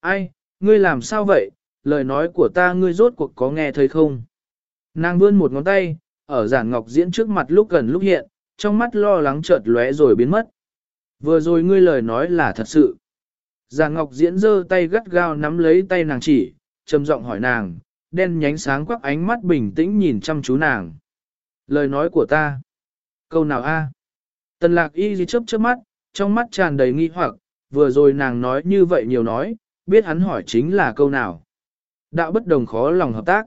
Ai, ngươi làm sao vậy, lời nói của ta ngươi rốt cuộc có nghe thấy không? Nàng vươn một ngón tay, ở giản ngọc diễn trước mặt lúc gần lúc hiện, trong mắt lo lắng chợt lóe rồi biến mất. Vừa rồi ngươi lời nói là thật sự. Giản ngọc diễn giơ tay gắt gao nắm lấy tay nàng chỉ, trầm giọng hỏi nàng, đen nhánh sáng quắc ánh mắt bình tĩnh nhìn chăm chú nàng. Lời nói của ta. Câu nào a? Tần lạc y gì chớp chớp mắt, trong mắt tràn đầy nghi hoặc, vừa rồi nàng nói như vậy nhiều nói, biết hắn hỏi chính là câu nào. Đạo bất đồng khó lòng hợp tác.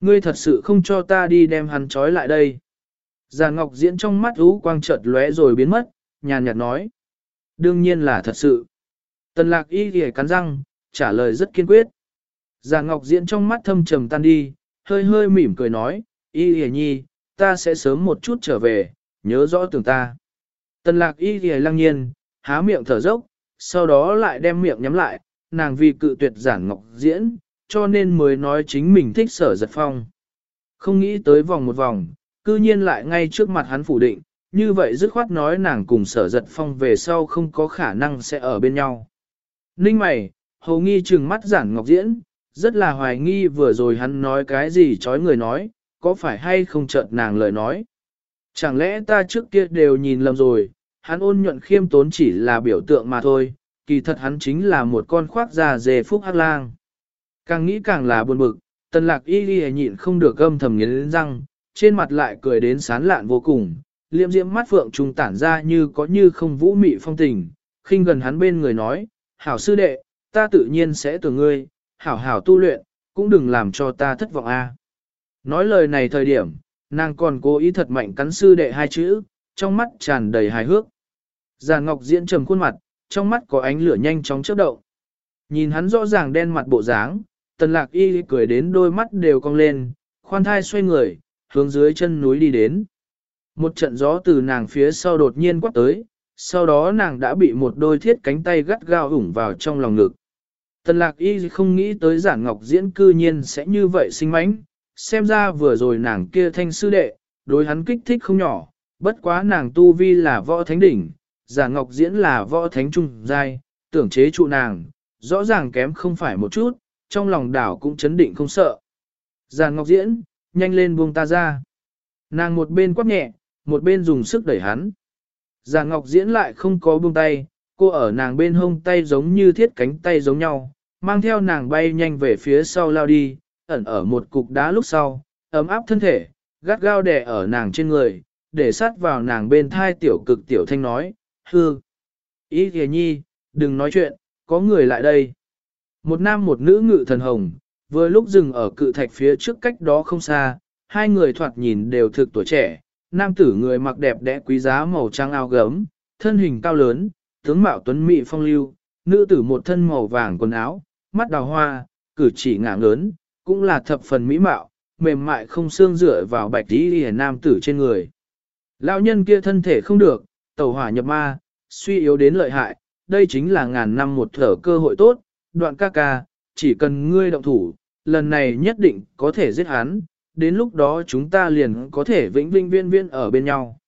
Ngươi thật sự không cho ta đi đem hắn trói lại đây. Già Ngọc Diễn trong mắt ú quang chợt lóe rồi biến mất, nhàn nhạt nói. Đương nhiên là thật sự. Tần lạc y ghề cắn răng, trả lời rất kiên quyết. Già Ngọc Diễn trong mắt thâm trầm tan đi, hơi hơi mỉm cười nói, y ghề nhi, ta sẽ sớm một chút trở về, nhớ rõ tưởng ta. Tần lạc y ghề lăng nhiên, há miệng thở dốc, sau đó lại đem miệng nhắm lại, nàng vì cự tuyệt giản Ngọc Diễn, cho nên mới nói chính mình thích sở giật phong. Không nghĩ tới vòng một vòng, cư nhiên lại ngay trước mặt hắn phủ định, như vậy dứt khoát nói nàng cùng sở giật phong về sau không có khả năng sẽ ở bên nhau. Ninh mày, hầu nghi trừng mắt giản ngọc diễn, rất là hoài nghi vừa rồi hắn nói cái gì chói người nói, có phải hay không chợt nàng lời nói. Chẳng lẽ ta trước kia đều nhìn lầm rồi, hắn ôn nhuận khiêm tốn chỉ là biểu tượng mà thôi, kỳ thật hắn chính là một con khoác già dề phúc hắc lang. Càng nghĩ càng là buồn bực, tần lạc y ghi nhịn không được âm thầm nghiến răng, trên mặt lại cười đến sán lạn vô cùng, liệm diễm mắt phượng trùng tản ra như có như không vũ mị phong tình, khinh gần hắn bên người nói, hảo sư đệ, ta tự nhiên sẽ tưởng ngươi, hảo hảo tu luyện, cũng đừng làm cho ta thất vọng a. Nói lời này thời điểm, nàng còn cố ý thật mạnh cắn sư đệ hai chữ, trong mắt tràn đầy hài hước. Giàn Ngọc diễn trầm khuôn mặt, trong mắt có ánh lửa nhanh chóng chớp động. Nhìn hắn rõ ràng đen mặt bộ dáng, tần lạc y cười đến đôi mắt đều cong lên, khoan thai xoay người, hướng dưới chân núi đi đến. Một trận gió từ nàng phía sau đột nhiên quát tới, sau đó nàng đã bị một đôi thiết cánh tay gắt gao ủng vào trong lòng ngực. Tần lạc y không nghĩ tới giản ngọc diễn cư nhiên sẽ như vậy sinh mánh, xem ra vừa rồi nàng kia thanh sư đệ, đối hắn kích thích không nhỏ, bất quá nàng tu vi là võ thánh đỉnh, giả ngọc diễn là võ thánh trung giai, tưởng chế trụ nàng, rõ ràng kém không phải một chút, trong lòng đảo cũng chấn định không sợ. Giả Ngọc Diễn, nhanh lên buông ta ra. Nàng một bên quát nhẹ, một bên dùng sức đẩy hắn. Giả Ngọc Diễn lại không có buông tay, cô ở nàng bên hông tay giống như thiết cánh tay giống nhau, mang theo nàng bay nhanh về phía sau lao đi, ẩn ở một cục đá lúc sau, ấm áp thân thể, gắt gao đè ở nàng trên người, để sát vào nàng bên thai tiểu cực tiểu thanh nói, hư. Ý kìa nhi, đừng nói chuyện, có người lại đây. Một nam một nữ ngự thần hồng, vừa lúc dừng ở cự thạch phía trước cách đó không xa, hai người thoạt nhìn đều thực tuổi trẻ, nam tử người mặc đẹp đẽ quý giá màu trắng áo gấm, thân hình cao lớn, tướng mạo tuấn mỹ phong lưu, nữ tử một thân màu vàng quần áo, mắt đào hoa, cử chỉ ngả lớn, cũng là thập phần mỹ mạo, mềm mại không xương dựa vào bạch tí nam tử trên người. Lão nhân kia thân thể không được, Tẩu hỏa nhập ma, suy yếu đến lợi hại, đây chính là ngàn năm một thở cơ hội tốt, đoạn ca ca, chỉ cần ngươi động thủ, lần này nhất định có thể giết hắn, đến lúc đó chúng ta liền có thể vĩnh vinh viên viên ở bên nhau.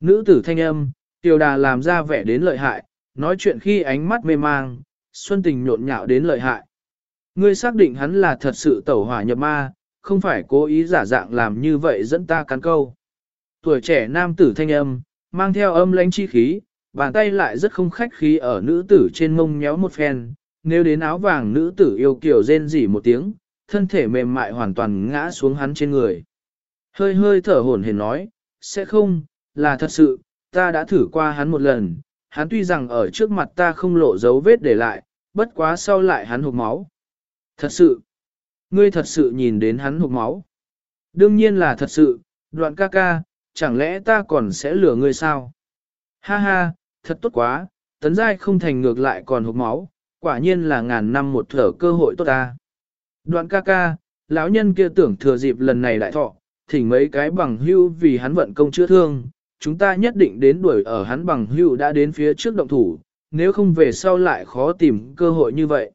Nữ tử thanh âm, tiểu đà làm ra vẻ đến lợi hại, nói chuyện khi ánh mắt mê mang, xuân tình nhộn nhạo đến lợi hại. Ngươi xác định hắn là thật sự tẩu hỏa nhập ma, không phải cố ý giả dạng làm như vậy dẫn ta cắn câu. Tuổi trẻ nam tử thanh âm, mang theo âm lãnh chi khí, bàn tay lại rất không khách khí ở nữ tử trên mông nhéo một phen, nếu đến áo vàng nữ tử yêu kiểu rên rỉ một tiếng, thân thể mềm mại hoàn toàn ngã xuống hắn trên người. Hơi hơi thở hổn hển nói, sẽ không, là thật sự, ta đã thử qua hắn một lần, hắn tuy rằng ở trước mặt ta không lộ dấu vết để lại, bất quá sau lại hắn hụt máu. Thật sự, ngươi thật sự nhìn đến hắn hụt máu. Đương nhiên là thật sự, đoạn ca ca, chẳng lẽ ta còn sẽ lừa ngươi sao? Ha ha, thật tốt quá, tấn giai không thành ngược lại còn hụt máu, quả nhiên là ngàn năm một thở cơ hội tốt ta. Đoạn ca ca, lão nhân kia tưởng thừa dịp lần này đại thọ, thỉnh mấy cái bằng hưu vì hắn vận công chữa thương, chúng ta nhất định đến đuổi ở hắn bằng hưu đã đến phía trước động thủ, nếu không về sau lại khó tìm cơ hội như vậy.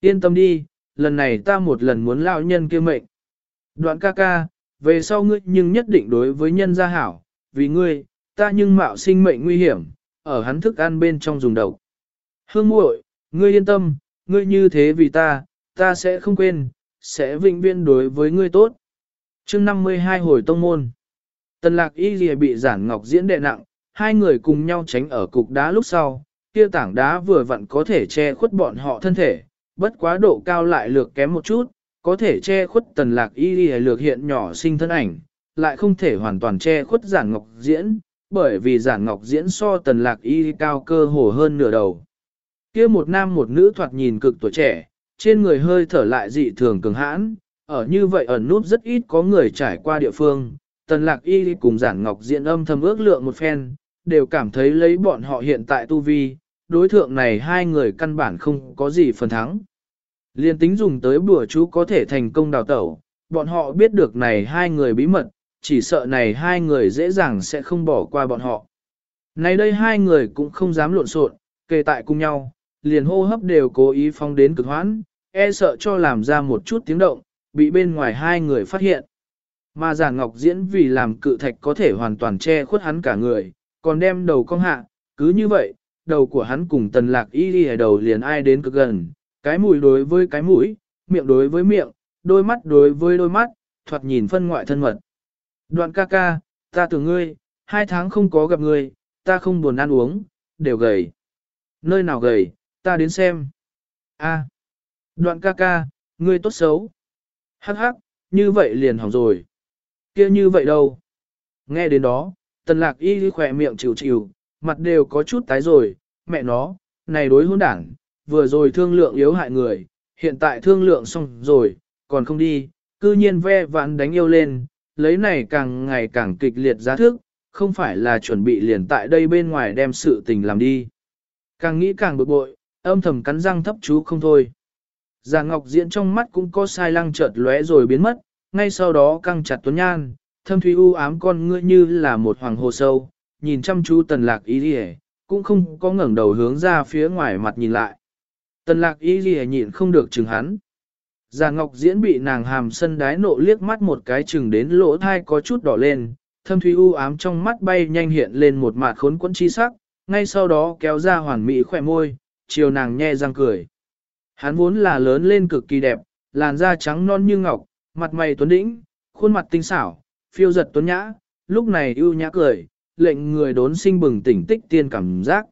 Yên tâm đi, lần này ta một lần muốn lão nhân kia mệnh. Đoạn ca ca, về sau ngươi nhưng nhất định đối với nhân gia hảo, vì ngươi, ta nhưng mạo sinh mệnh nguy hiểm, ở hắn thức ăn bên trong dùng độc. Hương muội, ngươi yên tâm, ngươi như thế vì ta, ta sẽ không quên, sẽ vĩnh viễn đối với ngươi tốt. chương 52 hồi tông môn, tần lạc y lìa bị giản ngọc diễn đệ nặng, hai người cùng nhau tránh ở cục đá lúc sau, kia tảng đá vừa vặn có thể che khuất bọn họ thân thể, bất quá độ cao lại lược kém một chút, có thể che khuất tần lạc y lìa lược hiện nhỏ sinh thân ảnh, lại không thể hoàn toàn che khuất giản ngọc diễn, bởi vì giản ngọc diễn so tần lạc y cao cơ hồ hơn nửa đầu. kia một nam một nữ thoạt nhìn cực tuổi trẻ, trên người hơi thở lại dị thường cường hãn, ở như vậy ẩn núp rất ít có người trải qua địa phương. Tần lạc y cùng giản ngọc diễn âm thầm ước lượng một phen, đều cảm thấy lấy bọn họ hiện tại tu vi, đối thượng này hai người căn bản không có gì phần thắng. Liên tính dùng tới bùa chú có thể thành công đào tẩu, bọn họ biết được này hai người bí mật, chỉ sợ này hai người dễ dàng sẽ không bỏ qua bọn họ. Này đây hai người cũng không dám lộn xộn, kề tại cùng nhau, liền hô hấp đều cố ý phong đến cực hoãn, e sợ cho làm ra một chút tiếng động, bị bên ngoài hai người phát hiện. Mà giả ngọc diễn vì làm cự thạch có thể hoàn toàn che khuất hắn cả người, còn đem đầu cong hạ, cứ như vậy, đầu của hắn cùng tần lạc y đi đầu liền ai đến cực gần, cái mũi đối với cái mũi, miệng đối với miệng, đôi mắt đối với đôi mắt, thoạt nhìn phân ngoại thân mật. Đoạn ca ca, ta tưởng ngươi, hai tháng không có gặp ngươi, ta không buồn ăn uống, đều gầy. Nơi nào gầy, ta đến xem. A, đoạn ca ca, ngươi tốt xấu. Hắc hắc, như vậy liền hỏng rồi. kia như vậy đâu? Nghe đến đó, tần lạc y khỏe miệng chịu chịu, mặt đều có chút tái rồi, mẹ nó, này đối hôn đảng, vừa rồi thương lượng yếu hại người, hiện tại thương lượng xong rồi, còn không đi, cư nhiên ve vãn đánh yêu lên, lấy này càng ngày càng kịch liệt giá thức, không phải là chuẩn bị liền tại đây bên ngoài đem sự tình làm đi. Càng nghĩ càng bực bội, âm thầm cắn răng thấp chú không thôi. Già Ngọc Diễn trong mắt cũng có sai lăng chợt lóe rồi biến mất, ngay sau đó căng chặt tuấn nhan, thâm thủy u ám con ngươi như là một hoàng hồ sâu, nhìn chăm chú tần lạc ý đi cũng không có ngẩng đầu hướng ra phía ngoài mặt nhìn lại. Tần lạc ý gì nhịn không được chừng hắn. Già Ngọc Diễn bị nàng hàm sân đái nộ liếc mắt một cái chừng đến lỗ thai có chút đỏ lên, thâm thủy u ám trong mắt bay nhanh hiện lên một mạt khốn quẫn chi sắc, ngay sau đó kéo ra hoàn mỹ khỏe môi, chiều nàng nhe răng cười. Hắn vốn là lớn lên cực kỳ đẹp, làn da trắng non như ngọc, mặt mày tuấn đĩnh, khuôn mặt tinh xảo, phiêu giật tuấn nhã, lúc này ưu nhã cười, lệnh người đốn sinh bừng tỉnh tích tiên cảm giác.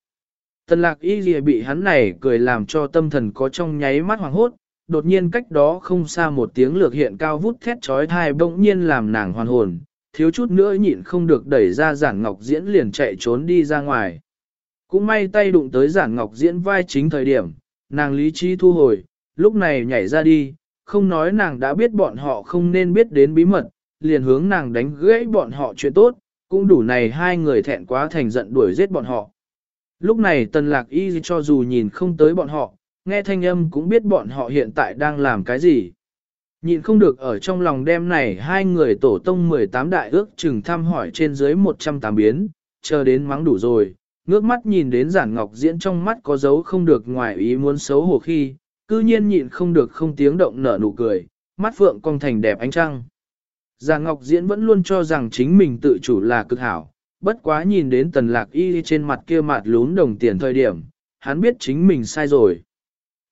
Tần lạc y gì bị hắn này cười làm cho tâm thần có trong nháy mắt hoàng hốt, đột nhiên cách đó không xa một tiếng lược hiện cao vút thét trói thai bỗng nhiên làm nàng hoàn hồn, thiếu chút nữa nhịn không được đẩy ra giản ngọc diễn liền chạy trốn đi ra ngoài. Cũng may tay đụng tới giản ngọc diễn vai chính thời điểm, nàng lý trí thu hồi, lúc này nhảy ra đi, không nói nàng đã biết bọn họ không nên biết đến bí mật, liền hướng nàng đánh gãy bọn họ chuyện tốt, cũng đủ này hai người thẹn quá thành giận đuổi giết bọn họ. Lúc này tần lạc y cho dù nhìn không tới bọn họ, nghe thanh âm cũng biết bọn họ hiện tại đang làm cái gì. Nhìn không được ở trong lòng đêm này hai người tổ tông 18 đại ước chừng thăm hỏi trên dưới 108 biến, chờ đến mắng đủ rồi, ngước mắt nhìn đến giản ngọc diễn trong mắt có dấu không được ngoài ý muốn xấu hổ khi, cư nhiên nhịn không được không tiếng động nở nụ cười, mắt phượng cong thành đẹp ánh trăng. Giản ngọc diễn vẫn luôn cho rằng chính mình tự chủ là cực hảo, bất quá nhìn đến tần lạc y trên mặt kia mặt lún đồng tiền thời điểm, hắn biết chính mình sai rồi.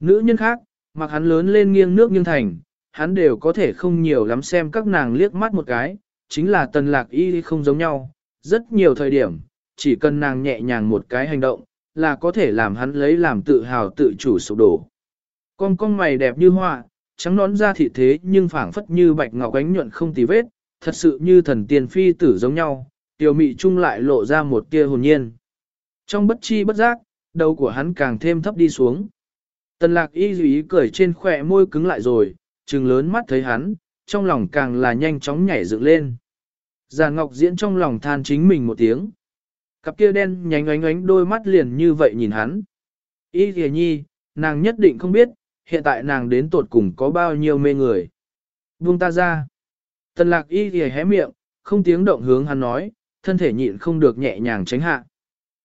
Nữ nhân khác, mặc hắn lớn lên nghiêng nước nghiêng thành, hắn đều có thể không nhiều lắm xem các nàng liếc mắt một cái, chính là tần lạc y không giống nhau, rất nhiều thời điểm, chỉ cần nàng nhẹ nhàng một cái hành động, là có thể làm hắn lấy làm tự hào tự chủ sụp đổ. Con con mày đẹp như hoa, trắng nón ra thị thế nhưng phảng phất như bạch ngọc ánh nhuận không tì vết, thật sự như thần tiên phi tử giống nhau, tiểu mị trung lại lộ ra một tia hồn nhiên. Trong bất chi bất giác, đầu của hắn càng thêm thấp đi xuống. Tần lạc y dù ý cười trên khỏe môi cứng lại rồi, trừng lớn mắt thấy hắn, trong lòng càng là nhanh chóng nhảy dựng lên. Già Ngọc diễn trong lòng than chính mình một tiếng. Cặp kia đen nhánh ánh ánh đôi mắt liền như vậy nhìn hắn. Y thìa nhi, nàng nhất định không biết, hiện tại nàng đến tột cùng có bao nhiêu mê người. Buông ta ra. Tần lạc y thìa hé miệng, không tiếng động hướng hắn nói, thân thể nhịn không được nhẹ nhàng tránh hạ.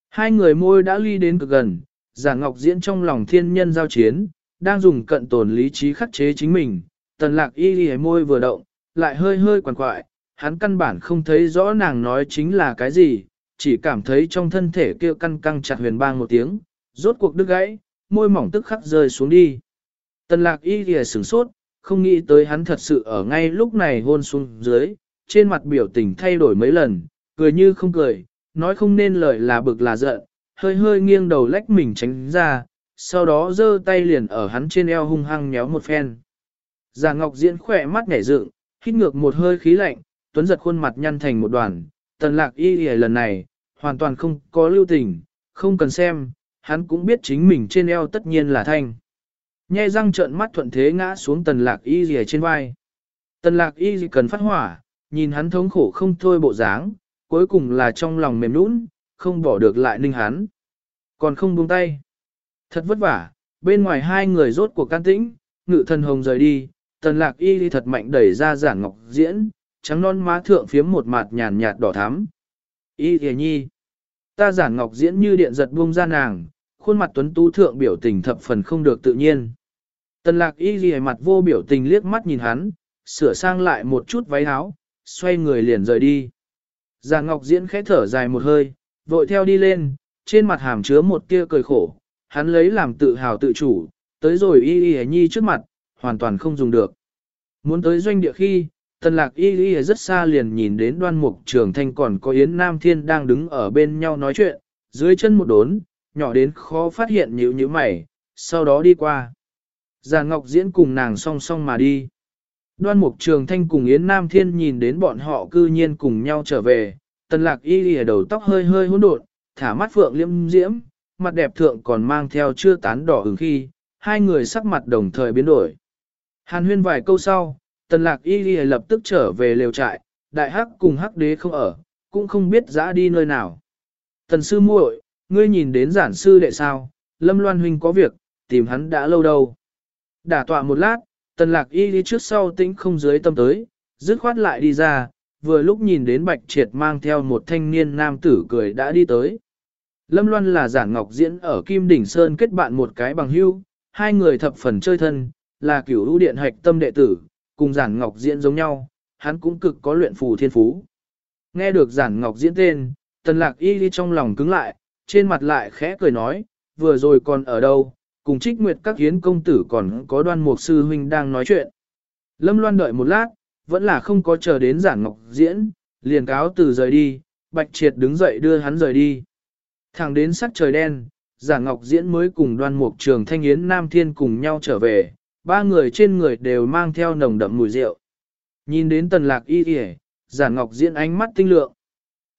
Hai người môi đã ly đến cực gần, giả ngọc diễn trong lòng thiên nhân giao chiến, đang dùng cận tồn lý trí khắc chế chính mình, tần lạc y ly môi vừa động, lại hơi hơi quằn quại, hắn căn bản không thấy rõ nàng nói chính là cái gì, chỉ cảm thấy trong thân thể kia căng căng chặt huyền bang một tiếng, rốt cuộc đứt gãy, môi mỏng tức khắc rơi xuống đi. Tần lạc y thì sửng sốt, không nghĩ tới hắn thật sự ở ngay lúc này hôn xuống dưới, trên mặt biểu tình thay đổi mấy lần, cười như không cười, nói không nên lời là bực là giận, hơi hơi nghiêng đầu lách mình tránh ra, sau đó giơ tay liền ở hắn trên eo hung hăng nhéo một phen. Già Ngọc Diễn khỏe mắt nhảy dựng, hít ngược một hơi khí lạnh, tuấn giật khuôn mặt nhăn thành một đoàn, tần lạc y y lần này, hoàn toàn không có lưu tình, không cần xem, hắn cũng biết chính mình trên eo tất nhiên là thanh. Nhe răng trợn mắt thuận thế ngã xuống tần lạc y y trên vai. Tần lạc y y cần phát hỏa, nhìn hắn thống khổ không thôi bộ dáng, cuối cùng là trong lòng mềm nũng, không bỏ được lại ninh hắn. Còn không buông tay. Thật vất vả, bên ngoài hai người rốt cuộc can tĩnh, ngự thần hồng rời đi, tần lạc y đi thật mạnh đẩy ra giản ngọc diễn, trắng non má thượng phiếm một mặt nhàn nhạt đỏ thắm. Y thề nhi, ta giản ngọc diễn như điện giật buông ra nàng, khuôn mặt tuấn tú thượng biểu tình thập phần không được tự nhiên. Tần lạc y ghi mặt vô biểu tình liếc mắt nhìn hắn, sửa sang lại một chút váy áo, xoay người liền rời đi. Già ngọc diễn khẽ thở dài một hơi, vội theo đi lên, trên mặt hàm chứa một tia cười khổ, hắn lấy làm tự hào tự chủ, tới rồi y y nhi trước mặt, hoàn toàn không dùng được. Muốn tới doanh địa khi, tần lạc y y rất xa liền nhìn đến đoan mục trường thanh còn có Yến Nam Thiên đang đứng ở bên nhau nói chuyện, dưới chân một đốn, nhỏ đến khó phát hiện nhữ như mày, sau đó đi qua. Già Ngọc Diễn cùng nàng song song mà đi. Đoan mục trường thanh cùng Yến Nam Thiên nhìn đến bọn họ cư nhiên cùng nhau trở về, tần lạc y y đầu tóc hơi hơi hỗn độn, thả mắt phượng liêm diễm, mặt đẹp thượng còn mang theo chưa tán đỏ hứng khi, hai người sắc mặt đồng thời biến đổi. Hàn huyên vài câu sau, tần lạc y lìa lập tức trở về lều trại, đại hắc cùng hắc đế không ở, cũng không biết dã đi nơi nào. Tần sư muội, ngươi nhìn đến giản sư đệ sao, lâm loan huynh có việc, tìm hắn đã lâu đâu. Đả tọa một lát, tần lạc y đi trước sau tĩnh không dưới tâm tới, dứt khoát lại đi ra, vừa lúc nhìn đến bạch triệt mang theo một thanh niên nam tử cười đã đi tới. Lâm Loan là giản ngọc diễn ở Kim Đỉnh Sơn kết bạn một cái bằng hưu, hai người thập phần chơi thân, là cửu ưu điện hạch tâm đệ tử, cùng giản ngọc diễn giống nhau, hắn cũng cực có luyện phù thiên phú. Nghe được giản ngọc diễn tên, tần lạc y đi trong lòng cứng lại, trên mặt lại khẽ cười nói, vừa rồi còn ở đâu, cùng trích nguyệt các hiến công tử còn có đoan mục sư huynh đang nói chuyện. Lâm Loan đợi một lát, vẫn là không có chờ đến giản ngọc diễn, liền cáo từ rời đi, bạch triệt đứng dậy đưa hắn rời đi. Thẳng đến sắc trời đen, giả ngọc diễn mới cùng đoan mục trường thanh yến nam thiên cùng nhau trở về, ba người trên người đều mang theo nồng đậm mùi rượu. Nhìn đến tần lạc y kìa, giả ngọc diễn ánh mắt tinh lượng.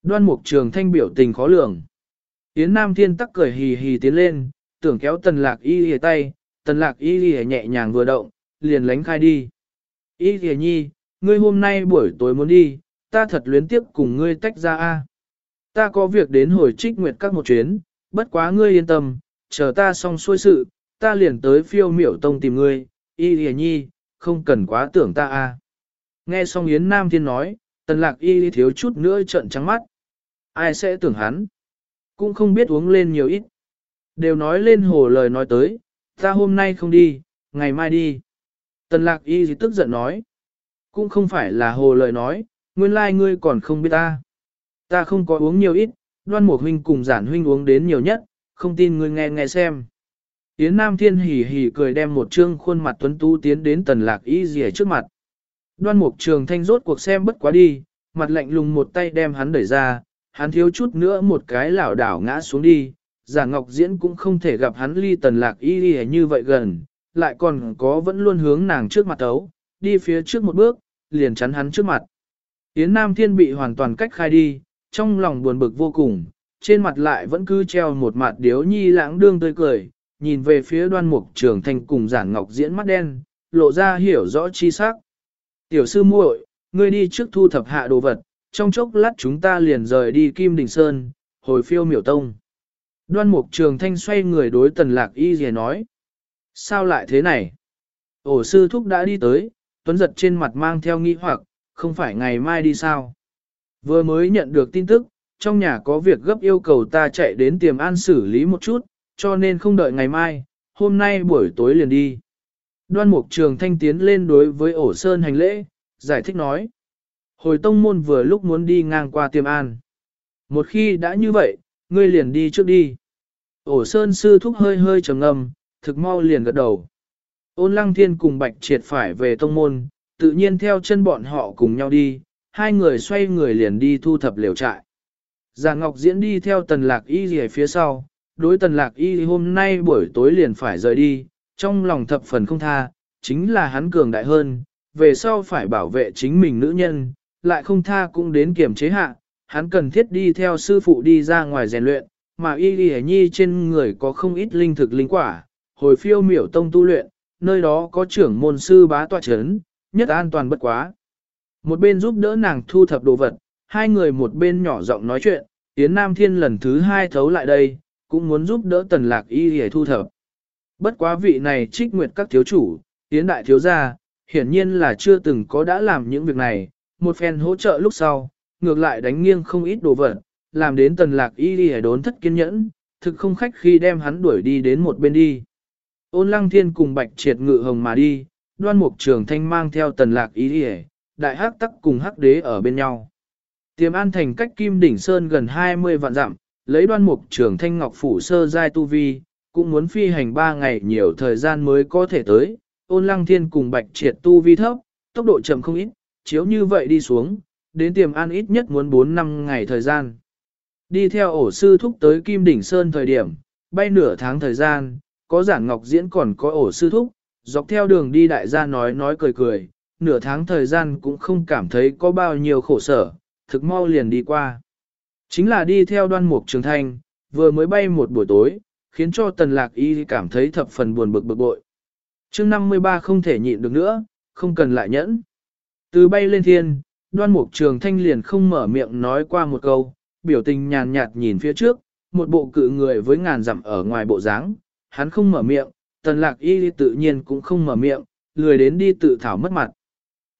Đoan mục trường thanh biểu tình khó lường. Yến nam thiên tắc cười hì hì tiến lên, tưởng kéo tần lạc y lìa tay, tần lạc y lìa nhẹ nhàng vừa động, liền lánh khai đi. Y lìa nhi, ngươi hôm nay buổi tối muốn đi, ta thật luyến tiếc cùng ngươi tách ra a. Ta có việc đến hồi trích nguyệt các một chuyến, bất quá ngươi yên tâm, chờ ta xong xuôi sự, ta liền tới phiêu miểu tông tìm ngươi, y lìa nhi, không cần quá tưởng ta a. Nghe xong Yến Nam Thiên nói, tần lạc y thiếu chút nữa trợn trắng mắt. Ai sẽ tưởng hắn? Cũng không biết uống lên nhiều ít. Đều nói lên hồ lời nói tới, ta hôm nay không đi, ngày mai đi. Tần lạc y gì tức giận nói. Cũng không phải là hồ lời nói, nguyên lai like ngươi còn không biết ta. Ta không có uống nhiều ít, đoan một huynh cùng giản huynh uống đến nhiều nhất, không tin ngươi nghe nghe xem. Yến Nam Thiên hỉ hỉ cười đem một trương khuôn mặt tuấn tú tiến đến tần lạc y dì trước mặt. Đoan mục trường thanh rốt cuộc xem bất quá đi, mặt lạnh lùng một tay đem hắn đẩy ra, hắn thiếu chút nữa một cái lảo đảo ngã xuống đi. Giả Ngọc Diễn cũng không thể gặp hắn ly tần lạc y y như vậy gần, lại còn có vẫn luôn hướng nàng trước mặt tấu, đi phía trước một bước, liền chắn hắn trước mặt. Yến Nam Thiên bị hoàn toàn cách khai đi, trong lòng buồn bực vô cùng, trên mặt lại vẫn cứ treo một mặt điếu nhi lãng đương tươi cười, nhìn về phía đoan mục trường thanh cùng giản ngọc diễn mắt đen, lộ ra hiểu rõ chi sắc. Tiểu sư muội, ngươi đi trước thu thập hạ đồ vật, trong chốc lát chúng ta liền rời đi Kim Đình Sơn, hồi phiêu miểu tông. Đoan mục trường thanh xoay người đối tần lạc y dì nói. Sao lại thế này? Ổ sư thúc đã đi tới, tuấn giật trên mặt mang theo nghi hoặc, không phải ngày mai đi sao? Vừa mới nhận được tin tức, trong nhà có việc gấp yêu cầu ta chạy đến tiềm an xử lý một chút, cho nên không đợi ngày mai, hôm nay buổi tối liền đi. Đoan mục trường thanh tiến lên đối với ổ sơn hành lễ, giải thích nói. Hồi tông môn vừa lúc muốn đi ngang qua tiềm an. Một khi đã như vậy, ngươi liền đi trước đi. Ổ sơn sư thúc hơi hơi trầm ngâm, thực mau liền gật đầu. Ôn lăng thiên cùng bạch triệt phải về tông môn, tự nhiên theo chân bọn họ cùng nhau đi, hai người xoay người liền đi thu thập liều trại. Già Ngọc Diễn đi theo tần lạc y gì phía sau, đối tần lạc y hôm nay buổi tối liền phải rời đi, trong lòng thập phần không tha, chính là hắn cường đại hơn, về sau phải bảo vệ chính mình nữ nhân, lại không tha cũng đến kiểm chế hạ, hắn cần thiết đi theo sư phụ đi ra ngoài rèn luyện, mà y y nhi trên người có không ít linh thực linh quả, hồi phiêu miểu tông tu luyện, nơi đó có trưởng môn sư bá tọa chấn, nhất an toàn bất quá. Một bên giúp đỡ nàng thu thập đồ vật, hai người một bên nhỏ giọng nói chuyện, Yến Nam Thiên lần thứ hai thấu lại đây, cũng muốn giúp đỡ tần lạc y để thu thập. Bất quá vị này trích nguyệt các thiếu chủ, Yến Đại Thiếu Gia, hiển nhiên là chưa từng có đã làm những việc này, một phen hỗ trợ lúc sau, ngược lại đánh nghiêng không ít đồ vật, làm đến tần lạc y đi đốn thất kiên nhẫn, thực không khách khi đem hắn đuổi đi đến một bên đi. Ôn lăng thiên cùng bạch triệt ngự hồng mà đi, đoan mục trường thanh mang theo tần lạc y đi đại hắc tắc cùng hắc đế ở bên nhau. Tiềm an thành cách kim đỉnh sơn gần 20 vạn dặm, lấy đoan mục trường thanh ngọc phủ sơ giai tu vi, cũng muốn phi hành 3 ngày nhiều thời gian mới có thể tới, ôn lăng thiên cùng bạch triệt tu vi thấp, tốc độ chậm không ít, chiếu như vậy đi xuống, đến tiềm an ít nhất muốn 4 năm ngày thời gian. Đi theo ổ sư thúc tới Kim Đỉnh Sơn thời điểm, bay nửa tháng thời gian, có giản ngọc diễn còn có ổ sư thúc, dọc theo đường đi đại gia nói nói cười cười, nửa tháng thời gian cũng không cảm thấy có bao nhiêu khổ sở, thực mau liền đi qua. Chính là đi theo đoan mục trường thanh, vừa mới bay một buổi tối, khiến cho tần lạc y cảm thấy thập phần buồn bực bực bội. chương 53 không thể nhịn được nữa, không cần lại nhẫn. Từ bay lên thiên, đoan mục trường thanh liền không mở miệng nói qua một câu, biểu tình nhàn nhạt nhìn phía trước, một bộ cự người với ngàn dặm ở ngoài bộ dáng, hắn không mở miệng, tần lạc y tự nhiên cũng không mở miệng, lười đến đi tự thảo mất mặt.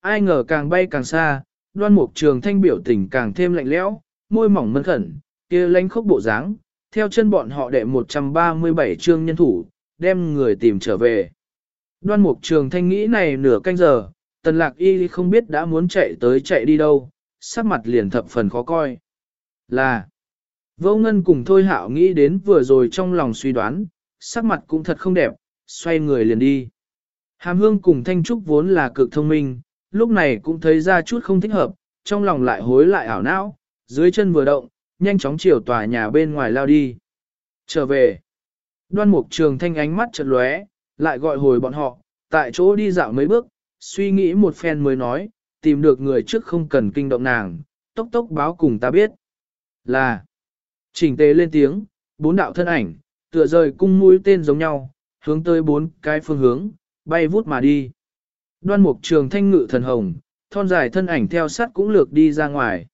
Ai ngờ càng bay càng xa, đoan mục trường thanh biểu tình càng thêm lạnh lẽo, môi mỏng mân khẩn, kia lánh khốc bộ dáng, theo chân bọn họ đệ 137 chương nhân thủ, đem người tìm trở về. Đoan mục trường thanh nghĩ này nửa canh giờ, tần lạc y không biết đã muốn chạy tới chạy đi đâu, sắc mặt liền thập phần khó coi. Là, vô ngân cùng thôi hạo nghĩ đến vừa rồi trong lòng suy đoán, sắc mặt cũng thật không đẹp, xoay người liền đi. Hàm hương cùng thanh trúc vốn là cực thông minh, lúc này cũng thấy ra chút không thích hợp, trong lòng lại hối lại ảo não, dưới chân vừa động, nhanh chóng chiều tòa nhà bên ngoài lao đi. Trở về, đoan mục trường thanh ánh mắt chợt lóe, lại gọi hồi bọn họ, tại chỗ đi dạo mấy bước, suy nghĩ một phen mới nói, tìm được người trước không cần kinh động nàng, tốc tốc báo cùng ta biết. Là, chỉnh tề lên tiếng, bốn đạo thân ảnh, tựa rời cung mũi tên giống nhau, hướng tới bốn cái phương hướng, bay vút mà đi. Đoan mục trường thanh ngự thần hồng, thon dài thân ảnh theo sát cũng lược đi ra ngoài.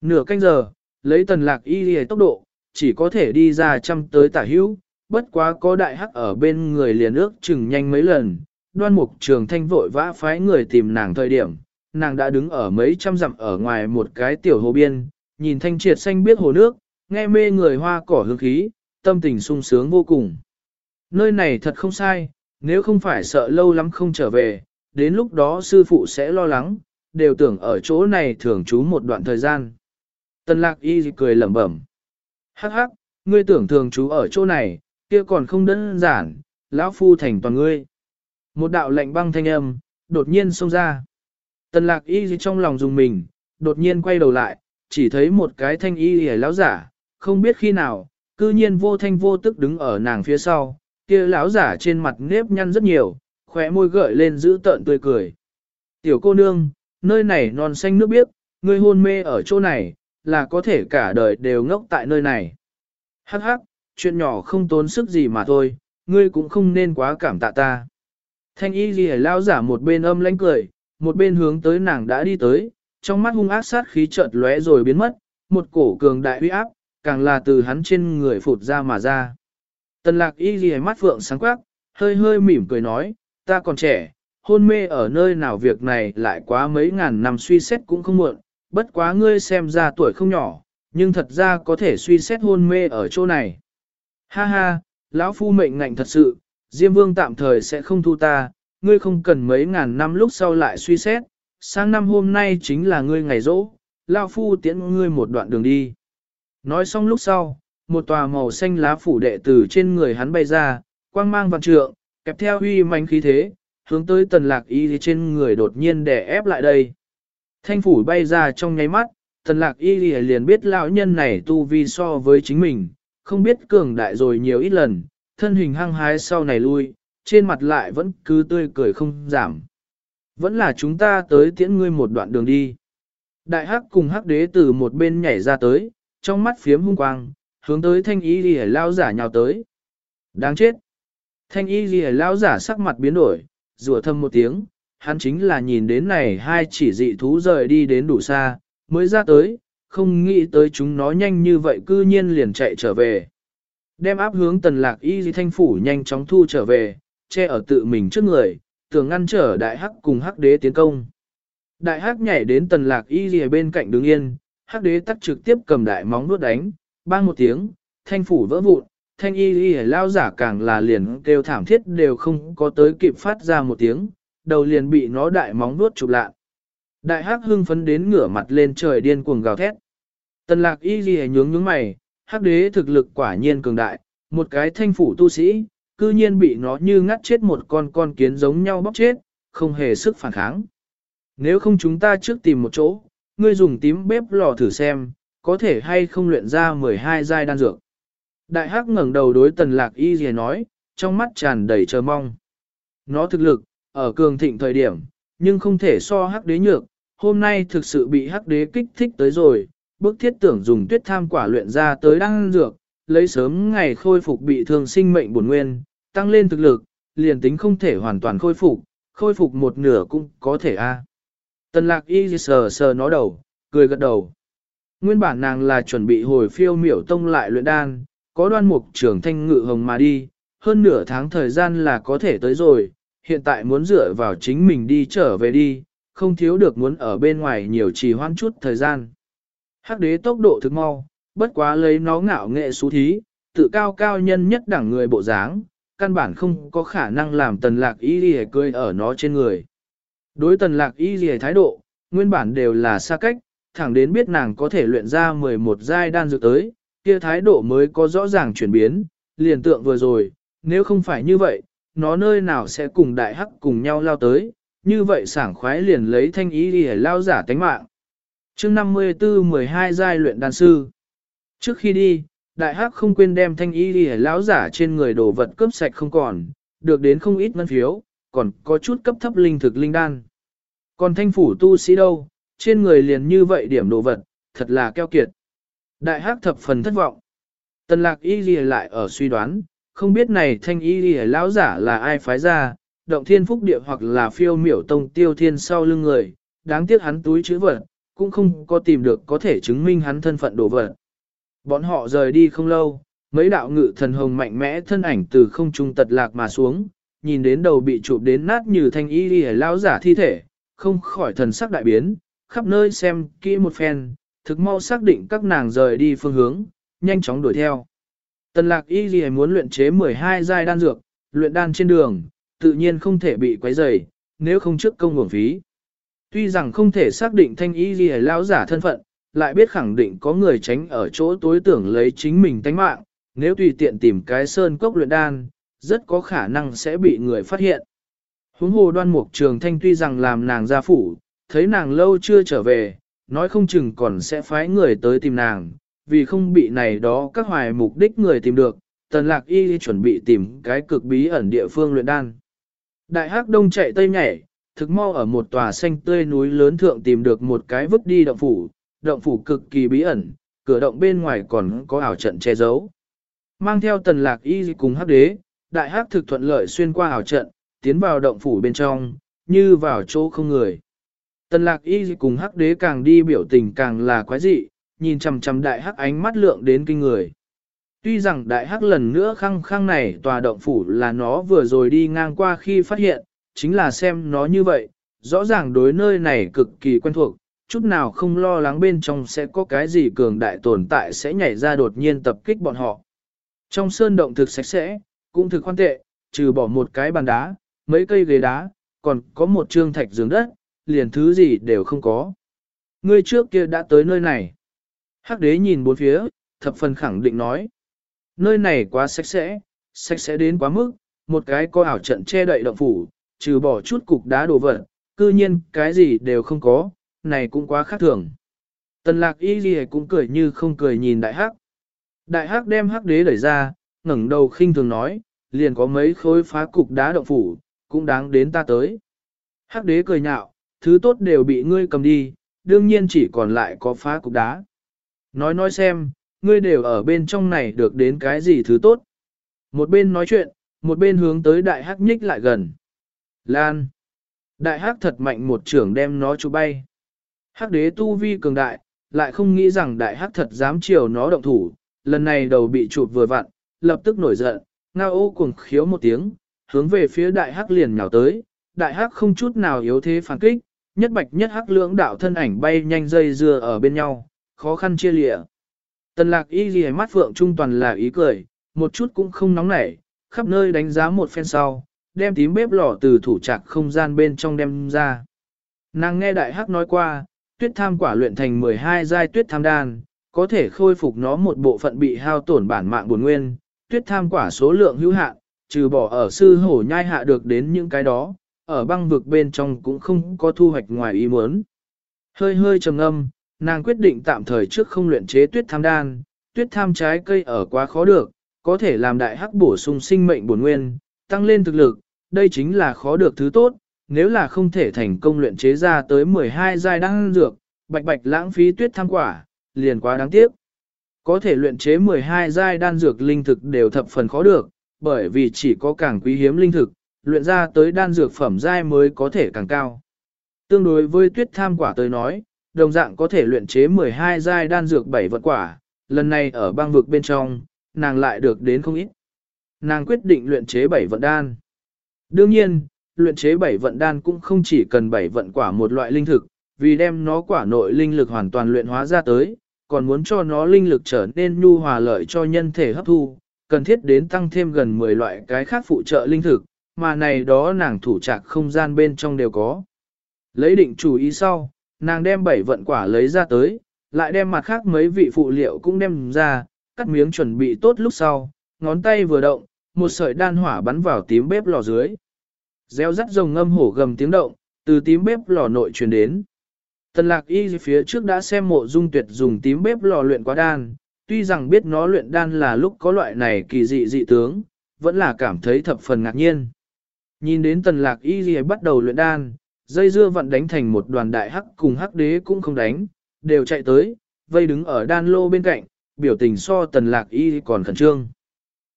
Nửa canh giờ, lấy tần lạc y lìa tốc độ, chỉ có thể đi ra trăm tới tả hữu, bất quá có đại hắc ở bên người liền ước chừng nhanh mấy lần. Đoan mục trường thanh vội vã phái người tìm nàng thời điểm, nàng đã đứng ở mấy trăm dặm ở ngoài một cái tiểu hồ biên, nhìn thanh triệt xanh biết hồ nước, nghe mê người hoa cỏ hương khí, tâm tình sung sướng vô cùng. Nơi này thật không sai, nếu không phải sợ lâu lắm không trở về, đến lúc đó sư phụ sẽ lo lắng, đều tưởng ở chỗ này thường trú một đoạn thời gian. Tần lạc y cười lẩm bẩm. Hắc hắc, ngươi tưởng thường trú ở chỗ này, kia còn không đơn giản, lão phu thành toàn ngươi. Một đạo lệnh băng thanh âm, đột nhiên xông ra. Tần lạc y trong lòng dùng mình, đột nhiên quay đầu lại, chỉ thấy một cái thanh y hề lão giả, không biết khi nào, cư nhiên vô thanh vô tức đứng ở nàng phía sau, kia lão giả trên mặt nếp nhăn rất nhiều, khóe môi gợi lên giữ tợn tươi cười. Tiểu cô nương, nơi này non xanh nước biếc, ngươi hôn mê ở chỗ này, là có thể cả đời đều ngốc tại nơi này. Hắc hắc, chuyện nhỏ không tốn sức gì mà thôi, ngươi cũng không nên quá cảm tạ ta. Thanh y ghi lao giả một bên âm lánh cười, một bên hướng tới nàng đã đi tới, trong mắt hung ác sát khí chợt lóe rồi biến mất, một cổ cường đại uy áp, càng là từ hắn trên người phụt ra mà ra. Tần lạc y ghi mắt phượng sáng quắc, hơi hơi mỉm cười nói, ta còn trẻ, hôn mê ở nơi nào việc này lại quá mấy ngàn năm suy xét cũng không muộn, bất quá ngươi xem ra tuổi không nhỏ, nhưng thật ra có thể suy xét hôn mê ở chỗ này. Ha ha, lão phu mệnh ngạnh thật sự, Diêm Vương tạm thời sẽ không thu ta, ngươi không cần mấy ngàn năm lúc sau lại suy xét, sang năm hôm nay chính là ngươi ngày rỗ, lão phu tiễn ngươi một đoạn đường đi. Nói xong lúc sau, một tòa màu xanh lá phủ đệ từ trên người hắn bay ra, quang mang vạn trượng, kẹp theo huy mạnh khí thế, hướng tới tần lạc y trên người đột nhiên đè ép lại đây. Thanh phủ bay ra trong nháy mắt, tần lạc y liền biết lão nhân này tu vi so với chính mình, không biết cường đại rồi nhiều ít lần, thân hình hăng hái sau này lui, trên mặt lại vẫn cứ tươi cười không giảm. Vẫn là chúng ta tới tiễn ngươi một đoạn đường đi. Đại hắc cùng hắc đế từ một bên nhảy ra tới, trong mắt phiếm hung quang, hướng tới thanh y ghi lao giả nhào tới. Đáng chết! Thanh y ghi lao giả sắc mặt biến đổi, rủa thầm một tiếng, hắn chính là nhìn đến này hai chỉ dị thú rời đi đến đủ xa, mới ra tới, không nghĩ tới chúng nó nhanh như vậy cư nhiên liền chạy trở về. Đem áp hướng tần lạc y di thanh phủ nhanh chóng thu trở về, che ở tự mình trước người, tưởng ngăn trở đại hắc cùng hắc đế tiến công. Đại hắc nhảy đến tần lạc y di bên cạnh đứng yên, hắc đế tắt trực tiếp cầm đại móng nuốt đánh, bang một tiếng, thanh phủ vỡ vụn, thanh y Di lao giả càng là liền kêu thảm thiết đều không có tới kịp phát ra một tiếng, đầu liền bị nó đại móng nuốt chụp lạ. Đại hắc hưng phấn đến ngửa mặt lên trời điên cuồng gào thét. Tần lạc y Di nhướng nhướng mày, hắc đế thực lực quả nhiên cường đại, một cái thanh phủ tu sĩ, cư nhiên bị nó như ngắt chết một con con kiến giống nhau bóc chết, không hề sức phản kháng. Nếu không chúng ta trước tìm một chỗ, ngươi dùng tím bếp lò thử xem, có thể hay không luyện ra 12 giai đan dược. Đại hắc ngẩng đầu đối tần lạc y gì nói, trong mắt tràn đầy chờ mong. Nó thực lực, ở cường thịnh thời điểm, nhưng không thể so hắc đế nhược, hôm nay thực sự bị hắc đế kích thích tới rồi, bức thiết tưởng dùng tuyết tham quả luyện ra tới đăng dược, lấy sớm ngày khôi phục bị thương sinh mệnh bổn nguyên, tăng lên thực lực, liền tính không thể hoàn toàn khôi phục, khôi phục một nửa cũng có thể a. Tần lạc y sờ sờ nó đầu, cười gật đầu. Nguyên bản nàng là chuẩn bị hồi phiêu miểu tông lại luyện đan, có đoan mục trưởng thanh ngự hồng mà đi, hơn nửa tháng thời gian là có thể tới rồi, hiện tại muốn dựa vào chính mình đi trở về đi, không thiếu được muốn ở bên ngoài nhiều trì hoãn chút thời gian. Hắc đế tốc độ thực mau, bất quá lấy nó ngạo nghệ xú thí, tự cao cao nhân nhất đẳng người bộ dáng, căn bản không có khả năng làm tần lạc y lì cười ở nó trên người. Đối tần lạc y lì thái độ, nguyên bản đều là xa cách, thẳng đến biết nàng có thể luyện ra 11 giai đan dược tới, kia thái độ mới có rõ ràng chuyển biến, liền tượng vừa rồi, nếu không phải như vậy, nó nơi nào sẽ cùng đại hắc cùng nhau lao tới, như vậy sảng khoái liền lấy thanh ý đi lao giả tánh mạng chương 54 12 giai luyện đan sư. Trước khi đi, đại hắc không quên đem thanh y đi lão giả trên người đồ vật cướp sạch không còn, được đến không ít ngân phiếu, còn có chút cấp thấp linh thực linh đan. Còn thanh phủ tu sĩ đâu, trên người liền như vậy điểm đồ vật, thật là keo kiệt. Đại hắc thập phần thất vọng. Tần lạc y đi lại ở suy đoán, không biết này thanh y đi lão giả là ai phái ra, động thiên phúc địa hoặc là phiêu miểu tông tiêu thiên sau lưng người, đáng tiếc hắn túi chữ vật, cũng không có tìm được có thể chứng minh hắn thân phận đồ vật. Bọn họ rời đi không lâu, mấy đạo ngự thần hồng mạnh mẽ thân ảnh từ không trung tật lạc mà xuống, nhìn đến đầu bị chụp đến nát như thanh y ghi lão giả thi thể, không khỏi thần sắc đại biến, khắp nơi xem kỹ một phen, thực mau xác định các nàng rời đi phương hướng, nhanh chóng đuổi theo. Tần lạc y gì muốn luyện chế 12 giai đan dược, luyện đan trên đường, tự nhiên không thể bị quấy rầy, nếu không trước công nguồn phí. Tuy rằng không thể xác định thanh y gì lão giả thân phận, lại biết khẳng định có người tránh ở chỗ tối tưởng lấy chính mình tánh mạng, nếu tùy tiện tìm cái sơn cốc luyện đan, rất có khả năng sẽ bị người phát hiện. Huống hồ đoan mục trường thanh tuy rằng làm nàng gia phủ, thấy nàng lâu chưa trở về, nói không chừng còn sẽ phái người tới tìm nàng, vì không bị này đó các hoài mục đích người tìm được, tần lạc y chuẩn bị tìm cái cực bí ẩn địa phương luyện đan. Đại hắc đông chạy tây nhảy, thực mau ở một tòa xanh tươi núi lớn thượng tìm được một cái vứt đi động phủ, động phủ cực kỳ bí ẩn, cửa động bên ngoài còn có ảo trận che giấu. Mang theo tần lạc y cùng hắc đế, đại hắc thực thuận lợi xuyên qua ảo trận, tiến vào động phủ bên trong, như vào chỗ không người. Tần lạc y cùng hắc đế càng đi biểu tình càng là quái dị, nhìn chằm chằm đại hắc ánh mắt lượng đến kinh người. Tuy rằng đại hắc lần nữa khăng khăng này tòa động phủ là nó vừa rồi đi ngang qua khi phát hiện, chính là xem nó như vậy, rõ ràng đối nơi này cực kỳ quen thuộc, chút nào không lo lắng bên trong sẽ có cái gì cường đại tồn tại sẽ nhảy ra đột nhiên tập kích bọn họ. Trong sơn động thực sạch sẽ, cũng thực quan tệ, trừ bỏ một cái bàn đá, mấy cây ghế đá, còn có một trương thạch giường đất, liền thứ gì đều không có. Ngươi trước kia đã tới nơi này. Hắc đế nhìn bốn phía, thập phần khẳng định nói. Nơi này quá sạch sẽ, sạch sẽ đến quá mức, một cái có ảo trận che đậy động phủ, trừ bỏ chút cục đá đồ vật, cư nhiên cái gì đều không có, này cũng quá khác thường. Tần lạc y gì cũng cười như không cười nhìn đại hắc. Đại hắc đem hắc đế đẩy ra, ngẩng đầu khinh thường nói, liền có mấy khối phá cục đá động phủ, cũng đáng đến ta tới. Hắc đế cười nhạo, thứ tốt đều bị ngươi cầm đi, đương nhiên chỉ còn lại có phá cục đá. Nói nói xem, ngươi đều ở bên trong này được đến cái gì thứ tốt. Một bên nói chuyện, một bên hướng tới đại hắc nhích lại gần. Lan. Đại hắc thật mạnh một trưởng đem nó chụp bay. Hắc đế tu vi cường đại, lại không nghĩ rằng đại hắc thật dám chiều nó động thủ, lần này đầu bị chụp vừa vặn, lập tức nổi giận, ngao ô cuồng khiếu một tiếng, hướng về phía đại hắc liền nhào tới, đại hắc không chút nào yếu thế phản kích, nhất bạch nhất hắc lưỡng đạo thân ảnh bay nhanh dây dưa ở bên nhau, khó khăn chia lịa. Tần lạc y ghi mắt phượng trung toàn là ý cười, một chút cũng không nóng nảy, khắp nơi đánh giá một phen sau, đem tím bếp lò từ thủ trạc không gian bên trong đem ra. Nàng nghe đại hắc nói qua, tuyết tham quả luyện thành 12 giai tuyết tham đan, có thể khôi phục nó một bộ phận bị hao tổn bản mạng buồn nguyên, tuyết tham quả số lượng hữu hạn, trừ bỏ ở sư hổ nhai hạ được đến những cái đó, ở băng vực bên trong cũng không có thu hoạch ngoài ý muốn. Hơi hơi trầm âm, nàng quyết định tạm thời trước không luyện chế tuyết tham đan, tuyết tham trái cây ở quá khó được, có thể làm đại hắc bổ sung sinh mệnh bổn nguyên, tăng lên thực lực, đây chính là khó được thứ tốt, nếu là không thể thành công luyện chế ra tới 12 giai đan dược, bạch bạch lãng phí tuyết tham quả, liền quá đáng tiếc. Có thể luyện chế 12 giai đan dược linh thực đều thập phần khó được, bởi vì chỉ có càng quý hiếm linh thực, luyện ra tới đan dược phẩm giai mới có thể càng cao. Tương đối với tuyết tham quả tới nói, đồng dạng có thể luyện chế 12 giai đan dược 7 vật quả, lần này ở băng vực bên trong, nàng lại được đến không ít. Nàng quyết định luyện chế 7 vận đan. Đương nhiên, luyện chế bảy vận đan cũng không chỉ cần bảy vận quả một loại linh thực, vì đem nó quả nội linh lực hoàn toàn luyện hóa ra tới, còn muốn cho nó linh lực trở nên nhu hòa lợi cho nhân thể hấp thu, cần thiết đến tăng thêm gần 10 loại cái khác phụ trợ linh thực, mà này đó nàng thủ trạc không gian bên trong đều có. Lấy định chủ ý sau, nàng đem bảy vận quả lấy ra tới, lại đem mặt khác mấy vị phụ liệu cũng đem ra, cắt miếng chuẩn bị tốt lúc sau, ngón tay vừa động, một sợi đan hỏa bắn vào tím bếp lò dưới. Gieo rắt rồng ngâm hổ gầm tiếng động, từ tím bếp lò nội truyền đến. Tần lạc y phía trước đã xem mộ dung tuyệt dùng tím bếp lò luyện quá đan, tuy rằng biết nó luyện đan là lúc có loại này kỳ dị dị tướng, vẫn là cảm thấy thập phần ngạc nhiên. Nhìn đến tần lạc y gì bắt đầu luyện đan, dây dưa vặn đánh thành một đoàn đại hắc cùng hắc đế cũng không đánh, đều chạy tới, vây đứng ở đan lô bên cạnh, biểu tình so tần lạc y còn khẩn trương.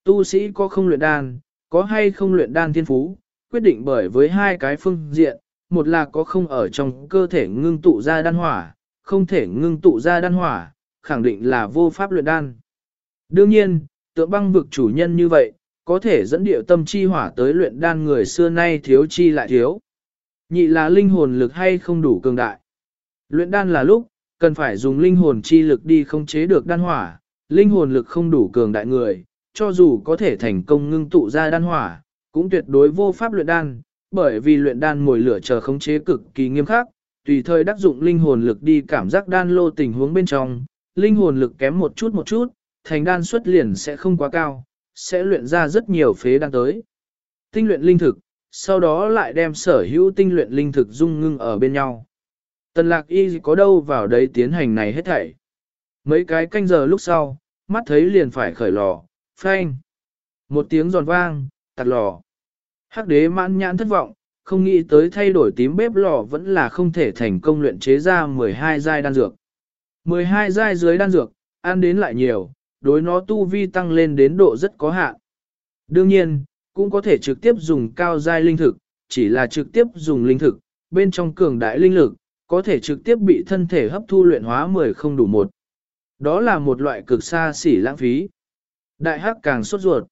Tu sĩ có không luyện đan, có hay không luyện đan thiên phú, quyết định bởi với hai cái phương diện, một là có không ở trong cơ thể ngưng tụ ra đan hỏa, không thể ngưng tụ ra đan hỏa, khẳng định là vô pháp luyện đan. Đương nhiên, tượng băng vực chủ nhân như vậy, có thể dẫn điệu tâm chi hỏa tới luyện đan người xưa nay thiếu chi lại thiếu. Nhị là linh hồn lực hay không đủ cường đại. Luyện đan là lúc, cần phải dùng linh hồn chi lực đi không chế được đan hỏa, linh hồn lực không đủ cường đại người, cho dù có thể thành công ngưng tụ ra đan hỏa, cũng tuyệt đối vô pháp luyện đan, bởi vì luyện đan mồi lửa chờ khống chế cực kỳ nghiêm khắc, tùy thời đắc dụng linh hồn lực đi cảm giác đan lô tình huống bên trong, linh hồn lực kém một chút một chút, thành đan xuất liền sẽ không quá cao, sẽ luyện ra rất nhiều phế đan tới. Tinh luyện linh thực, sau đó lại đem sở hữu tinh luyện linh thực dung ngưng ở bên nhau. Tần lạc y có đâu vào đấy tiến hành này hết thảy. Mấy cái canh giờ lúc sau, mắt thấy liền phải khởi lò, phanh. Một tiếng giòn vang, tạt lò. Hắc đế mãn nhãn thất vọng, không nghĩ tới thay đổi tím bếp lò vẫn là không thể thành công luyện chế ra 12 giai đan dược. 12 giai dưới đan dược, ăn đến lại nhiều, đối nó tu vi tăng lên đến độ rất có hạn. Đương nhiên, cũng có thể trực tiếp dùng cao giai linh thực, chỉ là trực tiếp dùng linh thực, bên trong cường đại linh lực, có thể trực tiếp bị thân thể hấp thu luyện hóa 10 không đủ một. Đó là một loại cực xa xỉ lãng phí. Đại hắc càng sốt ruột.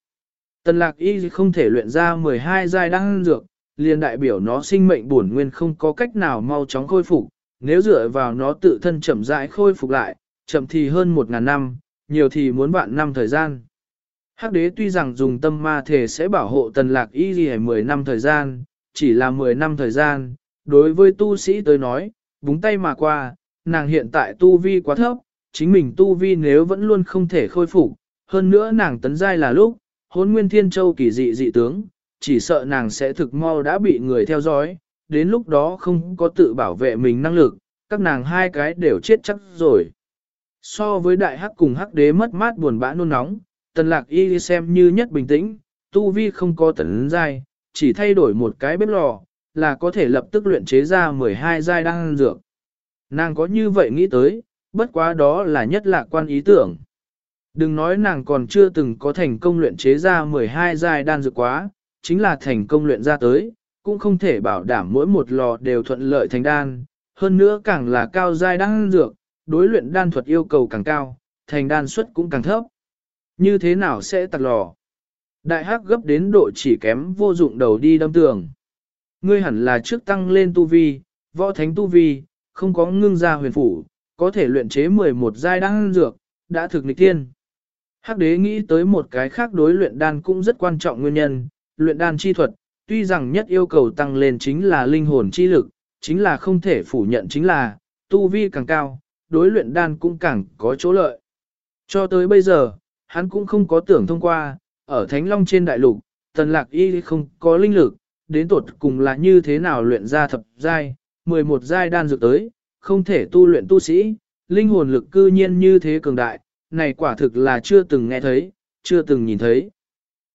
Tần lạc y không thể luyện ra 12 giai đan dược, liền đại biểu nó sinh mệnh bổn nguyên không có cách nào mau chóng khôi phục, nếu dựa vào nó tự thân chậm rãi khôi phục lại, chậm thì hơn 1.000 năm, nhiều thì muốn vạn năm thời gian. Hắc đế tuy rằng dùng tâm ma thể sẽ bảo hộ tần lạc y gì 10 năm thời gian, chỉ là 10 năm thời gian, đối với tu sĩ tới nói, búng tay mà qua, nàng hiện tại tu vi quá thấp, chính mình tu vi nếu vẫn luôn không thể khôi phục, hơn nữa nàng tấn giai là lúc, hôn nguyên thiên châu kỳ dị dị tướng, chỉ sợ nàng sẽ thực mau đã bị người theo dõi, đến lúc đó không có tự bảo vệ mình năng lực, các nàng hai cái đều chết chắc rồi. So với đại hắc cùng hắc đế mất mát buồn bã nôn nóng, tần lạc y xem như nhất bình tĩnh, tu vi không có tấn giai, chỉ thay đổi một cái bếp lò, là có thể lập tức luyện chế ra 12 giai đan dược. Nàng có như vậy nghĩ tới, bất quá đó là nhất lạc quan ý tưởng. Đừng nói nàng còn chưa từng có thành công luyện chế ra 12 giai đan dược quá, chính là thành công luyện ra tới, cũng không thể bảo đảm mỗi một lò đều thuận lợi thành đan, hơn nữa càng là cao giai đan dược, đối luyện đan thuật yêu cầu càng cao, thành đan suất cũng càng thấp. Như thế nào sẽ tặc lò? Đại hắc gấp đến độ chỉ kém vô dụng đầu đi đâm tường. Ngươi hẳn là trước tăng lên tu vi, võ thánh tu vi, không có ngưng ra huyền phủ, có thể luyện chế 11 giai đan dược, đã thực nghịch tiên. Hắc đế nghĩ tới một cái khác đối luyện đan cũng rất quan trọng nguyên nhân, luyện đan chi thuật, tuy rằng nhất yêu cầu tăng lên chính là linh hồn chi lực, chính là không thể phủ nhận chính là, tu vi càng cao, đối luyện đan cũng càng có chỗ lợi. Cho tới bây giờ, hắn cũng không có tưởng thông qua, ở Thánh Long trên đại lục, tần lạc y không có linh lực, đến tột cùng là như thế nào luyện ra thập giai, 11 giai đan dược tới, không thể tu luyện tu sĩ, linh hồn lực cư nhiên như thế cường đại, này quả thực là chưa từng nghe thấy, chưa từng nhìn thấy.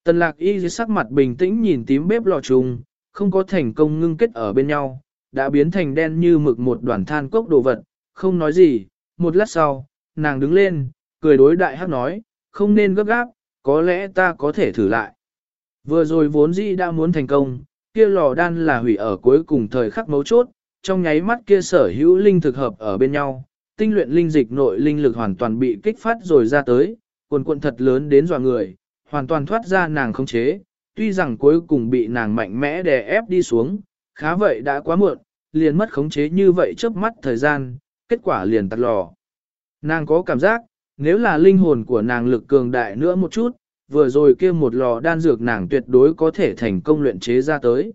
Tần lạc y dưới sắc mặt bình tĩnh nhìn tím bếp lò trùng, không có thành công ngưng kết ở bên nhau, đã biến thành đen như mực một đoàn than cốc đồ vật, không nói gì, một lát sau, nàng đứng lên, cười đối đại hát nói, không nên gấp gáp, có lẽ ta có thể thử lại. Vừa rồi vốn dĩ đã muốn thành công, kia lò đan là hủy ở cuối cùng thời khắc mấu chốt, trong nháy mắt kia sở hữu linh thực hợp ở bên nhau, tinh luyện linh dịch nội linh lực hoàn toàn bị kích phát rồi ra tới, cuồn cuộn thật lớn đến dọa người, hoàn toàn thoát ra nàng không chế, tuy rằng cuối cùng bị nàng mạnh mẽ đè ép đi xuống, khá vậy đã quá muộn, liền mất khống chế như vậy chớp mắt thời gian, kết quả liền tắt lò. Nàng có cảm giác, nếu là linh hồn của nàng lực cường đại nữa một chút, vừa rồi kia một lò đan dược nàng tuyệt đối có thể thành công luyện chế ra tới.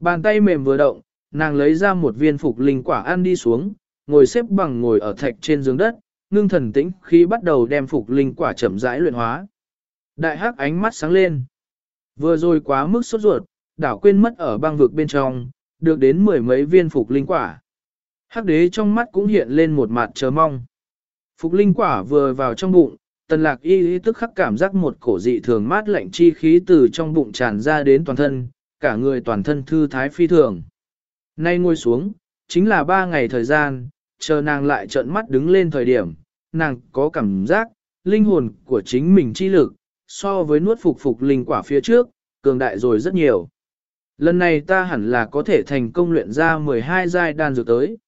Bàn tay mềm vừa động, nàng lấy ra một viên phục linh quả ăn đi xuống, ngồi xếp bằng ngồi ở thạch trên giường đất, ngưng thần tĩnh khi bắt đầu đem phục linh quả chậm rãi luyện hóa. Đại hắc ánh mắt sáng lên. Vừa rồi quá mức sốt ruột, đảo quên mất ở băng vực bên trong, được đến mười mấy viên phục linh quả. Hắc đế trong mắt cũng hiện lên một mặt chờ mong. Phục linh quả vừa vào trong bụng, tần lạc y tức khắc cảm giác một cổ dị thường mát lạnh chi khí từ trong bụng tràn ra đến toàn thân, cả người toàn thân thư thái phi thường. Nay ngồi xuống, chính là ba ngày thời gian, chờ nàng lại trợn mắt đứng lên thời điểm, nàng có cảm giác, linh hồn của chính mình chi lực, so với nuốt phục phục linh quả phía trước, cường đại rồi rất nhiều. Lần này ta hẳn là có thể thành công luyện ra 12 giai đan dược tới.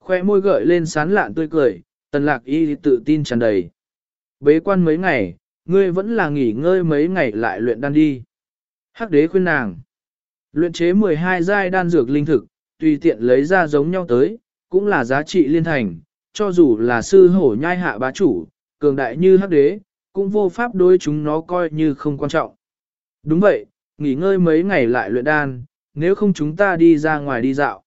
Khoe môi gợi lên sán lạn tươi cười, tần lạc y tự tin tràn đầy. Bế quan mấy ngày, ngươi vẫn là nghỉ ngơi mấy ngày lại luyện đan đi. Hắc đế khuyên nàng. Luyện chế 12 giai đan dược linh thực, tùy tiện lấy ra giống nhau tới, cũng là giá trị liên thành, cho dù là sư hổ nhai hạ bá chủ, cường đại như hắc đế, cũng vô pháp đối chúng nó coi như không quan trọng. Đúng vậy, nghỉ ngơi mấy ngày lại luyện đan, nếu không chúng ta đi ra ngoài đi dạo.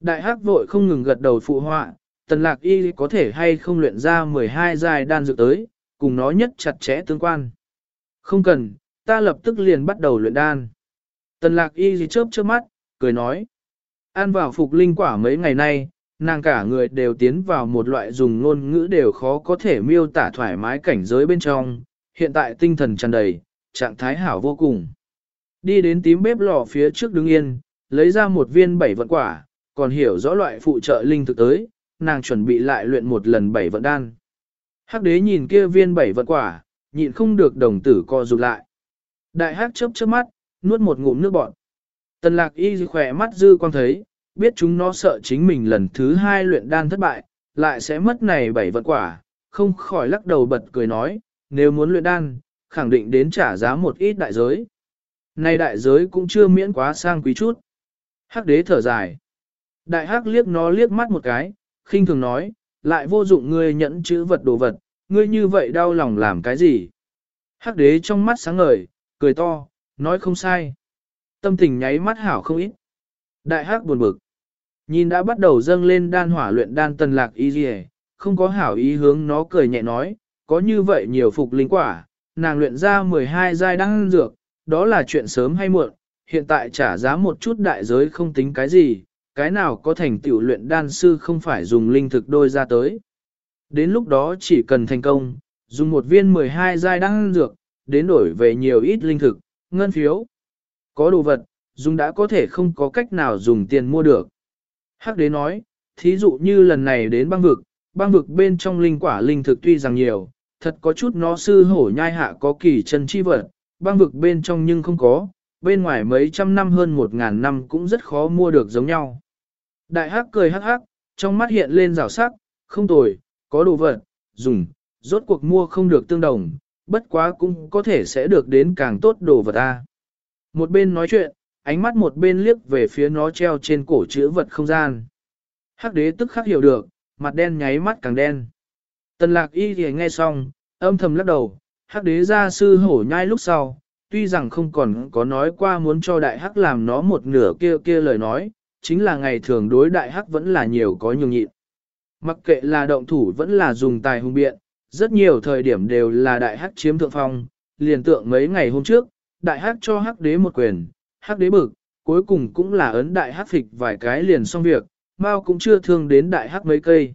Đại hắc vội không ngừng gật đầu phụ họa, tần lạc y có thể hay không luyện ra 12 giai đan dược tới, cùng nó nhất chặt chẽ tương quan. Không cần, ta lập tức liền bắt đầu luyện đan. Tần lạc y chớp chớp mắt, cười nói. Ăn vào phục linh quả mấy ngày nay, nàng cả người đều tiến vào một loại dùng ngôn ngữ đều khó có thể miêu tả thoải mái cảnh giới bên trong, hiện tại tinh thần tràn đầy, trạng thái hảo vô cùng. Đi đến tím bếp lò phía trước đứng yên, lấy ra một viên bảy vận quả, còn hiểu rõ loại phụ trợ linh thực tới, nàng chuẩn bị lại luyện một lần bảy vận đan. Hắc đế nhìn kia viên bảy vận quả, nhịn không được đồng tử co rụt lại. Đại hắc chớp chớp mắt, nuốt một ngụm nước bọt. Tần lạc y khỏe mắt dư quang thấy, biết chúng nó sợ chính mình lần thứ hai luyện đan thất bại, lại sẽ mất này bảy vật quả, không khỏi lắc đầu bật cười nói, nếu muốn luyện đan, khẳng định đến trả giá một ít đại giới. Này đại giới cũng chưa miễn quá sang quý chút. Hắc đế thở dài. Đại hắc liếc nó liếc mắt một cái, khinh thường nói, lại vô dụng ngươi nhẫn chữ vật đồ vật, ngươi như vậy đau lòng làm cái gì? Hắc đế trong mắt sáng ngời, cười to, nói không sai. Tâm tình nháy mắt hảo không ít. Đại hắc buồn bực. Nhìn đã bắt đầu dâng lên đan hỏa luyện đan tần lạc y dì không có hảo ý hướng nó cười nhẹ nói, có như vậy nhiều phục linh quả, nàng luyện ra 12 giai đan dược, đó là chuyện sớm hay muộn, hiện tại trả giá một chút đại giới không tính cái gì, cái nào có thành tựu luyện đan sư không phải dùng linh thực đôi ra tới. Đến lúc đó chỉ cần thành công, dùng một viên 12 giai đan dược, đến đổi về nhiều ít linh thực, ngân phiếu. Có đồ vật, dùng đã có thể không có cách nào dùng tiền mua được. Hắc đế nói, thí dụ như lần này đến băng vực, băng vực bên trong linh quả linh thực tuy rằng nhiều, thật có chút nó sư hổ nhai hạ có kỳ chân chi vật, băng vực bên trong nhưng không có, bên ngoài mấy trăm năm hơn một ngàn năm cũng rất khó mua được giống nhau. Đại hắc cười hắc hắc, trong mắt hiện lên rào sắc, không tồi, có đồ vật, dùng, rốt cuộc mua không được tương đồng, bất quá cũng có thể sẽ được đến càng tốt đồ vật ta. Một bên nói chuyện, ánh mắt một bên liếc về phía nó treo trên cổ chữ vật không gian. Hắc đế tức khắc hiểu được, mặt đen nháy mắt càng đen. Tần lạc y thì nghe xong, âm thầm lắc đầu, hắc đế gia sư hổ nhai lúc sau, tuy rằng không còn có nói qua muốn cho đại hắc làm nó một nửa kia kia lời nói, chính là ngày thường đối đại hắc vẫn là nhiều có nhường nhịn. Mặc kệ là động thủ vẫn là dùng tài hung biện, rất nhiều thời điểm đều là đại hắc chiếm thượng phong, liền tượng mấy ngày hôm trước, đại hắc cho hắc đế một quyền, hắc đế bực, cuối cùng cũng là ấn đại hắc phịch vài cái liền xong việc, Mao cũng chưa thương đến đại hắc mấy cây.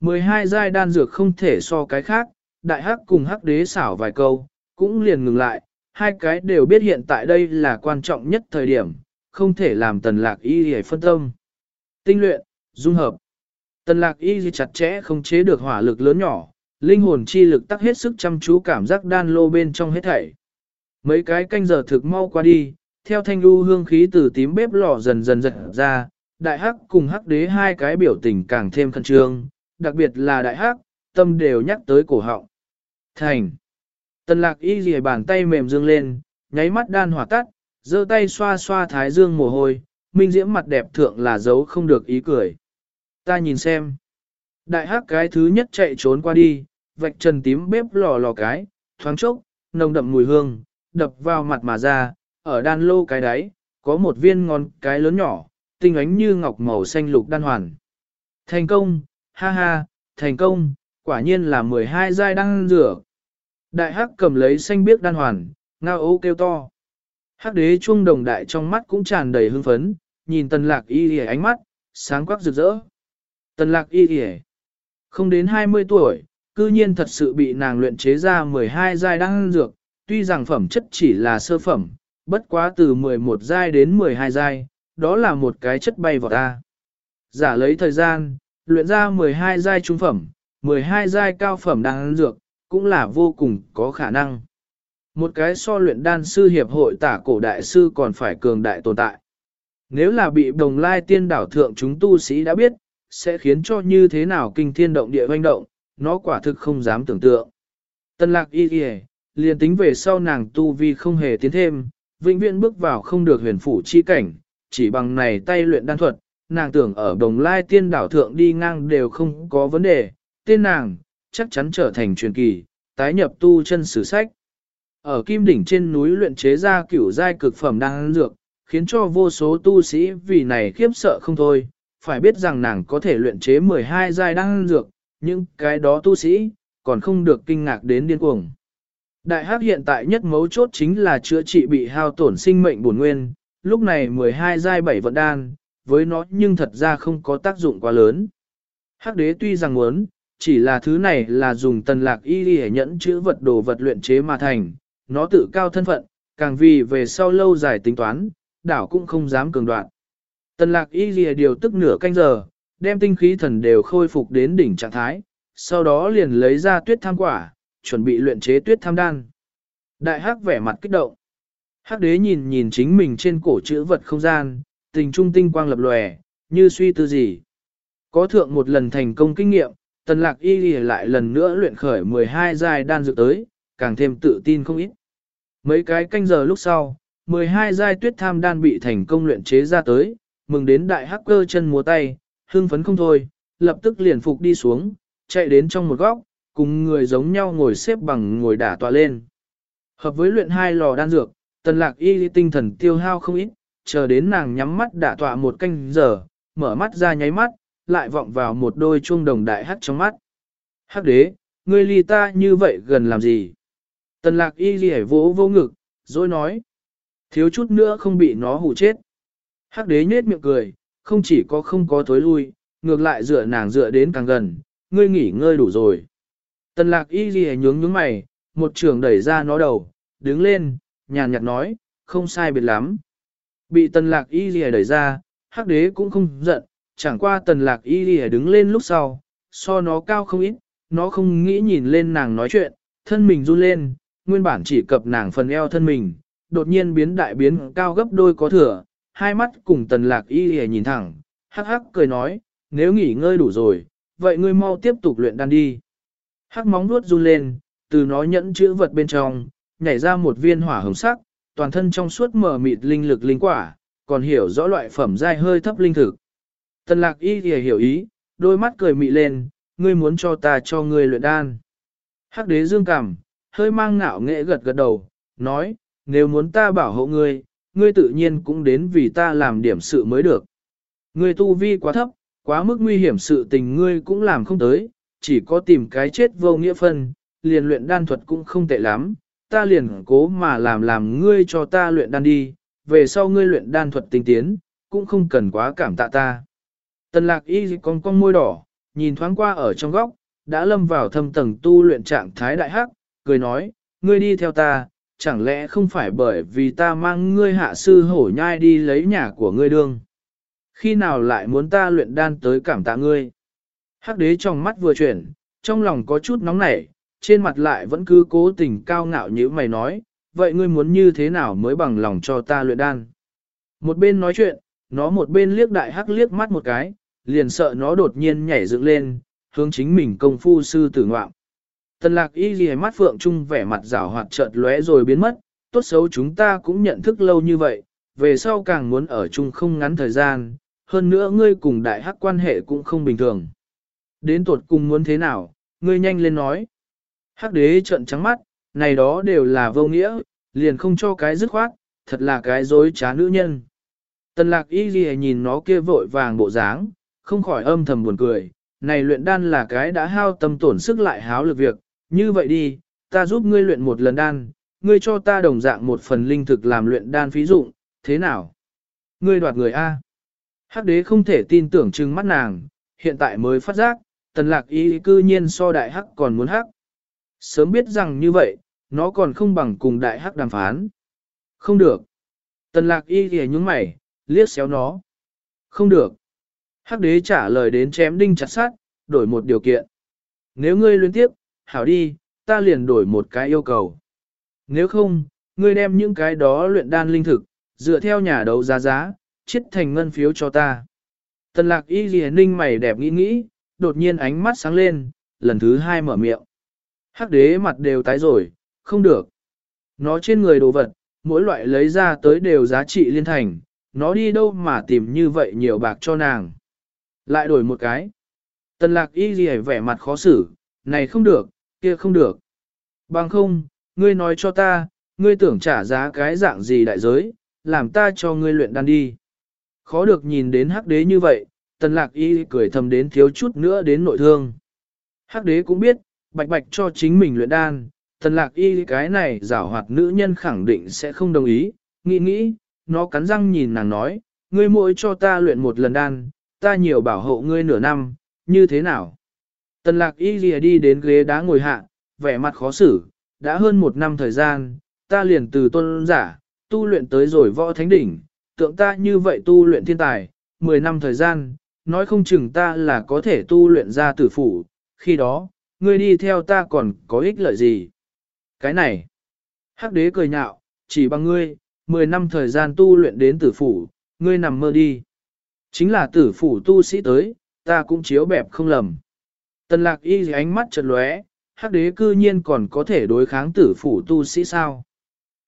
12 giai đan dược không thể so cái khác, đại hắc cùng hắc đế xảo vài câu, cũng liền ngừng lại, hai cái đều biết hiện tại đây là quan trọng nhất thời điểm, không thể làm tần lạc y hề phân tâm. Tinh luyện, dung hợp. Tần lạc y chặt chẽ không chế được hỏa lực lớn nhỏ, linh hồn chi lực tắc hết sức chăm chú cảm giác đan lô bên trong hết thảy. Mấy cái canh giờ thực mau qua đi, theo thanh lưu hương khí từ tím bếp lò dần dần dần ra, đại hắc cùng hắc đế hai cái biểu tình càng thêm khẩn trương, đặc biệt là đại hắc, tâm đều nhắc tới cổ họng. Thành. Tần lạc y dì bàn tay mềm dương lên, nháy mắt đan hỏa tắt, giơ tay xoa xoa thái dương mồ hôi, minh diễm mặt đẹp thượng là dấu không được ý cười. Ta nhìn xem. Đại hắc cái thứ nhất chạy trốn qua đi, vạch trần tím bếp lò lò cái, thoáng chốc, nồng đậm mùi hương, đập vào mặt mà ra, ở đan lô cái đáy, có một viên ngon cái lớn nhỏ, tinh ánh như ngọc màu xanh lục đan hoàn. Thành công, ha ha, thành công, quả nhiên là 12 giai đan rửa. Đại hắc cầm lấy xanh biếc đan hoàn, ngao ố kêu to. Hắc đế chuông đồng đại trong mắt cũng tràn đầy hưng phấn, nhìn tần lạc y hề ánh mắt, sáng quắc rực rỡ. Tần lạc y hề, không đến 20 tuổi, cư nhiên thật sự bị nàng luyện chế ra 12 giai đan dược, tuy rằng phẩm chất chỉ là sơ phẩm, bất quá từ 11 giai đến 12 giai, đó là một cái chất bay vào ta. Giả lấy thời gian, luyện ra 12 giai trung phẩm, 12 giai cao phẩm đan dược, cũng là vô cùng có khả năng. Một cái so luyện đan sư hiệp hội tả cổ đại sư còn phải cường đại tồn tại. Nếu là bị đồng lai tiên đảo thượng chúng tu sĩ đã biết, sẽ khiến cho như thế nào kinh thiên động địa hoành động, nó quả thực không dám tưởng tượng. Tân lạc y y liền tính về sau nàng tu vi không hề tiến thêm, vĩnh viễn bước vào không được huyền phủ chi cảnh, chỉ bằng này tay luyện đan thuật, nàng tưởng ở đồng lai tiên đảo thượng đi ngang đều không có vấn đề, tên nàng, chắc chắn trở thành truyền kỳ, tái nhập tu chân sử sách. Ở kim đỉnh trên núi luyện chế ra cửu giai cực phẩm đan dược, khiến cho vô số tu sĩ vì này khiếp sợ không thôi, phải biết rằng nàng có thể luyện chế 12 giai đan dược, nhưng cái đó tu sĩ, còn không được kinh ngạc đến điên cuồng. Đại hắc hiện tại nhất mấu chốt chính là chữa trị bị hao tổn sinh mệnh bổn nguyên, lúc này 12 giai 7 vận đan, với nó nhưng thật ra không có tác dụng quá lớn. Hắc đế tuy rằng muốn, chỉ là thứ này là dùng tần lạc y để nhẫn chữ vật đồ vật luyện chế mà thành, nó tự cao thân phận, càng vì về sau lâu dài tính toán, đảo cũng không dám cường đoạn. Tần lạc y lìa điều tức nửa canh giờ, đem tinh khí thần đều khôi phục đến đỉnh trạng thái, sau đó liền lấy ra tuyết tham quả, chuẩn bị luyện chế tuyết tham đan. Đại hắc vẻ mặt kích động. Hắc đế nhìn nhìn chính mình trên cổ chữ vật không gian, tình trung tinh quang lập lòe, như suy tư gì. Có thượng một lần thành công kinh nghiệm, tần lạc y lìa lại lần nữa luyện khởi 12 giai đan dược tới, càng thêm tự tin không ít. Mấy cái canh giờ lúc sau, 12 giai tuyết tham đan bị thành công luyện chế ra tới, mừng đến đại hắc cơ chân múa tay, hưng phấn không thôi, lập tức liền phục đi xuống, chạy đến trong một góc, cùng người giống nhau ngồi xếp bằng ngồi đả tọa lên. Hợp với luyện hai lò đan dược, tần lạc y tinh thần tiêu hao không ít, chờ đến nàng nhắm mắt đả tọa một canh giờ, mở mắt ra nháy mắt, lại vọng vào một đôi chuông đồng đại hắc trong mắt. Hắc đế, ngươi ly ta như vậy gần làm gì? Tần lạc y ghi vỗ vô ngực, rồi nói, Thiếu chút nữa không bị nó hù chết. Hắc đế nhết miệng cười, không chỉ có không có thối lui, ngược lại dựa nàng dựa đến càng gần, ngươi nghỉ ngơi đủ rồi. Tần lạc y ghi nhướng nhướng mày, một trường đẩy ra nó đầu, đứng lên, nhàn nhạt nói, không sai biệt lắm. Bị tần lạc y ghi đẩy ra, hắc đế cũng không giận, chẳng qua tần lạc y ghi đứng lên lúc sau, so nó cao không ít, nó không nghĩ nhìn lên nàng nói chuyện, thân mình run lên, nguyên bản chỉ cập nàng phần eo thân mình, đột nhiên biến đại biến cao gấp đôi có thừa, hai mắt cùng tần lạc y ghi nhìn thẳng, hắc hắc cười nói, nếu nghỉ ngơi đủ rồi, vậy ngươi mau tiếp tục luyện đan đi. Hắc móng nuốt run lên, từ nó nhẫn chữ vật bên trong, nhảy ra một viên hỏa hồng sắc, toàn thân trong suốt mở mịt linh lực linh quả, còn hiểu rõ loại phẩm giai hơi thấp linh thực. Tần lạc y thì hiểu ý, đôi mắt cười mị lên, ngươi muốn cho ta cho ngươi luyện đan. Hắc đế dương cảm, hơi mang ngạo nghệ gật gật đầu, nói, nếu muốn ta bảo hộ ngươi, ngươi tự nhiên cũng đến vì ta làm điểm sự mới được. Ngươi tu vi quá thấp, quá mức nguy hiểm sự tình ngươi cũng làm không tới, chỉ có tìm cái chết vô nghĩa phân, liền luyện đan thuật cũng không tệ lắm, ta liền cố mà làm làm ngươi cho ta luyện đan đi, về sau ngươi luyện đan thuật tinh tiến, cũng không cần quá cảm tạ ta. Tần lạc y con con môi đỏ, nhìn thoáng qua ở trong góc, đã lâm vào thâm tầng tu luyện trạng thái đại hắc, cười nói, ngươi đi theo ta, chẳng lẽ không phải bởi vì ta mang ngươi hạ sư hổ nhai đi lấy nhà của ngươi đương. Khi nào lại muốn ta luyện đan tới cảm tạ ngươi? Hắc đế trong mắt vừa chuyển, trong lòng có chút nóng nảy, trên mặt lại vẫn cứ cố tình cao ngạo như mày nói, vậy ngươi muốn như thế nào mới bằng lòng cho ta luyện đan? Một bên nói chuyện, nó một bên liếc đại hắc liếc mắt một cái, liền sợ nó đột nhiên nhảy dựng lên, hướng chính mình công phu sư tử ngoạm. Tần lạc y ghi mắt phượng trung vẻ mặt rảo hoạt chợt lóe rồi biến mất, tốt xấu chúng ta cũng nhận thức lâu như vậy, về sau càng muốn ở chung không ngắn thời gian, hơn nữa ngươi cùng đại hắc quan hệ cũng không bình thường. Đến tuột cùng muốn thế nào, ngươi nhanh lên nói. Hắc đế trợn trắng mắt, này đó đều là vô nghĩa, liền không cho cái dứt khoát, thật là cái dối trá nữ nhân. Tần lạc y ghi nhìn nó kia vội vàng bộ dáng, không khỏi âm thầm buồn cười, này luyện đan là cái đã hao tâm tổn sức lại háo lực việc, như vậy đi, ta giúp ngươi luyện một lần đan, ngươi cho ta đồng dạng một phần linh thực làm luyện đan phí dụng, thế nào? Ngươi đoạt người A. Hắc đế không thể tin tưởng chừng mắt nàng, hiện tại mới phát giác, tần lạc y cư nhiên so đại hắc còn muốn hắc. Sớm biết rằng như vậy, nó còn không bằng cùng đại hắc đàm phán. Không được. Tần lạc y thì nhúng mày, liếc xéo nó. Không được. Hắc đế trả lời đến chém đinh chặt sát, đổi một điều kiện. Nếu ngươi liên tiếp, hảo đi, ta liền đổi một cái yêu cầu. Nếu không, ngươi đem những cái đó luyện đan linh thực, dựa theo nhà đấu giá giá, chiết thành ngân phiếu cho ta. Tần lạc y ghi ninh mày đẹp nghĩ nghĩ, đột nhiên ánh mắt sáng lên, lần thứ hai mở miệng. Hắc đế mặt đều tái rồi, không được. Nó trên người đồ vật, mỗi loại lấy ra tới đều giá trị liên thành, nó đi đâu mà tìm như vậy nhiều bạc cho nàng. Lại đổi một cái. Tần lạc y gì vẻ mặt khó xử, này không được, kia không được. Bằng không, ngươi nói cho ta, ngươi tưởng trả giá cái dạng gì đại giới, làm ta cho ngươi luyện đan đi. Khó được nhìn đến hắc đế như vậy, tần lạc y cười thầm đến thiếu chút nữa đến nội thương. Hắc đế cũng biết, bạch bạch cho chính mình luyện đan, tần lạc y cái này giảo hoạt nữ nhân khẳng định sẽ không đồng ý, nghĩ nghĩ, nó cắn răng nhìn nàng nói, ngươi mỗi cho ta luyện một lần đan, ta nhiều bảo hộ ngươi nửa năm, như thế nào? Tần lạc y lìa đi đến ghế đá ngồi hạ, vẻ mặt khó xử, đã hơn một năm thời gian, ta liền từ tôn giả, tu luyện tới rồi võ thánh đỉnh, tượng ta như vậy tu luyện thiên tài, 10 năm thời gian, nói không chừng ta là có thể tu luyện ra tử phủ, khi đó, ngươi đi theo ta còn có ích lợi gì? Cái này, hắc đế cười nhạo, chỉ bằng ngươi, 10 năm thời gian tu luyện đến tử phủ, ngươi nằm mơ đi. Chính là tử phủ tu sĩ tới, ta cũng chiếu bẹp không lầm. Tần lạc y ánh mắt chợt lóe, hắc đế cư nhiên còn có thể đối kháng tử phủ tu sĩ sao.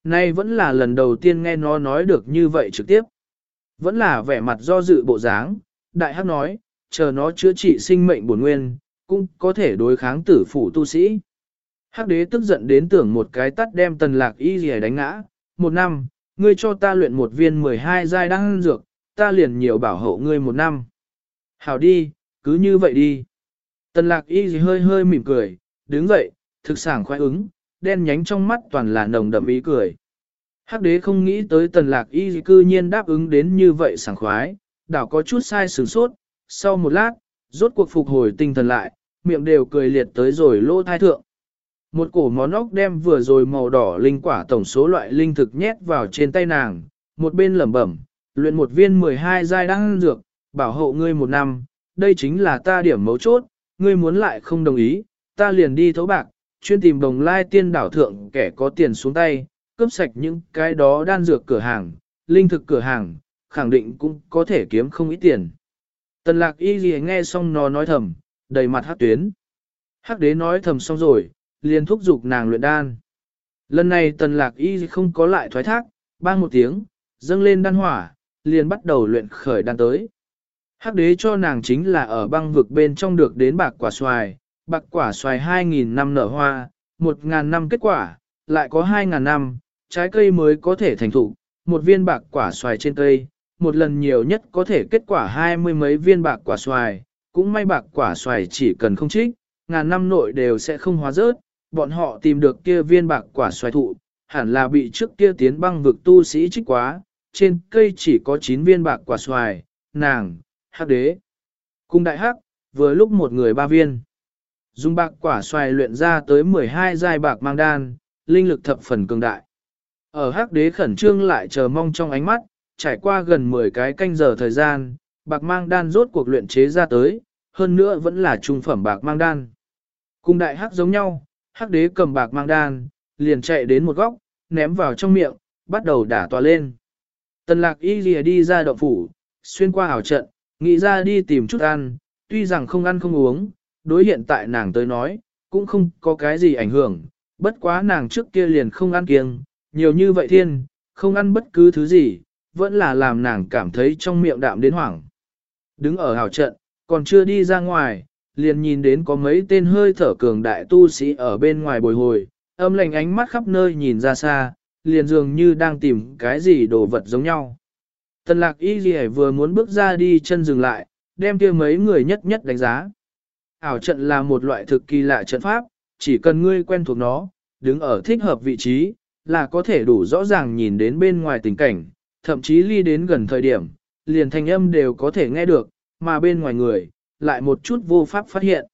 Nay vẫn là lần đầu tiên nghe nó nói được như vậy trực tiếp. Vẫn là vẻ mặt do dự bộ dáng, đại hắc nói, chờ nó chữa trị sinh mệnh bổn nguyên, cũng có thể đối kháng tử phủ tu sĩ. Hắc đế tức giận đến tưởng một cái tắt đem tần lạc y gì đánh ngã, một năm, ngươi cho ta luyện một viên 12 giai đăng dược, ta liền nhiều bảo hộ ngươi một năm. Hảo đi, cứ như vậy đi. Tần lạc y gì hơi hơi mỉm cười, đứng dậy, thực sảng khoái ứng, đen nhánh trong mắt toàn là nồng đậm ý cười. Hắc đế không nghĩ tới tần lạc y cư nhiên đáp ứng đến như vậy sảng khoái, đảo có chút sai sướng sốt, sau một lát, rốt cuộc phục hồi tinh thần lại, miệng đều cười liệt tới rồi lỗ thai thượng. Một cổ món óc đem vừa rồi màu đỏ linh quả tổng số loại linh thực nhét vào trên tay nàng, một bên lẩm bẩm, luyện một viên 12 giai đăng dược, bảo hộ ngươi một năm, đây chính là ta điểm mấu chốt, ngươi muốn lại không đồng ý, ta liền đi thấu bạc, chuyên tìm đồng lai tiên đảo thượng kẻ có tiền xuống tay, cướp sạch những cái đó đan dược cửa hàng, linh thực cửa hàng, khẳng định cũng có thể kiếm không ít tiền. Tần lạc y gì nghe xong nó nói thầm, đầy mặt hát tuyến. Hắc đế nói thầm xong rồi, liền thúc giục nàng luyện đan. Lần này tần lạc y không có lại thoái thác, bang một tiếng, dâng lên đan hỏa, liền bắt đầu luyện khởi đan tới. Hắc đế cho nàng chính là ở băng vực bên trong được đến bạc quả xoài, bạc quả xoài 2.000 năm nở hoa, 1.000 năm kết quả, lại có 2.000 năm, trái cây mới có thể thành thụ, một viên bạc quả xoài trên cây, một lần nhiều nhất có thể kết quả hai mươi mấy viên bạc quả xoài, cũng may bạc quả xoài chỉ cần không trích, ngàn năm nội đều sẽ không hóa rớt, bọn họ tìm được kia viên bạc quả xoài thụ, hẳn là bị trước kia tiến băng vực tu sĩ trích quá, trên cây chỉ có 9 viên bạc quả xoài, nàng, hắc đế. Cung đại hắc, vừa lúc một người ba viên. Dùng bạc quả xoài luyện ra tới 12 giai bạc mang đan, linh lực thập phần cường đại. Ở hắc đế khẩn trương lại chờ mong trong ánh mắt, trải qua gần 10 cái canh giờ thời gian, bạc mang đan rốt cuộc luyện chế ra tới, hơn nữa vẫn là trung phẩm bạc mang đan. Cùng đại hắc giống nhau, hắc đế cầm bạc mang đan, liền chạy đến một góc, ném vào trong miệng, bắt đầu đả tòa lên. Tần lạc y lìa đi ra động phủ, xuyên qua hào trận, nghĩ ra đi tìm chút ăn, tuy rằng không ăn không uống, đối hiện tại nàng tới nói, cũng không có cái gì ảnh hưởng, bất quá nàng trước kia liền không ăn kiêng, nhiều như vậy thiên, không ăn bất cứ thứ gì, vẫn là làm nàng cảm thấy trong miệng đạm đến hoảng. Đứng ở hào trận, còn chưa đi ra ngoài, liền nhìn đến có mấy tên hơi thở cường đại tu sĩ ở bên ngoài bồi hồi, âm lành ánh mắt khắp nơi nhìn ra xa, liền dường như đang tìm cái gì đồ vật giống nhau. Tần lạc y gì vừa muốn bước ra đi chân dừng lại, đem kia mấy người nhất nhất đánh giá. Ảo trận là một loại thực kỳ lạ trận pháp, chỉ cần ngươi quen thuộc nó, đứng ở thích hợp vị trí, là có thể đủ rõ ràng nhìn đến bên ngoài tình cảnh, thậm chí ly đến gần thời điểm, liền thanh âm đều có thể nghe được, mà bên ngoài người, lại một chút vô pháp phát hiện.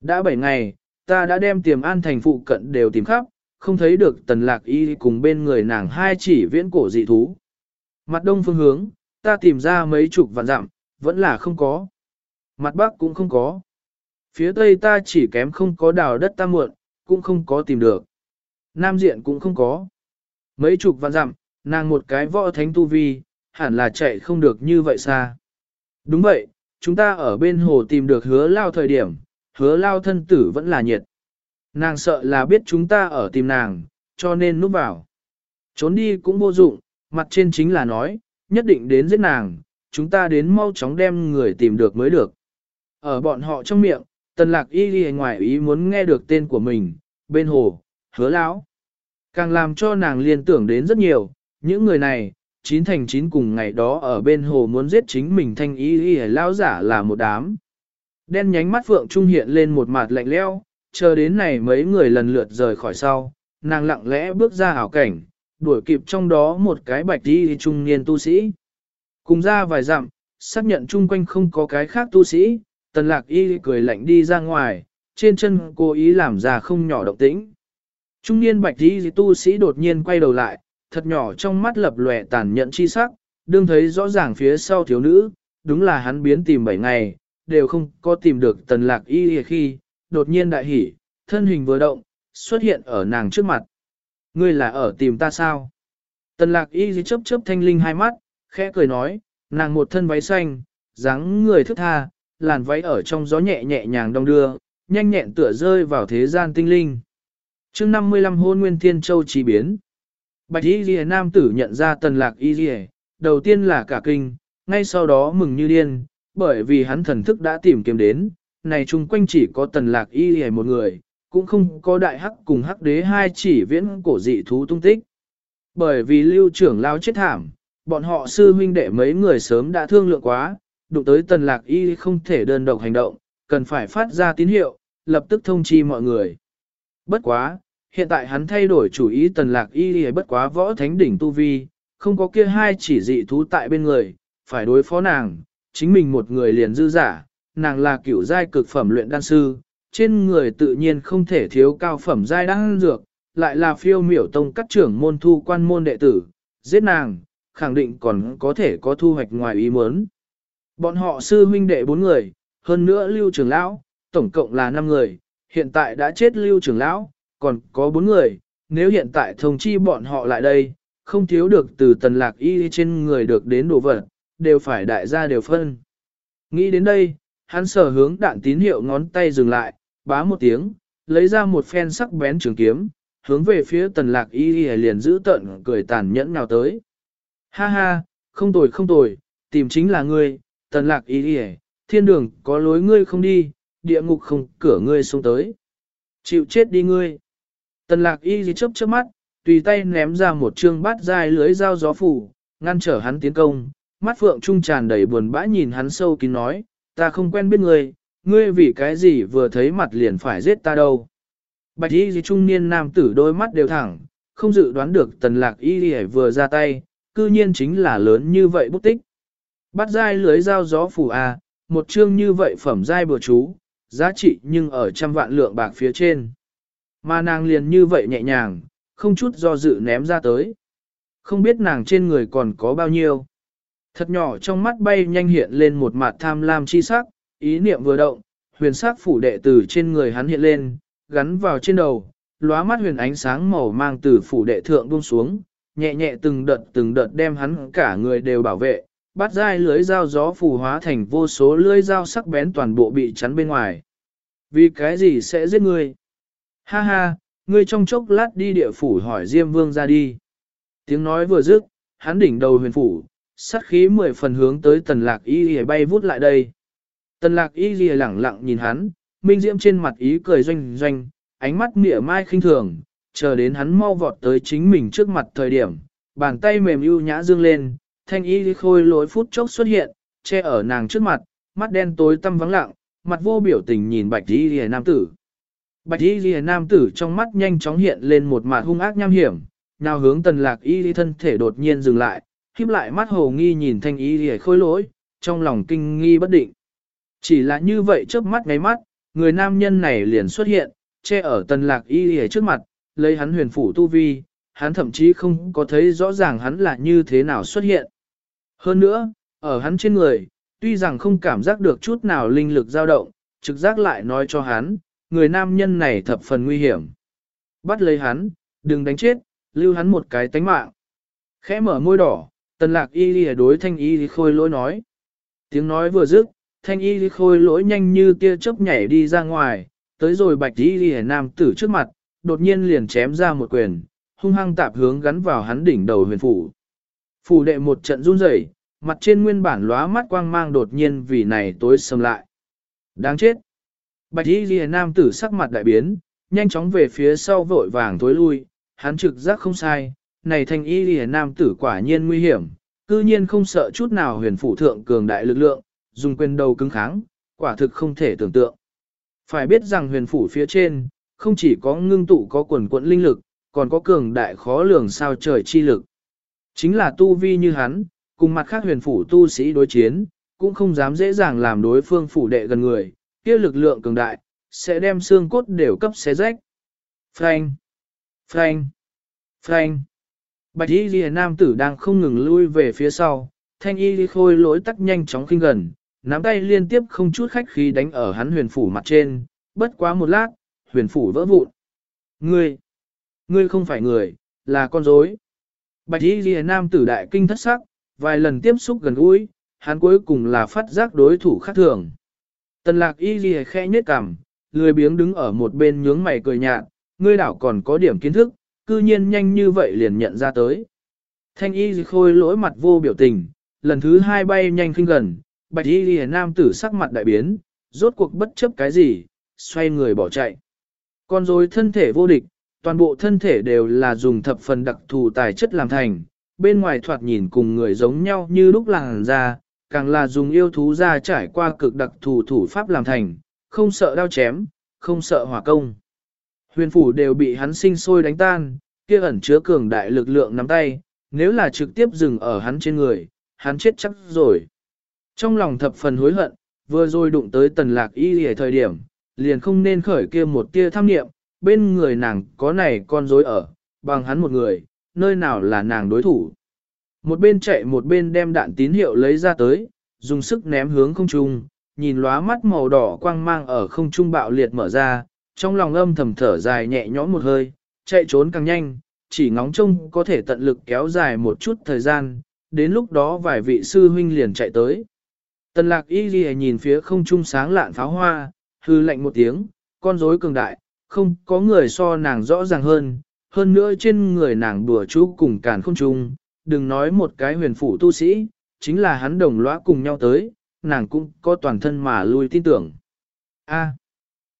Đã 7 ngày, ta đã đem tiềm an thành phụ cận đều tìm khắp, không thấy được tần lạc y cùng bên người nàng hai chỉ viễn cổ dị thú. Mặt đông phương hướng, ta tìm ra mấy chục vạn dặm, vẫn là không có. Mặt bắc cũng không có. Phía tây ta chỉ kém không có đào đất ta muộn, cũng không có tìm được. Nam diện cũng không có. Mấy chục vạn dặm, nàng một cái võ thánh tu vi, hẳn là chạy không được như vậy xa. Đúng vậy, chúng ta ở bên hồ tìm được hứa lao thời điểm, hứa lao thân tử vẫn là nhiệt. Nàng sợ là biết chúng ta ở tìm nàng, cho nên núp vào. Trốn đi cũng vô dụng, mặt trên chính là nói, nhất định đến giết nàng, chúng ta đến mau chóng đem người tìm được mới được. Ở bọn họ trong miệng, tần lạc y ghi ngoài ý muốn nghe được tên của mình, bên hồ, hứa lão. Càng làm cho nàng liên tưởng đến rất nhiều, những người này, chín thành chín cùng ngày đó ở bên hồ muốn giết chính mình thanh y y lão giả là một đám. Đen nhánh mắt phượng trung hiện lên một mặt lạnh leo, chờ đến này mấy người lần lượt rời khỏi sau, nàng lặng lẽ bước ra hảo cảnh, đuổi kịp trong đó một cái bạch đi trung niên tu sĩ. Cùng ra vài dặm, xác nhận chung quanh không có cái khác tu sĩ, tần lạc y cười lạnh đi ra ngoài, trên chân cố ý làm ra không nhỏ động tĩnh. Trung niên bạch đi tu sĩ đột nhiên quay đầu lại, thật nhỏ trong mắt lập lòe tàn nhẫn chi sắc, đương thấy rõ ràng phía sau thiếu nữ, đúng là hắn biến tìm 7 ngày, đều không có tìm được tần lạc y khi, đột nhiên đại hỉ, thân hình vừa động, xuất hiện ở nàng trước mặt. Ngươi là ở tìm ta sao? Tần lạc y chớp chớp thanh linh hai mắt, khẽ cười nói, nàng một thân váy xanh, dáng người thức tha, làn váy ở trong gió nhẹ nhẹ nhàng đông đưa, nhanh nhẹn tựa rơi vào thế gian tinh linh. chương 55 hôn nguyên thiên châu chi biến. Bạch y ghi nam tử nhận ra tần lạc y ghi, đầu tiên là cả kinh, ngay sau đó mừng như điên, bởi vì hắn thần thức đã tìm kiếm đến, này chung quanh chỉ có tần lạc y ghi một người, cũng không có đại hắc cùng hắc đế hai chỉ viễn cổ dị thú tung tích. Bởi vì lưu trưởng lao chết thảm, bọn họ sư huynh đệ mấy người sớm đã thương lượng quá, đụng tới tần lạc y không thể đơn độc hành động, cần phải phát ra tín hiệu, lập tức thông chi mọi người. Bất quá, hiện tại hắn thay đổi chủ ý tần lạc y đi bất quá võ thánh đỉnh tu vi, không có kia hai chỉ dị thú tại bên người, phải đối phó nàng, chính mình một người liền dư giả, nàng là kiểu giai cực phẩm luyện đan sư, trên người tự nhiên không thể thiếu cao phẩm giai đan dược, lại là phiêu miểu tông các trưởng môn thu quan môn đệ tử, giết nàng, khẳng định còn có thể có thu hoạch ngoài ý muốn. Bọn họ sư huynh đệ bốn người, hơn nữa lưu trưởng lão, tổng cộng là năm người, hiện tại đã chết lưu trưởng lão, còn có bốn người, nếu hiện tại thông chi bọn họ lại đây, không thiếu được từ tần lạc y trên người được đến đồ vật, đều phải đại gia đều phân. Nghĩ đến đây, hắn sở hướng đạn tín hiệu ngón tay dừng lại, bá một tiếng, lấy ra một phen sắc bén trường kiếm, hướng về phía tần lạc y liền giữ tận cười tàn nhẫn nào tới. Ha ha, không tồi không tồi, tìm chính là ngươi, tần lạc y thiên đường có lối ngươi không đi, địa ngục không cửa ngươi xuống tới. Chịu chết đi ngươi. Tần lạc y chớp chớp mắt, tùy tay ném ra một chương bát dài lưới dao gió phủ, ngăn trở hắn tiến công, mắt phượng trung tràn đầy buồn bã nhìn hắn sâu kín nói, ta không quen biết ngươi, ngươi vì cái gì vừa thấy mặt liền phải giết ta đâu. Bạch y gì trung niên nam tử đôi mắt đều thẳng, không dự đoán được tần lạc y gì vừa ra tay, cư nhiên chính là lớn như vậy bút tích. Bát dài lưới dao gió phủ à, một chương như vậy phẩm dai bừa chú, giá trị nhưng ở trăm vạn lượng bạc phía trên. Mà nàng liền như vậy nhẹ nhàng, không chút do dự ném ra tới. Không biết nàng trên người còn có bao nhiêu. Thật nhỏ trong mắt bay nhanh hiện lên một mặt tham lam chi sắc, ý niệm vừa động, huyền sắc phủ đệ tử trên người hắn hiện lên, gắn vào trên đầu, lóa mắt huyền ánh sáng màu mang từ phủ đệ thượng buông xuống, nhẹ nhẹ từng đợt từng đợt đem hắn cả người đều bảo vệ, bắt dai lưới dao gió phù hóa thành vô số lưới dao sắc bén toàn bộ bị chắn bên ngoài. Vì cái gì sẽ giết ngươi? Ha ha, ngươi trong chốc lát đi địa phủ hỏi Diêm Vương ra đi. Tiếng nói vừa dứt, hắn đỉnh đầu huyền phủ, sát khí mười phần hướng tới tần lạc y ghi bay vút lại đây. Tần lạc y ghi lẳng lặng nhìn hắn, minh diễm trên mặt ý cười doanh doanh, ánh mắt mỉa mai khinh thường, chờ đến hắn mau vọt tới chính mình trước mặt thời điểm, bàn tay mềm ưu nhã dương lên, thanh y khôi lối phút chốc xuất hiện, che ở nàng trước mặt, mắt đen tối tăm vắng lặng, mặt vô biểu tình nhìn bạch y ghi nam tử. Bạch y ghi nam tử trong mắt nhanh chóng hiện lên một mặt hung ác nham hiểm, nào hướng tần lạc y thân thể đột nhiên dừng lại, khiếp lại mắt hồ nghi nhìn thanh y ghi khôi lỗi, trong lòng kinh nghi bất định. Chỉ là như vậy trước mắt ngay mắt, người nam nhân này liền xuất hiện, che ở tần lạc y ghi trước mặt, lấy hắn huyền phủ tu vi, hắn thậm chí không có thấy rõ ràng hắn là như thế nào xuất hiện. Hơn nữa, ở hắn trên người, tuy rằng không cảm giác được chút nào linh lực dao động, trực giác lại nói cho hắn, người nam nhân này thập phần nguy hiểm. Bắt lấy hắn, đừng đánh chết, lưu hắn một cái tánh mạng. Khẽ mở môi đỏ, tần lạc y lìa đối thanh y khôi lỗi nói. Tiếng nói vừa dứt, thanh y khôi lỗi nhanh như tia chớp nhảy đi ra ngoài, tới rồi bạch y lìa nam tử trước mặt, đột nhiên liền chém ra một quyền, hung hăng tạp hướng gắn vào hắn đỉnh đầu huyền phủ. Phủ đệ một trận run rẩy, mặt trên nguyên bản lóa mắt quang mang đột nhiên vì này tối sầm lại. Đáng chết! Bạch y ghi nam tử sắc mặt đại biến, nhanh chóng về phía sau vội vàng tối lui, hắn trực giác không sai, này thanh y ghi nam tử quả nhiên nguy hiểm, cư nhiên không sợ chút nào huyền phủ thượng cường đại lực lượng, dùng quyền đầu cứng kháng, quả thực không thể tưởng tượng. Phải biết rằng huyền phủ phía trên, không chỉ có ngưng tụ có quần quận linh lực, còn có cường đại khó lường sao trời chi lực. Chính là tu vi như hắn, cùng mặt khác huyền phủ tu sĩ đối chiến, cũng không dám dễ dàng làm đối phương phủ đệ gần người, kia lực lượng cường đại, sẽ đem xương cốt đều cấp xé rách. Frank! Frank! Frank! Bạch y ghi nam tử đang không ngừng lui về phía sau, thanh y ghi khôi lỗi tắc nhanh chóng khinh gần, nắm tay liên tiếp không chút khách khí đánh ở hắn huyền phủ mặt trên, bất quá một lát, huyền phủ vỡ vụn. Ngươi! Ngươi không phải người, là con rối. Bạch y ghi nam tử đại kinh thất sắc, vài lần tiếp xúc gần gũi, hắn cuối cùng là phát giác đối thủ khác thường. Tần lạc y ghi khẽ nhết cằm, lười biếng đứng ở một bên nhướng mày cười nhạt, ngươi đảo còn có điểm kiến thức, cư nhiên nhanh như vậy liền nhận ra tới. Thanh y khôi lỗi mặt vô biểu tình, lần thứ hai bay nhanh khinh gần, bạch y ghi nam tử sắc mặt đại biến, rốt cuộc bất chấp cái gì, xoay người bỏ chạy. Con rồi thân thể vô địch, toàn bộ thân thể đều là dùng thập phần đặc thù tài chất làm thành, bên ngoài thoạt nhìn cùng người giống nhau như lúc làng ra, càng là dùng yêu thú ra trải qua cực đặc thù thủ pháp làm thành, không sợ đao chém, không sợ hỏa công. Huyền phủ đều bị hắn sinh sôi đánh tan, kia ẩn chứa cường đại lực lượng nắm tay, nếu là trực tiếp dừng ở hắn trên người, hắn chết chắc rồi. Trong lòng thập phần hối hận, vừa rồi đụng tới tần lạc y hề thời điểm, liền không nên khởi kia một tia tham niệm, bên người nàng có này con rối ở, bằng hắn một người, nơi nào là nàng đối thủ. Một bên chạy một bên đem đạn tín hiệu lấy ra tới, dùng sức ném hướng không trung, nhìn lóa mắt màu đỏ quang mang ở không trung bạo liệt mở ra, trong lòng âm thầm thở dài nhẹ nhõm một hơi, chạy trốn càng nhanh, chỉ ngóng trông có thể tận lực kéo dài một chút thời gian, đến lúc đó vài vị sư huynh liền chạy tới. Tần lạc y ghi nhìn phía không trung sáng lạn pháo hoa, hư lạnh một tiếng, con rối cường đại, không có người so nàng rõ ràng hơn, hơn nữa trên người nàng đùa chú cùng càn không trung, đừng nói một cái huyền phủ tu sĩ, chính là hắn đồng lõa cùng nhau tới, nàng cũng có toàn thân mà lui tin tưởng. A.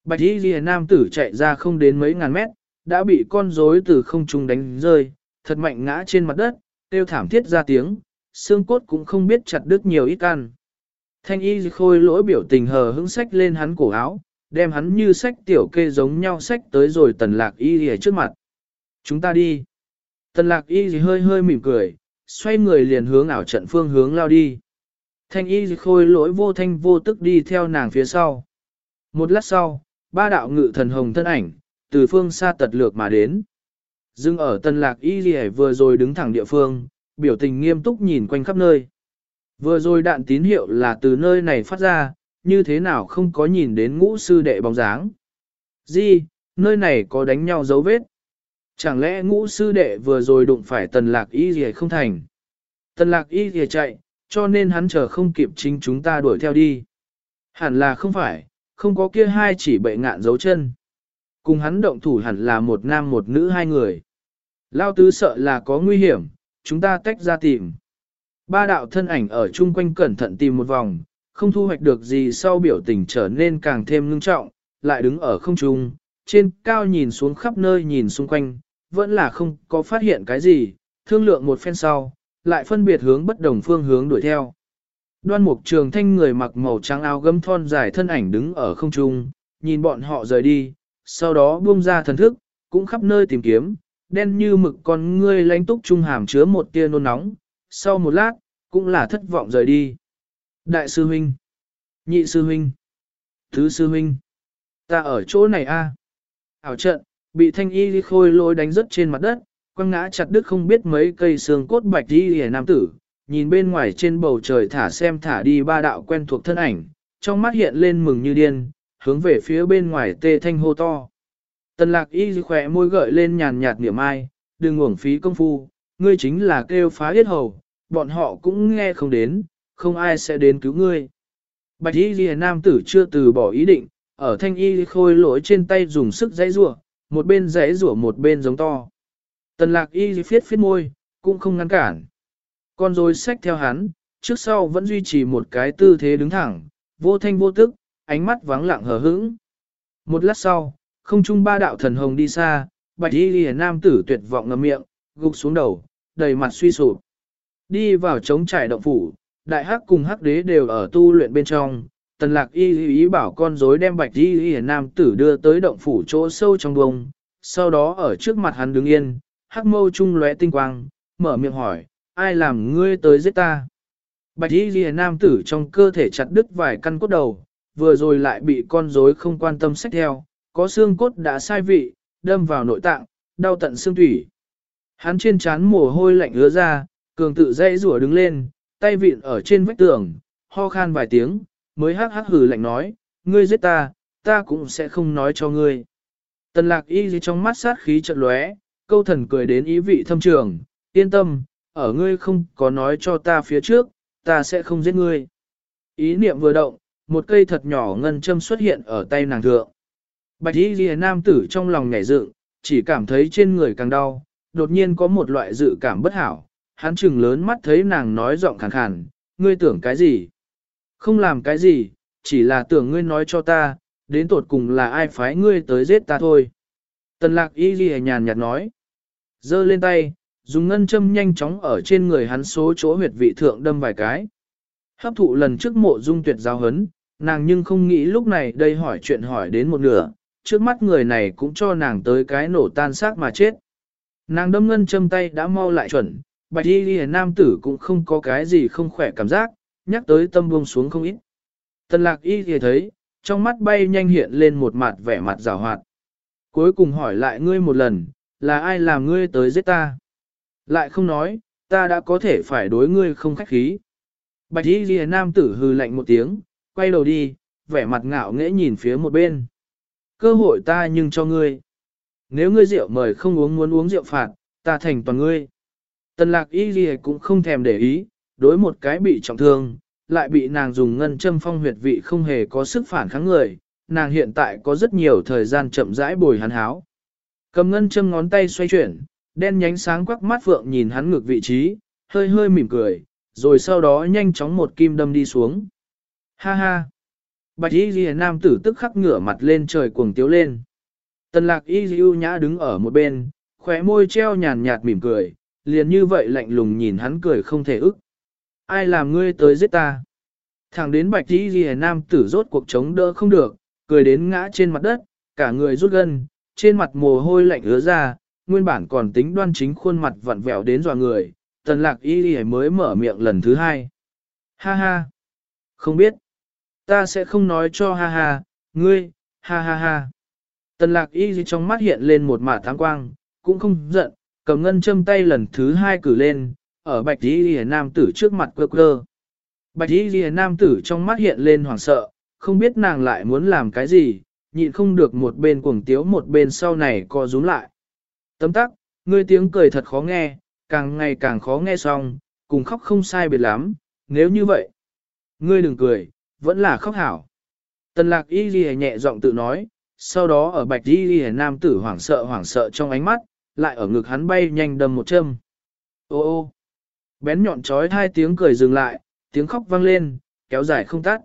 Bạch y ghi nam tử chạy ra không đến mấy ngàn mét, đã bị con rối từ không trung đánh rơi, thật mạnh ngã trên mặt đất, tiêu thảm thiết ra tiếng, xương cốt cũng không biết chặt đứt nhiều ít ăn. Thanh y khôi lỗi biểu tình hờ hững sách lên hắn cổ áo, đem hắn như sách tiểu kê giống nhau sách tới rồi tần lạc y ở trước mặt. Chúng ta đi. Tần lạc y hơi hơi mỉm cười, xoay người liền hướng ảo trận phương hướng lao đi. Thanh y khôi lỗi vô thanh vô tức đi theo nàng phía sau. Một lát sau, ba đạo ngự thần hồng thân ảnh, từ phương xa tật lược mà đến. Dưng ở tần lạc y gì vừa rồi đứng thẳng địa phương, biểu tình nghiêm túc nhìn quanh khắp nơi. Vừa rồi đạn tín hiệu là từ nơi này phát ra, như thế nào không có nhìn đến ngũ sư đệ bóng dáng. Di, nơi này có đánh nhau dấu vết. Chẳng lẽ ngũ sư đệ vừa rồi đụng phải tần lạc y gì không thành. Tần lạc y gì chạy, cho nên hắn chờ không kịp chính chúng ta đuổi theo đi. Hẳn là không phải, không có kia hai chỉ bệ ngạn dấu chân. Cùng hắn động thủ hẳn là một nam một nữ hai người. Lao tứ sợ là có nguy hiểm, chúng ta tách ra tìm. Ba đạo thân ảnh ở chung quanh cẩn thận tìm một vòng, không thu hoạch được gì sau biểu tình trở nên càng thêm ngưng trọng, lại đứng ở không trung, trên cao nhìn xuống khắp nơi nhìn xung quanh, vẫn là không có phát hiện cái gì, thương lượng một phen sau, lại phân biệt hướng bất đồng phương hướng đuổi theo. Đoan mục trường thanh người mặc màu trắng áo gấm thon dài thân ảnh đứng ở không trung, nhìn bọn họ rời đi, sau đó buông ra thần thức, cũng khắp nơi tìm kiếm, đen như mực con ngươi lánh túc trung hàm chứa một tia nôn nóng, sau một lát, cũng là thất vọng rời đi. Đại sư huynh, nhị sư huynh, thứ sư huynh, ta ở chỗ này a. À. Ảo trận, bị thanh y khôi lôi đánh rớt trên mặt đất, quăng ngã chặt đứt không biết mấy cây xương cốt bạch đi hề nam tử, nhìn bên ngoài trên bầu trời thả xem thả đi ba đạo quen thuộc thân ảnh, trong mắt hiện lên mừng như điên, hướng về phía bên ngoài tê thanh hô to. Tần lạc y khỏe môi gợi lên nhàn nhạt niệm ai, đừng uổng phí công phu, ngươi chính là kêu phá hết hầu, bọn họ cũng nghe không đến, không ai sẽ đến cứu ngươi. Bạch y ghi nam tử chưa từ bỏ ý định, ở thanh y khôi lỗi trên tay dùng sức dãy ruột, một bên rẽ rủa một bên giống to. Tần lạc y phiết phiết môi, cũng không ngăn cản. Con rồi xách theo hắn, trước sau vẫn duy trì một cái tư thế đứng thẳng, vô thanh vô tức, ánh mắt vắng lặng hờ hững. Một lát sau, không trung ba đạo thần hồng đi xa, bạch y lìa nam tử tuyệt vọng ngầm miệng, gục xuống đầu, đầy mặt suy sụp. Đi vào chống trải động phủ, đại hắc cùng hắc đế đều ở tu luyện bên trong. Tần lạc y ý bảo con rối đem bạch y y nam tử đưa tới động phủ chỗ sâu trong bông, sau đó ở trước mặt hắn đứng yên, hắc mâu trung lóe tinh quang, mở miệng hỏi, ai làm ngươi tới giết ta? Bạch y y nam tử trong cơ thể chặt đứt vài căn cốt đầu, vừa rồi lại bị con rối không quan tâm xét theo, có xương cốt đã sai vị, đâm vào nội tạng, đau tận xương thủy. Hắn trên trán mồ hôi lạnh ứa ra, cường tự dây rủa đứng lên, tay vịn ở trên vách tường, ho khan vài tiếng, mới hắc hắc hử lạnh nói, ngươi giết ta, ta cũng sẽ không nói cho ngươi. Tần lạc y gì trong mắt sát khí trận lóe, câu thần cười đến ý vị thâm trường, yên tâm, ở ngươi không có nói cho ta phía trước, ta sẽ không giết ngươi. Ý niệm vừa động, một cây thật nhỏ ngân châm xuất hiện ở tay nàng thượng. Bạch y gì nam tử trong lòng nhảy dựng, chỉ cảm thấy trên người càng đau, đột nhiên có một loại dự cảm bất hảo, hắn chừng lớn mắt thấy nàng nói giọng khàn khàn, ngươi tưởng cái gì? Không làm cái gì, chỉ là tưởng ngươi nói cho ta, đến tột cùng là ai phái ngươi tới giết ta thôi. Tần lạc y ghi nhàn nhạt nói, giơ lên tay, dùng ngân châm nhanh chóng ở trên người hắn số chỗ huyệt vị thượng đâm vài cái. Hấp thụ lần trước mộ dung tuyệt giáo hấn, nàng nhưng không nghĩ lúc này đây hỏi chuyện hỏi đến một nửa, trước mắt người này cũng cho nàng tới cái nổ tan xác mà chết. Nàng đâm ngân châm tay đã mau lại chuẩn, bạch y ghi nam tử cũng không có cái gì không khỏe cảm giác, nhắc tới tâm buông xuống không ít. Tần lạc y thì thấy, trong mắt bay nhanh hiện lên một mặt vẻ mặt rào hoạt. Cuối cùng hỏi lại ngươi một lần, là ai làm ngươi tới giết ta? Lại không nói, ta đã có thể phải đối ngươi không khách khí. Bạch y ghi nam tử hư lạnh một tiếng, quay đầu đi, vẻ mặt ngạo nghễ nhìn phía một bên. Cơ hội ta nhưng cho ngươi. Nếu ngươi rượu mời không uống muốn uống rượu phạt, ta thành toàn ngươi. Tần lạc y ghi cũng không thèm để ý, đối một cái bị trọng thương, lại bị nàng dùng ngân châm phong huyệt vị không hề có sức phản kháng người, nàng hiện tại có rất nhiều thời gian chậm rãi bồi hắn háo. Cầm ngân châm ngón tay xoay chuyển, đen nhánh sáng quắc mắt phượng nhìn hắn ngược vị trí, hơi hơi mỉm cười, rồi sau đó nhanh chóng một kim đâm đi xuống. Ha ha! Bạch y ghi nam tử tức khắc ngửa mặt lên trời cuồng tiếu lên. Tần lạc y ghi nhã đứng ở một bên, khóe môi treo nhàn nhạt mỉm cười, liền như vậy lạnh lùng nhìn hắn cười không thể ức. Ai làm ngươi tới giết ta? Thẳng đến bạch đi ghi nam tử rốt cuộc chống đỡ không được, cười đến ngã trên mặt đất, cả người rút gân, trên mặt mồ hôi lạnh ứa ra, nguyên bản còn tính đoan chính khuôn mặt vặn vẹo đến dọa người, tần lạc y ghi mới mở miệng lần thứ hai. Ha ha! Không biết! Ta sẽ không nói cho ha ha, ngươi, ha ha ha. Tần lạc y gì trong mắt hiện lên một mả tháng quang, cũng không giận, cầm ngân châm tay lần thứ hai cử lên, ở bạch y ghi nam tử trước mặt cơ cơ. Bạch y ghi nam tử trong mắt hiện lên hoảng sợ, không biết nàng lại muốn làm cái gì, nhịn không được một bên cuồng tiếu một bên sau này co rúm lại. Tấm tắc, ngươi tiếng cười thật khó nghe, càng ngày càng khó nghe xong, cùng khóc không sai biệt lắm, nếu như vậy. Ngươi đừng cười, vẫn là khóc hảo. Tần lạc y ghi nhẹ giọng tự nói, sau đó ở bạch y ghi nam tử hoảng sợ hoảng sợ trong ánh mắt, lại ở ngực hắn bay nhanh đâm một châm. Ô ô, bén nhọn trói hai tiếng cười dừng lại, tiếng khóc vang lên, kéo dài không tắt.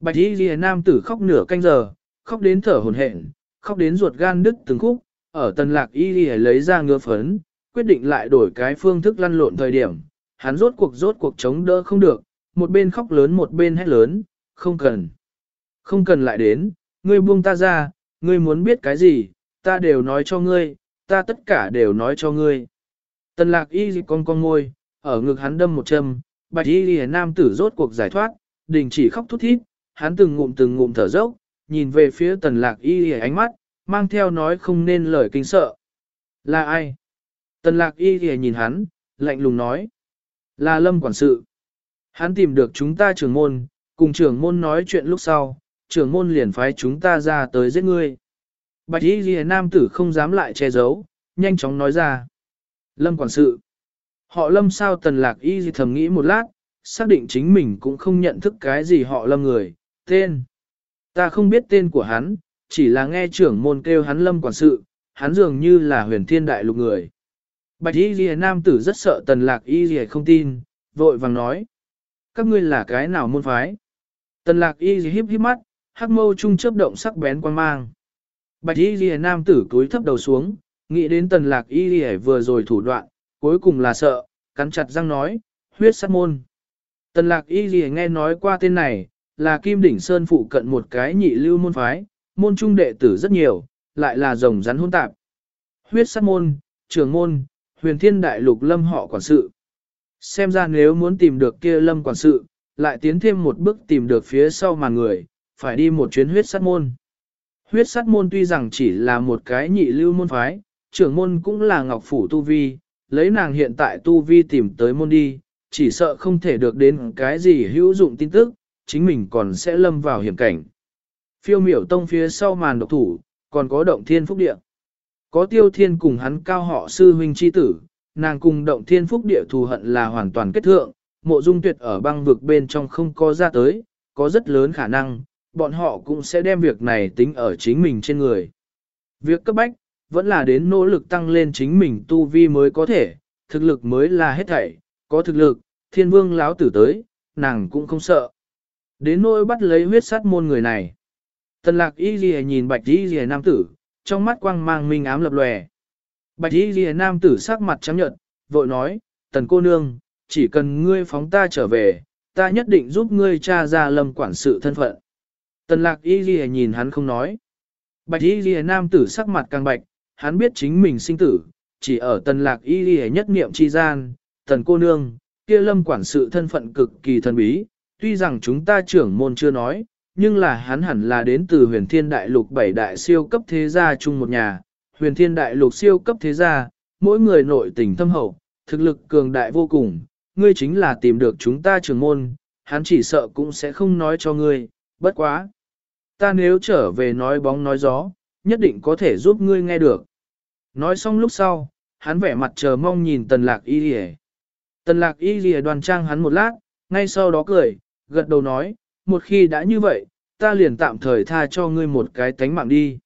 Bạch y ghi nam tử khóc nửa canh giờ, khóc đến thở hồn hển, khóc đến ruột gan đứt từng khúc, ở tần lạc y ghi lấy ra ngựa phấn, quyết định lại đổi cái phương thức lăn lộn thời điểm. Hắn rốt cuộc rốt cuộc chống đỡ không được, một bên khóc lớn một bên hét lớn, không cần. Không cần lại đến, ngươi buông ta ra, ngươi muốn biết cái gì, ta đều nói cho ngươi, ta tất cả đều nói cho ngươi. Tần lạc y dịch con con ngôi, ở ngực hắn đâm một châm, bạch y lìa nam tử rốt cuộc giải thoát, đình chỉ khóc thút thít, hắn từng ngụm từng ngụm thở dốc, nhìn về phía tần lạc y lìa ánh mắt, mang theo nói không nên lời kinh sợ. Là ai? Tần lạc y lìa nhìn hắn, lạnh lùng nói. Là lâm quản sự. Hắn tìm được chúng ta trưởng môn, cùng trưởng môn nói chuyện lúc sau, trưởng môn liền phái chúng ta ra tới giết ngươi. Bạch y lìa nam tử không dám lại che giấu, nhanh chóng nói ra. Lâm quản sự. Họ lâm sao tần lạc y gì thầm nghĩ một lát, xác định chính mình cũng không nhận thức cái gì họ lâm người, tên. Ta không biết tên của hắn, chỉ là nghe trưởng môn kêu hắn lâm quản sự, hắn dường như là huyền thiên đại lục người. Bạch y gì nam tử rất sợ tần lạc y gì không tin, vội vàng nói. Các ngươi là cái nào môn phái? Tần lạc y gì híp híp mắt, hắc mâu trung chớp động sắc bén quan mang. Bạch y gì nam tử cúi thấp đầu xuống, nghĩ đến tần lạc y gì vừa rồi thủ đoạn, cuối cùng là sợ, cắn chặt răng nói, huyết sát môn. Tần lạc y gì nghe nói qua tên này, là kim đỉnh sơn phụ cận một cái nhị lưu môn phái, môn trung đệ tử rất nhiều, lại là rồng rắn hôn tạp. Huyết sát môn, trường môn, huyền thiên đại lục lâm họ quản sự. Xem ra nếu muốn tìm được kia lâm quản sự, lại tiến thêm một bước tìm được phía sau màn người, phải đi một chuyến huyết sát môn. Huyết sát môn tuy rằng chỉ là một cái nhị lưu môn phái, trưởng môn cũng là ngọc phủ tu vi, lấy nàng hiện tại tu vi tìm tới môn đi, chỉ sợ không thể được đến cái gì hữu dụng tin tức, chính mình còn sẽ lâm vào hiểm cảnh. Phiêu miểu tông phía sau màn độc thủ, còn có động thiên phúc địa. Có tiêu thiên cùng hắn cao họ sư huynh chi tử, nàng cùng động thiên phúc địa thù hận là hoàn toàn kết thượng, mộ dung tuyệt ở băng vực bên trong không có ra tới, có rất lớn khả năng, bọn họ cũng sẽ đem việc này tính ở chính mình trên người. Việc cấp bách, vẫn là đến nỗ lực tăng lên chính mình tu vi mới có thể, thực lực mới là hết thảy, có thực lực, thiên vương láo tử tới, nàng cũng không sợ. Đến nỗi bắt lấy huyết sát môn người này. Tần lạc y ghi nhìn bạch y ghi nam tử, trong mắt quang mang minh ám lập lòe. Bạch y ghi nam tử sắc mặt trắng nhợt, vội nói, tần cô nương, chỉ cần ngươi phóng ta trở về, ta nhất định giúp ngươi tra ra lâm quản sự thân phận. Tần lạc y ghi nhìn hắn không nói. Bạch y ghi nam tử sắc mặt càng bạch, hắn biết chính mình sinh tử, chỉ ở tần lạc y ghi nhất niệm chi gian, tần cô nương, kia lâm quản sự thân phận cực kỳ thần bí, tuy rằng chúng ta trưởng môn chưa nói, nhưng là hắn hẳn là đến từ huyền thiên đại lục bảy đại siêu cấp thế gia chung một nhà, huyền thiên đại lục siêu cấp thế gia, mỗi người nội tình thâm hậu, thực lực cường đại vô cùng, ngươi chính là tìm được chúng ta trưởng môn, hắn chỉ sợ cũng sẽ không nói cho ngươi, bất quá. Ta nếu trở về nói bóng nói gió, nhất định có thể giúp ngươi nghe được. Nói xong lúc sau, hắn vẻ mặt chờ mong nhìn tần lạc y lìa. Tần lạc y lìa đoàn trang hắn một lát, ngay sau đó cười, gật đầu nói, một khi đã như vậy, ta liền tạm thời tha cho ngươi một cái tánh mạng đi.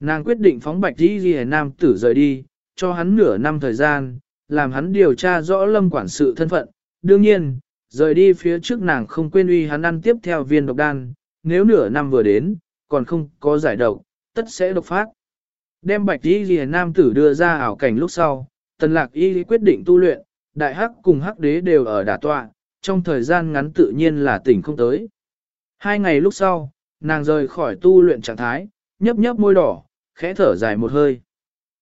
Nàng quyết định phóng bạch y lìa nam tử rời đi, cho hắn nửa năm thời gian, làm hắn điều tra rõ lâm quản sự thân phận. Đương nhiên, rời đi phía trước nàng không quên uy hắn ăn tiếp theo viên độc đan, nếu nửa năm vừa đến, còn không có giải độc, tất sẽ độc phát. Đem bạch y ghi nam tử đưa ra ảo cảnh lúc sau, tần lạc y quyết định tu luyện, đại hắc cùng hắc đế đều ở đả tọa, trong thời gian ngắn tự nhiên là tỉnh không tới. Hai ngày lúc sau, nàng rời khỏi tu luyện trạng thái, nhấp nhấp môi đỏ, khẽ thở dài một hơi.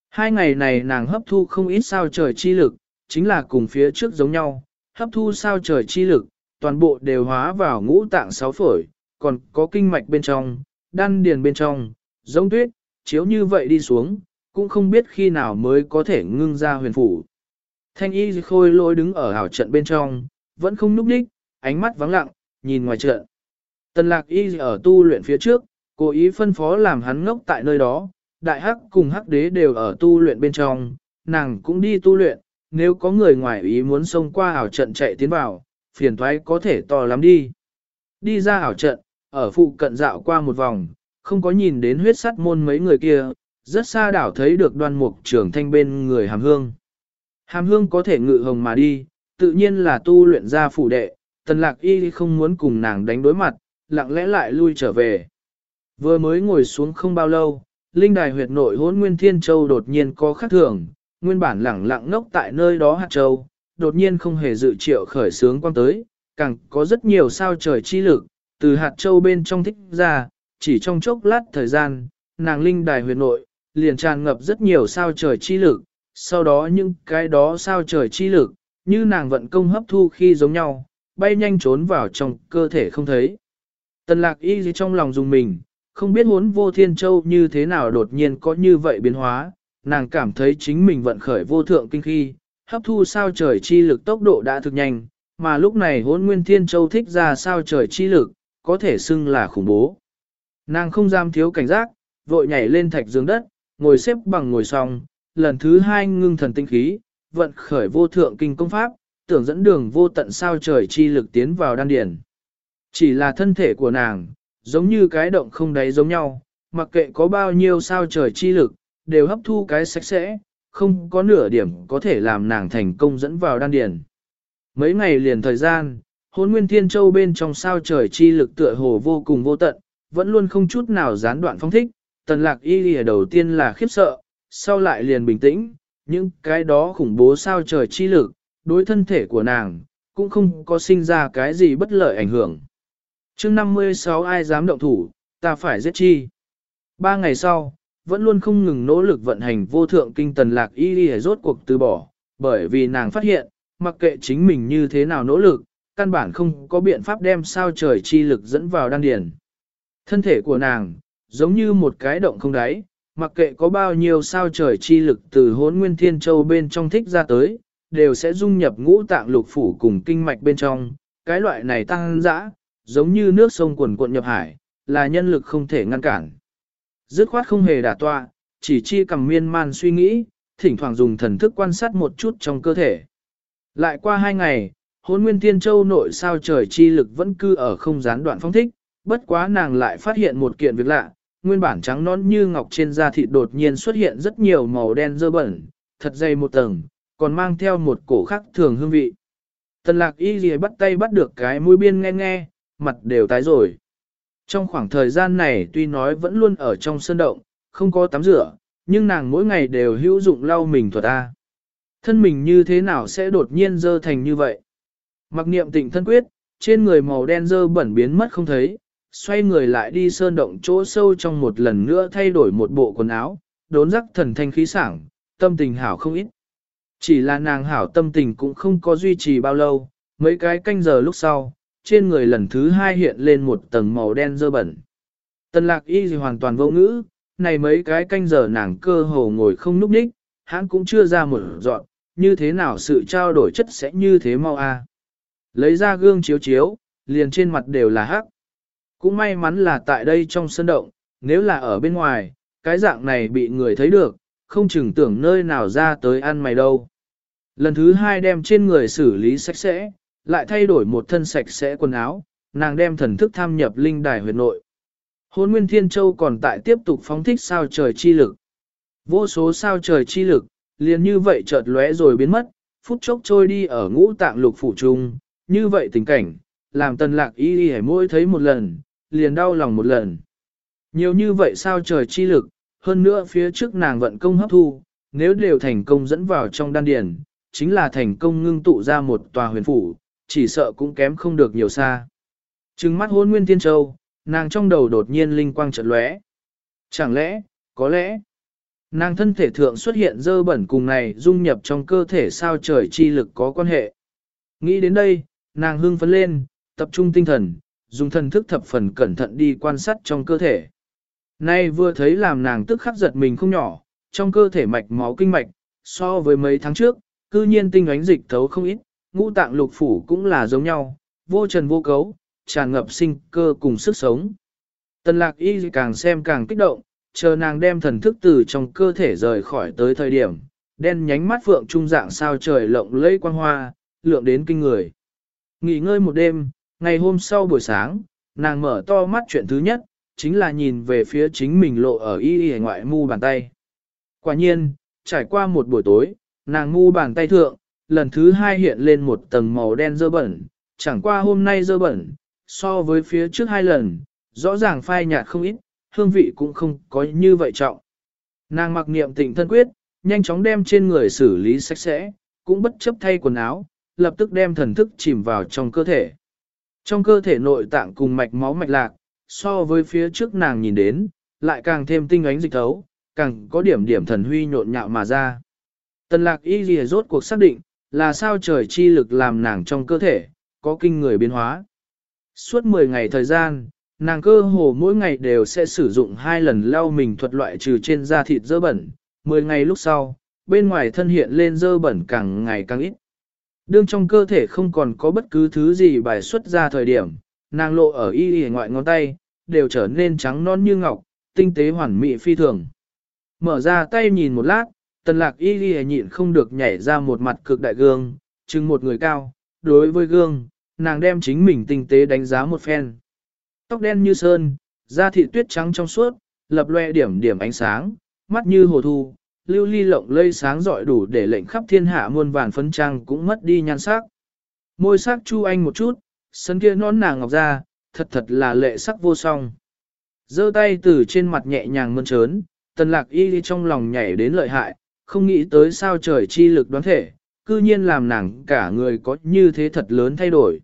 Hai ngày này nàng hấp thu không ít sao trời chi lực, chính là cùng phía trước giống nhau, hấp thu sao trời chi lực, toàn bộ đều hóa vào ngũ tạng sáu phổi, còn có kinh mạch bên trong, đan điền bên trong, giống tuyết, chiếu như vậy đi xuống, cũng không biết khi nào mới có thể ngưng ra huyền phủ. Thanh y khôi lôi đứng ở hảo trận bên trong, vẫn không núp đích, ánh mắt vắng lặng, nhìn ngoài trận. Tần lạc y ở tu luyện phía trước, cố ý phân phó làm hắn ngốc tại nơi đó, đại hắc cùng hắc đế đều ở tu luyện bên trong, nàng cũng đi tu luyện, nếu có người ngoài ý muốn xông qua hảo trận chạy tiến vào, phiền thoái có thể to lắm đi. Đi ra hảo trận, ở phụ cận dạo qua một vòng, không có nhìn đến huyết sắt môn mấy người kia, rất xa đảo thấy được đoan mục trưởng thanh bên người hàm hương. Hàm hương có thể ngự hồng mà đi, tự nhiên là tu luyện ra phủ đệ, tần lạc y không muốn cùng nàng đánh đối mặt, lặng lẽ lại lui trở về. Vừa mới ngồi xuống không bao lâu, linh đài huyệt nội hôn nguyên thiên châu đột nhiên có khắc thường, nguyên bản lẳng lặng ngốc tại nơi đó hạt châu, đột nhiên không hề dự triệu khởi sướng quang tới, càng có rất nhiều sao trời chi lực, từ hạt châu bên trong thích ra, chỉ trong chốc lát thời gian, nàng linh đài huyệt nội, liền tràn ngập rất nhiều sao trời chi lực, sau đó những cái đó sao trời chi lực, như nàng vận công hấp thu khi giống nhau, bay nhanh trốn vào trong cơ thể không thấy. Tần lạc y gì trong lòng dùng mình, không biết huấn vô thiên châu như thế nào đột nhiên có như vậy biến hóa, nàng cảm thấy chính mình vận khởi vô thượng kinh khi, hấp thu sao trời chi lực tốc độ đã thực nhanh, mà lúc này hốn nguyên thiên châu thích ra sao trời chi lực, có thể xưng là khủng bố. Nàng không dám thiếu cảnh giác, vội nhảy lên thạch giường đất, ngồi xếp bằng ngồi xong, lần thứ hai ngưng thần tinh khí, vận khởi vô thượng kinh công pháp, tưởng dẫn đường vô tận sao trời chi lực tiến vào đan điển. Chỉ là thân thể của nàng, giống như cái động không đáy giống nhau, mặc kệ có bao nhiêu sao trời chi lực, đều hấp thu cái sạch sẽ, không có nửa điểm có thể làm nàng thành công dẫn vào đan điển. Mấy ngày liền thời gian, hôn nguyên thiên châu bên trong sao trời chi lực tựa hồ vô cùng vô tận, vẫn luôn không chút nào gián đoạn phong thích, tần lạc y lìa đầu tiên là khiếp sợ, sau lại liền bình tĩnh, những cái đó khủng bố sao trời chi lực, đối thân thể của nàng, cũng không có sinh ra cái gì bất lợi ảnh hưởng. chương 56 ai dám động thủ, ta phải giết chi. Ba ngày sau, vẫn luôn không ngừng nỗ lực vận hành vô thượng kinh tần lạc y lìa rốt cuộc từ bỏ, bởi vì nàng phát hiện, mặc kệ chính mình như thế nào nỗ lực, căn bản không có biện pháp đem sao trời chi lực dẫn vào đan điền. Thân thể của nàng, giống như một cái động không đáy, mặc kệ có bao nhiêu sao trời chi lực từ hốn nguyên thiên châu bên trong thích ra tới, đều sẽ dung nhập ngũ tạng lục phủ cùng kinh mạch bên trong, cái loại này tăng dã, giống như nước sông quần cuộn nhập hải, là nhân lực không thể ngăn cản. Dứt khoát không hề đả tọa, chỉ chi cầm miên man suy nghĩ, thỉnh thoảng dùng thần thức quan sát một chút trong cơ thể. Lại qua hai ngày, hôn nguyên thiên châu nội sao trời chi lực vẫn cư ở không gián đoạn phong thích, bất quá nàng lại phát hiện một kiện việc lạ, nguyên bản trắng nón như ngọc trên da thịt đột nhiên xuất hiện rất nhiều màu đen dơ bẩn, thật dày một tầng, còn mang theo một cổ khắc thường hương vị. Tần lạc y gì bắt tay bắt được cái mũi biên nghe nghe, mặt đều tái rồi. Trong khoảng thời gian này tuy nói vẫn luôn ở trong sân động, không có tắm rửa, nhưng nàng mỗi ngày đều hữu dụng lau mình thuật A. Thân mình như thế nào sẽ đột nhiên dơ thành như vậy? Mặc niệm tịnh thân quyết, trên người màu đen dơ bẩn biến mất không thấy, xoay người lại đi sơn động chỗ sâu trong một lần nữa thay đổi một bộ quần áo, đốn rắc thần thanh khí sảng, tâm tình hảo không ít. Chỉ là nàng hảo tâm tình cũng không có duy trì bao lâu, mấy cái canh giờ lúc sau, trên người lần thứ hai hiện lên một tầng màu đen dơ bẩn. Tần lạc y gì hoàn toàn vô ngữ, này mấy cái canh giờ nàng cơ hồ ngồi không núp đích, hắn cũng chưa ra một dọn, như thế nào sự trao đổi chất sẽ như thế mau a Lấy ra gương chiếu chiếu, liền trên mặt đều là hắc. Cũng may mắn là tại đây trong sân động, nếu là ở bên ngoài, cái dạng này bị người thấy được, không chừng tưởng nơi nào ra tới ăn mày đâu. Lần thứ hai đem trên người xử lý sạch sẽ, lại thay đổi một thân sạch sẽ quần áo, nàng đem thần thức tham nhập linh đài huyệt nội. Hôn Nguyên Thiên Châu còn tại tiếp tục phóng thích sao trời chi lực. Vô số sao trời chi lực, liền như vậy chợt lóe rồi biến mất, phút chốc trôi đi ở ngũ tạng lục phủ trung, như vậy tình cảnh, làm tần lạc y y hẻ môi thấy một lần, liền đau lòng một lần. Nhiều như vậy sao trời chi lực, hơn nữa phía trước nàng vận công hấp thu, nếu đều thành công dẫn vào trong đan điền, chính là thành công ngưng tụ ra một tòa huyền phủ, chỉ sợ cũng kém không được nhiều xa. Trừng mắt hôn nguyên thiên châu, nàng trong đầu đột nhiên linh quang chợt lóe. Chẳng lẽ, có lẽ, nàng thân thể thượng xuất hiện dơ bẩn cùng này dung nhập trong cơ thể sao trời chi lực có quan hệ. Nghĩ đến đây, nàng hưng phấn lên, tập trung tinh thần, dùng thần thức thập phần cẩn thận đi quan sát trong cơ thể. Nay vừa thấy làm nàng tức khắc giật mình không nhỏ, trong cơ thể mạch máu kinh mạch, so với mấy tháng trước, cư nhiên tinh ánh dịch thấu không ít, ngũ tạng lục phủ cũng là giống nhau, vô trần vô cấu, tràn ngập sinh cơ cùng sức sống. Tần lạc y càng xem càng kích động, chờ nàng đem thần thức từ trong cơ thể rời khỏi tới thời điểm, đen nhánh mắt phượng trung dạng sao trời lộng lẫy quang hoa, lượng đến kinh người. Nghỉ ngơi một đêm, ngày hôm sau buổi sáng, nàng mở to mắt chuyện thứ nhất, chính là nhìn về phía chính mình lộ ở y y ngoại mu bàn tay. Quả nhiên, trải qua một buổi tối, nàng mu bàn tay thượng, lần thứ hai hiện lên một tầng màu đen dơ bẩn, chẳng qua hôm nay dơ bẩn, so với phía trước hai lần, rõ ràng phai nhạt không ít, hương vị cũng không có như vậy trọng. Nàng mặc niệm tịnh thân quyết, nhanh chóng đem trên người xử lý sạch sẽ, cũng bất chấp thay quần áo, lập tức đem thần thức chìm vào trong cơ thể. Trong cơ thể nội tạng cùng mạch máu mạch lạc, so với phía trước nàng nhìn đến, lại càng thêm tinh ánh dịch thấu, càng có điểm điểm thần huy nhộn nhạo mà ra. Tần lạc y ghi rốt cuộc xác định, là sao trời chi lực làm nàng trong cơ thể, có kinh người biến hóa. Suốt 10 ngày thời gian, nàng cơ hồ mỗi ngày đều sẽ sử dụng hai lần lau mình thuật loại trừ trên da thịt dơ bẩn. 10 ngày lúc sau, bên ngoài thân hiện lên dơ bẩn càng ngày càng ít. Đương trong cơ thể không còn có bất cứ thứ gì bài xuất ra thời điểm, nàng lộ ở y y ngoại ngón tay, đều trở nên trắng non như ngọc, tinh tế hoàn mỹ phi thường. Mở ra tay nhìn một lát, tần lạc y y nhịn không được nhảy ra một mặt cực đại gương, chừng một người cao, đối với gương, nàng đem chính mình tinh tế đánh giá một phen. Tóc đen như sơn, da thịt tuyết trắng trong suốt, lập loe điểm điểm ánh sáng, mắt như hồ thu, lưu ly lộng lây sáng rọi đủ để lệnh khắp thiên hạ muôn vàn phấn trang cũng mất đi nhan sắc. Môi sắc chu anh một chút, sân kia nón nàng ngọc ra, thật thật là lệ sắc vô song. giơ tay từ trên mặt nhẹ nhàng mơn trớn, tần lạc y trong lòng nhảy đến lợi hại, không nghĩ tới sao trời chi lực đoán thể, cư nhiên làm nàng cả người có như thế thật lớn thay đổi.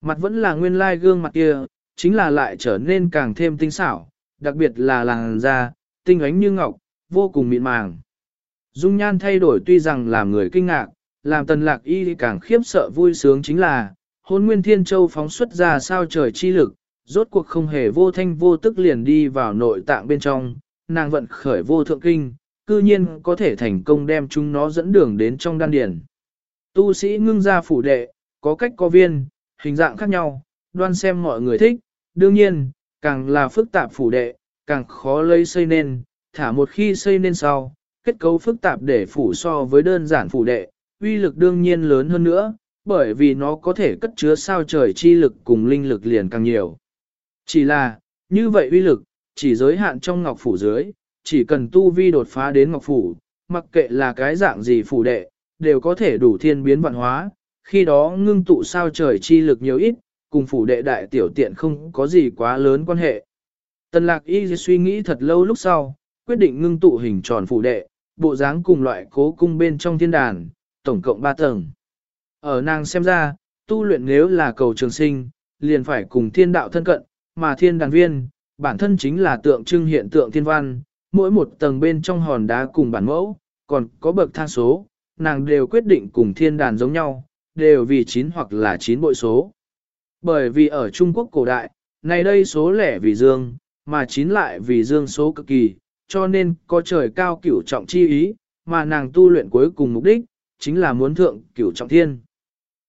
Mặt vẫn là nguyên lai gương mặt kia, chính là lại trở nên càng thêm tinh xảo, đặc biệt là làn da, tinh ánh như ngọc, vô cùng mịn màng. Dung nhan thay đổi tuy rằng làm người kinh ngạc, làm tần lạc y càng khiếp sợ vui sướng chính là, hôn nguyên thiên châu phóng xuất ra sao trời chi lực, rốt cuộc không hề vô thanh vô tức liền đi vào nội tạng bên trong, nàng vận khởi vô thượng kinh, cư nhiên có thể thành công đem chúng nó dẫn đường đến trong đan điển. Tu sĩ ngưng ra phủ đệ, có cách có viên, hình dạng khác nhau, đoan xem mọi người thích, đương nhiên, càng là phức tạp phủ đệ, càng khó lấy xây nên, thả một khi xây nên sau, kết cấu phức tạp để phủ so với đơn giản phủ đệ, uy lực đương nhiên lớn hơn nữa, bởi vì nó có thể cất chứa sao trời chi lực cùng linh lực liền càng nhiều. Chỉ là, như vậy uy lực, chỉ giới hạn trong ngọc phủ dưới, chỉ cần tu vi đột phá đến ngọc phủ, mặc kệ là cái dạng gì phủ đệ, đều có thể đủ thiên biến vạn hóa, khi đó ngưng tụ sao trời chi lực nhiều ít, cùng phủ đệ đại tiểu tiện không có gì quá lớn quan hệ. Tần lạc y suy nghĩ thật lâu lúc sau, quyết định ngưng tụ hình tròn phủ đệ, bộ dáng cùng loại cố cung bên trong thiên đàn, tổng cộng 3 tầng. Ở nàng xem ra, tu luyện nếu là cầu trường sinh, liền phải cùng thiên đạo thân cận, mà thiên đàn viên, bản thân chính là tượng trưng hiện tượng thiên văn, mỗi một tầng bên trong hòn đá cùng bản mẫu, còn có bậc thang số, nàng đều quyết định cùng thiên đàn giống nhau, đều vì 9 hoặc là 9 bội số. Bởi vì ở Trung Quốc cổ đại, này đây số lẻ vì dương, mà 9 lại vì dương số cực kỳ, cho nên có trời cao cửu trọng chi ý, mà nàng tu luyện cuối cùng mục đích, chính là muốn thượng cửu trọng thiên.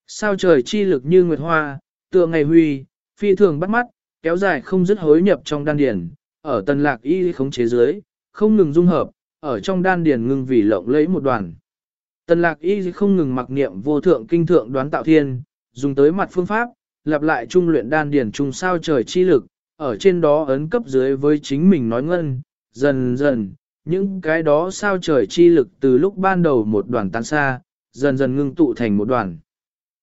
Sao trời chi lực như nguyệt hoa, tựa ngày huy, phi thường bắt mắt, kéo dài không dứt hối nhập trong đan điển ở tần lạc y khống chế dưới, không ngừng dung hợp, ở trong đan điển ngừng vì lộng lấy một đoàn. Tần lạc y không ngừng mặc niệm vô thượng kinh thượng đoán tạo thiên, dùng tới mặt phương pháp, lặp lại trung luyện đan điển trung sao trời chi lực, ở trên đó ấn cấp dưới với chính mình nói ngân, dần dần, những cái đó sao trời chi lực từ lúc ban đầu một đoàn tan xa, dần dần ngưng tụ thành một đoàn.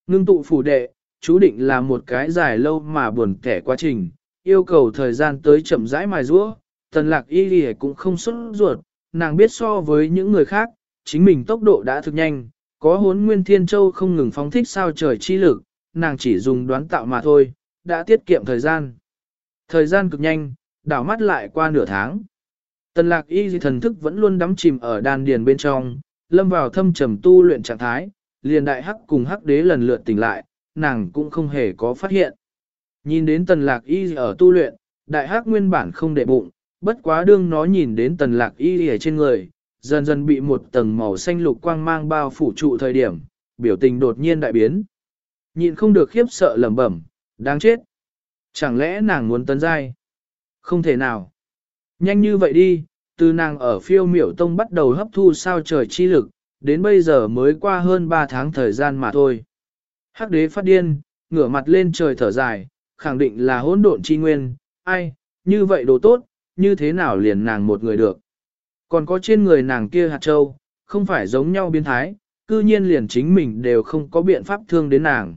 Ngưng tụ phủ đệ, chú định là một cái dài lâu mà buồn kẻ quá trình, yêu cầu thời gian tới chậm rãi mài rũa, tần lạc y lì cũng không xuất ruột, nàng biết so với những người khác, chính mình tốc độ đã thực nhanh, có hốn nguyên thiên châu không ngừng phóng thích sao trời chi lực, nàng chỉ dùng đoán tạo mà thôi, đã tiết kiệm thời gian. Thời gian cực nhanh, đảo mắt lại qua nửa tháng. Tần lạc y thần thức vẫn luôn đắm chìm ở đan điền bên trong, lâm vào thâm trầm tu luyện trạng thái, liền đại hắc cùng hắc đế lần lượt tỉnh lại, nàng cũng không hề có phát hiện. Nhìn đến tần lạc y ở tu luyện, đại hắc nguyên bản không để bụng, bất quá đương nó nhìn đến tần lạc y ở trên người, dần dần bị một tầng màu xanh lục quang mang bao phủ trụ thời điểm, biểu tình đột nhiên đại biến. Nhịn không được khiếp sợ lẩm bẩm, đáng chết. Chẳng lẽ nàng muốn tấn giai? Không thể nào. Nhanh như vậy đi, từ nàng ở phiêu miểu tông bắt đầu hấp thu sao trời chi lực, đến bây giờ mới qua hơn 3 tháng thời gian mà thôi. Hắc đế phát điên, ngửa mặt lên trời thở dài, khẳng định là hỗn độn chi nguyên, ai, như vậy đồ tốt, như thế nào liền nàng một người được. Còn có trên người nàng kia hạt châu, không phải giống nhau biến thái, cư nhiên liền chính mình đều không có biện pháp thương đến nàng.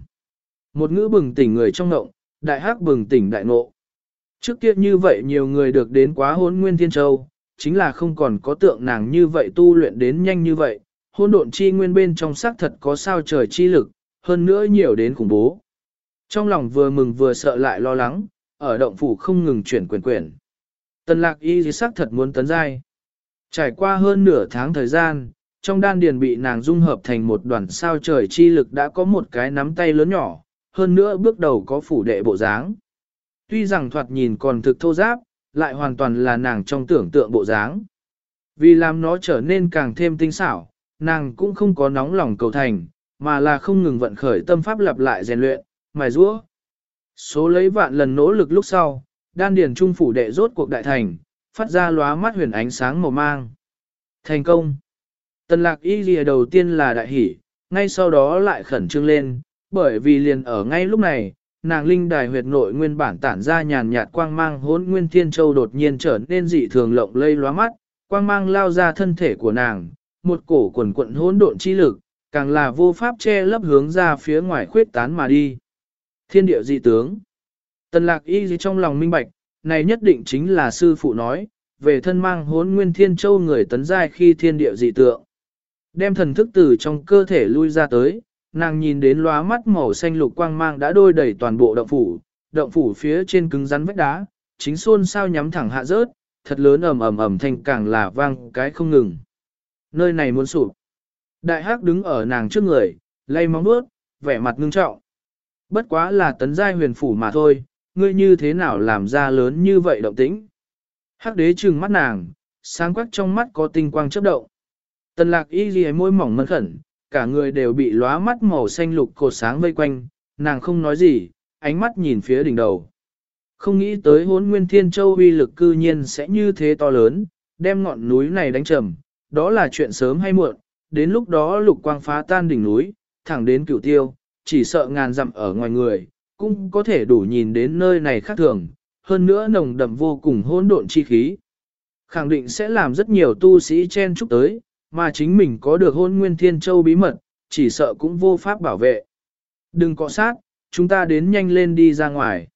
Một ngữ bừng tỉnh người trong ngộng, đại hắc bừng tỉnh đại ngộ. Trước kia như vậy nhiều người được đến quá hôn nguyên thiên châu, chính là không còn có tượng nàng như vậy tu luyện đến nhanh như vậy, hôn độn chi nguyên bên trong xác thật có sao trời chi lực, hơn nữa nhiều đến khủng bố. Trong lòng vừa mừng vừa sợ lại lo lắng, ở động phủ không ngừng chuyển quyền quyển. Tần lạc y xác thật muốn tấn giai. Trải qua hơn nửa tháng thời gian, trong đan điền bị nàng dung hợp thành một đoàn sao trời chi lực đã có một cái nắm tay lớn nhỏ, hơn nữa bước đầu có phủ đệ bộ dáng. Tuy rằng thoạt nhìn còn thực thô giáp, lại hoàn toàn là nàng trong tưởng tượng bộ dáng. Vì làm nó trở nên càng thêm tinh xảo, nàng cũng không có nóng lòng cầu thành, mà là không ngừng vận khởi tâm pháp lặp lại rèn luyện, mài rũa. Số lấy vạn lần nỗ lực lúc sau, đan điền trung phủ đệ rốt cuộc đại thành, phát ra lóa mắt huyền ánh sáng màu mang. Thành công! Tần lạc y lìa đầu tiên là đại hỷ, ngay sau đó lại khẩn trương lên, bởi vì liền ở ngay lúc này, nàng linh đài huyệt nội nguyên bản tản ra nhàn nhạt quang mang hốn nguyên thiên châu đột nhiên trở nên dị thường lộng lây lóa mắt, quang mang lao ra thân thể của nàng, một cổ quần quận hỗn độn chi lực, càng là vô pháp che lấp hướng ra phía ngoài khuyết tán mà đi. Thiên địa dị tướng. Tần lạc y trong lòng minh bạch, này nhất định chính là sư phụ nói, về thân mang hốn nguyên thiên châu người tấn giai khi thiên địa dị tượng. Đem thần thức từ trong cơ thể lui ra tới, nàng nhìn đến lóa mắt màu xanh lục quang mang đã đôi đầy toàn bộ động phủ, động phủ phía trên cứng rắn vách đá, chính xôn sao nhắm thẳng hạ rớt, thật lớn ầm ầm ầm thanh càng là vang cái không ngừng. Nơi này muốn sụp. Đại hắc đứng ở nàng trước người, lay móng bước, vẻ mặt ngưng trọng. Bất quá là tấn giai huyền phủ mà thôi, ngươi như thế nào làm ra lớn như vậy động tĩnh. Hắc đế trừng mắt nàng, sáng quắc trong mắt có tinh quang chớp động. Tần lạc y ghi môi mỏng mân khẩn, cả người đều bị lóa mắt màu xanh lục cột sáng vây quanh, nàng không nói gì, ánh mắt nhìn phía đỉnh đầu. Không nghĩ tới hốn nguyên thiên châu uy lực cư nhiên sẽ như thế to lớn, đem ngọn núi này đánh trầm, đó là chuyện sớm hay muộn, đến lúc đó lục quang phá tan đỉnh núi, thẳng đến cửu tiêu, chỉ sợ ngàn dặm ở ngoài người, cũng có thể đủ nhìn đến nơi này khác thường, hơn nữa nồng đậm vô cùng hỗn độn chi khí. Khẳng định sẽ làm rất nhiều tu sĩ chen chúc tới, mà chính mình có được hôn nguyên thiên châu bí mật, chỉ sợ cũng vô pháp bảo vệ. Đừng cọ sát, chúng ta đến nhanh lên đi ra ngoài.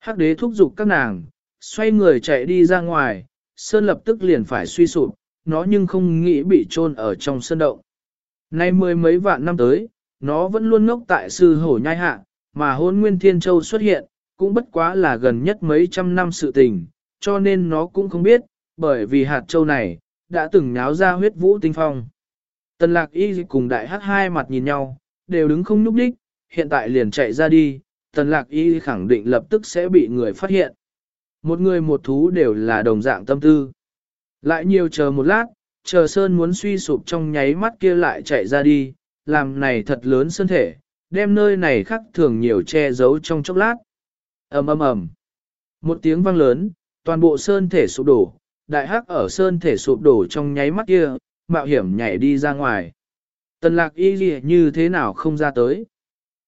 Hắc đế thúc giục các nàng, xoay người chạy đi ra ngoài, sơn lập tức liền phải suy sụp, nó nhưng không nghĩ bị chôn ở trong sơn động. Nay mười mấy vạn năm tới, nó vẫn luôn ngốc tại sư hổ nhai hạ, mà hôn nguyên thiên châu xuất hiện, cũng bất quá là gần nhất mấy trăm năm sự tình, cho nên nó cũng không biết, bởi vì hạt châu này, đã từng náo ra huyết vũ tinh phong. Tần lạc y cùng đại hắc hai mặt nhìn nhau, đều đứng không núp đích, hiện tại liền chạy ra đi, tần lạc y khẳng định lập tức sẽ bị người phát hiện. Một người một thú đều là đồng dạng tâm tư. Lại nhiều chờ một lát, chờ sơn muốn suy sụp trong nháy mắt kia lại chạy ra đi, làm này thật lớn sơn thể, đem nơi này khắc thường nhiều che giấu trong chốc lát. ầm ầm ầm, Một tiếng vang lớn, toàn bộ sơn thể sụp đổ, đại hắc ở sơn thể sụp đổ trong nháy mắt kia, mạo hiểm nhảy đi ra ngoài. Tần lạc y gì như thế nào không ra tới.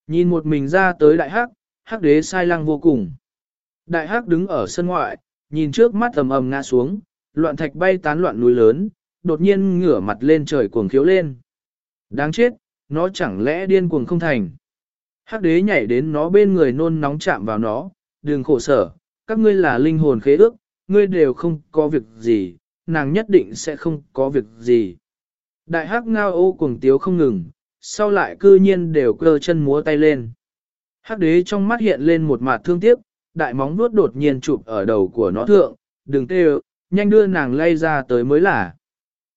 Nhìn một mình ra tới đại hắc, hắc đế sai lăng vô cùng. Đại hắc đứng ở sân ngoại, nhìn trước mắt ầm ầm ngã xuống, loạn thạch bay tán loạn núi lớn, đột nhiên ngửa mặt lên trời cuồng khiếu lên. Đáng chết, nó chẳng lẽ điên cuồng không thành. Hắc đế nhảy đến nó bên người nôn nóng chạm vào nó, đừng khổ sở, các ngươi là linh hồn khế ước, ngươi đều không có việc gì, nàng nhất định sẽ không có việc gì. Đại hắc ngao ô cuồng tiếu không ngừng, sau lại cư nhiên đều cơ chân múa tay lên. Hắc đế trong mắt hiện lên một mặt thương tiếc, đại móng vuốt đột nhiên chụp ở đầu của nó thượng, đừng tê nhanh đưa nàng lay ra tới mới là.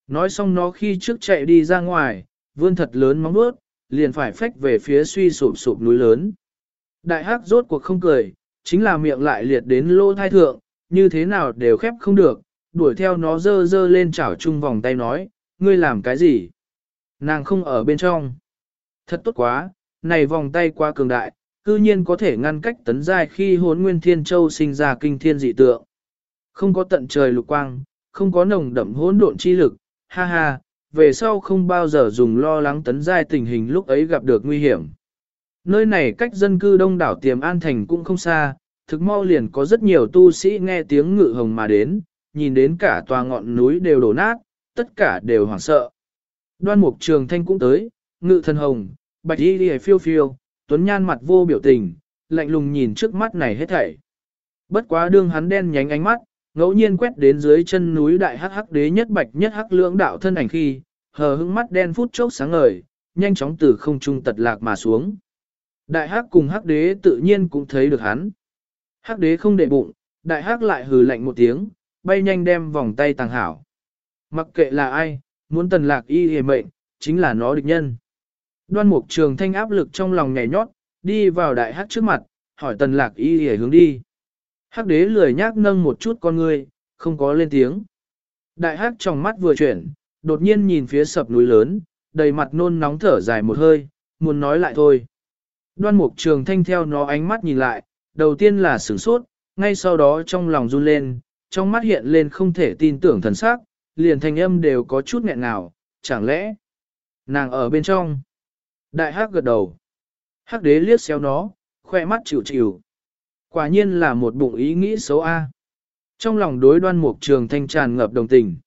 Nói xong nó khi trước chạy đi ra ngoài, vươn thật lớn móng vuốt, liền phải phách về phía suy sụp sụp núi lớn. Đại hắc rốt cuộc không cười, chính là miệng lại liệt đến lô thai thượng, như thế nào đều khép không được, đuổi theo nó dơ dơ lên chảo chung vòng tay nói, ngươi làm cái gì? Nàng không ở bên trong. Thật tốt quá, này vòng tay quá cường đại, cư nhiên có thể ngăn cách tấn giai khi hốn nguyên thiên châu sinh ra kinh thiên dị tượng. Không có tận trời lục quang, không có nồng đậm hỗn độn chi lực, ha ha, về sau không bao giờ dùng lo lắng tấn giai tình hình lúc ấy gặp được nguy hiểm. Nơi này cách dân cư đông đảo tiềm an thành cũng không xa, thực mau liền có rất nhiều tu sĩ nghe tiếng ngự hồng mà đến, nhìn đến cả tòa ngọn núi đều đổ nát, tất cả đều hoảng sợ. Đoan mục trường thanh cũng tới, ngự thần hồng, bạch y đi phiêu phiêu, tuấn nhan mặt vô biểu tình, lạnh lùng nhìn trước mắt này hết thảy. Bất quá đương hắn đen nhánh ánh mắt, ngẫu nhiên quét đến dưới chân núi đại hắc hắc đế nhất bạch nhất hắc lưỡng đạo thân ảnh khi, hờ hững mắt đen phút chốc sáng ngời, nhanh chóng từ không trung tật lạc mà xuống. Đại hắc cùng hắc đế tự nhiên cũng thấy được hắn. Hắc đế không để bụng, đại hắc lại hừ lạnh một tiếng, bay nhanh đem vòng tay tàng hảo. Mặc kệ là ai, muốn tần lạc y hề mệnh, chính là nó địch nhân. Đoan mục trường thanh áp lực trong lòng nhảy nhót, đi vào đại hắc trước mặt, hỏi tần lạc y hề hướng đi. Hắc đế lười nhác nâng một chút con người, không có lên tiếng. Đại hắc trong mắt vừa chuyển, đột nhiên nhìn phía sập núi lớn, đầy mặt nôn nóng thở dài một hơi, muốn nói lại thôi. Đoan mục trường thanh theo nó ánh mắt nhìn lại, đầu tiên là sửng sốt, ngay sau đó trong lòng run lên, trong mắt hiện lên không thể tin tưởng thần sắc, liền thanh âm đều có chút nghẹn ngào, chẳng lẽ nàng ở bên trong. Đại hắc gật đầu. Hắc đế liếc xéo nó, khoe mắt chịu chịu. Quả nhiên là một bụng ý nghĩ xấu a. Trong lòng đối đoan mục trường thanh tràn ngập đồng tình.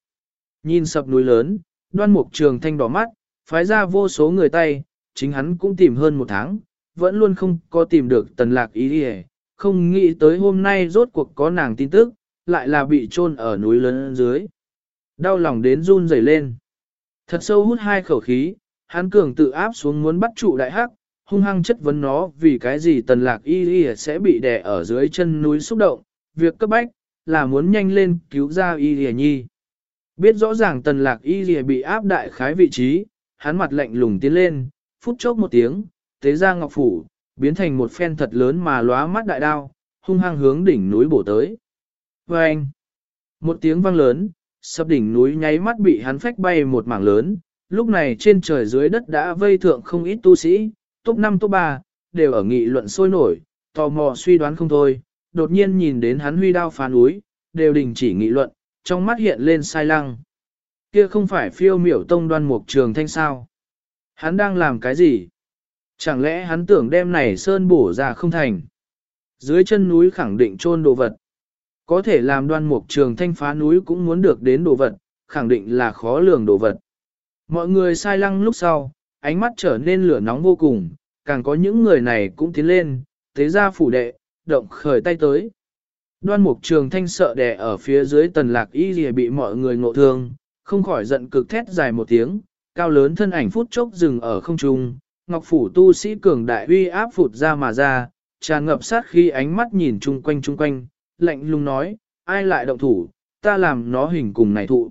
Nhìn sập núi lớn, đoan mục trường thanh đỏ mắt, phái ra vô số người tay, chính hắn cũng tìm hơn một tháng, vẫn luôn không có tìm được tần lạc ý đi không nghĩ tới hôm nay rốt cuộc có nàng tin tức, lại là bị chôn ở núi lớn dưới. Đau lòng đến run rẩy lên. Thật sâu hút hai khẩu khí, hắn cường tự áp xuống muốn bắt trụ đại hắc, hung hăng chất vấn nó vì cái gì tần lạc y y sẽ bị đè ở dưới chân núi xúc động, việc cấp bách là muốn nhanh lên cứu ra y y nhi. Biết rõ ràng tần lạc y y bị áp đại khái vị trí, hắn mặt lạnh lùng tiến lên, phút chốc một tiếng, tế ra ngọc phủ, biến thành một phen thật lớn mà lóa mắt đại đao, hung hăng hướng đỉnh núi bổ tới. Và anh, một tiếng vang lớn, sập đỉnh núi nháy mắt bị hắn phách bay một mảng lớn, lúc này trên trời dưới đất đã vây thượng không ít tu sĩ, top 5 top 3, đều ở nghị luận sôi nổi, tò mò suy đoán không thôi, đột nhiên nhìn đến hắn huy đao phá núi, đều đình chỉ nghị luận, trong mắt hiện lên sai lăng. Kia không phải phiêu miểu tông đoan mục trường thanh sao? Hắn đang làm cái gì? Chẳng lẽ hắn tưởng đem này sơn bổ ra không thành? Dưới chân núi khẳng định chôn đồ vật. Có thể làm đoan mục trường thanh phá núi cũng muốn được đến đồ vật, khẳng định là khó lường đồ vật. Mọi người sai lăng lúc sau, ánh mắt trở nên lửa nóng vô cùng, càng có những người này cũng tiến lên, thế ra phủ đệ, động khởi tay tới. Đoan mục trường thanh sợ đè ở phía dưới tần lạc y gì bị mọi người ngộ thương, không khỏi giận cực thét dài một tiếng, cao lớn thân ảnh phút chốc dừng ở không trung, ngọc phủ tu sĩ cường đại uy áp phụt ra mà ra, tràn ngập sát khi ánh mắt nhìn chung quanh chung quanh, lạnh lùng nói, ai lại động thủ, ta làm nó hình cùng này thụ.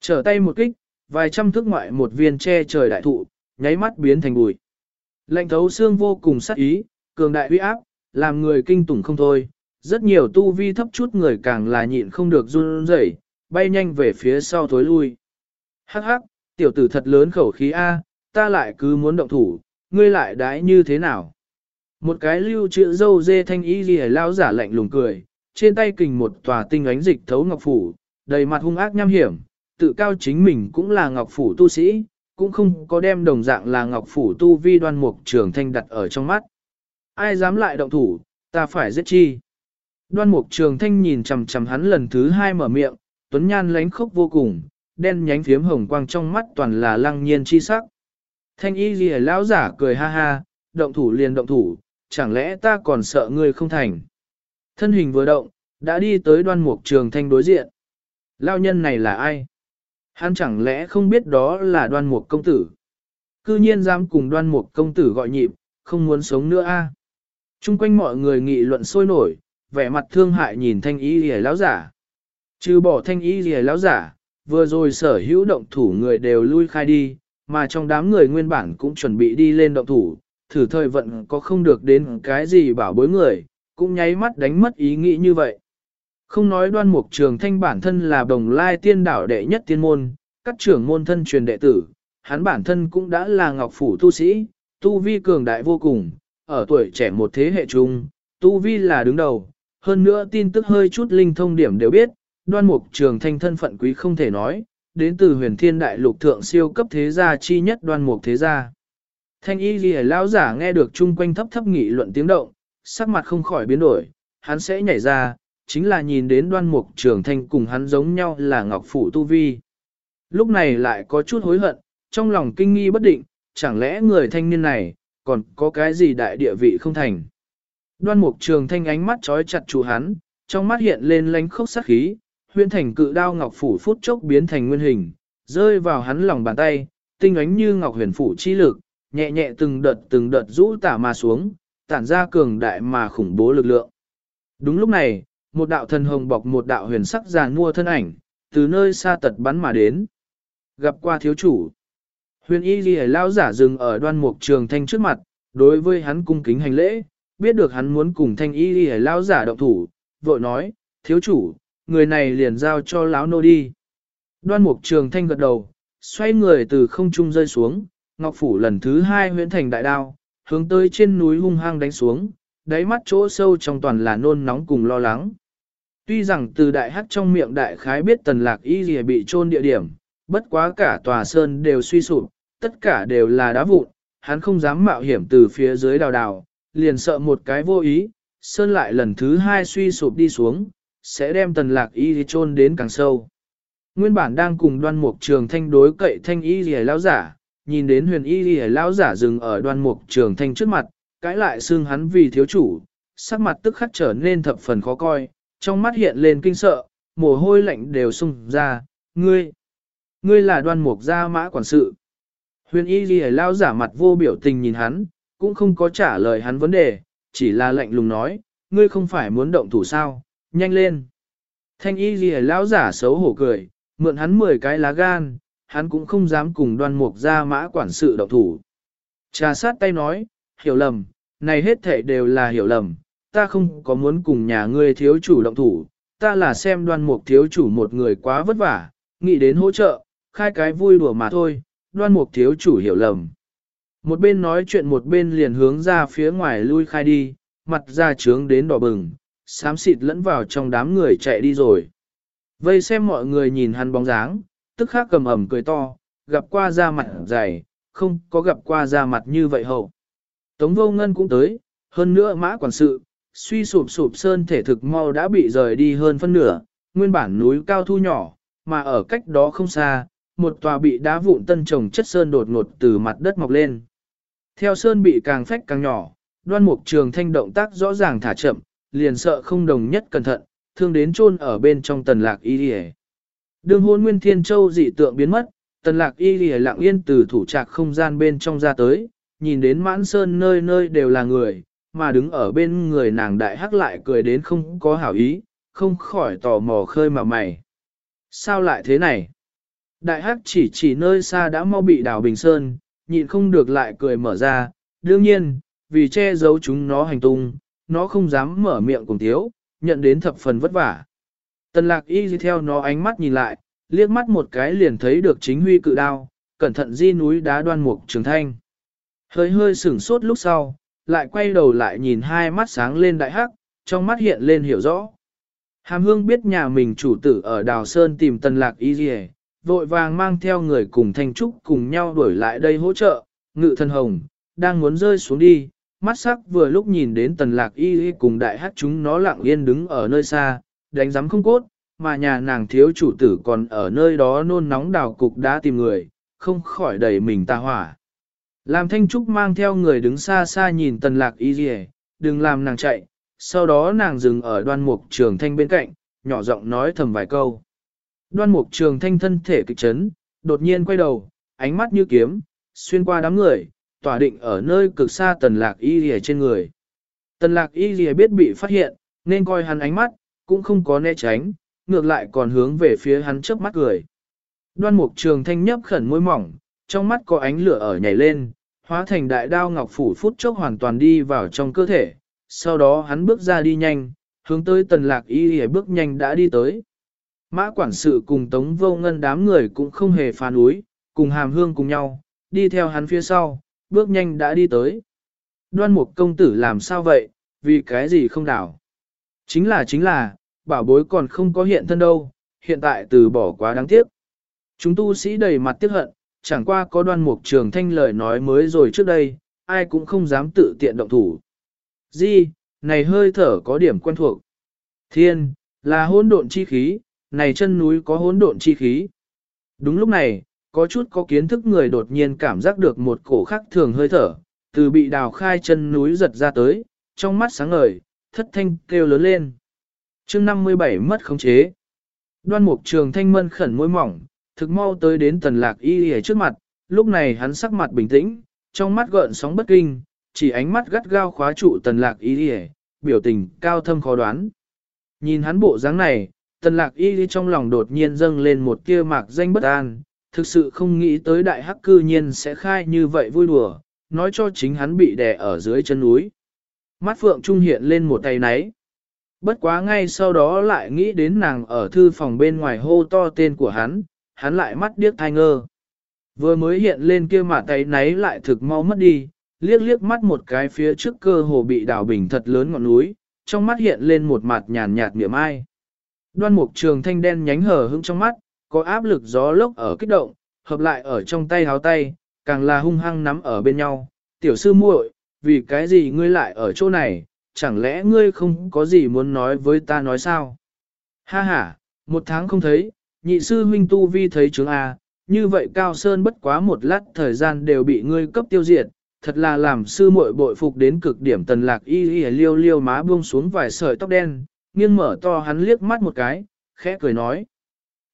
Trở tay một kích, vài trăm thước ngoại một viên che trời đại thụ, nháy mắt biến thành bụi. Lạnh thấu xương vô cùng sát ý, cường đại uy áp, làm người kinh tủng không thôi. Rất nhiều tu vi thấp chút người càng là nhịn không được run rẩy, bay nhanh về phía sau thối lui. Hắc hắc, tiểu tử thật lớn khẩu khí A, ta lại cứ muốn động thủ, ngươi lại đái như thế nào? Một cái lưu chữ dâu dê thanh y ghi lao giả lạnh lùng cười, trên tay kình một tòa tinh ánh dịch thấu ngọc phủ, đầy mặt hung ác nham hiểm, tự cao chính mình cũng là ngọc phủ tu sĩ, cũng không có đem đồng dạng là ngọc phủ tu vi đoan mục trường thanh đặt ở trong mắt. Ai dám lại động thủ, ta phải giết chi. Đoan mục trường thanh nhìn chằm chằm hắn lần thứ hai mở miệng, tuấn nhan lánh khốc vô cùng, đen nhánh phiếm hồng quang trong mắt toàn là lăng nhiên chi sắc. Thanh y ghi lão giả cười ha ha, động thủ liền động thủ, chẳng lẽ ta còn sợ ngươi không thành. Thân hình vừa động, đã đi tới đoan mục trường thanh đối diện. Lao nhân này là ai? Hắn chẳng lẽ không biết đó là đoan mục công tử? Cư nhiên dám cùng đoan mục công tử gọi nhịp, không muốn sống nữa a. À? Trung quanh mọi người nghị luận sôi nổi, vẻ mặt thương hại nhìn thanh y lìa lão giả. Trừ bỏ thanh y lìa lão giả, vừa rồi sở hữu động thủ người đều lui khai đi, mà trong đám người nguyên bản cũng chuẩn bị đi lên động thủ, thử thời vận có không được đến cái gì bảo bối người, cũng nháy mắt đánh mất ý nghĩ như vậy. Không nói đoan mục trường thanh bản thân là đồng lai tiên đảo đệ nhất tiên môn, các trưởng môn thân truyền đệ tử, hắn bản thân cũng đã là ngọc phủ tu sĩ, tu vi cường đại vô cùng, ở tuổi trẻ một thế hệ chung, tu vi là đứng đầu, hơn nữa tin tức hơi chút linh thông điểm đều biết, đoan mục trường thanh thân phận quý không thể nói, đến từ huyền thiên đại lục thượng siêu cấp thế gia chi nhất đoan mục thế gia. Thanh y ghi lão giả nghe được chung quanh thấp thấp nghị luận tiếng động, sắc mặt không khỏi biến đổi, hắn sẽ nhảy ra, chính là nhìn đến đoan mục trường thanh cùng hắn giống nhau là ngọc phủ tu vi. Lúc này lại có chút hối hận, trong lòng kinh nghi bất định, chẳng lẽ người thanh niên này, còn có cái gì đại địa vị không thành. Đoan mục trường thanh ánh mắt trói chặt chủ hắn, trong mắt hiện lên lánh khốc sát khí, huyên thành cự đao ngọc phủ phút chốc biến thành nguyên hình, rơi vào hắn lòng bàn tay, tinh ánh như ngọc huyền phủ chi lực, nhẹ nhẹ từng đợt từng đợt rũ tả mà xuống, tản ra cường đại mà khủng bố lực lượng. Đúng lúc này, một đạo thần hồng bọc một đạo huyền sắc giàn mua thân ảnh, từ nơi xa tật bắn mà đến. Gặp qua thiếu chủ. Huyền y ghi lao giả dừng ở đoan mục trường thanh trước mặt, đối với hắn cung kính hành lễ, biết được hắn muốn cùng thanh y ghi lao giả động thủ, vội nói, thiếu chủ, người này liền giao cho lão nô đi. Đoan mục trường thanh gật đầu, xoay người từ không trung rơi xuống, ngọc phủ lần thứ hai huyễn thành đại đao, hướng tới trên núi hung hăng đánh xuống, đáy mắt chỗ sâu trong toàn là nôn nóng cùng lo lắng. Tuy rằng từ đại hắc trong miệng đại khái biết tần lạc y gì bị trôn địa điểm, bất quá cả tòa sơn đều suy sụp, tất cả đều là đá vụn, hắn không dám mạo hiểm từ phía dưới đào đào, liền sợ một cái vô ý, sơn lại lần thứ hai suy sụp đi xuống, sẽ đem tần lạc y trôn đến càng sâu. Nguyên bản đang cùng đoan mục trường thanh đối cậy thanh y gì lão giả, nhìn đến huyền y gì lão giả dừng ở đoan mục trường thanh trước mặt, cãi lại xương hắn vì thiếu chủ, sắc mặt tức khắc trở nên thập phần khó coi, trong mắt hiện lên kinh sợ, mồ hôi lạnh đều sung ra, ngươi, ngươi là đoan mục gia mã quản sự. Huyền y ghi lao giả mặt vô biểu tình nhìn hắn, cũng không có trả lời hắn vấn đề, chỉ là lạnh lùng nói, ngươi không phải muốn động thủ sao, nhanh lên. Thanh y ghi lão giả xấu hổ cười, mượn hắn 10 cái lá gan, hắn cũng không dám cùng đoan mục gia mã quản sự động thủ. Trà sát tay nói, hiểu lầm, này hết thể đều là hiểu lầm, ta không có muốn cùng nhà ngươi thiếu chủ động thủ, ta là xem đoan mục thiếu chủ một người quá vất vả, nghĩ đến hỗ trợ, khai cái vui đùa mà thôi, đoan mục thiếu chủ hiểu lầm. Một bên nói chuyện một bên liền hướng ra phía ngoài lui khai đi, mặt ra trướng đến đỏ bừng, xám xịt lẫn vào trong đám người chạy đi rồi. Vây xem mọi người nhìn hắn bóng dáng, tức khắc cầm ẩm cười to, gặp qua da mặt dày, không có gặp qua da mặt như vậy hậu. Tống vô ngân cũng tới, hơn nữa mã quản sự, suy sụp sụp sơn thể thực mau đã bị rời đi hơn phân nửa, nguyên bản núi cao thu nhỏ, mà ở cách đó không xa, một tòa bị đá vụn tân trồng chất sơn đột ngột từ mặt đất mọc lên. Theo sơn bị càng phách càng nhỏ, đoan mục trường thanh động tác rõ ràng thả chậm, liền sợ không đồng nhất cẩn thận, thương đến chôn ở bên trong tần lạc y đi Đường hôn nguyên thiên châu dị tượng biến mất, tần lạc y đi lặng yên từ thủ trạc không gian bên trong ra tới, nhìn đến mãn sơn nơi nơi đều là người, mà đứng ở bên người nàng đại hắc lại cười đến không có hảo ý, không khỏi tò mò khơi mà mày. Sao lại thế này? Đại hắc chỉ chỉ nơi xa đã mau bị đào bình sơn, nhịn không được lại cười mở ra, đương nhiên, vì che giấu chúng nó hành tung, nó không dám mở miệng cùng thiếu, nhận đến thập phần vất vả. Tần lạc y theo nó ánh mắt nhìn lại, liếc mắt một cái liền thấy được chính huy cự đao, cẩn thận di núi đá đoan mục trường thanh. Hơi hơi sửng sốt lúc sau, lại quay đầu lại nhìn hai mắt sáng lên đại hắc, trong mắt hiện lên hiểu rõ. Hàm hương biết nhà mình chủ tử ở Đào Sơn tìm tần lạc y dì vội vàng mang theo người cùng thanh trúc cùng nhau đuổi lại đây hỗ trợ, ngự thân hồng, đang muốn rơi xuống đi, mắt sắc vừa lúc nhìn đến tần lạc y Y cùng đại hát chúng nó lặng yên đứng ở nơi xa, đánh giám không cốt, mà nhà nàng thiếu chủ tử còn ở nơi đó nôn nóng đào cục đã tìm người, không khỏi đẩy mình ta hỏa. Làm thanh trúc mang theo người đứng xa xa nhìn tần lạc y Y, đừng làm nàng chạy, sau đó nàng dừng ở đoan mục trường thanh bên cạnh, nhỏ giọng nói thầm vài câu. Đoan mục trường thanh thân thể kịch chấn, đột nhiên quay đầu, ánh mắt như kiếm, xuyên qua đám người, tỏa định ở nơi cực xa tần lạc y lìa trên người. Tần lạc y lìa biết bị phát hiện, nên coi hắn ánh mắt, cũng không có né tránh, ngược lại còn hướng về phía hắn chớp mắt cười. Đoan mục trường thanh nhấp khẩn môi mỏng, trong mắt có ánh lửa ở nhảy lên, hóa thành đại đao ngọc phủ phút chốc hoàn toàn đi vào trong cơ thể, sau đó hắn bước ra đi nhanh, hướng tới tần lạc y lìa bước nhanh đã đi tới. Mã quản sự cùng tống vô ngân đám người cũng không hề phản úi, cùng hàm hương cùng nhau, đi theo hắn phía sau, bước nhanh đã đi tới. Đoan mục công tử làm sao vậy, vì cái gì không đảo. Chính là chính là, bảo bối còn không có hiện thân đâu, hiện tại từ bỏ quá đáng tiếc. Chúng tu sĩ đầy mặt tiếc hận, chẳng qua có đoan mục trường thanh lời nói mới rồi trước đây, ai cũng không dám tự tiện động thủ. Di, này hơi thở có điểm quen thuộc. Thiên, là hỗn độn chi khí, này chân núi có hỗn độn chi khí. Đúng lúc này, có chút có kiến thức người đột nhiên cảm giác được một cổ khắc thường hơi thở, từ bị đào khai chân núi giật ra tới, trong mắt sáng ngời, thất thanh kêu lớn lên. chương 57 mất khống chế. Đoan mục trường thanh mân khẩn môi mỏng, thực mau tới đến tần lạc y y trước mặt, lúc này hắn sắc mặt bình tĩnh, trong mắt gợn sóng bất kinh, chỉ ánh mắt gắt gao khóa trụ tần lạc y biểu tình cao thâm khó đoán. Nhìn hắn bộ dáng này, tần lạc y trong lòng đột nhiên dâng lên một tia mạc danh bất an, thực sự không nghĩ tới đại hắc cư nhiên sẽ khai như vậy vui đùa, nói cho chính hắn bị đè ở dưới chân núi. Mắt phượng trung hiện lên một tay náy. Bất quá ngay sau đó lại nghĩ đến nàng ở thư phòng bên ngoài hô to tên của hắn, hắn lại mắt điếc thai ngơ. Vừa mới hiện lên kia mà tay náy lại thực mau mất đi, liếc liếc mắt một cái phía trước cơ hồ bị đảo bình thật lớn ngọn núi, trong mắt hiện lên một mặt nhàn nhạt niệm ai. Đoan mục trường thanh đen nhánh hở hững trong mắt, có áp lực gió lốc ở kích động, hợp lại ở trong tay háo tay, càng là hung hăng nắm ở bên nhau. Tiểu sư muội, vì cái gì ngươi lại ở chỗ này, chẳng lẽ ngươi không có gì muốn nói với ta nói sao? Ha ha, một tháng không thấy, nhị sư huynh tu vi thấy chứng à như vậy cao sơn bất quá một lát thời gian đều bị ngươi cấp tiêu diệt, thật là làm sư muội bội phục đến cực điểm tần lạc y y liêu liêu má buông xuống vài sợi tóc đen, nghiêng mở to hắn liếc mắt một cái, khẽ cười nói.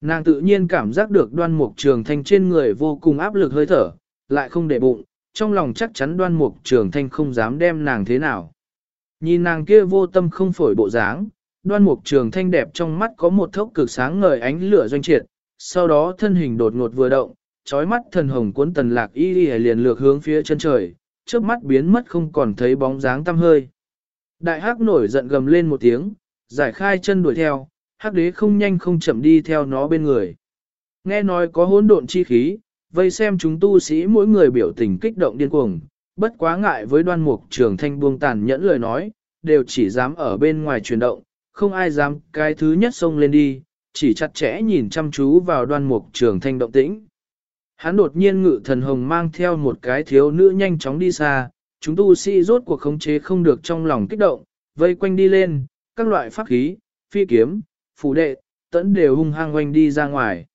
Nàng tự nhiên cảm giác được đoan mục trường thanh trên người vô cùng áp lực hơi thở, lại không để bụng, trong lòng chắc chắn đoan mục trường thanh không dám đem nàng thế nào. Nhìn nàng kia vô tâm không phổi bộ dáng, đoan mục trường thanh đẹp trong mắt có một thốc cực sáng ngời ánh lửa doanh triệt, sau đó thân hình đột ngột vừa động, trói mắt thần hồng cuốn tần lạc y đi liền lược hướng phía chân trời, trước mắt biến mất không còn thấy bóng dáng tăm hơi. Đại hắc nổi giận gầm lên một tiếng, giải khai chân đuổi theo, hắc đế không nhanh không chậm đi theo nó bên người. Nghe nói có hỗn độn chi khí, vây xem chúng tu sĩ mỗi người biểu tình kích động điên cuồng, bất quá ngại với đoan mục trường thanh buông tàn nhẫn lời nói, đều chỉ dám ở bên ngoài chuyển động, không ai dám cái thứ nhất xông lên đi, chỉ chặt chẽ nhìn chăm chú vào đoan mục trường thanh động tĩnh. Hắn đột nhiên ngự thần hồng mang theo một cái thiếu nữ nhanh chóng đi xa, chúng tu sĩ rốt cuộc khống chế không được trong lòng kích động, vây quanh đi lên, các loại pháp khí, phi kiếm, phủ đệ, tẫn đều hung hăng quanh đi ra ngoài.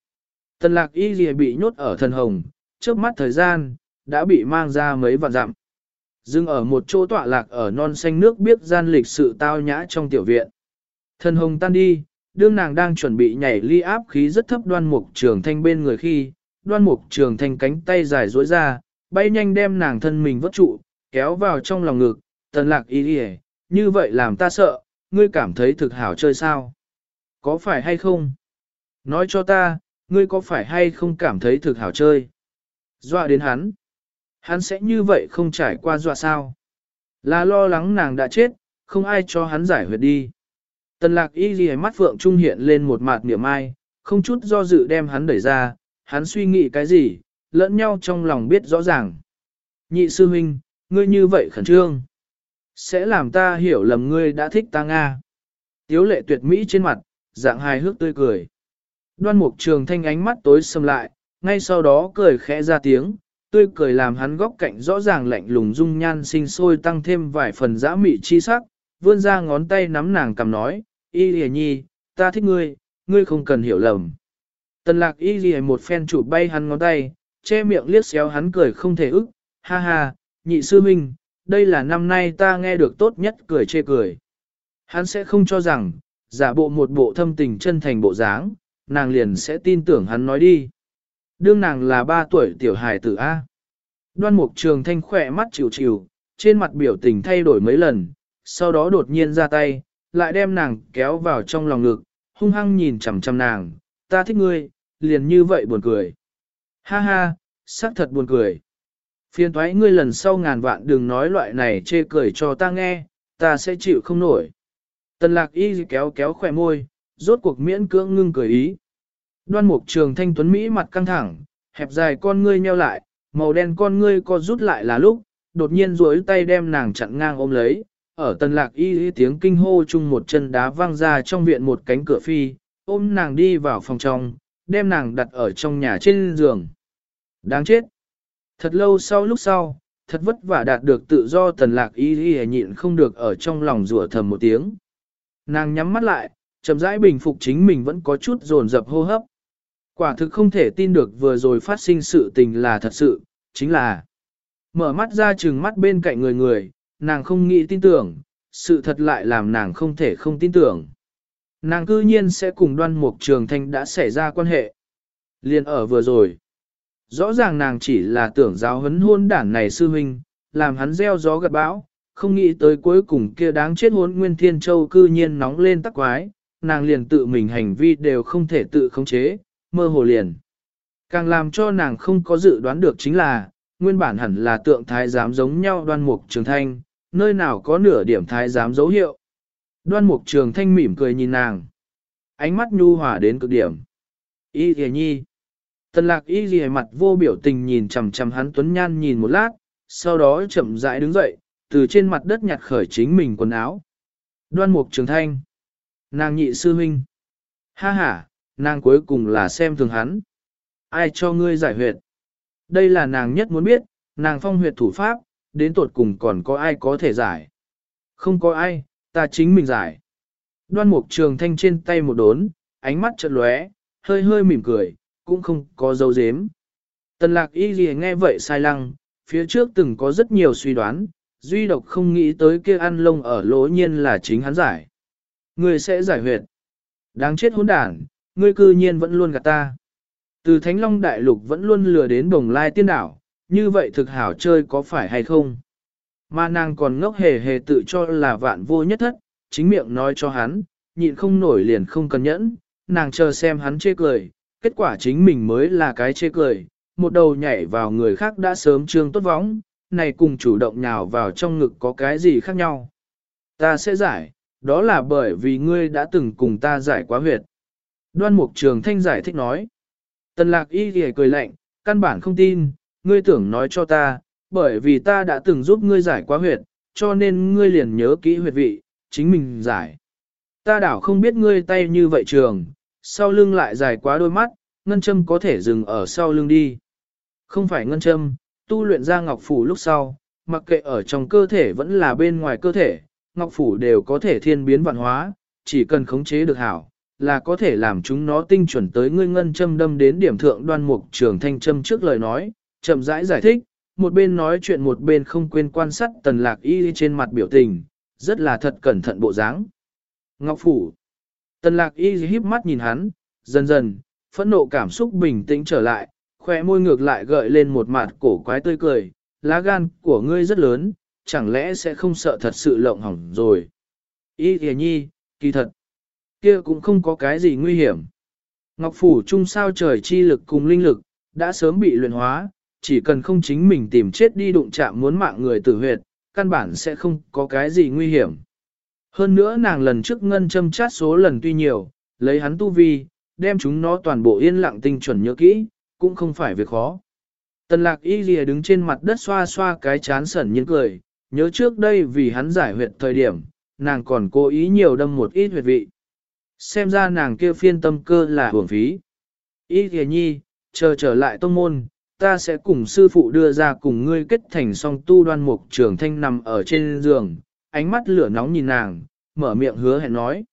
Tần lạc y lìa bị nhốt ở thần hồng, trước mắt thời gian, đã bị mang ra mấy vạn dặm. Dưng ở một chỗ tọa lạc ở non xanh nước biết gian lịch sự tao nhã trong tiểu viện. Thần hồng tan đi, đương nàng đang chuẩn bị nhảy ly áp khí rất thấp đoan mục trường thanh bên người khi, đoan mục trường thanh cánh tay dài duỗi ra, bay nhanh đem nàng thân mình vất trụ, kéo vào trong lòng ngực, tần lạc y đi như vậy làm ta sợ, ngươi cảm thấy thực hảo chơi sao? Có phải hay không? Nói cho ta, ngươi có phải hay không cảm thấy thực hảo chơi? Dọa đến hắn. Hắn sẽ như vậy không trải qua dọa sao? Là lo lắng nàng đã chết, không ai cho hắn giải huyệt đi. Tần lạc y ghi mắt phượng trung hiện lên một mặt niệm ai, không chút do dự đem hắn đẩy ra, hắn suy nghĩ cái gì, lẫn nhau trong lòng biết rõ ràng. Nhị sư huynh, ngươi như vậy khẩn trương. Sẽ làm ta hiểu lầm ngươi đã thích ta Nga. Tiếu lệ tuyệt mỹ trên mặt, dạng hài hước tươi cười. Đoan mục trường thanh ánh mắt tối sầm lại, ngay sau đó cười khẽ ra tiếng, tươi cười làm hắn góc cạnh rõ ràng lạnh lùng dung nhan sinh sôi tăng thêm vài phần dã mị chi sắc, vươn ra ngón tay nắm nàng cầm nói, y lìa nhi, ta thích ngươi, ngươi không cần hiểu lầm. Tần lạc y lìa một phen chụp bay hắn ngón tay, che miệng liếc xéo hắn cười không thể ức, ha ha, nhị sư minh, đây là năm nay ta nghe được tốt nhất cười chê cười. Hắn sẽ không cho rằng, giả bộ một bộ thâm tình chân thành bộ dáng, nàng liền sẽ tin tưởng hắn nói đi. Đương nàng là ba tuổi tiểu hài tử A. Đoan mục trường thanh khỏe mắt chịu chịu, trên mặt biểu tình thay đổi mấy lần, sau đó đột nhiên ra tay, lại đem nàng kéo vào trong lòng ngực, hung hăng nhìn chằm chằm nàng, ta thích ngươi, liền như vậy buồn cười. Ha ha, xác thật buồn cười. Phiền thoái ngươi lần sau ngàn vạn đừng nói loại này chê cười cho ta nghe, ta sẽ chịu không nổi. Tần lạc y kéo kéo khỏe môi, rốt cuộc miễn cưỡng ngưng cười ý. Đoan mục trường thanh tuấn Mỹ mặt căng thẳng, hẹp dài con ngươi nheo lại, màu đen con ngươi co rút lại là lúc, đột nhiên duỗi tay đem nàng chặn ngang ôm lấy, ở tần lạc y tiếng kinh hô chung một chân đá văng ra trong viện một cánh cửa phi, ôm nàng đi vào phòng trong, đem nàng đặt ở trong nhà trên giường. Đáng chết! Thật lâu sau lúc sau, thật vất vả đạt được tự do tần lạc y y nhịn không được ở trong lòng rủa thầm một tiếng. Nàng nhắm mắt lại, chậm rãi bình phục chính mình vẫn có chút dồn dập hô hấp. Quả thực không thể tin được vừa rồi phát sinh sự tình là thật sự, chính là mở mắt ra chừng mắt bên cạnh người người, nàng không nghĩ tin tưởng, sự thật lại làm nàng không thể không tin tưởng. Nàng cư nhiên sẽ cùng đoan mục trường thanh đã xảy ra quan hệ. Liên ở vừa rồi. Rõ ràng nàng chỉ là tưởng giáo huấn hôn đản này sư huynh, làm hắn gieo gió gặt bão, không nghĩ tới cuối cùng kia đáng chết hốn Nguyên Thiên Châu cư nhiên nóng lên tắc quái, nàng liền tự mình hành vi đều không thể tự khống chế, mơ hồ liền. Càng làm cho nàng không có dự đoán được chính là, nguyên bản hẳn là tượng thái giám giống nhau đoan mục trường thanh, nơi nào có nửa điểm thái giám dấu hiệu. Đoan mục trường thanh mỉm cười nhìn nàng. Ánh mắt nhu hòa đến cực điểm. Y thề nhi. Tần lạc y ghi mặt vô biểu tình nhìn chầm chầm hắn tuấn nhan nhìn một lát, sau đó chậm rãi đứng dậy, từ trên mặt đất nhặt khởi chính mình quần áo. Đoan mục trường thanh. Nàng nhị sư huynh. Ha ha, nàng cuối cùng là xem thường hắn. Ai cho ngươi giải huyệt? Đây là nàng nhất muốn biết, nàng phong huyệt thủ pháp, đến tuột cùng còn có ai có thể giải. Không có ai, ta chính mình giải. Đoan mục trường thanh trên tay một đốn, ánh mắt chợt lóe, hơi hơi mỉm cười, cũng không có dấu dếm. Tần lạc y gì nghe vậy sai lăng, phía trước từng có rất nhiều suy đoán, duy độc không nghĩ tới kia ăn lông ở lỗ nhiên là chính hắn giải. Ngươi sẽ giải huyệt. Đáng chết hỗn đản, ngươi cư nhiên vẫn luôn gạt ta. Từ Thánh Long Đại Lục vẫn luôn lừa đến đồng lai tiên đảo, như vậy thực hảo chơi có phải hay không? Mà nàng còn ngốc hề hề tự cho là vạn vô nhất thất, chính miệng nói cho hắn, nhịn không nổi liền không cần nhẫn, nàng chờ xem hắn chê cười, kết quả chính mình mới là cái chê cười, một đầu nhảy vào người khác đã sớm trương tốt võng, này cùng chủ động nhào vào trong ngực có cái gì khác nhau. Ta sẽ giải, đó là bởi vì ngươi đã từng cùng ta giải quá huyệt. Đoan mục trường thanh giải thích nói. Tần lạc y thì cười lạnh, căn bản không tin, ngươi tưởng nói cho ta, bởi vì ta đã từng giúp ngươi giải quá huyệt, cho nên ngươi liền nhớ kỹ huyệt vị, chính mình giải. Ta đảo không biết ngươi tay như vậy trường, sau lưng lại dài quá đôi mắt, ngân châm có thể dừng ở sau lưng đi. Không phải ngân châm, tu luyện ra ngọc phủ lúc sau, mặc kệ ở trong cơ thể vẫn là bên ngoài cơ thể, ngọc phủ đều có thể thiên biến vạn hóa, chỉ cần khống chế được hảo, là có thể làm chúng nó tinh chuẩn tới ngươi ngân châm đâm đến điểm thượng đoan mục trường thanh châm trước lời nói, chậm rãi giải thích, một bên nói chuyện một bên không quên quan sát tần lạc y trên mặt biểu tình, rất là thật cẩn thận bộ dáng. Ngọc phủ. Tần lạc y híp mắt nhìn hắn, dần dần, phẫn nộ cảm xúc bình tĩnh trở lại, khỏe môi ngược lại gợi lên một mặt cổ quái tươi cười, lá gan của ngươi rất lớn, chẳng lẽ sẽ không sợ thật sự lộng hỏng rồi. Y thề nhi, kỳ thật, kia cũng không có cái gì nguy hiểm. Ngọc Phủ Trung sao trời chi lực cùng linh lực, đã sớm bị luyện hóa, chỉ cần không chính mình tìm chết đi đụng chạm muốn mạng người tử huyệt, căn bản sẽ không có cái gì nguy hiểm. Hơn nữa nàng lần trước ngân châm chát số lần tuy nhiều, lấy hắn tu vi, đem chúng nó toàn bộ yên lặng tinh chuẩn nhớ kỹ, cũng không phải việc khó. Tần lạc y lìa đứng trên mặt đất xoa xoa cái chán sẩn nhiên cười, nhớ trước đây vì hắn giải huyệt thời điểm, nàng còn cố ý nhiều đâm một ít huyệt vị. Xem ra nàng kia phiên tâm cơ là hưởng phí. Y lìa nhi, chờ trở lại tông môn, ta sẽ cùng sư phụ đưa ra cùng ngươi kết thành song tu đoan mục trường thanh nằm ở trên giường, ánh mắt lửa nóng nhìn nàng, mở miệng hứa hẹn nói.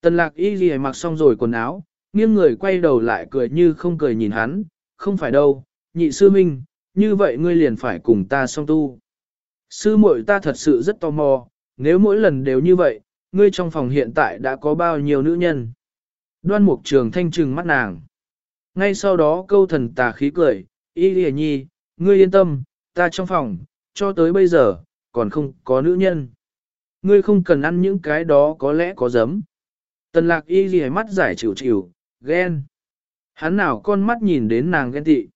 Tần lạc y ghi mặc xong rồi quần áo, nghiêng người quay đầu lại cười như không cười nhìn hắn, không phải đâu, nhị sư minh, như vậy ngươi liền phải cùng ta song tu. Sư muội ta thật sự rất tò mò, nếu mỗi lần đều như vậy, ngươi trong phòng hiện tại đã có bao nhiêu nữ nhân. Đoan mục trường thanh trừng mắt nàng. Ngay sau đó câu thần tà khí cười, y lìa nhi, ngươi yên tâm, ta trong phòng, cho tới bây giờ, còn không có nữ nhân. Ngươi không cần ăn những cái đó có lẽ có giấm. Tần lạc y lìa mắt giải chịu chịu, ghen. Hắn nào con mắt nhìn đến nàng ghen tị.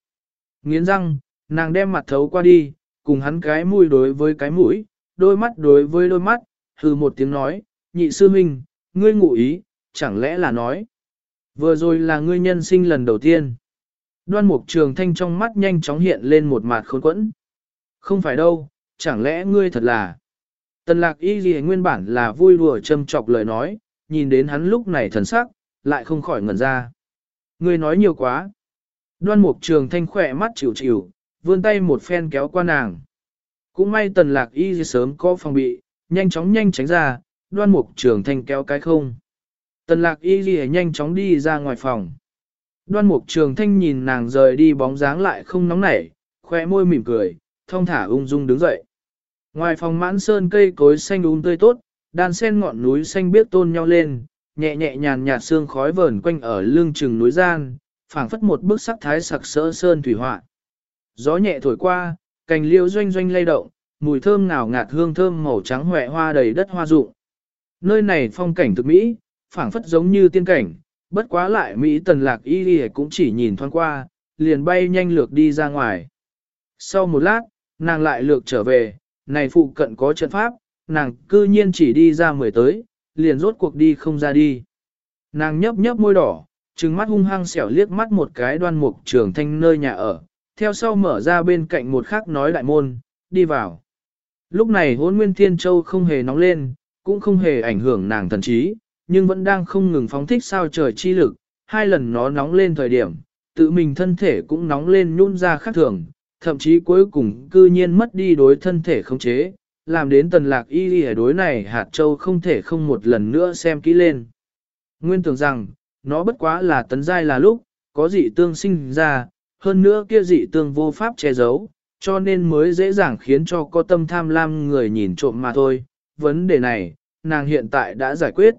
Nghiến răng, nàng đem mặt thấu qua đi, cùng hắn cái mũi đối với cái mũi, đôi mắt đối với đôi mắt, hừ một tiếng nói, nhị sư huynh, ngươi ngụ ý, chẳng lẽ là nói. Vừa rồi là ngươi nhân sinh lần đầu tiên. Đoan mục trường thanh trong mắt nhanh chóng hiện lên một mặt khốn quẫn. Không phải đâu, chẳng lẽ ngươi thật là. Tần lạc y gì nguyên bản là vui đùa châm chọc lời nói, nhìn đến hắn lúc này thần sắc, lại không khỏi ngẩn ra. Ngươi nói nhiều quá. Đoan mục trường thanh khỏe mắt chịu chịu, vươn tay một phen kéo qua nàng. Cũng may tần lạc y sớm có phòng bị, nhanh chóng nhanh tránh ra, đoan mục trường thanh kéo cái không. Tần lạc y ghi nhanh chóng đi ra ngoài phòng. Đoan mục trường thanh nhìn nàng rời đi bóng dáng lại không nóng nảy, khoe môi mỉm cười, thông thả ung dung đứng dậy. Ngoài phòng mãn sơn cây cối xanh um tươi tốt, đàn sen ngọn núi xanh biếc tôn nhau lên, nhẹ nhẹ nhàn nhạt sương khói vờn quanh ở lưng chừng núi gian, phảng phất một bức sắc thái sặc sỡ sơn thủy họa. Gió nhẹ thổi qua, cành liễu doanh doanh lay động, mùi thơm ngào ngạt hương thơm màu trắng hoẹ hoa đầy đất hoa rụng. Nơi này phong cảnh thực mỹ, phảng phất giống như tiên cảnh, bất quá lại Mỹ tần lạc y y cũng chỉ nhìn thoáng qua, liền bay nhanh lược đi ra ngoài. Sau một lát, nàng lại lược trở về, này phụ cận có trận pháp, nàng cư nhiên chỉ đi ra mười tới, liền rốt cuộc đi không ra đi. Nàng nhấp nhấp môi đỏ, trừng mắt hung hăng xẻo liếc mắt một cái đoan mục trường thanh nơi nhà ở, theo sau mở ra bên cạnh một khắc nói đại môn, đi vào. Lúc này hôn nguyên thiên châu không hề nóng lên, cũng không hề ảnh hưởng nàng thần trí, nhưng vẫn đang không ngừng phóng thích sao trời chi lực, hai lần nó nóng lên thời điểm, tự mình thân thể cũng nóng lên nhún ra khác thường, thậm chí cuối cùng cư nhiên mất đi đối thân thể không chế, làm đến tần lạc y y đối này hạt châu không thể không một lần nữa xem kỹ lên. Nguyên tưởng rằng, nó bất quá là tấn giai là lúc, có dị tương sinh ra, hơn nữa kia dị tương vô pháp che giấu, cho nên mới dễ dàng khiến cho có tâm tham lam người nhìn trộm mà thôi. Vấn đề này, nàng hiện tại đã giải quyết.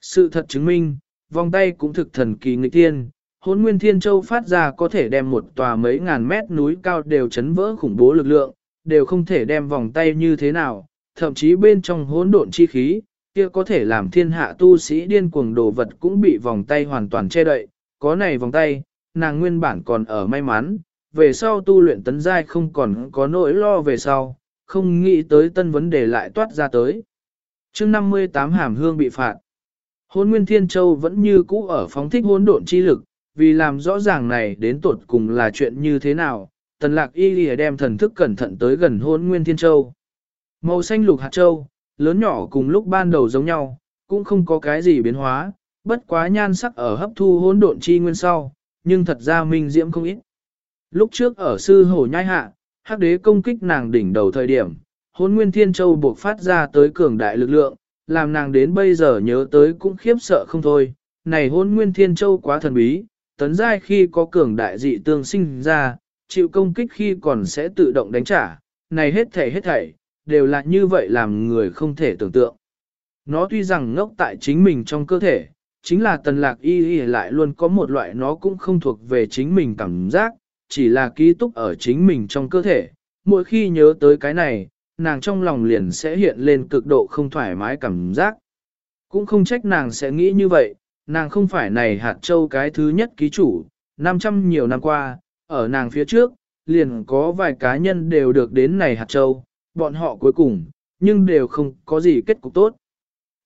Sự thật chứng minh, vòng tay cũng thực thần kỳ nghịch tiên, hốn nguyên thiên châu phát ra có thể đem một tòa mấy ngàn mét núi cao đều chấn vỡ khủng bố lực lượng, đều không thể đem vòng tay như thế nào, thậm chí bên trong hỗn độn chi khí, kia có thể làm thiên hạ tu sĩ điên cuồng đồ vật cũng bị vòng tay hoàn toàn che đậy, có này vòng tay, nàng nguyên bản còn ở may mắn, về sau tu luyện tấn giai không còn có nỗi lo về sau, không nghĩ tới tân vấn đề lại toát ra tới. chương 58 hàm hương bị phạt. Hôn Nguyên Thiên Châu vẫn như cũ ở phóng thích hỗn độn chi lực, vì làm rõ ràng này đến tột cùng là chuyện như thế nào, tần lạc y lìa đem thần thức cẩn thận tới gần hôn Nguyên Thiên Châu. Màu xanh lục hạt châu, lớn nhỏ cùng lúc ban đầu giống nhau, cũng không có cái gì biến hóa, bất quá nhan sắc ở hấp thu hỗn độn chi nguyên sau, nhưng thật ra minh diễm không ít. Lúc trước ở sư hổ nhai hạ, hắc đế công kích nàng đỉnh đầu thời điểm, hôn nguyên thiên châu buộc phát ra tới cường đại lực lượng, làm nàng đến bây giờ nhớ tới cũng khiếp sợ không thôi. Này hôn nguyên thiên châu quá thần bí, tấn giai khi có cường đại dị tương sinh ra, chịu công kích khi còn sẽ tự động đánh trả, này hết thảy hết thảy, đều là như vậy làm người không thể tưởng tượng. Nó tuy rằng ngốc tại chính mình trong cơ thể, chính là tần lạc y y lại luôn có một loại nó cũng không thuộc về chính mình cảm giác, chỉ là ký túc ở chính mình trong cơ thể. Mỗi khi nhớ tới cái này, nàng trong lòng liền sẽ hiện lên cực độ không thoải mái cảm giác. Cũng không trách nàng sẽ nghĩ như vậy, nàng không phải này hạt châu cái thứ nhất ký chủ, 500 nhiều năm qua, ở nàng phía trước, liền có vài cá nhân đều được đến này hạt châu, bọn họ cuối cùng, nhưng đều không có gì kết cục tốt.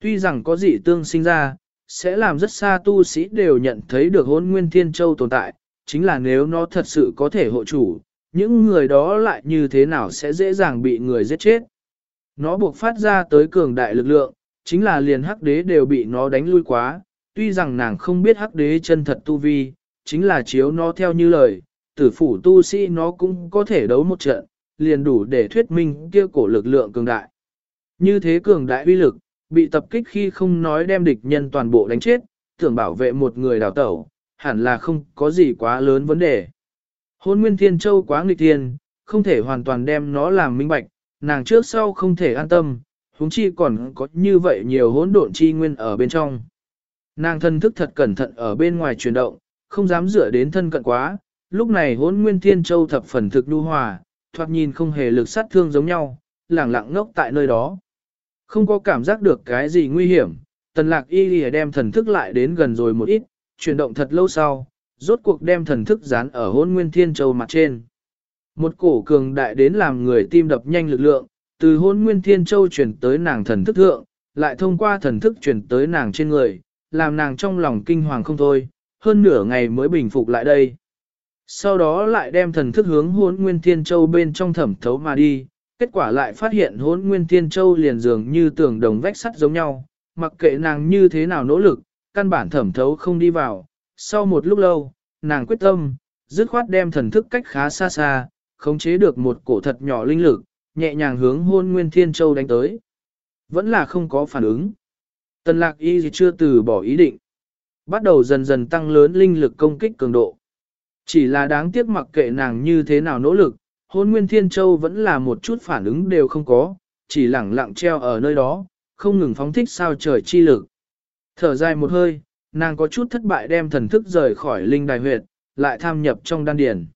Tuy rằng có gì tương sinh ra, sẽ làm rất xa tu sĩ đều nhận thấy được hôn nguyên thiên châu tồn tại, chính là nếu nó thật sự có thể hộ chủ, những người đó lại như thế nào sẽ dễ dàng bị người giết chết. Nó buộc phát ra tới cường đại lực lượng, chính là liền hắc đế đều bị nó đánh lui quá, tuy rằng nàng không biết hắc đế chân thật tu vi, chính là chiếu nó theo như lời, tử phủ tu sĩ nó cũng có thể đấu một trận, liền đủ để thuyết minh kia cổ lực lượng cường đại. Như thế cường đại uy lực, bị tập kích khi không nói đem địch nhân toàn bộ đánh chết, tưởng bảo vệ một người đào tẩu, hẳn là không có gì quá lớn vấn đề. Hôn Nguyên Thiên Châu quá nghịch thiên, không thể hoàn toàn đem nó làm minh bạch, nàng trước sau không thể an tâm, huống chi còn có như vậy nhiều hỗn độn chi nguyên ở bên trong. Nàng thân thức thật cẩn thận ở bên ngoài chuyển động, không dám dựa đến thân cận quá, lúc này hốn nguyên thiên châu thập phần thực nhu hòa, thoạt nhìn không hề lực sát thương giống nhau, lẳng lặng ngốc tại nơi đó. Không có cảm giác được cái gì nguy hiểm, tần lạc y lìa đem thần thức lại đến gần rồi một ít, chuyển động thật lâu sau, rốt cuộc đem thần thức dán ở hôn nguyên thiên châu mặt trên. Một cổ cường đại đến làm người tim đập nhanh lực lượng, từ hôn nguyên thiên châu chuyển tới nàng thần thức thượng, lại thông qua thần thức chuyển tới nàng trên người, làm nàng trong lòng kinh hoàng không thôi, hơn nửa ngày mới bình phục lại đây. Sau đó lại đem thần thức hướng hôn nguyên thiên châu bên trong thẩm thấu mà đi, kết quả lại phát hiện hôn nguyên thiên châu liền dường như tường đồng vách sắt giống nhau, mặc kệ nàng như thế nào nỗ lực, căn bản thẩm thấu không đi vào. Sau một lúc lâu, nàng quyết tâm, dứt khoát đem thần thức cách khá xa xa, khống chế được một cổ thật nhỏ linh lực, nhẹ nhàng hướng hôn nguyên thiên châu đánh tới. Vẫn là không có phản ứng. Tần lạc y chưa từ bỏ ý định. Bắt đầu dần dần tăng lớn linh lực công kích cường độ. Chỉ là đáng tiếc mặc kệ nàng như thế nào nỗ lực, hôn nguyên thiên châu vẫn là một chút phản ứng đều không có, chỉ lẳng lặng treo ở nơi đó, không ngừng phóng thích sao trời chi lực. Thở dài một hơi, nàng có chút thất bại đem thần thức rời khỏi linh đài huyệt, lại tham nhập trong đan điển.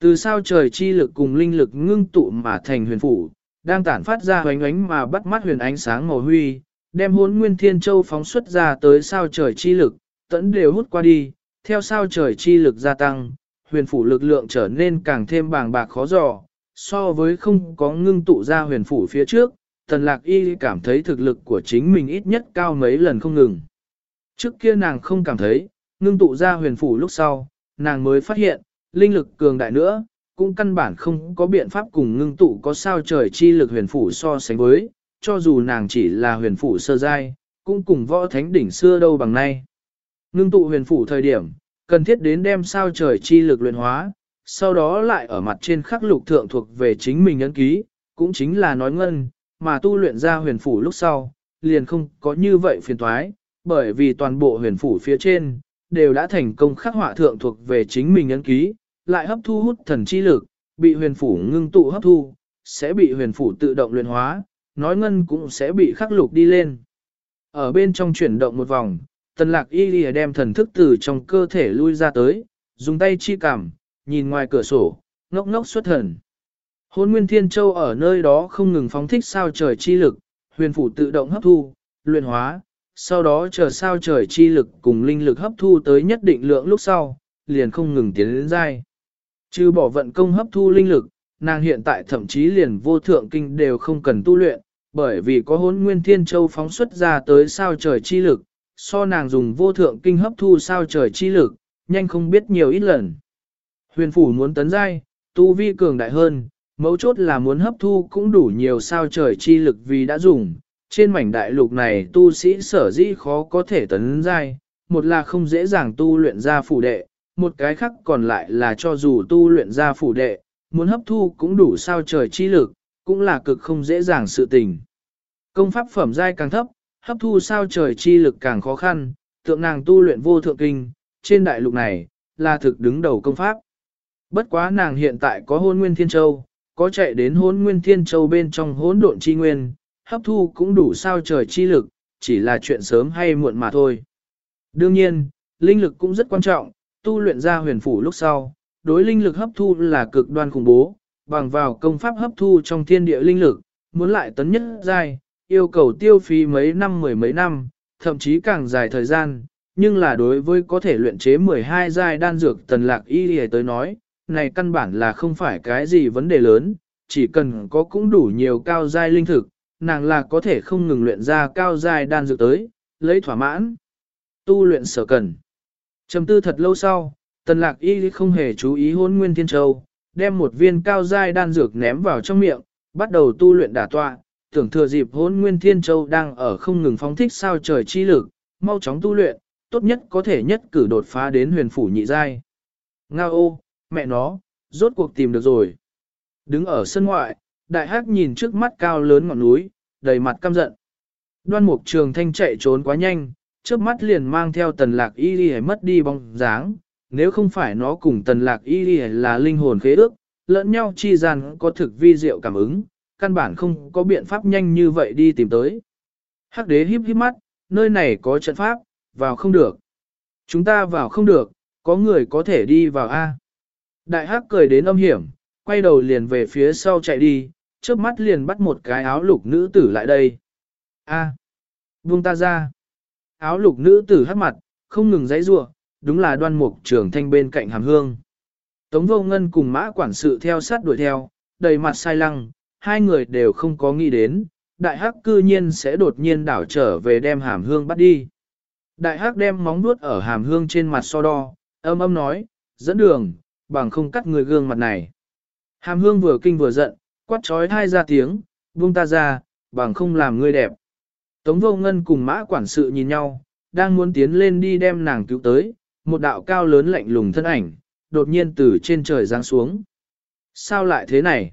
Từ sao trời chi lực cùng linh lực ngưng tụ mà thành huyền phủ, đang tản phát ra hoánh ánh mà bắt mắt huyền ánh sáng màu huy, đem hốn nguyên thiên châu phóng xuất ra tới sao trời chi lực, tẫn đều hút qua đi, theo sao trời chi lực gia tăng, huyền phủ lực lượng trở nên càng thêm bàng bạc khó dò, so với không có ngưng tụ ra huyền phủ phía trước, tần lạc y cảm thấy thực lực của chính mình ít nhất cao mấy lần không ngừng. Trước kia nàng không cảm thấy, ngưng tụ ra huyền phủ lúc sau, nàng mới phát hiện, linh lực cường đại nữa, cũng căn bản không có biện pháp cùng ngưng tụ có sao trời chi lực huyền phủ so sánh với, cho dù nàng chỉ là huyền phủ sơ giai, cũng cùng võ thánh đỉnh xưa đâu bằng nay. Ngưng tụ huyền phủ thời điểm, cần thiết đến đem sao trời chi lực luyện hóa, sau đó lại ở mặt trên khắc lục thượng thuộc về chính mình ấn ký, cũng chính là nói ngân, mà tu luyện ra huyền phủ lúc sau, liền không có như vậy phiền toái, bởi vì toàn bộ huyền phủ phía trên, đều đã thành công khắc họa thượng thuộc về chính mình ấn ký, lại hấp thu hút thần chi lực, bị huyền phủ ngưng tụ hấp thu, sẽ bị huyền phủ tự động luyện hóa, nói ngân cũng sẽ bị khắc lục đi lên. Ở bên trong chuyển động một vòng, tần lạc y lìa đem thần thức từ trong cơ thể lui ra tới, dùng tay chi cảm, nhìn ngoài cửa sổ, ngốc ngốc xuất thần. Hôn Nguyên Thiên Châu ở nơi đó không ngừng phóng thích sao trời chi lực, huyền phủ tự động hấp thu, luyện hóa, sau đó chờ sao trời chi lực cùng linh lực hấp thu tới nhất định lượng lúc sau, liền không ngừng tiến đến dai. Chứ bỏ vận công hấp thu linh lực, nàng hiện tại thậm chí liền vô thượng kinh đều không cần tu luyện, bởi vì có hôn nguyên thiên châu phóng xuất ra tới sao trời chi lực, so nàng dùng vô thượng kinh hấp thu sao trời chi lực, nhanh không biết nhiều ít lần. Huyền phủ muốn tấn giai, tu vi cường đại hơn, mấu chốt là muốn hấp thu cũng đủ nhiều sao trời chi lực vì đã dùng. Trên mảnh đại lục này tu sĩ sở dĩ khó có thể tấn giai, một là không dễ dàng tu luyện ra phủ đệ, một cái khác còn lại là cho dù tu luyện ra phủ đệ, muốn hấp thu cũng đủ sao trời chi lực, cũng là cực không dễ dàng sự tình. Công pháp phẩm giai càng thấp, hấp thu sao trời chi lực càng khó khăn, tượng nàng tu luyện vô thượng kinh, trên đại lục này, là thực đứng đầu công pháp. Bất quá nàng hiện tại có hôn nguyên thiên châu, có chạy đến hôn nguyên thiên châu bên trong hỗn độn chi nguyên, hấp thu cũng đủ sao trời chi lực, chỉ là chuyện sớm hay muộn mà thôi. Đương nhiên, linh lực cũng rất quan trọng, tu luyện ra huyền phủ lúc sau, đối linh lực hấp thu là cực đoan khủng bố, bằng vào công pháp hấp thu trong thiên địa linh lực, muốn lại tấn nhất giai, yêu cầu tiêu phí mấy năm mười mấy năm, thậm chí càng dài thời gian, nhưng là đối với có thể luyện chế 12 giai đan dược tần lạc y lìa tới nói, này căn bản là không phải cái gì vấn đề lớn, chỉ cần có cũng đủ nhiều cao giai linh thực, nàng là có thể không ngừng luyện ra cao giai đan dược tới, lấy thỏa mãn. Tu luyện sở cần. Trầm tư thật lâu sau, tần lạc y không hề chú ý hôn nguyên thiên châu, đem một viên cao giai đan dược ném vào trong miệng, bắt đầu tu luyện đả tọa, tưởng thừa dịp hôn nguyên thiên châu đang ở không ngừng phóng thích sao trời chi lực, mau chóng tu luyện, tốt nhất có thể nhất cử đột phá đến huyền phủ nhị giai. Nga ô, mẹ nó, rốt cuộc tìm được rồi. Đứng ở sân ngoại, đại hắc nhìn trước mắt cao lớn ngọn núi, đầy mặt căm giận. Đoan mục trường thanh chạy trốn quá nhanh, trước mắt liền mang theo tần lạc y đi mất đi bóng dáng, nếu không phải nó cùng tần lạc y đi là linh hồn khế ước, lẫn nhau chi gian có thực vi diệu cảm ứng, căn bản không có biện pháp nhanh như vậy đi tìm tới. Hắc đế híp híp mắt, nơi này có trận pháp, vào không được. Chúng ta vào không được, có người có thể đi vào A. Đại hắc cười đến âm hiểm, quay đầu liền về phía sau chạy đi, trước mắt liền bắt một cái áo lục nữ tử lại đây. A. Buông ta ra. Áo lục nữ tử hắc mặt, không ngừng giãy giụa, đúng là đoan mục trưởng thanh bên cạnh hàm hương. Tống vô ngân cùng mã quản sự theo sát đuổi theo, đầy mặt sai lăng, hai người đều không có nghĩ đến, đại hắc cư nhiên sẽ đột nhiên đảo trở về đem hàm hương bắt đi. Đại hắc đem móng nuốt ở hàm hương trên mặt so đo, âm âm nói, dẫn đường, bằng không cắt người gương mặt này. Hàm hương vừa kinh vừa giận, quát trói thai ra tiếng, buông ta ra, bằng không làm ngươi đẹp. Tống vô ngân cùng mã quản sự nhìn nhau, đang muốn tiến lên đi đem nàng cứu tới, một đạo cao lớn lạnh lùng thân ảnh, đột nhiên từ trên trời giáng xuống. Sao lại thế này?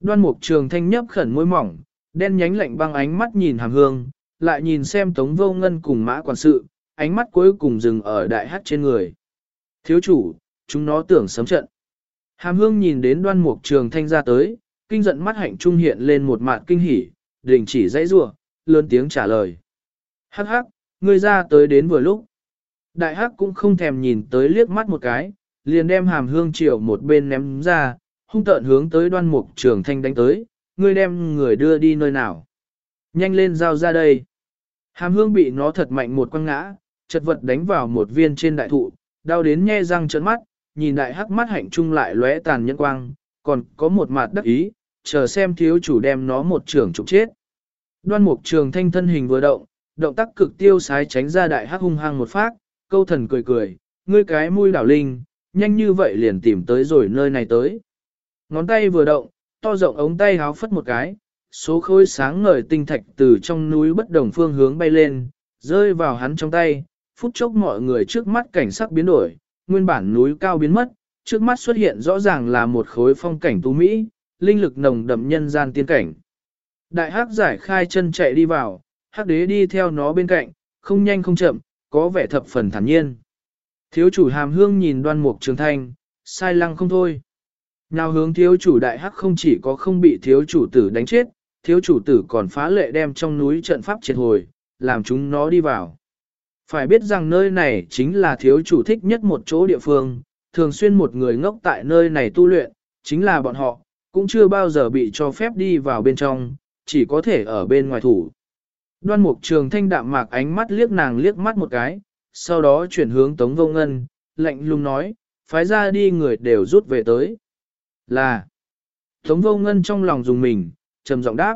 Đoan mục trường thanh nhấp khẩn môi mỏng, đen nhánh lạnh băng ánh mắt nhìn hàm hương, lại nhìn xem tống vô ngân cùng mã quản sự, ánh mắt cuối cùng dừng ở đại hát trên người. Thiếu chủ, chúng nó tưởng sấm trận. Hàm hương nhìn đến đoan mục trường thanh ra tới, kinh giận mắt hạnh trung hiện lên một mạt kinh hỉ, đình chỉ dãy rủa lớn tiếng trả lời. Hắc hắc, ngươi ra tới đến vừa lúc. Đại hắc cũng không thèm nhìn tới liếc mắt một cái, liền đem hàm hương triệu một bên ném ra, hung tợn hướng tới đoan mục trường thanh đánh tới, ngươi đem người đưa đi nơi nào. Nhanh lên giao ra đây. Hàm hương bị nó thật mạnh một quăng ngã, chật vật đánh vào một viên trên đại thụ, đau đến nhe răng trợn mắt, nhìn đại hắc mắt hạnh trung lại lóe tàn nhẫn quang, còn có một mặt đắc ý, chờ xem thiếu chủ đem nó một trường trục chết. Đoan mục trường thanh thân hình vừa động, động tác cực tiêu sái tránh ra đại hắc hung hăng một phát, câu thần cười cười, ngươi cái mũi đảo linh, nhanh như vậy liền tìm tới rồi nơi này tới. Ngón tay vừa động, to rộng ống tay háo phất một cái, số khối sáng ngời tinh thạch từ trong núi bất đồng phương hướng bay lên, rơi vào hắn trong tay, phút chốc mọi người trước mắt cảnh sắc biến đổi, nguyên bản núi cao biến mất, trước mắt xuất hiện rõ ràng là một khối phong cảnh tú Mỹ, linh lực nồng đậm nhân gian tiên cảnh. Đại hắc giải khai chân chạy đi vào, hắc đế đi theo nó bên cạnh, không nhanh không chậm, có vẻ thập phần thản nhiên. Thiếu chủ hàm hương nhìn đoan mục trường thanh, sai lăng không thôi. Nào hướng thiếu chủ đại hắc không chỉ có không bị thiếu chủ tử đánh chết, thiếu chủ tử còn phá lệ đem trong núi trận pháp triệt hồi, làm chúng nó đi vào. Phải biết rằng nơi này chính là thiếu chủ thích nhất một chỗ địa phương, thường xuyên một người ngốc tại nơi này tu luyện, chính là bọn họ, cũng chưa bao giờ bị cho phép đi vào bên trong, chỉ có thể ở bên ngoài thủ. Đoan mục trường thanh đạm mạc ánh mắt liếc nàng liếc mắt một cái, sau đó chuyển hướng Tống Vô Ngân, lạnh lùng nói, phái ra đi người đều rút về tới. Là, Tống Vô Ngân trong lòng dùng mình, trầm giọng đáp.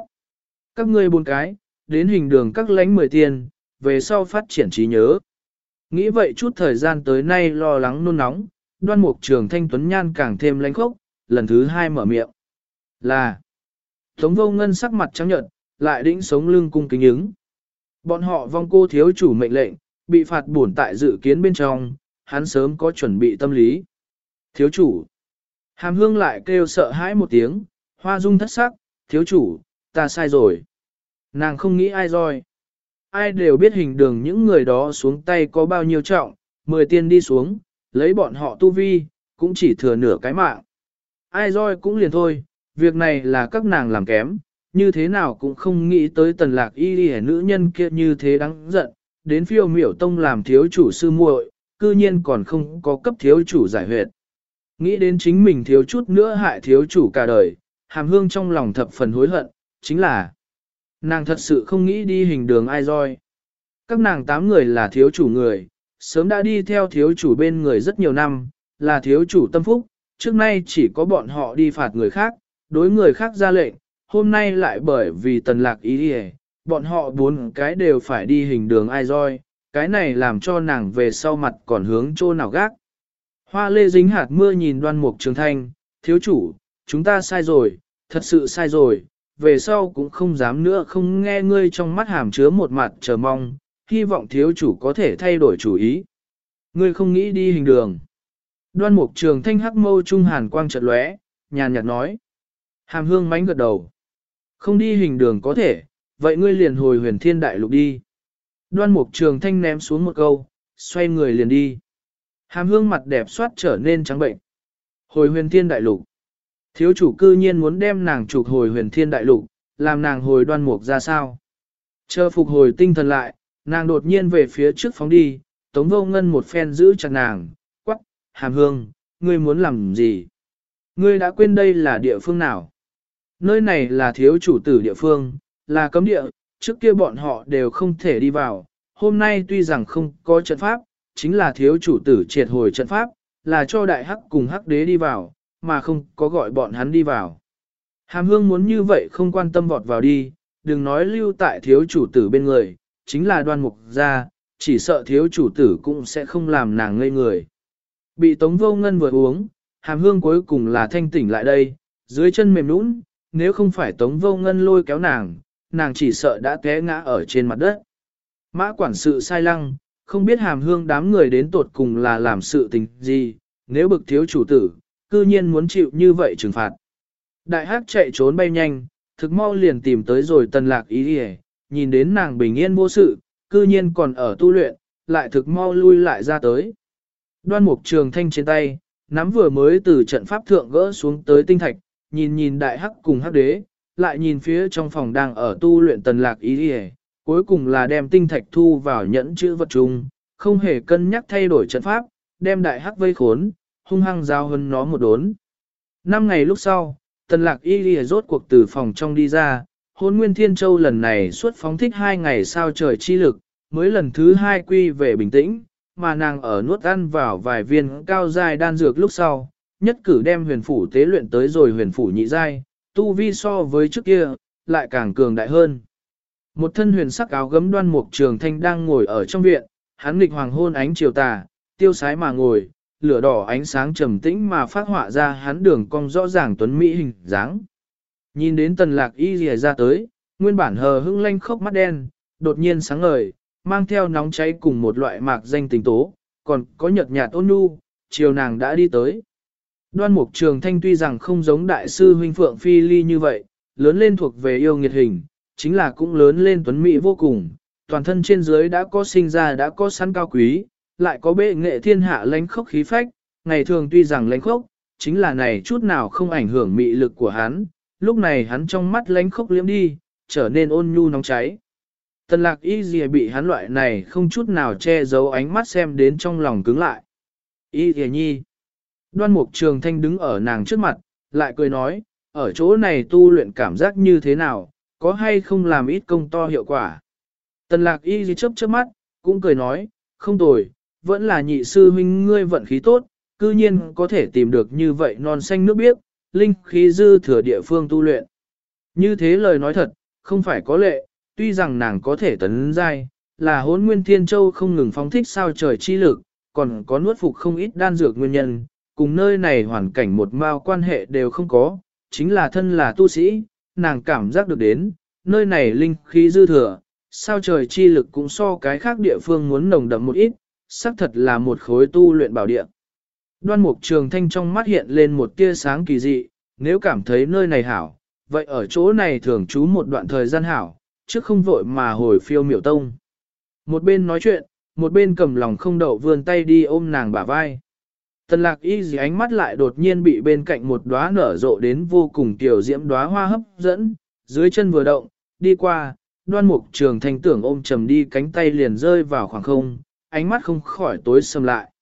Các ngươi bốn cái, đến hình đường các lãnh mười tiền, về sau phát triển trí nhớ. Nghĩ vậy chút thời gian tới nay lo lắng nôn nóng, đoan mục trường thanh tuấn nhan càng thêm lánh khốc, lần thứ hai mở miệng. Là, Tống vô ngân sắc mặt trắng nhợt, lại đĩnh sống lưng cung kính ứng. Bọn họ vong cô thiếu chủ mệnh lệnh, bị phạt bổn tại dự kiến bên trong, hắn sớm có chuẩn bị tâm lý. Thiếu chủ. Hàm hương lại kêu sợ hãi một tiếng, hoa dung thất sắc, thiếu chủ, ta sai rồi. Nàng không nghĩ ai rồi. Ai đều biết hình đường những người đó xuống tay có bao nhiêu trọng, mười tiên đi xuống, lấy bọn họ tu vi, cũng chỉ thừa nửa cái mạng. Ai roi cũng liền thôi, việc này là các nàng làm kém, như thế nào cũng không nghĩ tới tần lạc y đi nữ nhân kia như thế đáng giận, đến phiêu miểu tông làm thiếu chủ sư muội, cư nhiên còn không có cấp thiếu chủ giải huyệt. Nghĩ đến chính mình thiếu chút nữa hại thiếu chủ cả đời, hàm hương trong lòng thập phần hối hận, chính là nàng thật sự không nghĩ đi hình đường ai roi. Các nàng tám người là thiếu chủ người, sớm đã đi theo thiếu chủ bên người rất nhiều năm, là thiếu chủ tâm phúc, trước nay chỉ có bọn họ đi phạt người khác, đối người khác ra lệnh, hôm nay lại bởi vì tần lạc ý đi bọn họ bốn cái đều phải đi hình đường ai roi, cái này làm cho nàng về sau mặt còn hướng chỗ nào gác. Hoa lê dính hạt mưa nhìn đoan mục trường thanh, thiếu chủ, chúng ta sai rồi, thật sự sai rồi, về sau cũng không dám nữa không nghe ngươi trong mắt hàm chứa một mặt chờ mong, hy vọng thiếu chủ có thể thay đổi chủ ý. Ngươi không nghĩ đi hình đường. Đoan mục trường thanh hắc mâu trung hàn quang chợt lóe, nhàn nhạt nói. Hàm hương mánh gật đầu. Không đi hình đường có thể, vậy ngươi liền hồi huyền thiên đại lục đi. Đoan mục trường thanh ném xuống một câu, xoay người liền đi. Hàm hương mặt đẹp soát trở nên trắng bệnh. Hồi huyền thiên đại lục. Thiếu chủ cư nhiên muốn đem nàng trục hồi huyền thiên đại lục, làm nàng hồi đoan mục ra sao. Chờ phục hồi tinh thần lại, nàng đột nhiên về phía trước phóng đi, tống vô ngân một phen giữ chặt nàng, quắc, hàm hương, ngươi muốn làm gì? Ngươi đã quên đây là địa phương nào? Nơi này là thiếu chủ tử địa phương, là cấm địa, trước kia bọn họ đều không thể đi vào, hôm nay tuy rằng không có trận pháp, chính là thiếu chủ tử triệt hồi trận pháp, là cho đại hắc cùng hắc đế đi vào, mà không có gọi bọn hắn đi vào. Hàm hương muốn như vậy không quan tâm vọt vào đi, đừng nói lưu tại thiếu chủ tử bên người, chính là đoan mục ra, chỉ sợ thiếu chủ tử cũng sẽ không làm nàng ngây người. Bị tống vô ngân vừa uống, hàm hương cuối cùng là thanh tỉnh lại đây, dưới chân mềm nũng, nếu không phải tống vô ngân lôi kéo nàng, nàng chỉ sợ đã té ngã ở trên mặt đất. Mã quản sự sai lăng, không biết hàm hương đám người đến tột cùng là làm sự tình gì, nếu bực thiếu chủ tử, cư nhiên muốn chịu như vậy trừng phạt. Đại hắc chạy trốn bay nhanh, thực mau liền tìm tới rồi tần lạc ý đi nhìn đến nàng bình yên vô sự, cư nhiên còn ở tu luyện, lại thực mau lui lại ra tới. Đoan mục trường thanh trên tay, nắm vừa mới từ trận pháp thượng gỡ xuống tới tinh thạch, nhìn nhìn đại hắc cùng hắc đế, lại nhìn phía trong phòng đang ở tu luyện tần lạc ý đi cuối cùng là đem tinh thạch thu vào nhẫn chữ vật chung, không hề cân nhắc thay đổi trận pháp, đem đại hắc vây khốn, hung hăng giao hơn nó một đốn. Năm ngày lúc sau, tần lạc y lìa rốt cuộc từ phòng trong đi ra, hôn nguyên thiên châu lần này suốt phóng thích hai ngày sao trời chi lực, mới lần thứ hai quy về bình tĩnh, mà nàng ở nuốt ăn vào vài viên cao dài đan dược lúc sau, nhất cử đem huyền phủ tế luyện tới rồi huyền phủ nhị giai, tu vi so với trước kia, lại càng cường đại hơn. Một thân huyền sắc áo gấm đoan mục trường thanh đang ngồi ở trong viện, hắn nghịch hoàng hôn ánh chiều tà, tiêu sái mà ngồi, lửa đỏ ánh sáng trầm tĩnh mà phát họa ra hắn đường cong rõ ràng tuấn mỹ hình dáng. Nhìn đến tần lạc y rìa ra tới, nguyên bản hờ hững lanh khốc mắt đen, đột nhiên sáng ngời, mang theo nóng cháy cùng một loại mạc danh tình tố, còn có nhợt nhạt ôn nhu, chiều nàng đã đi tới. Đoan mục trường thanh tuy rằng không giống đại sư huynh Phượng Phi Ly như vậy, lớn lên thuộc về yêu nghiệt hình, chính là cũng lớn lên tuấn mỹ vô cùng, toàn thân trên dưới đã có sinh ra đã có sẵn cao quý, lại có bệ nghệ thiên hạ lãnh khốc khí phách, ngày thường tuy rằng lãnh khốc, chính là này chút nào không ảnh hưởng mị lực của hắn, lúc này hắn trong mắt lãnh khốc liễm đi, trở nên ôn nhu nóng cháy. Tần lạc y dìa bị hắn loại này không chút nào che giấu ánh mắt xem đến trong lòng cứng lại. Y dìa nhi. Đoan mục trường thanh đứng ở nàng trước mặt, lại cười nói, ở chỗ này tu luyện cảm giác như thế nào, có hay không làm ít công to hiệu quả. Tần lạc y gì chớp chớp mắt, cũng cười nói, không tồi, vẫn là nhị sư huynh ngươi vận khí tốt, cư nhiên có thể tìm được như vậy non xanh nước biếc, linh khí dư thừa địa phương tu luyện. Như thế lời nói thật, không phải có lệ, tuy rằng nàng có thể tấn giai, là hốn nguyên thiên châu không ngừng phóng thích sao trời chi lực, còn có nuốt phục không ít đan dược nguyên nhân, cùng nơi này hoàn cảnh một mao quan hệ đều không có, chính là thân là tu sĩ, nàng cảm giác được đến, nơi này linh khí dư thừa, sao trời chi lực cũng so cái khác địa phương muốn nồng đậm một ít, xác thật là một khối tu luyện bảo địa. Đoan mục trường thanh trong mắt hiện lên một tia sáng kỳ dị, nếu cảm thấy nơi này hảo, vậy ở chỗ này thường trú một đoạn thời gian hảo, chứ không vội mà hồi phiêu miểu tông. Một bên nói chuyện, một bên cầm lòng không đậu vươn tay đi ôm nàng bả vai. Tần lạc y gì ánh mắt lại đột nhiên bị bên cạnh một đóa nở rộ đến vô cùng tiểu diễm đóa hoa hấp dẫn, dưới chân vừa động, đi qua, đoan mục trường thành tưởng ôm trầm đi cánh tay liền rơi vào khoảng không, ánh mắt không khỏi tối sầm lại.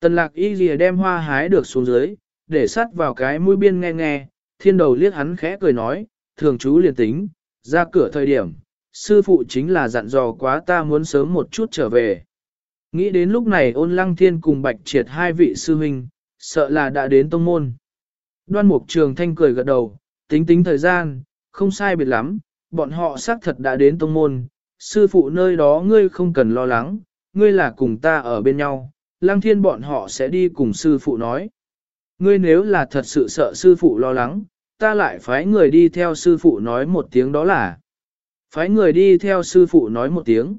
Tần lạc y gì đem hoa hái được xuống dưới, để sát vào cái mũi biên nghe nghe, thiên đầu liếc hắn khẽ cười nói, thường chú liền tính, ra cửa thời điểm, sư phụ chính là dặn dò quá ta muốn sớm một chút trở về. Nghĩ đến lúc này ôn lăng thiên cùng bạch triệt hai vị sư huynh, sợ là đã đến tông môn. Đoan mục trường thanh cười gật đầu, tính tính thời gian, không sai biệt lắm, bọn họ xác thật đã đến tông môn, sư phụ nơi đó ngươi không cần lo lắng, ngươi là cùng ta ở bên nhau, lăng thiên bọn họ sẽ đi cùng sư phụ nói. Ngươi nếu là thật sự sợ sư phụ lo lắng, ta lại phái người đi theo sư phụ nói một tiếng đó là. Phái người đi theo sư phụ nói một tiếng.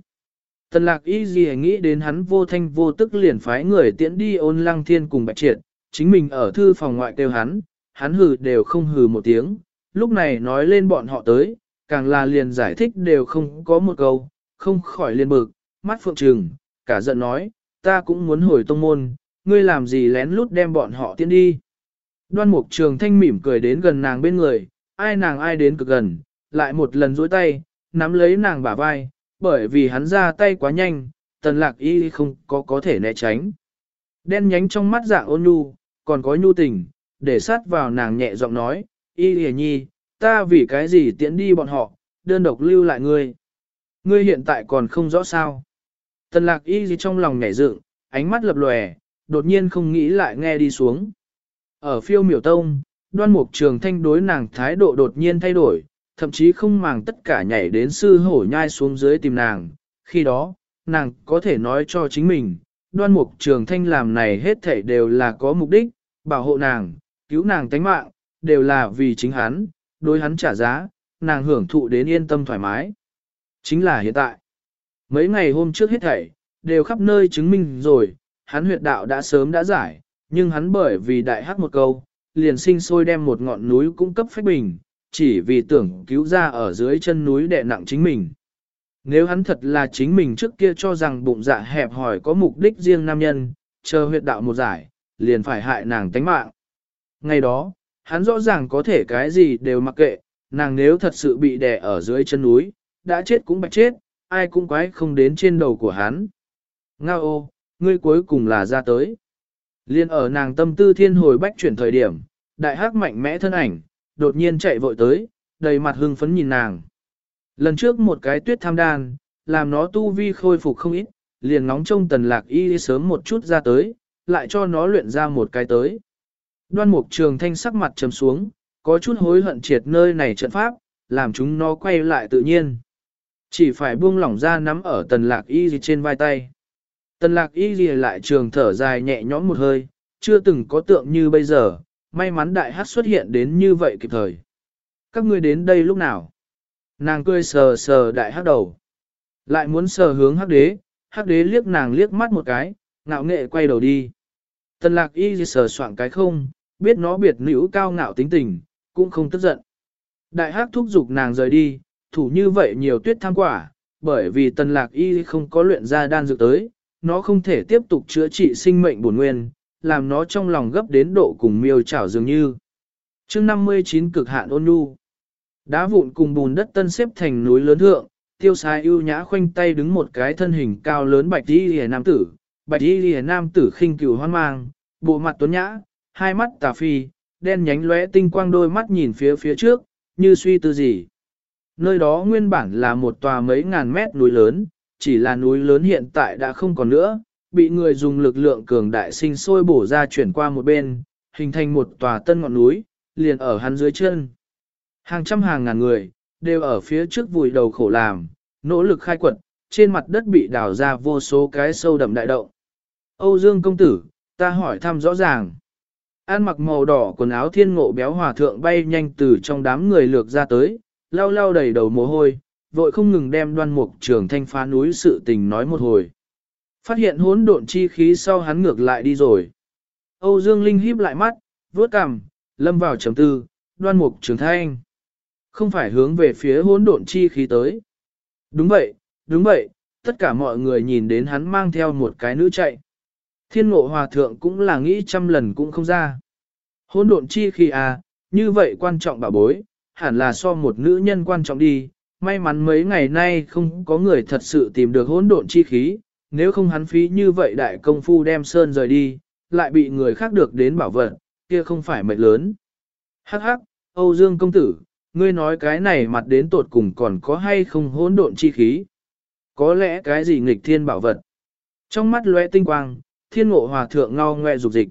Tần lạc y gì nghĩ đến hắn vô thanh vô tức liền phái người tiễn đi ôn lăng thiên cùng bạch triệt, chính mình ở thư phòng ngoại kêu hắn, hắn hừ đều không hừ một tiếng, lúc này nói lên bọn họ tới, càng là liền giải thích đều không có một câu, không khỏi liền bực, mắt phượng trừng, cả giận nói, ta cũng muốn hồi tông môn, ngươi làm gì lén lút đem bọn họ tiễn đi. Đoan mục trường thanh mỉm cười đến gần nàng bên người, ai nàng ai đến cực gần, lại một lần duỗi tay, nắm lấy nàng bả vai, bởi vì hắn ra tay quá nhanh, tần lạc y không có có thể né tránh. Đen nhánh trong mắt dạ ôn nhu, còn có nhu tình, để sát vào nàng nhẹ giọng nói, y hề nhi, ta vì cái gì tiễn đi bọn họ, đơn độc lưu lại ngươi. Ngươi hiện tại còn không rõ sao. Tần lạc y gì trong lòng nhảy dựng, ánh mắt lập lòe, đột nhiên không nghĩ lại nghe đi xuống. Ở phiêu miểu tông, đoan mục trường thanh đối nàng thái độ đột nhiên thay đổi, thậm chí không màng tất cả nhảy đến sư hổ nhai xuống dưới tìm nàng. Khi đó, nàng có thể nói cho chính mình, đoan mục trường thanh làm này hết thảy đều là có mục đích, bảo hộ nàng, cứu nàng tánh mạng, đều là vì chính hắn, đối hắn trả giá, nàng hưởng thụ đến yên tâm thoải mái. Chính là hiện tại. Mấy ngày hôm trước hết thảy, đều khắp nơi chứng minh rồi, hắn huyệt đạo đã sớm đã giải, nhưng hắn bởi vì đại hắc một câu, liền sinh sôi đem một ngọn núi cung cấp phách bình, chỉ vì tưởng cứu ra ở dưới chân núi đè nặng chính mình. Nếu hắn thật là chính mình trước kia cho rằng bụng dạ hẹp hỏi có mục đích riêng nam nhân, chờ huyệt đạo một giải, liền phải hại nàng tánh mạng. Ngày đó, hắn rõ ràng có thể cái gì đều mặc kệ, nàng nếu thật sự bị đè ở dưới chân núi, đã chết cũng bạch chết, ai cũng quái không đến trên đầu của hắn. Ngao ô, ngươi cuối cùng là ra tới. Liên ở nàng tâm tư thiên hồi bách chuyển thời điểm, đại hắc mạnh mẽ thân ảnh, đột nhiên chạy vội tới, đầy mặt hưng phấn nhìn nàng. Lần trước một cái tuyết tham đan, làm nó tu vi khôi phục không ít, liền nóng trông tần lạc y sớm một chút ra tới, lại cho nó luyện ra một cái tới. Đoan mục trường thanh sắc mặt trầm xuống, có chút hối hận triệt nơi này trận pháp, làm chúng nó quay lại tự nhiên. Chỉ phải buông lỏng ra nắm ở tần lạc y trên vai tay. Tần lạc y gì lại trường thở dài nhẹ nhõm một hơi, chưa từng có tượng như bây giờ, may mắn đại hát xuất hiện đến như vậy kịp thời. Các ngươi đến đây lúc nào? Nàng cười sờ sờ đại hát đầu. Lại muốn sờ hướng hắc đế, hắc đế liếc nàng liếc mắt một cái, ngạo nghệ quay đầu đi. Tần lạc y sờ soạn cái không, biết nó biệt nữ cao ngạo tính tình, cũng không tức giận. Đại hắc thúc giục nàng rời đi, thủ như vậy nhiều tuyết tham quả, bởi vì tần lạc y không có luyện ra đan dược tới, nó không thể tiếp tục chữa trị sinh mệnh bổn nguyên, làm nó trong lòng gấp đến độ cùng miêu chảo dường như. chương 59 cực hạn ôn nhu, đá vụn cùng bùn đất tân xếp thành núi lớn thượng, tiêu sai ưu nhã khoanh tay đứng một cái thân hình cao lớn bạch y lìa nam tử, bạch y lìa nam tử khinh cửu hoan mang, bộ mặt tuấn nhã, hai mắt tà phi, đen nhánh lóe tinh quang đôi mắt nhìn phía phía trước, như suy tư gì. Nơi đó nguyên bản là một tòa mấy ngàn mét núi lớn, chỉ là núi lớn hiện tại đã không còn nữa, bị người dùng lực lượng cường đại sinh sôi bổ ra chuyển qua một bên, hình thành một tòa tân ngọn núi, liền ở hắn dưới chân. Hàng trăm hàng ngàn người, đều ở phía trước vùi đầu khổ làm, nỗ lực khai quật, trên mặt đất bị đào ra vô số cái sâu đậm đại động. Âu Dương công tử, ta hỏi thăm rõ ràng. An mặc màu đỏ quần áo thiên ngộ béo hòa thượng bay nhanh từ trong đám người lược ra tới, lau lau đầy đầu mồ hôi, vội không ngừng đem đoan mục trường thanh phá núi sự tình nói một hồi. Phát hiện hỗn độn chi khí sau hắn ngược lại đi rồi. Âu Dương Linh híp lại mắt, vuốt cằm, lâm vào trầm tư, đoan mục trường thanh. Không phải hướng về phía hỗn độn chi khí tới. Đúng vậy, đúng vậy, tất cả mọi người nhìn đến hắn mang theo một cái nữ chạy. Thiên ngộ hòa thượng cũng là nghĩ trăm lần cũng không ra. Hỗn độn chi khí à, như vậy quan trọng bà bối, hẳn là so một nữ nhân quan trọng đi, may mắn mấy ngày nay không có người thật sự tìm được hỗn độn chi khí, nếu không hắn phí như vậy đại công phu đem sơn rời đi, lại bị người khác được đến bảo vật, kia không phải mệnh lớn. Hắc hắc, Âu Dương công tử, ngươi nói cái này mặt đến tột cùng còn có hay không hỗn độn chi khí. Có lẽ cái gì nghịch thiên bảo vật. Trong mắt lóe tinh quang, thiên ngộ hòa thượng ngao ngoe dục dịch.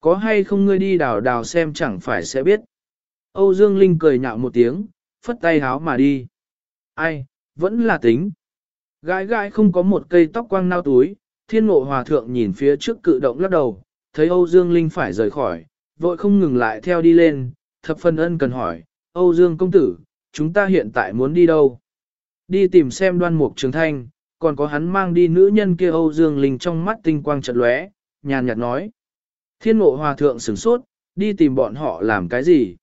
Có hay không ngươi đi đào đào xem chẳng phải sẽ biết. Âu Dương Linh cười nhạo một tiếng, phất tay háo mà đi. Ai, vẫn là tính. Gái gái không có một cây tóc quang nao túi, thiên ngộ hòa thượng nhìn phía trước cự động lắc đầu, thấy Âu Dương Linh phải rời khỏi, vội không ngừng lại theo đi lên, thập phần ân cần hỏi, Âu Dương công tử, chúng ta hiện tại muốn đi đâu? Đi tìm xem đoan mục trường thanh, còn có hắn mang đi nữ nhân kia Âu Dương Linh trong mắt tinh quang chợt lóe, nhàn nhạt nói. Thiên ngộ hòa thượng sửng sốt, đi tìm bọn họ làm cái gì?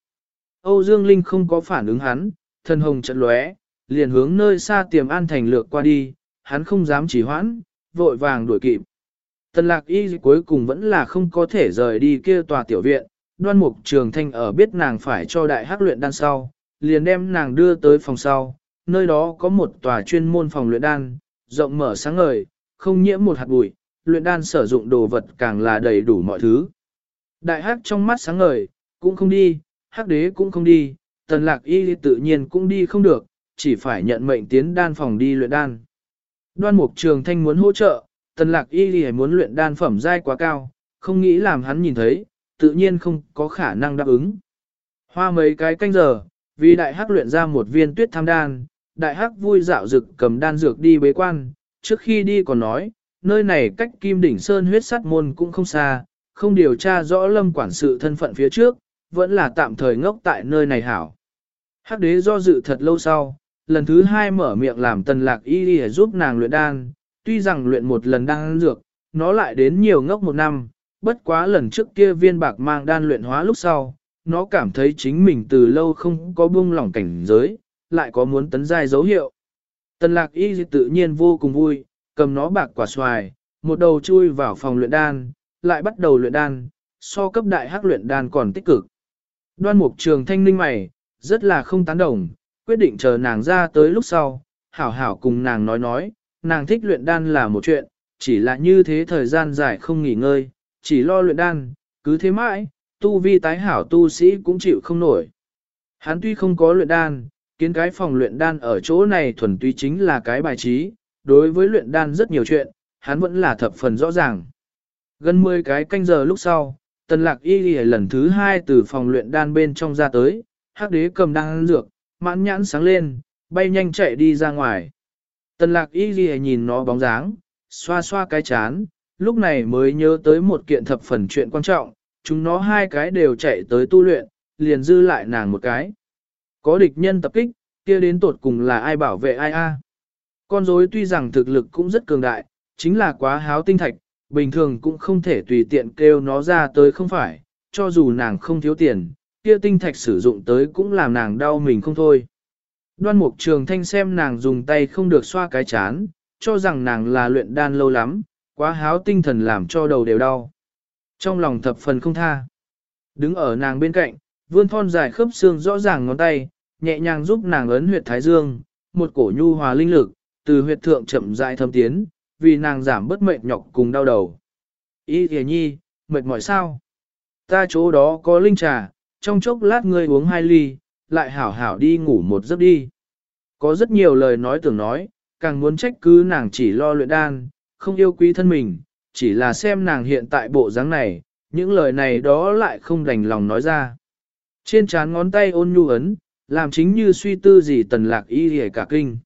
Âu Dương Linh không có phản ứng hắn, thân hồng chợt lóe, liền hướng nơi xa tiềm an thành lược qua đi, hắn không dám chỉ hoãn, vội vàng đuổi kịp. Tần lạc y cuối cùng vẫn là không có thể rời đi kia tòa tiểu viện, đoan mục trường thanh ở biết nàng phải cho đại hắc luyện đan sau, liền đem nàng đưa tới phòng sau, nơi đó có một tòa chuyên môn phòng luyện đan, rộng mở sáng ngời, không nhiễm một hạt bụi, luyện đan sử dụng đồ vật càng là đầy đủ mọi thứ. Đại hắc trong mắt sáng ngời, cũng không đi, hắc đế cũng không đi, tần lạc y tự nhiên cũng đi không được, chỉ phải nhận mệnh tiến đan phòng đi luyện đan. Đoan mục trường thanh muốn hỗ trợ, tần lạc y lì muốn luyện đan phẩm dai quá cao, không nghĩ làm hắn nhìn thấy, tự nhiên không có khả năng đáp ứng. Hoa mấy cái canh giờ, vì đại hắc luyện ra một viên tuyết tham đan, đại hắc vui dạo dực cầm đan dược đi bế quan, trước khi đi còn nói, nơi này cách kim đỉnh sơn huyết sắt môn cũng không xa, không điều tra rõ lâm quản sự thân phận phía trước, vẫn là tạm thời ngốc tại nơi này hảo. Hắc đế do dự thật lâu sau, lần thứ hai mở miệng làm tần lạc y đi giúp nàng luyện đan, tuy rằng luyện một lần đan dược, nó lại đến nhiều ngốc một năm, bất quá lần trước kia viên bạc mang đan luyện hóa lúc sau, nó cảm thấy chính mình từ lâu không có buông lỏng cảnh giới, lại có muốn tấn giai dấu hiệu. Tần lạc y tự nhiên vô cùng vui, cầm nó bạc quả xoài, một đầu chui vào phòng luyện đan, lại bắt đầu luyện đan, so cấp đại hắc luyện đan còn tích cực. Đoan mục trường thanh ninh mày, rất là không tán đồng, quyết định chờ nàng ra tới lúc sau, hảo hảo cùng nàng nói nói, nàng thích luyện đan là một chuyện, chỉ là như thế thời gian dài không nghỉ ngơi, chỉ lo luyện đan, cứ thế mãi, tu vi tái hảo tu sĩ cũng chịu không nổi. Hắn tuy không có luyện đan, kiến cái phòng luyện đan ở chỗ này thuần túy chính là cái bài trí, đối với luyện đan rất nhiều chuyện, hắn vẫn là thập phần rõ ràng. Gần 10 cái canh giờ lúc sau, tần lạc y lì lần thứ hai từ phòng luyện đan bên trong ra tới, hắc đế cầm đan dược, mãn nhãn sáng lên, bay nhanh chạy đi ra ngoài. Tần lạc y ghi nhìn nó bóng dáng, xoa xoa cái chán, lúc này mới nhớ tới một kiện thập phần chuyện quan trọng, chúng nó hai cái đều chạy tới tu luyện, liền dư lại nàng một cái. Có địch nhân tập kích, kia đến tột cùng là ai bảo vệ ai a? Con rối tuy rằng thực lực cũng rất cường đại, chính là quá háo tinh thạch, bình thường cũng không thể tùy tiện kêu nó ra tới không phải, cho dù nàng không thiếu tiền, kia tinh thạch sử dụng tới cũng làm nàng đau mình không thôi. Đoan mục trường thanh xem nàng dùng tay không được xoa cái chán, cho rằng nàng là luyện đan lâu lắm, quá háo tinh thần làm cho đầu đều đau. Trong lòng thập phần không tha. Đứng ở nàng bên cạnh, vươn thon dài khớp xương rõ ràng ngón tay, nhẹ nhàng giúp nàng ấn huyệt thái dương, một cổ nhu hòa linh lực, từ huyệt thượng chậm rãi thâm tiến, vì nàng giảm bất mệt nhọc cùng đau đầu. Ý thề nhi, mệt mỏi sao? Ta chỗ đó có linh trà, trong chốc lát ngươi uống hai ly, lại hảo hảo đi ngủ một giấc đi. Có rất nhiều lời nói tưởng nói, càng muốn trách cứ nàng chỉ lo luyện đan, không yêu quý thân mình, chỉ là xem nàng hiện tại bộ dáng này, những lời này đó lại không đành lòng nói ra. Trên trán ngón tay ôn nhu ấn, làm chính như suy tư gì tần lạc y hề cả kinh.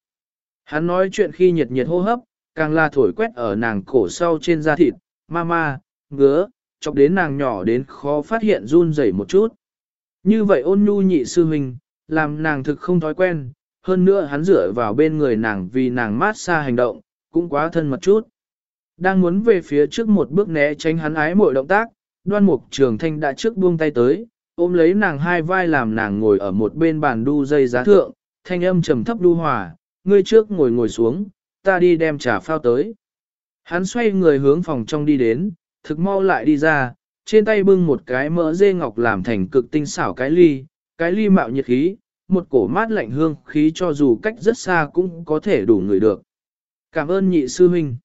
Hắn nói chuyện khi nhiệt nhiệt hô hấp, càng là thổi quét ở nàng cổ sau trên da thịt, ma ma, ngứa, chọc đến nàng nhỏ đến khó phát hiện run rẩy một chút. Như vậy ôn nhu nhị sư huynh, làm nàng thực không thói quen, hơn nữa hắn dựa vào bên người nàng vì nàng mát xa hành động, cũng quá thân mật chút. Đang muốn về phía trước một bước né tránh hắn ái mọi động tác, đoan mục trường thanh đã trước buông tay tới, ôm lấy nàng hai vai làm nàng ngồi ở một bên bàn đu dây giá thượng, thanh âm trầm thấp đu hòa, ngươi trước ngồi ngồi xuống, ta đi đem trà phao tới. Hắn xoay người hướng phòng trong đi đến, thực mau lại đi ra, trên tay bưng một cái mỡ dê ngọc làm thành cực tinh xảo cái ly, cái ly mạo nhiệt khí, một cổ mát lạnh hương khí cho dù cách rất xa cũng có thể đủ người được. Cảm ơn nhị sư huynh.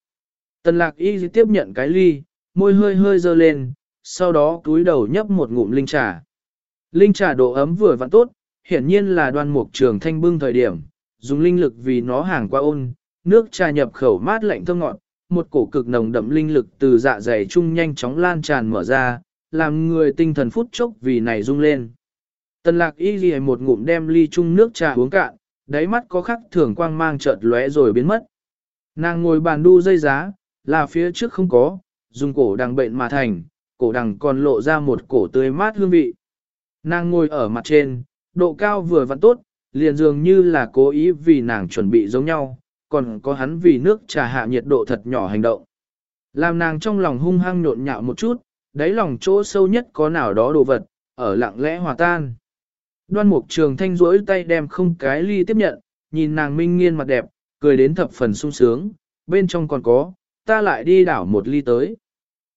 Tần lạc y tiếp nhận cái ly, môi hơi hơi dơ lên, sau đó túi đầu nhấp một ngụm linh trà. Linh trà độ ấm vừa vặn tốt, hiển nhiên là đoan mục trường thanh bưng thời điểm, dùng linh lực vì nó hàng qua ôn, nước trà nhập khẩu mát lạnh thơm ngọt, một cổ cực nồng đậm linh lực từ dạ dày trung nhanh chóng lan tràn mở ra, làm người tinh thần phút chốc vì này rung lên. Tần lạc y ghi một ngụm đem ly chung nước trà uống cạn, đáy mắt có khắc thường quang mang chợt lóe rồi biến mất. Nàng ngồi bàn đu dây giá, là phía trước không có, dùng cổ đằng bệnh mà thành, cổ đằng còn lộ ra một cổ tươi mát hương vị. Nàng ngồi ở mặt trên, độ cao vừa vặn tốt, liền dường như là cố ý vì nàng chuẩn bị giống nhau, còn có hắn vì nước trà hạ nhiệt độ thật nhỏ hành động. Làm nàng trong lòng hung hăng nhộn nhạo một chút, đáy lòng chỗ sâu nhất có nào đó đồ vật, ở lặng lẽ hòa tan. Đoan mục trường thanh rỗi tay đem không cái ly tiếp nhận, nhìn nàng minh nghiên mặt đẹp, cười đến thập phần sung sướng, bên trong còn có, ta lại đi đảo một ly tới.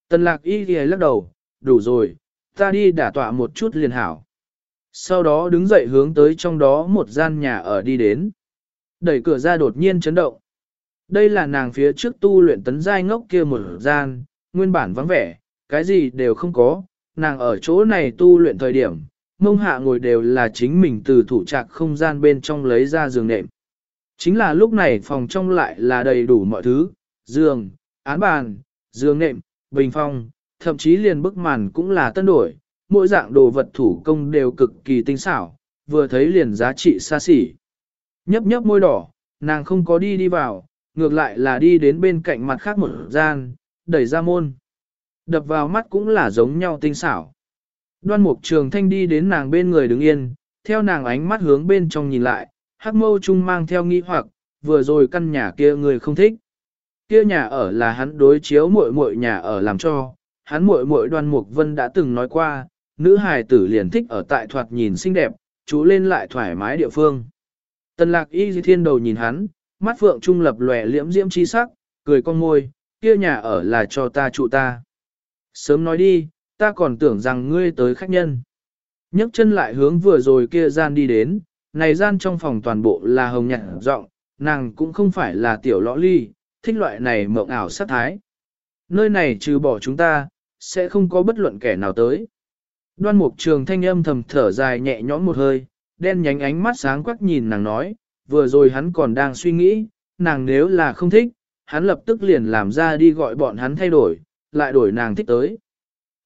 Tần lạc y ghi lắc đầu, đủ rồi, ta đi đả tọa một chút liền hảo. Sau đó đứng dậy hướng tới trong đó một gian nhà ở đi đến. Đẩy cửa ra đột nhiên chấn động. Đây là nàng phía trước tu luyện tấn giai ngốc kia một gian, nguyên bản vắng vẻ, cái gì đều không có, nàng ở chỗ này tu luyện thời điểm, mông hạ ngồi đều là chính mình từ thủ trạc không gian bên trong lấy ra giường nệm. Chính là lúc này phòng trong lại là đầy đủ mọi thứ, giường, án bàn, giường nệm, bình phong, thậm chí liền bức màn cũng là tân đổi, mỗi dạng đồ vật thủ công đều cực kỳ tinh xảo, vừa thấy liền giá trị xa xỉ. Nhấp nhấp môi đỏ, nàng không có đi đi vào, ngược lại là đi đến bên cạnh mặt khác một gian, đẩy ra môn. Đập vào mắt cũng là giống nhau tinh xảo. Đoan mục trường thanh đi đến nàng bên người đứng yên, theo nàng ánh mắt hướng bên trong nhìn lại, hắc mâu trung mang theo nghi hoặc, vừa rồi căn nhà kia người không thích. Kia nhà ở là hắn đối chiếu muội muội nhà ở làm cho, hắn muội muội đoan mục vân đã từng nói qua, nữ hài tử liền thích ở tại thoạt nhìn xinh đẹp, chú lên lại thoải mái địa phương. Tần lạc y thiên đầu nhìn hắn, mắt phượng trung lập lòe liễm diễm chi sắc, cười con môi, kia nhà ở là cho ta trụ ta. Sớm nói đi, ta còn tưởng rằng ngươi tới khách nhân. nhấc chân lại hướng vừa rồi kia gian đi đến, này gian trong phòng toàn bộ là hồng nhạt rộng, nàng cũng không phải là tiểu lõ ly, thích loại này mộng ảo sát thái. Nơi này trừ bỏ chúng ta, sẽ không có bất luận kẻ nào tới. Đoan mục trường thanh âm thầm thở dài nhẹ nhõm một hơi, đen nhánh ánh mắt sáng quắc nhìn nàng nói, vừa rồi hắn còn đang suy nghĩ, nàng nếu là không thích, hắn lập tức liền làm ra đi gọi bọn hắn thay đổi, lại đổi nàng thích tới.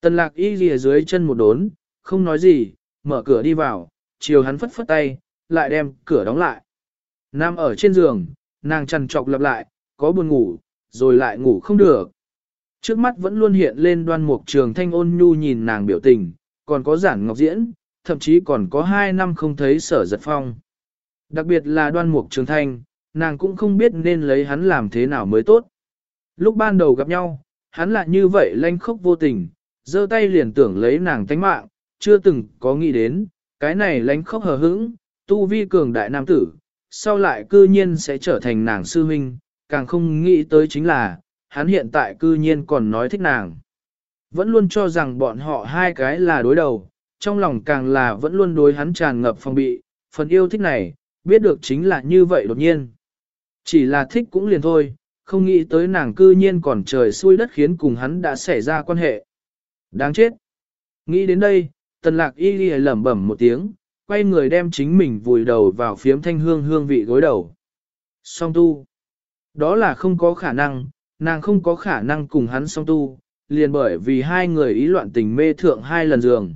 Tần lạc y ghi dưới chân một đốn, không nói gì, mở cửa đi vào, chiều hắn phất phất tay, lại đem cửa đóng lại. Nam ở trên giường, nàng chằn trọc lặp lại, có buồn ngủ, rồi lại ngủ không được. Trước mắt vẫn luôn hiện lên đoan mục trường thanh ôn nhu nhìn nàng biểu tình, còn có giản ngọc diễn, thậm chí còn có hai năm không thấy sở giật phong. Đặc biệt là đoan mục trường thanh, nàng cũng không biết nên lấy hắn làm thế nào mới tốt. Lúc ban đầu gặp nhau, hắn lại như vậy lanh khốc vô tình, giơ tay liền tưởng lấy nàng tánh mạng, chưa từng có nghĩ đến, cái này lánh khóc hờ hững, tu vi cường đại nam tử, sau lại cư nhiên sẽ trở thành nàng sư huynh, càng không nghĩ tới chính là, hắn hiện tại cư nhiên còn nói thích nàng. Vẫn luôn cho rằng bọn họ hai cái là đối đầu, trong lòng càng là vẫn luôn đối hắn tràn ngập phòng bị, phần yêu thích này, biết được chính là như vậy đột nhiên. Chỉ là thích cũng liền thôi, không nghĩ tới nàng cư nhiên còn trời xui đất khiến cùng hắn đã xảy ra quan hệ. Đáng chết. Nghĩ đến đây, tần lạc y ghi lẩm bẩm một tiếng, quay người đem chính mình vùi đầu vào phiếm thanh hương hương vị gối đầu. Song tu. Đó là không có khả năng, nàng không có khả năng cùng hắn song tu, liền bởi vì hai người ý loạn tình mê thượng hai lần giường.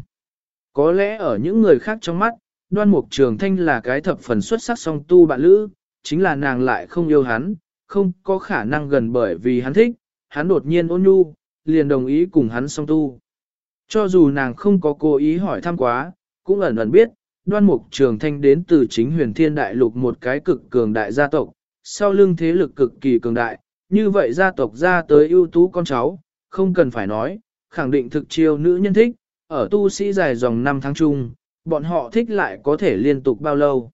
Có lẽ ở những người khác trong mắt, đoan mục trường thanh là cái thập phần xuất sắc song tu bạn lữ, chính là nàng lại không yêu hắn, không có khả năng gần bởi vì hắn thích, hắn đột nhiên ôn nhu, liền đồng ý cùng hắn song tu. Cho dù nàng không có cố ý hỏi thăm quá, cũng ẩn ẩn biết, đoan mục trường thanh đến từ chính huyền thiên đại lục một cái cực cường đại gia tộc, sau lưng thế lực cực kỳ cường đại, như vậy gia tộc ra tới ưu tú con cháu, không cần phải nói, khẳng định thực chiêu nữ nhân thích, ở tu sĩ dài dòng năm tháng chung, bọn họ thích lại có thể liên tục bao lâu.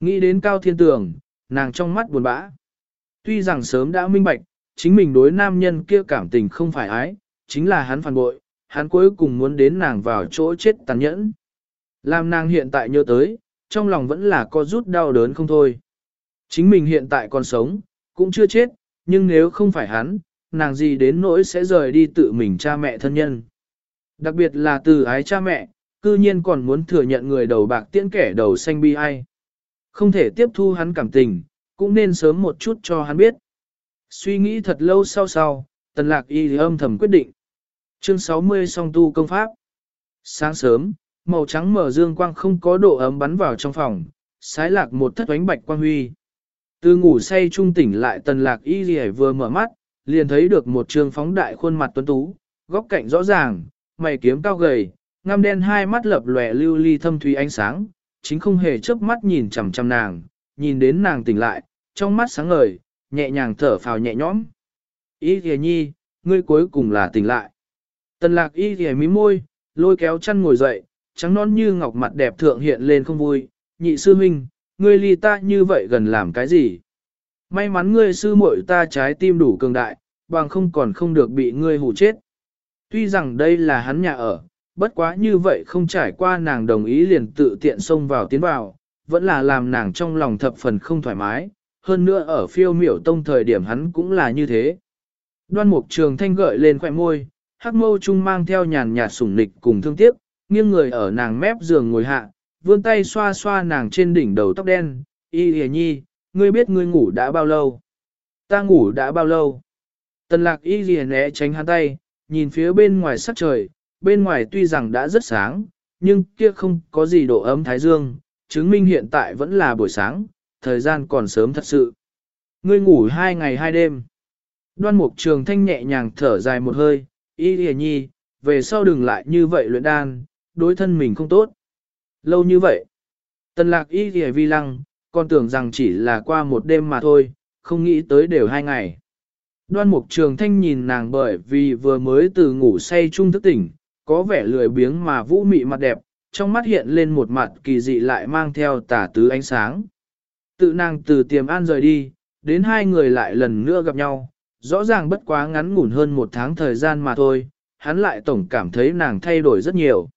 Nghĩ đến cao thiên tường, nàng trong mắt buồn bã. Tuy rằng sớm đã minh bạch, chính mình đối nam nhân kia cảm tình không phải ái, chính là hắn phản bội, hắn cuối cùng muốn đến nàng vào chỗ chết tàn nhẫn. Làm nàng hiện tại nhớ tới, trong lòng vẫn là có rút đau đớn không thôi. Chính mình hiện tại còn sống, cũng chưa chết, nhưng nếu không phải hắn, nàng gì đến nỗi sẽ rời đi tự mình cha mẹ thân nhân. Đặc biệt là từ ái cha mẹ, cư nhiên còn muốn thừa nhận người đầu bạc tiễn kẻ đầu xanh bi ai. Không thể tiếp thu hắn cảm tình, cũng nên sớm một chút cho hắn biết. Suy nghĩ thật lâu sau sau, tần lạc y âm thầm quyết định. Chương 60 song tu công pháp. Sáng sớm, màu trắng mở dương quang không có độ ấm bắn vào trong phòng, sái lạc một thất ánh bạch quang huy. Từ ngủ say trung tỉnh lại tần lạc y gì vừa mở mắt, liền thấy được một trường phóng đại khuôn mặt tuấn tú, góc cạnh rõ ràng, mày kiếm cao gầy, ngăm đen hai mắt lập lòe lưu ly thâm thúy ánh sáng, chính không hề chớp mắt nhìn chằm chằm nàng, nhìn đến nàng tỉnh lại, trong mắt sáng ngời, nhẹ nhàng thở phào nhẹ nhõm. Y thìa nhi, ngươi cuối cùng là tỉnh lại. Tần lạc y thìa mí môi, lôi kéo chăn ngồi dậy, trắng non như ngọc mặt đẹp thượng hiện lên không vui, nhị sư huynh, ngươi ly ta như vậy gần làm cái gì? May mắn ngươi sư muội ta trái tim đủ cường đại, bằng không còn không được bị ngươi hù chết. Tuy rằng đây là hắn nhà ở, bất quá như vậy không trải qua nàng đồng ý liền tự tiện xông vào tiến vào, vẫn là làm nàng trong lòng thập phần không thoải mái, hơn nữa ở phiêu miểu tông thời điểm hắn cũng là như thế. Đoan mục trường thanh gợi lên khỏe môi, hắc mâu trung mang theo nhàn nhạt sủng nịch cùng thương tiếc, nghiêng người ở nàng mép giường ngồi hạ, vươn tay xoa xoa nàng trên đỉnh đầu tóc đen, y hề nhi, ngươi biết ngươi ngủ đã bao lâu? Ta ngủ đã bao lâu? Tần lạc y hề né tránh hắn tay, nhìn phía bên ngoài sắc trời, bên ngoài tuy rằng đã rất sáng, nhưng kia không có gì độ ấm thái dương, chứng minh hiện tại vẫn là buổi sáng, thời gian còn sớm thật sự. Ngươi ngủ hai ngày hai đêm. Đoan mục trường thanh nhẹ nhàng thở dài một hơi, y hề nhi, về sau đừng lại như vậy luyện đan, đối thân mình không tốt. Lâu như vậy, tần lạc y hề vi lăng, còn tưởng rằng chỉ là qua một đêm mà thôi, không nghĩ tới đều hai ngày. Đoan mục trường thanh nhìn nàng bởi vì vừa mới từ ngủ say chung thức tỉnh, có vẻ lười biếng mà vũ mị mặt đẹp, trong mắt hiện lên một mặt kỳ dị lại mang theo tả tứ ánh sáng. Tự nàng từ tiềm an rời đi, đến hai người lại lần nữa gặp nhau, rõ ràng bất quá ngắn ngủn hơn một tháng thời gian mà thôi, hắn lại tổng cảm thấy nàng thay đổi rất nhiều.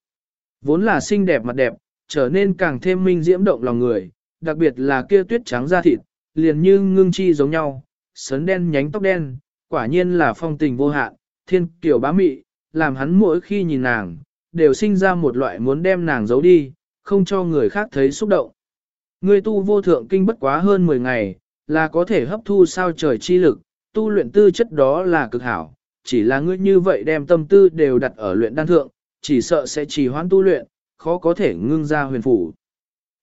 Vốn là xinh đẹp mặt đẹp, trở nên càng thêm minh diễm động lòng người, đặc biệt là kia tuyết trắng da thịt, liền như ngưng chi giống nhau, sấn đen nhánh tóc đen, quả nhiên là phong tình vô hạn, thiên kiểu bá mị, làm hắn mỗi khi nhìn nàng, đều sinh ra một loại muốn đem nàng giấu đi, không cho người khác thấy xúc động. Người tu vô thượng kinh bất quá hơn 10 ngày, là có thể hấp thu sao trời chi lực, tu luyện tư chất đó là cực hảo, chỉ là ngươi như vậy đem tâm tư đều đặt ở luyện đan thượng, chỉ sợ sẽ trì hoãn tu luyện, khó có thể ngưng ra huyền phủ.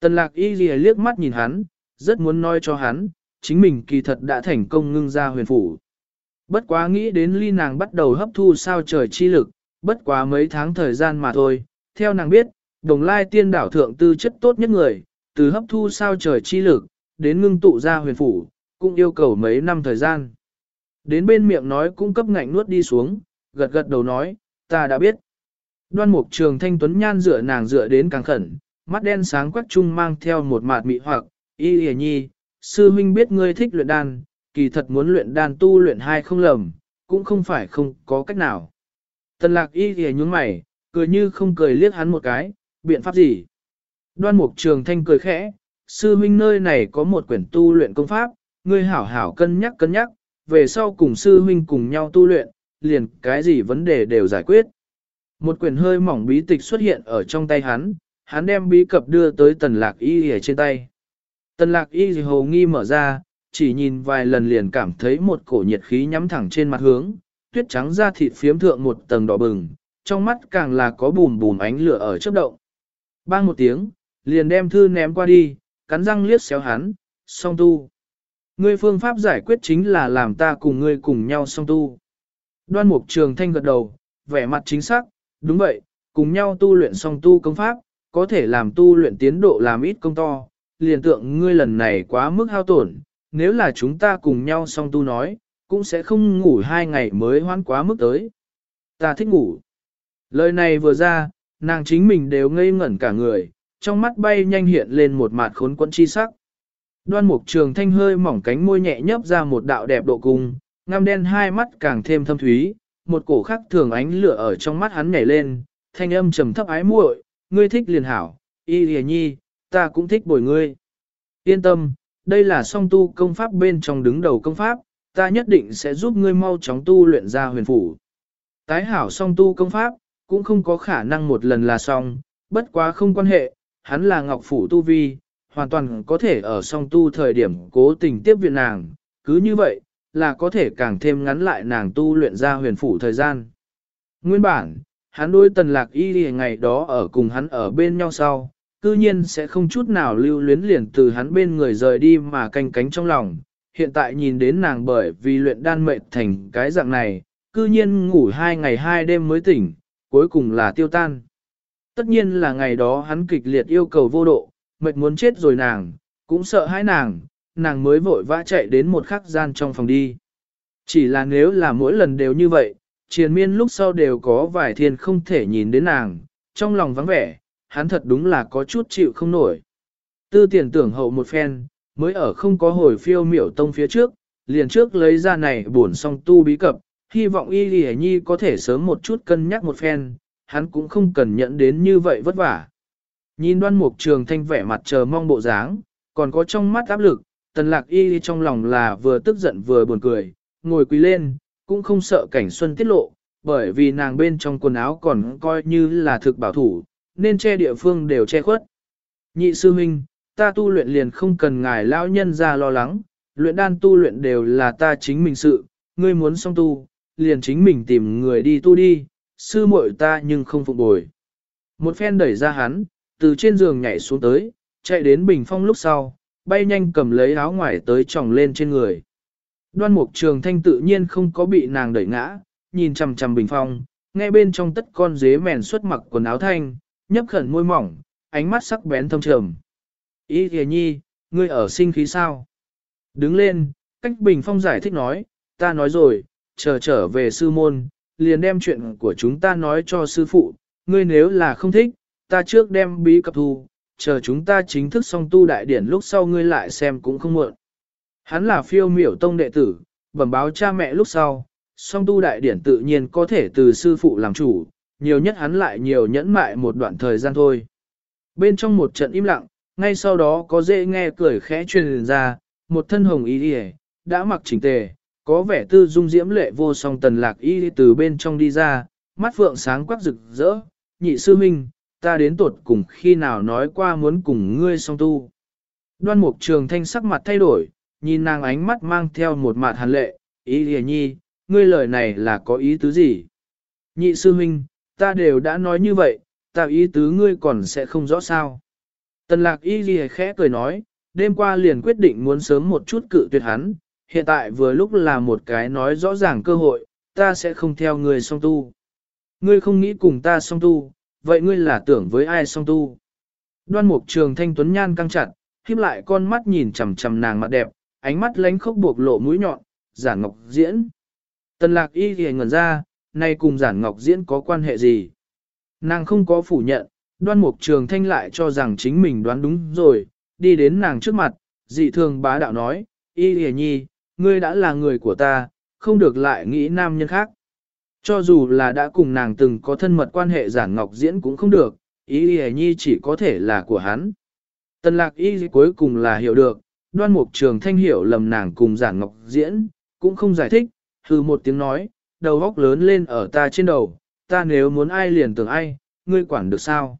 Tần lạc y ghi liếc mắt nhìn hắn, rất muốn nói cho hắn, chính mình kỳ thật đã thành công ngưng ra huyền phủ. Bất quá nghĩ đến ly nàng bắt đầu hấp thu sao trời chi lực, bất quá mấy tháng thời gian mà thôi, theo nàng biết, đồng lai tiên đảo thượng tư chất tốt nhất người, từ hấp thu sao trời chi lực, đến ngưng tụ ra huyền phủ, cũng yêu cầu mấy năm thời gian. Đến bên miệng nói cung cấp ngạnh nuốt đi xuống, gật gật đầu nói, ta đã biết. Đoan mục trường thanh tuấn nhan dựa nàng dựa đến càng khẩn, mắt đen sáng quắc trung mang theo một mạt mị hoặc, y hề nhi, sư huynh biết ngươi thích luyện đan, kỳ thật muốn luyện đan tu luyện hai không lầm, cũng không phải không có cách nào. Tần lạc y thì nhúng mày, cười như không cười liếc hắn một cái, biện pháp gì? Đoan mục trường thanh cười khẽ, sư huynh nơi này có một quyển tu luyện công pháp, ngươi hảo hảo cân nhắc cân nhắc, về sau cùng sư huynh cùng nhau tu luyện, liền cái gì vấn đề đều giải quyết. Một quyển hơi mỏng bí tịch xuất hiện ở trong tay hắn, hắn đem bí cập đưa tới tần lạc y ở trên tay. Tần lạc y hồ nghi mở ra, chỉ nhìn vài lần liền cảm thấy một cổ nhiệt khí nhắm thẳng trên mặt hướng, tuyết trắng da thịt phiếm thượng một tầng đỏ bừng, trong mắt càng là có bùm bùm ánh lửa ở chớp động. Bang một tiếng, liền đem thư ném qua đi, cắn răng liếc xéo hắn, song tu. Ngươi phương pháp giải quyết chính là làm ta cùng ngươi cùng nhau song tu. Đoan mục trường thanh gật đầu, vẻ mặt chính xác, đúng vậy, cùng nhau tu luyện song tu công pháp, có thể làm tu luyện tiến độ làm ít công to, liền tượng ngươi lần này quá mức hao tổn, nếu là chúng ta cùng nhau song tu nói, cũng sẽ không ngủ hai ngày mới hoan quá mức tới. Ta thích ngủ. Lời này vừa ra, nàng chính mình đều ngây ngẩn cả người, trong mắt bay nhanh hiện lên một mặt khốn quẫn chi sắc. Đoan mục trường thanh hơi mỏng cánh môi nhẹ nhấp ra một đạo đẹp độ cung, ngăm đen hai mắt càng thêm thâm thúy, một cổ khắc thường ánh lửa ở trong mắt hắn nhảy lên, thanh âm trầm thấp ái muội, ngươi thích liền hảo, y lìa nhi, ta cũng thích bồi ngươi. Yên tâm, đây là song tu công pháp bên trong đứng đầu công pháp, ta nhất định sẽ giúp ngươi mau chóng tu luyện ra huyền phủ. Tái hảo song tu công pháp, cũng không có khả năng một lần là xong, bất quá không quan hệ, hắn là ngọc phủ tu vi, hoàn toàn có thể ở song tu thời điểm cố tình tiếp viện nàng, cứ như vậy, là có thể càng thêm ngắn lại nàng tu luyện ra huyền phủ thời gian. Nguyên bản, hắn đối tần lạc y ngày đó ở cùng hắn ở bên nhau sau, cư nhiên sẽ không chút nào lưu luyến liền từ hắn bên người rời đi mà canh cánh trong lòng. Hiện tại nhìn đến nàng bởi vì luyện đan mệnh thành cái dạng này, cư nhiên ngủ hai ngày hai đêm mới tỉnh, cuối cùng là tiêu tan. Tất nhiên là ngày đó hắn kịch liệt yêu cầu vô độ, mệt muốn chết rồi nàng, cũng sợ hãi nàng, nàng mới vội vã chạy đến một khắc gian trong phòng đi. Chỉ là nếu là mỗi lần đều như vậy, triền miên lúc sau đều có vài thiên không thể nhìn đến nàng, trong lòng vắng vẻ, hắn thật đúng là có chút chịu không nổi. Tư tiền tưởng hậu một phen, mới ở không có hồi phiêu miểu tông phía trước, liền trước lấy ra này buồn song tu bí cập, hy vọng y lì nhi có thể sớm một chút cân nhắc một phen, hắn cũng không cần nhận đến như vậy vất vả. Nhìn đoan mục trường thanh vẻ mặt chờ mong bộ dáng, còn có trong mắt áp lực, tần lạc y trong lòng là vừa tức giận vừa buồn cười, ngồi quỳ lên, cũng không sợ cảnh xuân tiết lộ, bởi vì nàng bên trong quần áo còn coi như là thực bảo thủ, nên che địa phương đều che khuất. Nhị sư huynh, ta tu luyện liền không cần ngài lão nhân ra lo lắng, luyện đan tu luyện đều là ta chính mình sự, ngươi muốn xong tu, liền chính mình tìm người đi tu đi, sư muội ta nhưng không phục bồi. Một phen đẩy ra hắn, từ trên giường nhảy xuống tới, chạy đến bình phong lúc sau, bay nhanh cầm lấy áo ngoài tới tròng lên trên người. Đoan mục trường thanh tự nhiên không có bị nàng đẩy ngã, nhìn chằm chằm bình phong, nghe bên trong tất con dế mèn xuất mặc quần áo thanh, nhấp khẩn môi mỏng, ánh mắt sắc bén thông trầm. Ý kìa nhi, ngươi ở sinh khí sao? Đứng lên, cách bình phong giải thích nói, ta nói rồi, chờ trở về sư môn, liền đem chuyện của chúng ta nói cho sư phụ, ngươi nếu là không thích, ta trước đem bí cập thu, chờ chúng ta chính thức xong tu đại điển lúc sau ngươi lại xem cũng không muộn. Hắn là phiêu miểu tông đệ tử, bẩm báo cha mẹ lúc sau, song tu đại điển tự nhiên có thể từ sư phụ làm chủ, nhiều nhất hắn lại nhiều nhẫn mại một đoạn thời gian thôi. Bên trong một trận im lặng, ngay sau đó có dễ nghe cười khẽ truyền ra, một thân hồng y đi đã mặc chỉnh tề, có vẻ tư dung diễm lệ vô song tần lạc y từ bên trong đi ra, mắt phượng sáng quắc rực rỡ, nhị sư minh, ta đến tuột cùng khi nào nói qua muốn cùng ngươi song tu. Đoan mục trường thanh sắc mặt thay đổi, nhìn nàng ánh mắt mang theo một mặt hàn lệ, ý lìa nhi, ngươi lời này là có ý tứ gì? Nhị sư huynh, ta đều đã nói như vậy, ta ý tứ ngươi còn sẽ không rõ sao. Tần lạc y lìa khẽ cười nói, đêm qua liền quyết định muốn sớm một chút cự tuyệt hắn, hiện tại vừa lúc là một cái nói rõ ràng cơ hội, ta sẽ không theo ngươi song tu. Ngươi không nghĩ cùng ta song tu, vậy ngươi là tưởng với ai song tu? Đoan mục trường thanh tuấn nhan căng chặt, khiếp lại con mắt nhìn chầm chầm nàng mặt đẹp, ánh mắt lánh khốc buộc lộ mũi nhọn, giả ngọc diễn. Tần lạc y thì ngẩn ra, nay cùng giản ngọc diễn có quan hệ gì? Nàng không có phủ nhận, đoan mục trường thanh lại cho rằng chính mình đoán đúng rồi, đi đến nàng trước mặt, dị thường bá đạo nói, y hề nhi, ngươi đã là người của ta, không được lại nghĩ nam nhân khác. Cho dù là đã cùng nàng từng có thân mật quan hệ giản ngọc diễn cũng không được, y hề nhi chỉ có thể là của hắn. Tần lạc y cuối cùng là hiểu được, đoan mục trường thanh hiểu lầm nàng cùng giản ngọc diễn, cũng không giải thích, hư một tiếng nói, đầu góc lớn lên ở ta trên đầu, ta nếu muốn ai liền tưởng ai, ngươi quản được sao?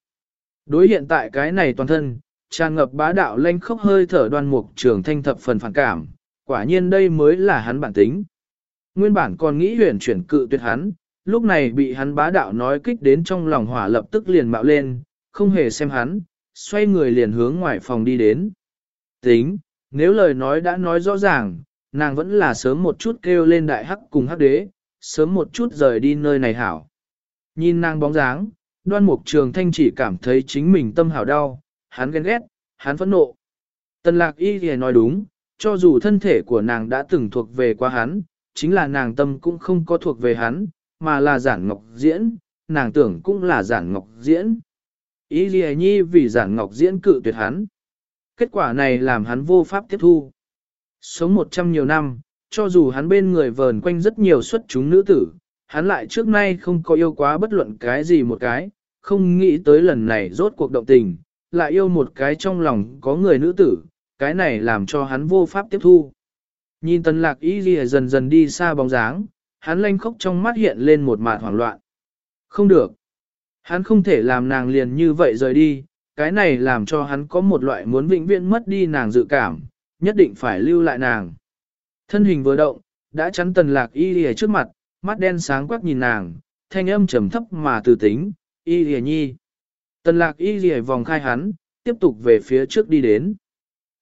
Đối hiện tại cái này toàn thân, tràn ngập bá đạo lanh khốc hơi thở đoan mục trường thanh thập phần phản cảm, quả nhiên đây mới là hắn bản tính. Nguyên bản còn nghĩ huyền chuyển cự tuyệt hắn, lúc này bị hắn bá đạo nói kích đến trong lòng hỏa lập tức liền mạo lên, không hề xem hắn, xoay người liền hướng ngoài phòng đi đến. Tính, nếu lời nói đã nói rõ ràng, nàng vẫn là sớm một chút kêu lên đại hắc cùng hắc đế, sớm một chút rời đi nơi này hảo. Nhìn nàng bóng dáng, đoan mục trường thanh chỉ cảm thấy chính mình tâm hảo đau, hắn ghen ghét, hắn phẫn nộ. Tần lạc y thì nói đúng, cho dù thân thể của nàng đã từng thuộc về qua hắn, chính là nàng tâm cũng không có thuộc về hắn, mà là giản ngọc diễn, nàng tưởng cũng là giản ngọc diễn. Y thì nhi vì giản ngọc diễn cự tuyệt hắn. Kết quả này làm hắn vô pháp tiếp thu. Sống một trăm nhiều năm, cho dù hắn bên người vờn quanh rất nhiều xuất chúng nữ tử, hắn lại trước nay không có yêu quá bất luận cái gì một cái, không nghĩ tới lần này rốt cuộc động tình, lại yêu một cái trong lòng có người nữ tử, cái này làm cho hắn vô pháp tiếp thu. Nhìn tần lạc ý ghi dần dần đi xa bóng dáng, hắn lanh khóc trong mắt hiện lên một mạt hoảng loạn. Không được. Hắn không thể làm nàng liền như vậy rời đi, cái này làm cho hắn có một loại muốn vĩnh viễn mất đi nàng dự cảm, nhất định phải lưu lại nàng. Thân hình vừa động, đã chắn tần lạc y lìa trước mặt, mắt đen sáng quắc nhìn nàng, thanh âm trầm thấp mà từ tính, y lìa nhi. Tần lạc y lìa vòng khai hắn, tiếp tục về phía trước đi đến.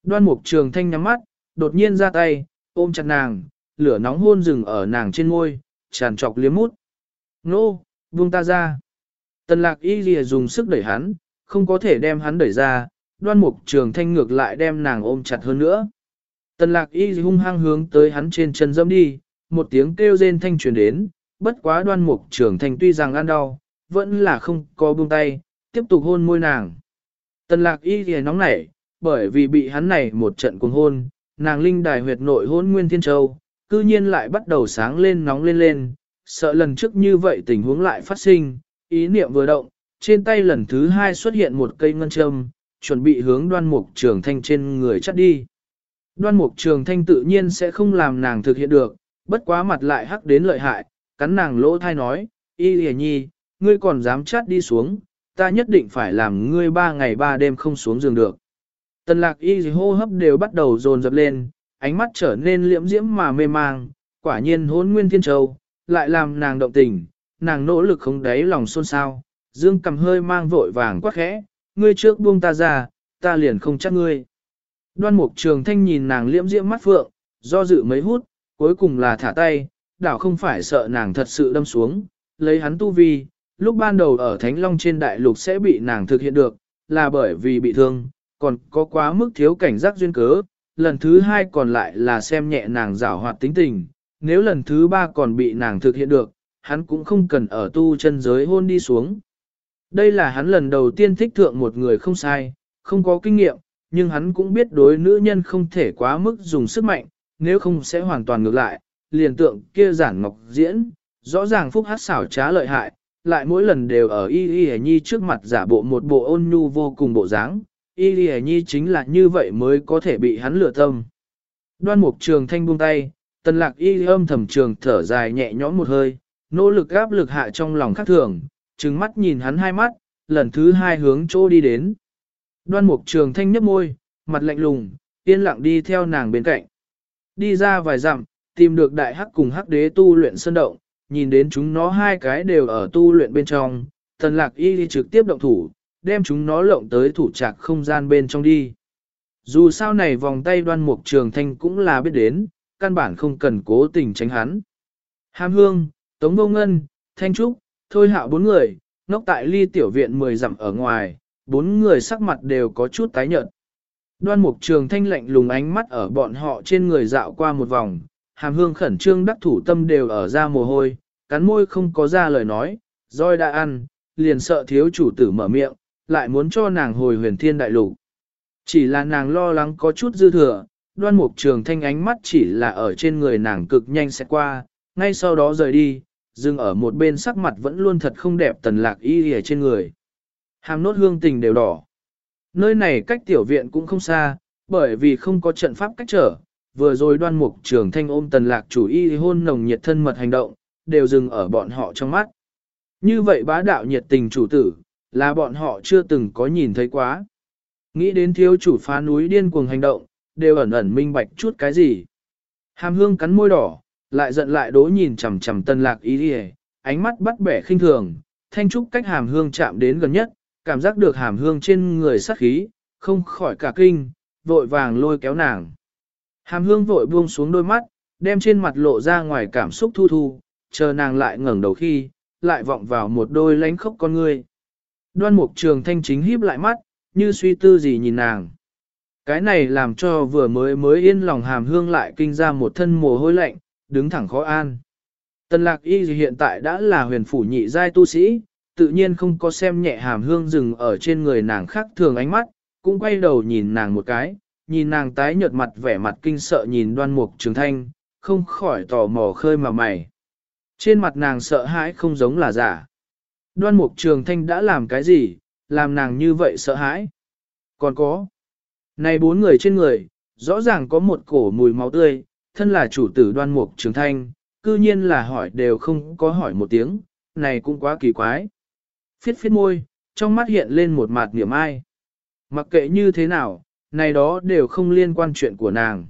Đoan mục trường thanh nhắm mắt, đột nhiên ra tay, ôm chặt nàng, lửa nóng hôn rừng ở nàng trên môi, tràn trọc liếm mút. Nô, buông ta ra. Tần lạc y lìa dùng sức đẩy hắn, không có thể đem hắn đẩy ra, đoan mục trường thanh ngược lại đem nàng ôm chặt hơn nữa. Tần lạc y hung hăng hướng tới hắn trên chân dẫm đi, một tiếng kêu rên thanh truyền đến, bất quá đoan mục trưởng thành tuy rằng ăn đau, vẫn là không có buông tay, tiếp tục hôn môi nàng. Tần lạc y thì nóng nảy, bởi vì bị hắn này một trận cuồng hôn, nàng linh đài huyệt nội hôn Nguyên Thiên Châu, cư nhiên lại bắt đầu sáng lên nóng lên lên, sợ lần trước như vậy tình huống lại phát sinh, ý niệm vừa động, trên tay lần thứ hai xuất hiện một cây ngân châm, chuẩn bị hướng đoan mục trưởng thanh trên người chắt đi. Đoan mục trường thanh tự nhiên sẽ không làm nàng thực hiện được, bất quá mặt lại hắc đến lợi hại, cắn nàng lỗ thai nói, y hề nhi, ngươi còn dám chát đi xuống, ta nhất định phải làm ngươi ba ngày ba đêm không xuống giường được. Tần lạc y hô hấp đều bắt đầu dồn dập lên, ánh mắt trở nên liễm diễm mà mê mang, quả nhiên hôn nguyên thiên châu, lại làm nàng động tình, nàng nỗ lực không đáy lòng xôn xao, dương cầm hơi mang vội vàng quá khẽ, ngươi trước buông ta ra, ta liền không chắc ngươi. Đoan mục trường thanh nhìn nàng liễm diễm mắt phượng, do dự mấy hút, cuối cùng là thả tay, đảo không phải sợ nàng thật sự đâm xuống, lấy hắn tu vi, lúc ban đầu ở Thánh Long trên đại lục sẽ bị nàng thực hiện được, là bởi vì bị thương, còn có quá mức thiếu cảnh giác duyên cớ, lần thứ hai còn lại là xem nhẹ nàng giảo hoạt tính tình, nếu lần thứ ba còn bị nàng thực hiện được, hắn cũng không cần ở tu chân giới hôn đi xuống. Đây là hắn lần đầu tiên thích thượng một người không sai, không có kinh nghiệm, nhưng hắn cũng biết đối nữ nhân không thể quá mức dùng sức mạnh, nếu không sẽ hoàn toàn ngược lại, liền tượng kia giản ngọc diễn, rõ ràng phúc hát xảo trá lợi hại, lại mỗi lần đều ở y y nhi trước mặt giả bộ một bộ ôn nhu vô cùng bộ dáng, y y nhi chính là như vậy mới có thể bị hắn lừa tâm. Đoan mục trường thanh buông tay, tần lạc y âm thầm trường thở dài nhẹ nhõm một hơi, nỗ lực gáp lực hạ trong lòng khắc thường, trừng mắt nhìn hắn hai mắt, lần thứ hai hướng chỗ đi đến. Đoan mục trường thanh nhấp môi, mặt lạnh lùng, yên lặng đi theo nàng bên cạnh. Đi ra vài dặm, tìm được đại hắc cùng hắc đế tu luyện sơn động, nhìn đến chúng nó hai cái đều ở tu luyện bên trong, tần lạc y đi trực tiếp động thủ, đem chúng nó lộng tới thủ trạc không gian bên trong đi. Dù sao này vòng tay đoan mục trường thanh cũng là biết đến, căn bản không cần cố tình tránh hắn. Hàm hương, tống vô ngân, thanh trúc, thôi hạo bốn người, nóc tại ly tiểu viện mười dặm ở ngoài, bốn người sắc mặt đều có chút tái nhợt. Đoan mục trường thanh lạnh lùng ánh mắt ở bọn họ trên người dạo qua một vòng, hàm hương khẩn trương đắc thủ tâm đều ở ra mồ hôi, cắn môi không có ra lời nói, roi đã ăn, liền sợ thiếu chủ tử mở miệng, lại muốn cho nàng hồi huyền thiên đại lục. Chỉ là nàng lo lắng có chút dư thừa, đoan mục trường thanh ánh mắt chỉ là ở trên người nàng cực nhanh sẽ qua, ngay sau đó rời đi, dừng ở một bên sắc mặt vẫn luôn thật không đẹp tần lạc y ở trên người. Hàm nốt hương tình đều đỏ. Nơi này cách tiểu viện cũng không xa, bởi vì không có trận pháp cách trở, vừa rồi đoan mục trường thanh ôm tần lạc chủ y hôn nồng nhiệt thân mật hành động, đều dừng ở bọn họ trong mắt. Như vậy bá đạo nhiệt tình chủ tử, là bọn họ chưa từng có nhìn thấy quá. Nghĩ đến thiếu chủ phá núi điên cuồng hành động, đều ẩn ẩn minh bạch chút cái gì. Hàm hương cắn môi đỏ, lại giận lại đố nhìn chằm chằm tần lạc ý đi ánh mắt bắt bẻ khinh thường, thanh trúc cách hàm hương chạm đến gần nhất, cảm giác được hàm hương trên người sát khí, không khỏi cả kinh, vội vàng lôi kéo nàng. Hàm hương vội buông xuống đôi mắt, đem trên mặt lộ ra ngoài cảm xúc thu thu, chờ nàng lại ngẩng đầu khi, lại vọng vào một đôi lánh khóc con ngươi. Đoan mục trường thanh chính híp lại mắt, như suy tư gì nhìn nàng. Cái này làm cho vừa mới mới yên lòng hàm hương lại kinh ra một thân mồ hôi lạnh, đứng thẳng khó an. Tần lạc y hiện tại đã là huyền phủ nhị giai tu sĩ, tự nhiên không có xem nhẹ hàm hương dừng ở trên người nàng khác thường ánh mắt, cũng quay đầu nhìn nàng một cái, nhìn nàng tái nhợt mặt vẻ mặt kinh sợ nhìn đoan mục trường thanh, không khỏi tò mò khơi mà mày. Trên mặt nàng sợ hãi không giống là giả. Đoan mục trường thanh đã làm cái gì, làm nàng như vậy sợ hãi. Còn có, này bốn người trên người, rõ ràng có một cổ mùi máu tươi, thân là chủ tử đoan mục trường thanh, cư nhiên là hỏi đều không có hỏi một tiếng, này cũng quá kỳ quái. Phiết phiết môi, trong mắt hiện lên một mặt niềm ai. Mặc kệ như thế nào, này đó đều không liên quan chuyện của nàng.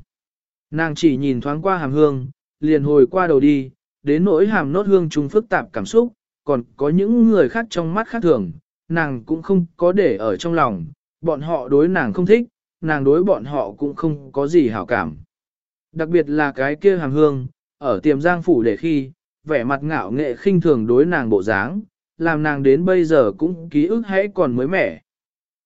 Nàng chỉ nhìn thoáng qua hàm hương, liền hồi qua đầu đi, đến nỗi hàm nốt hương trùng phức tạp cảm xúc, còn có những người khác trong mắt khác thường, nàng cũng không có để ở trong lòng, bọn họ đối nàng không thích, nàng đối bọn họ cũng không có gì hảo cảm. Đặc biệt là cái kia hàm hương, ở tiềm giang phủ để khi, vẻ mặt ngạo nghệ khinh thường đối nàng bộ dáng, làm nàng đến bây giờ cũng ký ức hãy còn mới mẻ.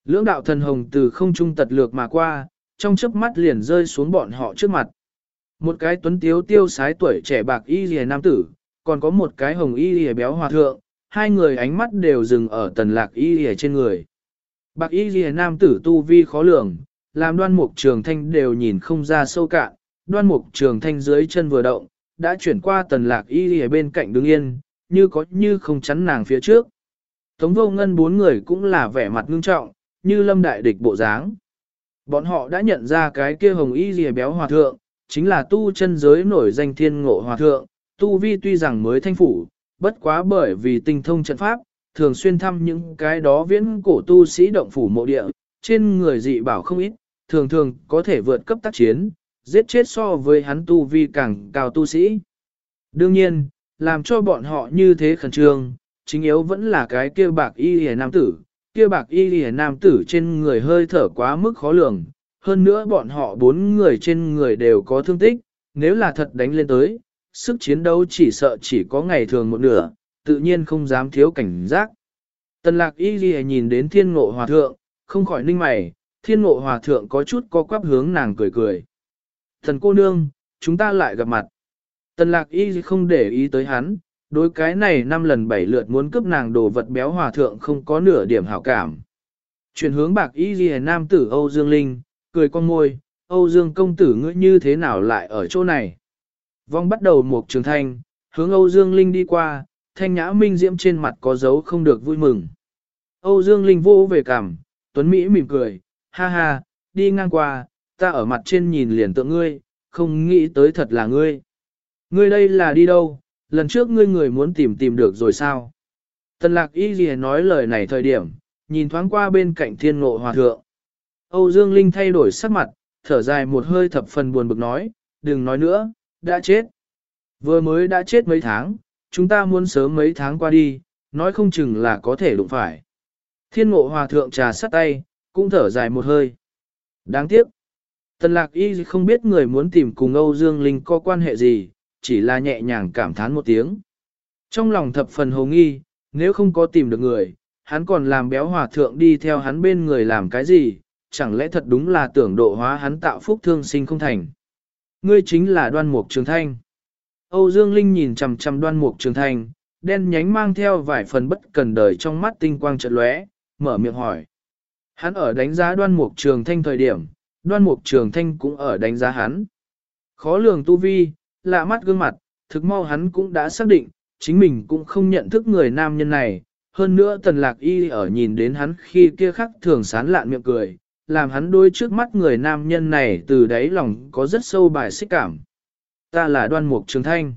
Lưỡng đạo thần hồng từ không trung tật lược mà qua, trong chớp mắt liền rơi xuống bọn họ trước mặt. Một cái tuấn tiếu tiêu sái tuổi trẻ bạc y lìa nam tử, còn có một cái hồng y lìa béo hòa thượng, hai người ánh mắt đều dừng ở tần lạc y lìa trên người. Bạc y lìa nam tử tu vi khó lường, làm đoan mục trường thanh đều nhìn không ra sâu cạn, đoan mục trường thanh dưới chân vừa động, đã chuyển qua tần lạc y lìa bên cạnh đứng yên, như có như không chắn nàng phía trước. Tống vô ngân bốn người cũng là vẻ mặt ngưng trọng, như lâm đại địch bộ dáng. Bọn họ đã nhận ra cái kia hồng y rìa béo hòa thượng, chính là tu chân giới nổi danh thiên ngộ hòa thượng, tu vi tuy rằng mới thanh phủ, bất quá bởi vì tinh thông trận pháp, thường xuyên thăm những cái đó viễn cổ tu sĩ động phủ mộ địa, trên người dị bảo không ít, thường thường có thể vượt cấp tác chiến, giết chết so với hắn tu vi càng cao tu sĩ. Đương nhiên, làm cho bọn họ như thế khẩn trương, chính yếu vẫn là cái kia bạc y hề nam tử, kia bạc y hề nam tử trên người hơi thở quá mức khó lường, hơn nữa bọn họ bốn người trên người đều có thương tích, nếu là thật đánh lên tới, sức chiến đấu chỉ sợ chỉ có ngày thường một nửa, tự nhiên không dám thiếu cảnh giác. Tần lạc y ghi nhìn đến thiên ngộ hòa thượng, không khỏi ninh mày, thiên ngộ hòa thượng có chút có quắp hướng nàng cười cười. Thần cô nương, chúng ta lại gặp mặt. Tần lạc y không để ý tới hắn, đối cái này năm lần bảy lượt muốn cướp nàng đồ vật béo hòa thượng không có nửa điểm hảo cảm. Chuyển hướng bạc y ghi nam tử Âu Dương Linh, cười con môi, Âu Dương công tử ngươi như thế nào lại ở chỗ này? Vong bắt đầu một trường thanh, hướng Âu Dương Linh đi qua, thanh nhã minh diễm trên mặt có dấu không được vui mừng. Âu Dương Linh vô về cảm, Tuấn Mỹ mỉm cười, ha ha, đi ngang qua, ta ở mặt trên nhìn liền tượng ngươi, không nghĩ tới thật là ngươi. Ngươi đây là đi đâu, lần trước ngươi người muốn tìm tìm được rồi sao? Tần lạc y gì nói lời này thời điểm, nhìn thoáng qua bên cạnh thiên ngộ hòa thượng. Âu Dương Linh thay đổi sắc mặt, thở dài một hơi thập phần buồn bực nói, đừng nói nữa, đã chết. Vừa mới đã chết mấy tháng, chúng ta muốn sớm mấy tháng qua đi, nói không chừng là có thể đụng phải. Thiên ngộ hòa thượng trà sắt tay, cũng thở dài một hơi. Đáng tiếc. Tần lạc y không biết người muốn tìm cùng Âu Dương Linh có quan hệ gì, chỉ là nhẹ nhàng cảm thán một tiếng. Trong lòng thập phần hồ nghi, nếu không có tìm được người, hắn còn làm béo hòa thượng đi theo hắn bên người làm cái gì, chẳng lẽ thật đúng là tưởng độ hóa hắn tạo phúc thương sinh không thành. Ngươi chính là đoan mục trường thanh. Âu Dương Linh nhìn chằm chằm đoan mục trường thanh, đen nhánh mang theo vài phần bất cần đời trong mắt tinh quang chợt lóe, mở miệng hỏi. Hắn ở đánh giá đoan mục trường thanh thời điểm, đoan mục trường thanh cũng ở đánh giá hắn. Khó lường tu vi, lạ mắt gương mặt, thực mau hắn cũng đã xác định, chính mình cũng không nhận thức người nam nhân này. Hơn nữa tần lạc y ở nhìn đến hắn khi kia khắc thường sán lạn miệng cười, làm hắn đôi trước mắt người nam nhân này từ đáy lòng có rất sâu bài xích cảm. Ta là đoan mục trường thanh.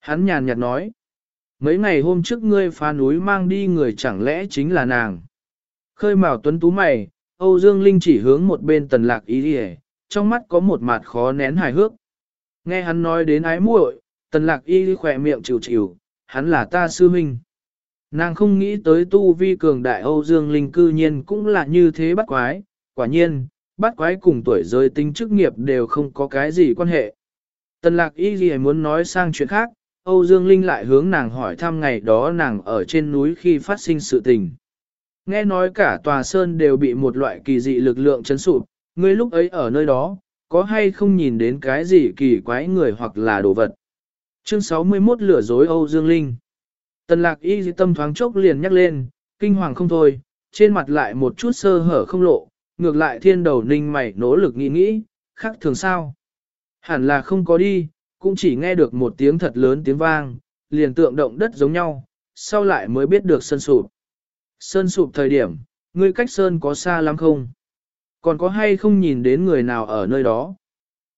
Hắn nhàn nhạt nói. Mấy ngày hôm trước ngươi phá núi mang đi người chẳng lẽ chính là nàng. Khơi mào tuấn tú mày, Âu Dương Linh chỉ hướng một bên tần lạc ý đi trong mắt có một mặt khó nén hài hước. Nghe hắn nói đến ái muội, tần lạc y khỏe miệng chịu chịu, hắn là ta sư huynh. Nàng không nghĩ tới tu vi cường đại Âu Dương Linh cư nhiên cũng là như thế bắt quái, quả nhiên, bắt quái cùng tuổi giới tính chức nghiệp đều không có cái gì quan hệ. Tần lạc y gì muốn nói sang chuyện khác, Âu Dương Linh lại hướng nàng hỏi thăm ngày đó nàng ở trên núi khi phát sinh sự tình. Nghe nói cả tòa sơn đều bị một loại kỳ dị lực lượng chấn sụp, ngươi lúc ấy ở nơi đó, có hay không nhìn đến cái gì kỳ quái người hoặc là đồ vật. Chương 61 lửa dối Âu Dương Linh Tần lạc y tâm thoáng chốc liền nhắc lên, kinh hoàng không thôi, trên mặt lại một chút sơ hở không lộ, ngược lại thiên đầu ninh mày nỗ lực nghĩ nghĩ, khác thường sao. Hẳn là không có đi, cũng chỉ nghe được một tiếng thật lớn tiếng vang, liền tượng động đất giống nhau, sau lại mới biết được sơn sụp. Sơn sụp thời điểm, ngươi cách sơn có xa lắm không? Còn có hay không nhìn đến người nào ở nơi đó?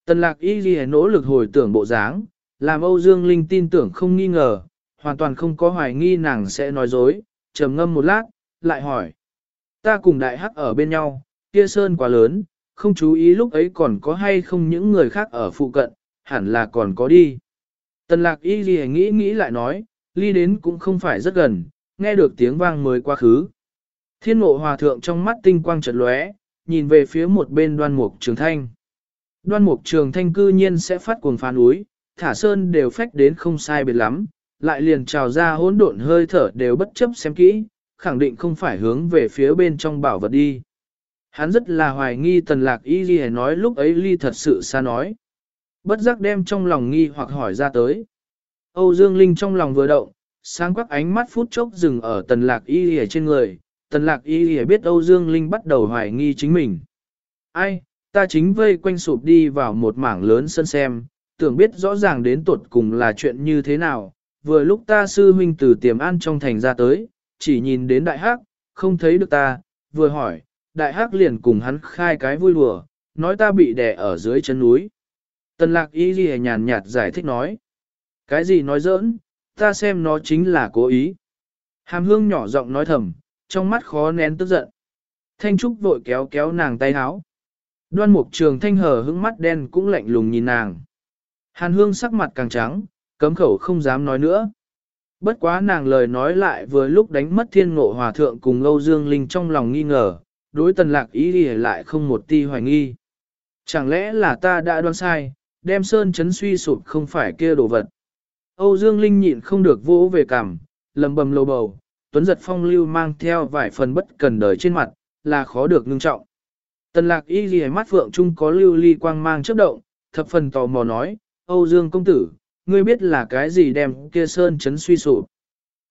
Tần lạc y ghi nỗ lực hồi tưởng bộ dáng, làm Âu Dương Linh tin tưởng không nghi ngờ, hoàn toàn không có hoài nghi nàng sẽ nói dối, trầm ngâm một lát, lại hỏi. Ta cùng đại hắc ở bên nhau, kia sơn quá lớn, không chú ý lúc ấy còn có hay không những người khác ở phụ cận, hẳn là còn có đi. Tần lạc y ghi nghĩ nghĩ lại nói, ly đến cũng không phải rất gần, nghe được tiếng vang mới quá khứ. Thiên mộ hòa thượng trong mắt tinh quang chợt lóe, nhìn về phía một bên đoan mục trường thanh. Đoan mục trường thanh cư nhiên sẽ phát cuồng phán úi, thả sơn đều phách đến không sai biệt lắm, lại liền trào ra hỗn độn hơi thở đều bất chấp xem kỹ, khẳng định không phải hướng về phía bên trong bảo vật đi. Hắn rất là hoài nghi tần lạc y ghi nói lúc ấy ly thật sự xa nói. Bất giác đem trong lòng nghi hoặc hỏi ra tới. Âu Dương Linh trong lòng vừa động, sáng quắc ánh mắt phút chốc dừng ở tần lạc y ghi trên người. Tần lạc y ghi biết Âu Dương Linh bắt đầu hoài nghi chính mình. Ai, ta chính vây quanh sụp đi vào một mảng lớn sân xem, tưởng biết rõ ràng đến tuột cùng là chuyện như thế nào. Vừa lúc ta sư huynh từ tiềm an trong thành ra tới, chỉ nhìn đến đại hắc, không thấy được ta, vừa hỏi, đại hắc liền cùng hắn khai cái vui đùa, nói ta bị đè ở dưới chân núi. Tần lạc y ghi nhàn nhạt giải thích nói. Cái gì nói giỡn, ta xem nó chính là cố ý. Hàm hương nhỏ giọng nói thầm, trong mắt khó nén tức giận. Thanh Trúc vội kéo kéo nàng tay háo. Đoan mục trường thanh hờ hững mắt đen cũng lạnh lùng nhìn nàng. Hàn hương sắc mặt càng trắng, cấm khẩu không dám nói nữa. Bất quá nàng lời nói lại vừa lúc đánh mất thiên ngộ hòa thượng cùng Âu Dương Linh trong lòng nghi ngờ, đối tần lạc ý đi lại không một ti hoài nghi. Chẳng lẽ là ta đã đoán sai, đem sơn chấn suy sụp không phải kia đồ vật. Âu Dương Linh nhịn không được vỗ về cằm, lầm bầm lầu bầu, tuấn giật phong lưu mang theo vài phần bất cần đời trên mặt, là khó được ngưng trọng. Tần lạc y ghi mắt phượng trung có lưu ly quang mang chớp động, thập phần tò mò nói, Âu Dương công tử, ngươi biết là cái gì đem kia sơn chấn suy sụp.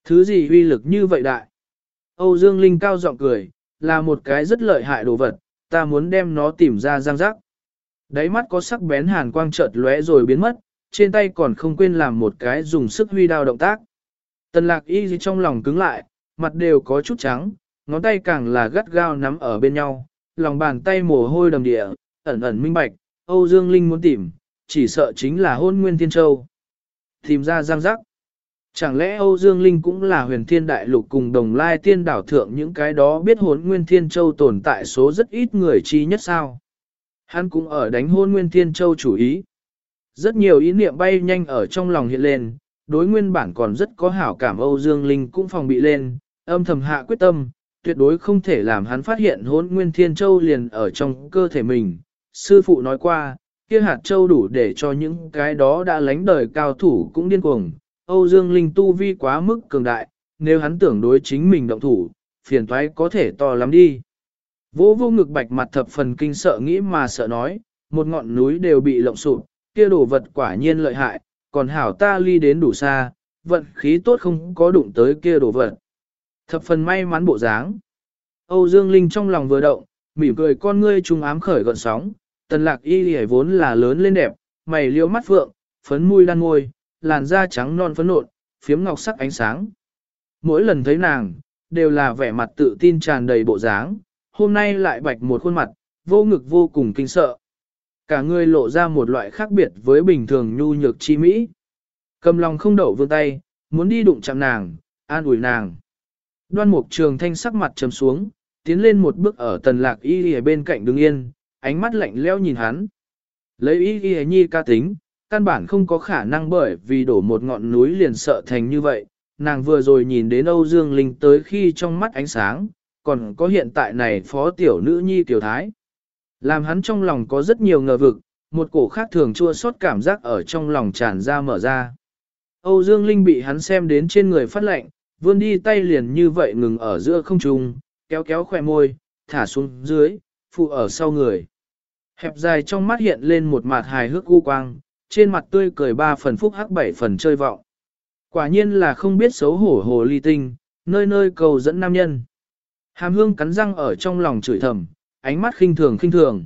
Thứ gì uy lực như vậy đại? Âu Dương Linh cao giọng cười, là một cái rất lợi hại đồ vật, ta muốn đem nó tìm ra răng rắc. Đáy mắt có sắc bén hàn quang chợt lóe rồi biến mất, trên tay còn không quên làm một cái dùng sức huy đao động tác. Tần lạc y gì trong lòng cứng lại, mặt đều có chút trắng, ngón tay càng là gắt gao nắm ở bên nhau, lòng bàn tay mồ hôi đầm địa, ẩn ẩn minh bạch, Âu Dương Linh muốn tìm, chỉ sợ chính là hôn nguyên thiên châu. Tìm ra giang giác. Chẳng lẽ Âu Dương Linh cũng là huyền thiên đại lục cùng đồng lai tiên đảo thượng những cái đó biết hốn nguyên thiên châu tồn tại số rất ít người chi nhất sao? Hắn cũng ở đánh hôn nguyên thiên châu chủ ý. Rất nhiều ý niệm bay nhanh ở trong lòng hiện lên, đối nguyên bản còn rất có hảo cảm Âu Dương Linh cũng phòng bị lên, âm thầm hạ quyết tâm, tuyệt đối không thể làm hắn phát hiện hốn nguyên thiên châu liền ở trong cơ thể mình. Sư phụ nói qua, kia hạt châu đủ để cho những cái đó đã lánh đời cao thủ cũng điên cuồng. Âu Dương Linh tu vi quá mức cường đại, nếu hắn tưởng đối chính mình động thủ, phiền toái có thể to lắm đi. Vô vô ngực bạch mặt thập phần kinh sợ nghĩ mà sợ nói, một ngọn núi đều bị lộng sụp, kia đồ vật quả nhiên lợi hại, còn hảo ta ly đến đủ xa, vận khí tốt không có đụng tới kia đồ vật. Thập phần may mắn bộ dáng. Âu Dương Linh trong lòng vừa động, mỉm cười con ngươi trung ám khởi gọn sóng, tần lạc y hề vốn là lớn lên đẹp, mày liêu mắt phượng, phấn môi đan môi, làn da trắng non phấn nộn, phiếm ngọc sắc ánh sáng. Mỗi lần thấy nàng, đều là vẻ mặt tự tin tràn đầy bộ dáng, hôm nay lại bạch một khuôn mặt, vô ngực vô cùng kinh sợ. Cả người lộ ra một loại khác biệt với bình thường nhu nhược chi mỹ. Cầm lòng không đậu vươn tay, muốn đi đụng chạm nàng, an ủi nàng. Đoan mục trường thanh sắc mặt trầm xuống, tiến lên một bước ở tần lạc y ở bên cạnh đứng yên, ánh mắt lạnh leo nhìn hắn. Lấy y y nhi ca tính, căn bản không có khả năng bởi vì đổ một ngọn núi liền sợ thành như vậy. Nàng vừa rồi nhìn đến Âu Dương Linh tới khi trong mắt ánh sáng, còn có hiện tại này phó tiểu nữ nhi tiểu thái. Làm hắn trong lòng có rất nhiều ngờ vực, một cổ khác thường chua xót cảm giác ở trong lòng tràn ra mở ra. Âu Dương Linh bị hắn xem đến trên người phát lạnh, vươn đi tay liền như vậy ngừng ở giữa không trung, kéo kéo khỏe môi, thả xuống dưới, phụ ở sau người. Hẹp dài trong mắt hiện lên một mặt hài hước u quang, trên mặt tươi cười ba phần phúc hắc bảy phần chơi vọng. Quả nhiên là không biết xấu hổ hồ ly tinh, nơi nơi cầu dẫn nam nhân. Hàm hương cắn răng ở trong lòng chửi thầm, ánh mắt khinh thường khinh thường.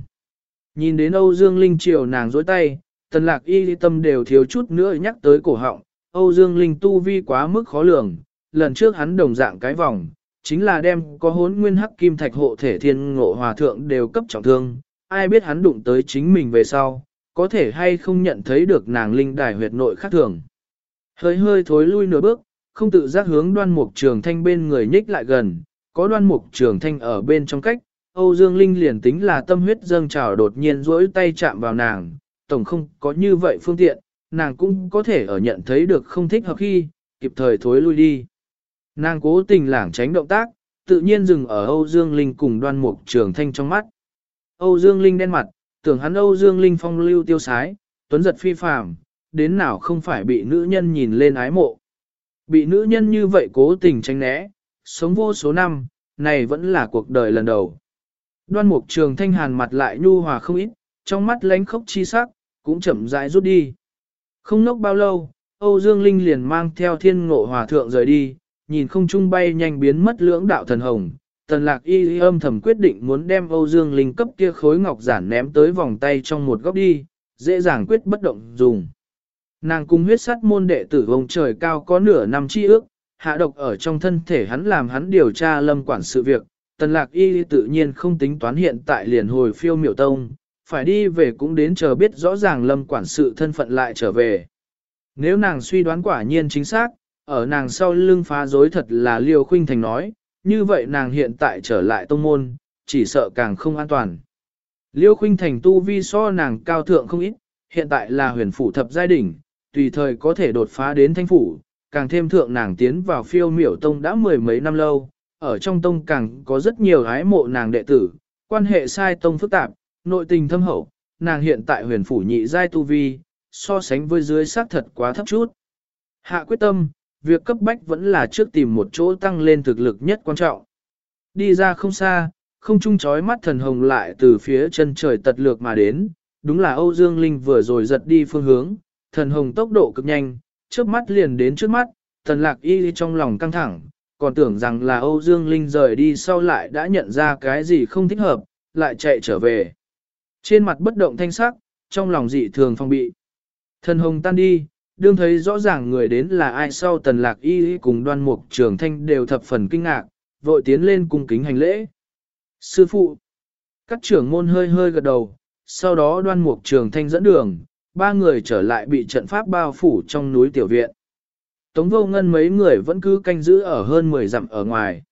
Nhìn đến Âu Dương Linh chiều nàng dối tay, tần lạc y tâm đều thiếu chút nữa nhắc tới cổ họng. Âu Dương Linh tu vi quá mức khó lường, lần trước hắn đồng dạng cái vòng, chính là đem có hốn nguyên hắc kim thạch hộ thể thiên ngộ hòa thượng đều cấp trọng thương, ai biết hắn đụng tới chính mình về sau, có thể hay không nhận thấy được nàng linh đài huyệt nội khác thường. Hơi hơi thối lui nửa bước, không tự giác hướng đoan mục trường thanh bên người nhích lại gần, có đoan mục trường thanh ở bên trong cách, Âu Dương Linh liền tính là tâm huyết dâng trào đột nhiên rỗi tay chạm vào nàng, tổng không có như vậy phương tiện, nàng cũng có thể ở nhận thấy được không thích hợp khi, kịp thời thối lui đi. Nàng cố tình lảng tránh động tác, tự nhiên dừng ở Âu Dương Linh cùng đoan mục trường thanh trong mắt. Âu Dương Linh đen mặt, tưởng hắn Âu Dương Linh phong lưu tiêu sái, tuấn giật phi phàm, đến nào không phải bị nữ nhân nhìn lên ái mộ. Bị nữ nhân như vậy cố tình tránh né, sống vô số năm, này vẫn là cuộc đời lần đầu. Đoan mục trường thanh hàn mặt lại nhu hòa không ít, trong mắt lánh khóc chi sắc, cũng chậm rãi rút đi. Không nốc bao lâu, Âu Dương Linh liền mang theo thiên ngộ hòa thượng rời đi, nhìn không trung bay nhanh biến mất lưỡng đạo thần hồng. Tần lạc y âm thầm quyết định muốn đem Âu Dương Linh cấp kia khối ngọc giản ném tới vòng tay trong một góc đi, dễ dàng quyết bất động dùng. Nàng cung huyết sắt môn đệ tử vông trời cao có nửa năm chi ước, hạ độc ở trong thân thể hắn làm hắn điều tra lâm quản sự việc. Tần lạc y tự nhiên không tính toán hiện tại liền hồi phiêu miểu tông, phải đi về cũng đến chờ biết rõ ràng lâm quản sự thân phận lại trở về. Nếu nàng suy đoán quả nhiên chính xác, ở nàng sau lưng phá dối thật là liều khuynh thành nói, như vậy nàng hiện tại trở lại tông môn, chỉ sợ càng không an toàn. Liêu khuynh thành tu vi so nàng cao thượng không ít, hiện tại là huyền phủ thập giai đỉnh, tùy thời có thể đột phá đến thanh phủ, càng thêm thượng nàng tiến vào phiêu miểu tông đã mười mấy năm lâu, ở trong tông càng có rất nhiều gái mộ nàng đệ tử, quan hệ sai tông phức tạp, nội tình thâm hậu, nàng hiện tại huyền phủ nhị giai tu vi, so sánh với dưới xác thật quá thấp chút. Hạ quyết tâm, việc cấp bách vẫn là trước tìm một chỗ tăng lên thực lực nhất quan trọng. Đi ra không xa, không trung chói mắt thần hồng lại từ phía chân trời tật lược mà đến, đúng là Âu Dương Linh vừa rồi giật đi phương hướng, thần hồng tốc độ cực nhanh, trước mắt liền đến trước mắt, thần lạc y trong lòng căng thẳng, còn tưởng rằng là Âu Dương Linh rời đi sau lại đã nhận ra cái gì không thích hợp, lại chạy trở về. Trên mặt bất động thanh sắc, trong lòng dị thường phong bị. Thần hồng tan đi, đương thấy rõ ràng người đến là ai sau tần lạc y cùng đoan mục trường thanh đều thập phần kinh ngạc, vội tiến lên cung kính hành lễ. Sư phụ, các trưởng môn hơi hơi gật đầu, sau đó đoan mục trường thanh dẫn đường, ba người trở lại bị trận pháp bao phủ trong núi tiểu viện. Tống vô ngân mấy người vẫn cứ canh giữ ở hơn 10 dặm ở ngoài.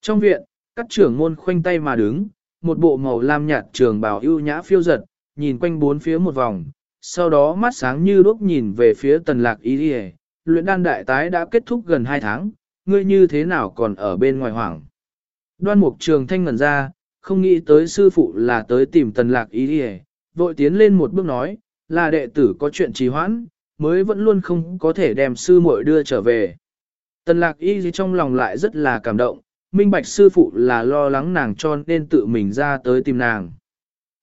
Trong viện, các trưởng môn khoanh tay mà đứng, một bộ màu lam nhạt trường bào ưu nhã phiêu giật, nhìn quanh bốn phía một vòng, sau đó mắt sáng như đuốc nhìn về phía tần lạc ý đi luyện đan đại tái đã kết thúc gần 2 tháng, ngươi như thế nào còn ở bên ngoài hoảng. Đoan mục trường thanh ngẩn ra, không nghĩ tới sư phụ là tới tìm tần lạc ý đi vội tiến lên một bước nói, là đệ tử có chuyện trì hoãn, mới vẫn luôn không có thể đem sư muội đưa trở về. Tần lạc y trong lòng lại rất là cảm động, minh bạch sư phụ là lo lắng nàng cho nên tự mình ra tới tìm nàng.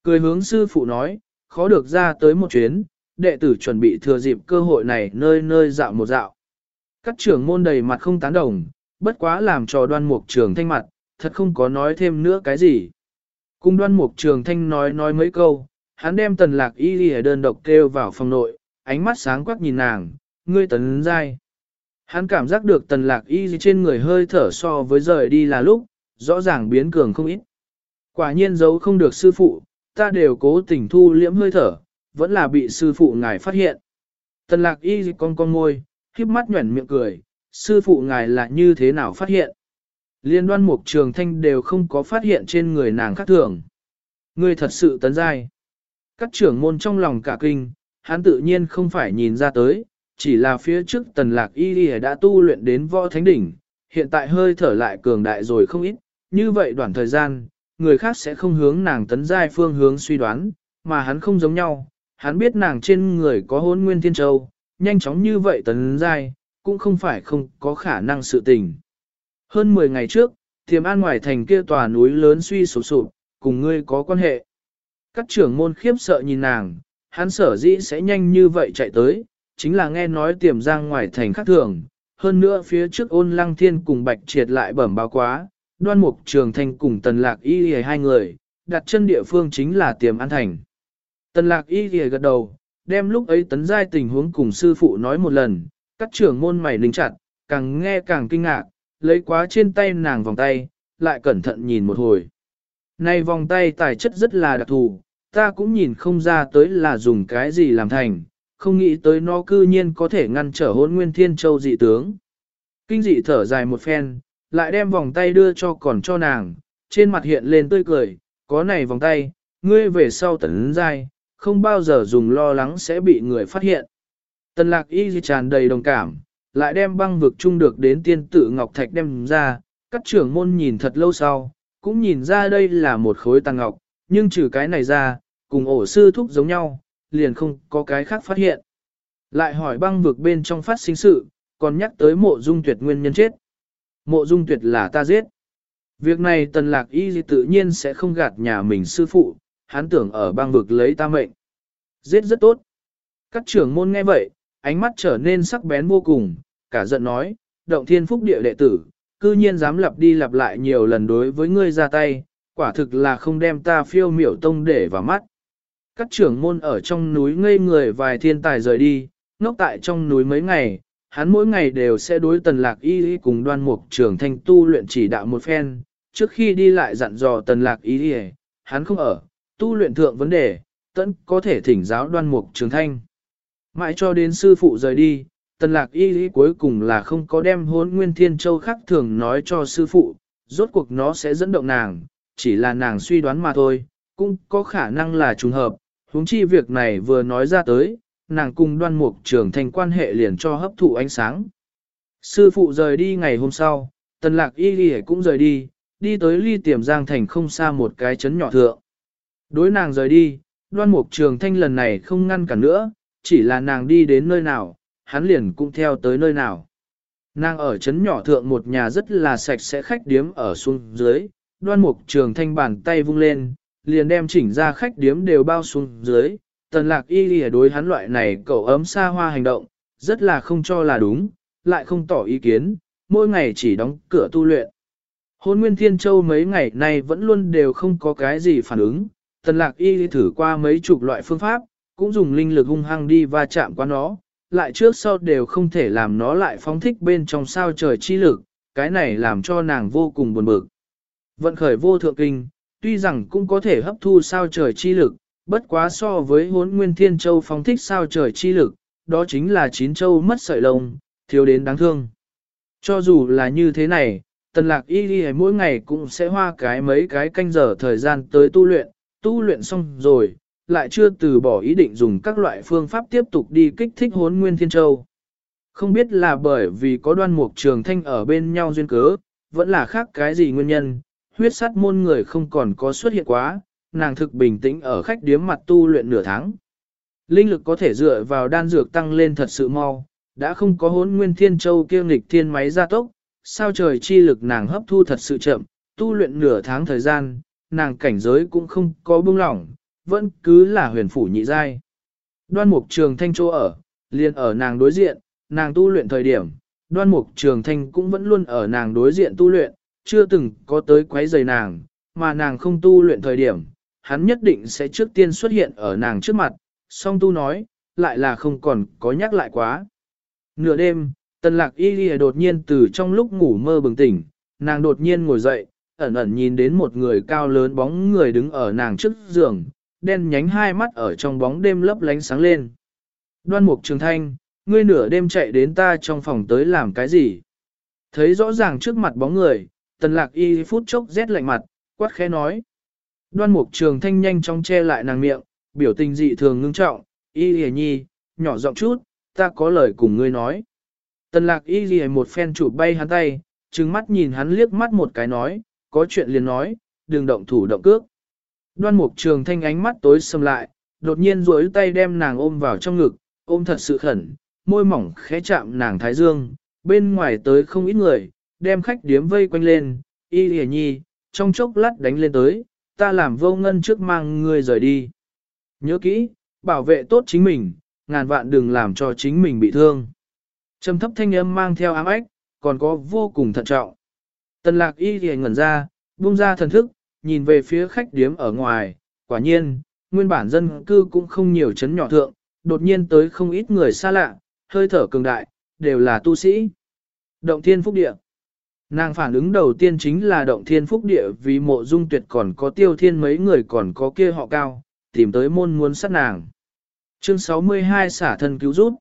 Cười hướng sư phụ nói, khó được ra tới một chuyến, đệ tử chuẩn bị thừa dịp cơ hội này nơi nơi dạo một dạo. Các trưởng môn đầy mặt không tán đồng, bất quá làm cho đoan mục trường thanh mặt, thật không có nói thêm nữa cái gì. Cùng đoan mục trường thanh nói nói mấy câu, hắn đem tần lạc y đi đơn độc kêu vào phòng nội, ánh mắt sáng quắc nhìn nàng, ngươi tấn dai. Hắn cảm giác được tần lạc y trên người hơi thở so với rời đi là lúc, rõ ràng biến cường không ít. Quả nhiên giấu không được sư phụ, ta đều cố tình thu liễm hơi thở, vẫn là bị sư phụ ngài phát hiện. Tần lạc y con con ngôi, khiếp mắt nhuẩn miệng cười, sư phụ ngài là như thế nào phát hiện. Liên đoan mục trường thanh đều không có phát hiện trên người nàng khác thường. Ngươi thật sự tấn giai. Các trưởng môn trong lòng cả kinh, hắn tự nhiên không phải nhìn ra tới, chỉ là phía trước tần lạc y đi đã tu luyện đến võ thánh đỉnh, hiện tại hơi thở lại cường đại rồi không ít, như vậy đoạn thời gian, người khác sẽ không hướng nàng tấn giai phương hướng suy đoán, mà hắn không giống nhau, hắn biết nàng trên người có hôn nguyên thiên châu, nhanh chóng như vậy tấn giai, cũng không phải không có khả năng sự tình. Hơn 10 ngày trước, thiềm an ngoài thành kia tòa núi lớn suy sụp sụp, cùng ngươi có quan hệ. Các trưởng môn khiếp sợ nhìn nàng, hắn sở dĩ sẽ nhanh như vậy chạy tới, chính là nghe nói tiềm giang ngoài thành khác thường. Hơn nữa phía trước ôn lăng thiên cùng bạch triệt lại bẩm báo quá, đoan mục trường thanh cùng tần lạc y hề hai người, đặt chân địa phương chính là tiềm an thành. Tần lạc y hề gật đầu, đem lúc ấy tấn giai tình huống cùng sư phụ nói một lần, các trưởng môn mày lính chặt, càng nghe càng kinh ngạc, lấy quá trên tay nàng vòng tay, lại cẩn thận nhìn một hồi. Này vòng tay tài chất rất là đặc thù, ta cũng nhìn không ra tới là dùng cái gì làm thành, không nghĩ tới nó cư nhiên có thể ngăn trở hôn nguyên thiên châu dị tướng. Kinh dị thở dài một phen, lại đem vòng tay đưa cho còn cho nàng, trên mặt hiện lên tươi cười, có này vòng tay, ngươi về sau tấn dai, không bao giờ dùng lo lắng sẽ bị người phát hiện. Tần lạc y tràn đầy đồng cảm, lại đem băng vực chung được đến tiên tử Ngọc Thạch đem ra, các trưởng môn nhìn thật lâu sau, cũng nhìn ra đây là một khối tàng ngọc, nhưng trừ cái này ra, cùng ổ sư thúc giống nhau, liền không có cái khác phát hiện. Lại hỏi băng vực bên trong phát sinh sự, còn nhắc tới mộ dung tuyệt nguyên nhân chết. Mộ dung tuyệt là ta giết. Việc này tần lạc y tự nhiên sẽ không gạt nhà mình sư phụ, hắn tưởng ở băng vực lấy ta mệnh. Giết rất tốt. Các trưởng môn nghe vậy, ánh mắt trở nên sắc bén vô cùng, cả giận nói, động thiên phúc địa đệ tử, cư nhiên dám lặp đi lặp lại nhiều lần đối với ngươi ra tay, quả thực là không đem ta phiêu miểu tông để vào mắt. Các trưởng môn ở trong núi ngây người vài thiên tài rời đi, ngốc tại trong núi mấy ngày, hắn mỗi ngày đều sẽ đối tần lạc y y cùng đoan mục trưởng thanh tu luyện chỉ đạo một phen, trước khi đi lại dặn dò tần lạc y y, hắn không ở, tu luyện thượng vấn đề, tẫn có thể thỉnh giáo đoan mục trưởng thanh. Mãi cho đến sư phụ rời đi, tần lạc y y cuối cùng là không có đem hốn nguyên thiên châu khắc thường nói cho sư phụ, rốt cuộc nó sẽ dẫn động nàng, chỉ là nàng suy đoán mà thôi, cũng có khả năng là trùng hợp, huống chi việc này vừa nói ra tới, nàng cùng đoan mục trường thành quan hệ liền cho hấp thụ ánh sáng. Sư phụ rời đi ngày hôm sau, tần lạc y ghi cũng rời đi, đi tới ly tiềm giang thành không xa một cái chấn nhỏ thượng. Đối nàng rời đi, đoan mục trường thanh lần này không ngăn cản nữa, chỉ là nàng đi đến nơi nào, hắn liền cũng theo tới nơi nào. Nàng ở chấn nhỏ thượng một nhà rất là sạch sẽ khách điếm ở xuống dưới, đoan mục trường thanh bàn tay vung lên, liền đem chỉnh ra khách điếm đều bao xuống dưới, tần lạc y lìa đối hắn loại này cậu ấm xa hoa hành động, rất là không cho là đúng, lại không tỏ ý kiến, mỗi ngày chỉ đóng cửa tu luyện. Hôn Nguyên Thiên Châu mấy ngày nay vẫn luôn đều không có cái gì phản ứng, tần lạc y thử qua mấy chục loại phương pháp, cũng dùng linh lực hung hăng đi va chạm qua nó, lại trước sau đều không thể làm nó lại phóng thích bên trong sao trời chi lực, cái này làm cho nàng vô cùng buồn bực. Vận khởi vô thượng kinh, tuy rằng cũng có thể hấp thu sao trời chi lực, bất quá so với hốn nguyên thiên châu phóng thích sao trời chi lực, đó chính là chín châu mất sợi lông, thiếu đến đáng thương. Cho dù là như thế này, tần lạc y đi mỗi ngày cũng sẽ hoa cái mấy cái canh giờ thời gian tới tu luyện, tu luyện xong rồi, lại chưa từ bỏ ý định dùng các loại phương pháp tiếp tục đi kích thích hốn nguyên thiên châu. Không biết là bởi vì có đoan mục trường thanh ở bên nhau duyên cớ, vẫn là khác cái gì nguyên nhân, huyết sát môn người không còn có xuất hiện quá, nàng thực bình tĩnh ở khách điếm mặt tu luyện nửa tháng. Linh lực có thể dựa vào đan dược tăng lên thật sự mau, đã không có hốn nguyên thiên châu kiêu nghịch thiên máy gia tốc, sao trời chi lực nàng hấp thu thật sự chậm, tu luyện nửa tháng thời gian, nàng cảnh giới cũng không có buông lỏng, vẫn cứ là huyền phủ nhị giai. Đoan mục trường thanh chỗ ở, liền ở nàng đối diện, nàng tu luyện thời điểm, đoan mục trường thanh cũng vẫn luôn ở nàng đối diện tu luyện, chưa từng có tới quấy rầy nàng, mà nàng không tu luyện thời điểm, hắn nhất định sẽ trước tiên xuất hiện ở nàng trước mặt, song tu nói, lại là không còn có nhắc lại quá. Nửa đêm, tần lạc y ghi đột nhiên từ trong lúc ngủ mơ bừng tỉnh, nàng đột nhiên ngồi dậy, ẩn ẩn nhìn đến một người cao lớn bóng người đứng ở nàng trước giường, đen nhánh hai mắt ở trong bóng đêm lấp lánh sáng lên. Đoan mục trường thanh, ngươi nửa đêm chạy đến ta trong phòng tới làm cái gì? Thấy rõ ràng trước mặt bóng người, tần lạc y phút chốc rét lạnh mặt, quát khẽ nói. Đoan mục trường thanh nhanh chóng che lại nàng miệng, biểu tình dị thường ngưng trọng, y hề nhi, nhỏ giọng chút, ta có lời cùng ngươi nói. Tần lạc y hề một phen chụp bay hắn tay, trừng mắt nhìn hắn liếc mắt một cái nói, có chuyện liền nói, đừng động thủ động cước. Đoan mục trường thanh ánh mắt tối sầm lại, đột nhiên duỗi tay đem nàng ôm vào trong ngực, ôm thật sự khẩn, môi mỏng khẽ chạm nàng thái dương, bên ngoài tới không ít người, đem khách điếm vây quanh lên, y hề nhi, trong chốc lát đánh lên tới, ta làm vô ngân trước mang người rời đi. Nhớ kỹ, bảo vệ tốt chính mình, ngàn vạn đừng làm cho chính mình bị thương. Trầm thấp thanh âm mang theo ám ách, còn có vô cùng thận trọng. Tần lạc y thì ngẩn ra, buông ra thần thức, nhìn về phía khách điếm ở ngoài, quả nhiên, nguyên bản dân cư cũng không nhiều chấn nhỏ thượng, đột nhiên tới không ít người xa lạ, hơi thở cường đại, đều là tu sĩ. Động thiên phúc địa. Nàng phản ứng đầu tiên chính là động thiên phúc địa vì mộ dung tuyệt còn có tiêu thiên mấy người còn có kia họ cao, tìm tới môn muốn sát nàng. Chương 62 xả thân cứu rút.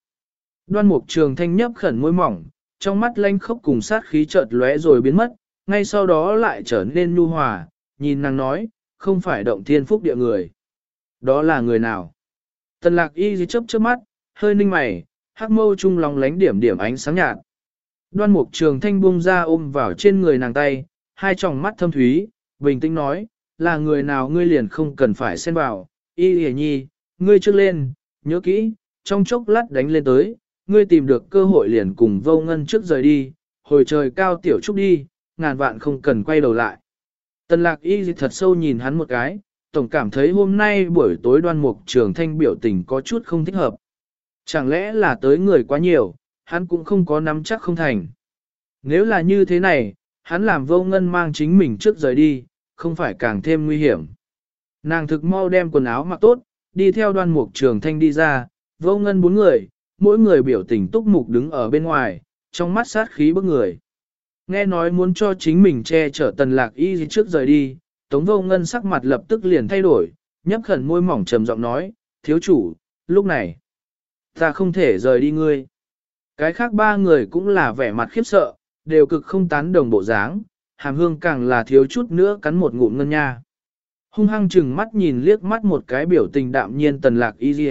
Đoan mục trường thanh nhấp khẩn môi mỏng, trong mắt lanh khốc cùng sát khí chợt lóe rồi biến mất, ngay sau đó lại trở nên nhu hòa, nhìn nàng nói, không phải động thiên phúc địa người. Đó là người nào? Tần lạc y dì chớp chớp mắt, hơi ninh mày, hắc mâu trung lòng lánh điểm điểm ánh sáng nhạt. Đoan mục trường thanh buông ra ôm vào trên người nàng tay, hai tròng mắt thâm thúy, bình tĩnh nói, là người nào ngươi liền không cần phải xen vào, y hề nhi, ngươi trước lên, nhớ kỹ, trong chốc lát đánh lên tới, ngươi tìm được cơ hội liền cùng vô ngân trước rời đi, hồi trời cao tiểu trúc đi, ngàn vạn không cần quay đầu lại. Tần lạc y thật sâu nhìn hắn một cái, tổng cảm thấy hôm nay buổi tối đoan mục trường thanh biểu tình có chút không thích hợp. Chẳng lẽ là tới người quá nhiều, hắn cũng không có nắm chắc không thành. Nếu là như thế này, hắn làm vô ngân mang chính mình trước rời đi, không phải càng thêm nguy hiểm. Nàng thực mau đem quần áo mặc tốt, đi theo đoan mục trường thanh đi ra, vô ngân bốn người, mỗi người biểu tình túc mục đứng ở bên ngoài, trong mắt sát khí bức người. Nghe nói muốn cho chính mình che chở tần lạc y trước rời đi, tống vô ngân sắc mặt lập tức liền thay đổi, nhấp khẩn môi mỏng trầm giọng nói, thiếu chủ, lúc này, ta không thể rời đi ngươi. Cái khác ba người cũng là vẻ mặt khiếp sợ, đều cực không tán đồng bộ dáng, hàm hương càng là thiếu chút nữa cắn một ngụm ngân nha. Hung hăng chừng mắt nhìn liếc mắt một cái biểu tình đạm nhiên tần lạc y dì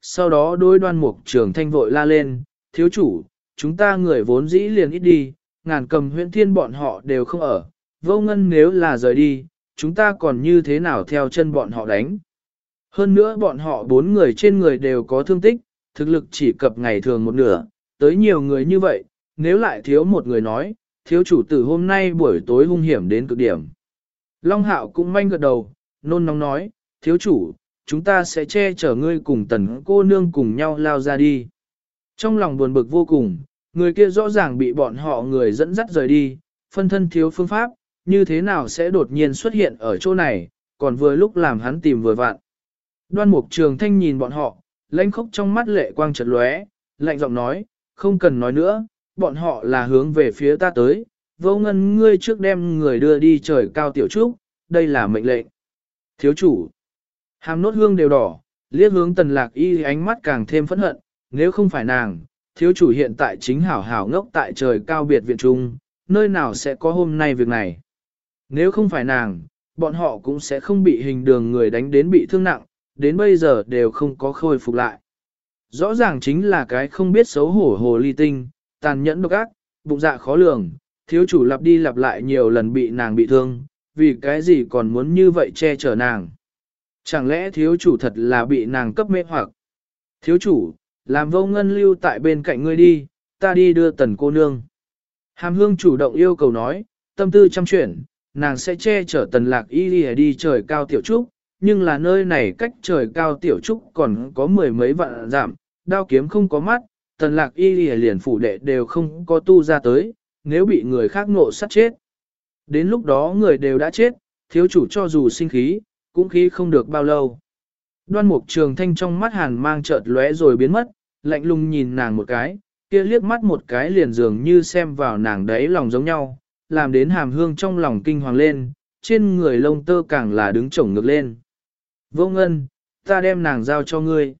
sau đó đôi đoan mục trường thanh vội la lên, thiếu chủ, chúng ta người vốn dĩ liền ít đi, ngàn cầm huyện thiên bọn họ đều không ở, vô ngân nếu là rời đi, chúng ta còn như thế nào theo chân bọn họ đánh. Hơn nữa bọn họ bốn người trên người đều có thương tích, thực lực chỉ cập ngày thường một nửa, tới nhiều người như vậy, nếu lại thiếu một người nói, thiếu chủ tử hôm nay buổi tối hung hiểm đến cực điểm. Long hạo cũng manh gật đầu, nôn nóng nói, thiếu chủ, chúng ta sẽ che chở ngươi cùng tần cô nương cùng nhau lao ra đi. Trong lòng buồn bực vô cùng, người kia rõ ràng bị bọn họ người dẫn dắt rời đi, phân thân thiếu phương pháp, như thế nào sẽ đột nhiên xuất hiện ở chỗ này, còn vừa lúc làm hắn tìm vừa vạn. Đoan mục trường thanh nhìn bọn họ, lãnh khốc trong mắt lệ quang chật lóe, lạnh giọng nói, không cần nói nữa, bọn họ là hướng về phía ta tới, vô ngân ngươi trước đem người đưa đi trời cao tiểu trúc, đây là mệnh lệnh. Thiếu chủ, hàm nốt hương đều đỏ, liếc hướng tần lạc y ánh mắt càng thêm phẫn hận, nếu không phải nàng, thiếu chủ hiện tại chính hảo hảo ngốc tại trời cao biệt viện trung, nơi nào sẽ có hôm nay việc này. Nếu không phải nàng, bọn họ cũng sẽ không bị hình đường người đánh đến bị thương nặng, đến bây giờ đều không có khôi phục lại. Rõ ràng chính là cái không biết xấu hổ hồ ly tinh, tàn nhẫn độc ác, bụng dạ khó lường, thiếu chủ lặp đi lặp lại nhiều lần bị nàng bị thương, vì cái gì còn muốn như vậy che chở nàng. Chẳng lẽ thiếu chủ thật là bị nàng cấp mê hoặc? Thiếu chủ, làm vô ngân lưu tại bên cạnh ngươi đi, ta đi đưa tần cô nương. Hàm hương chủ động yêu cầu nói, tâm tư chăm chuyển, nàng sẽ che chở tần lạc y đi, đi trời cao tiểu trúc, nhưng là nơi này cách trời cao tiểu trúc còn có mười mấy vạn giảm, đao kiếm không có mắt, tần lạc y đi liền phủ đệ đều không có tu ra tới, nếu bị người khác ngộ sát chết. Đến lúc đó người đều đã chết, thiếu chủ cho dù sinh khí, cũng khí không được bao lâu. Đoan mục trường thanh trong mắt hàn mang chợt lóe rồi biến mất, lạnh lùng nhìn nàng một cái, kia liếc mắt một cái liền dường như xem vào nàng đấy lòng giống nhau, làm đến hàm hương trong lòng kinh hoàng lên, trên người lông tơ càng là đứng trổng ngược lên. Vô ngân, ta đem nàng giao cho ngươi.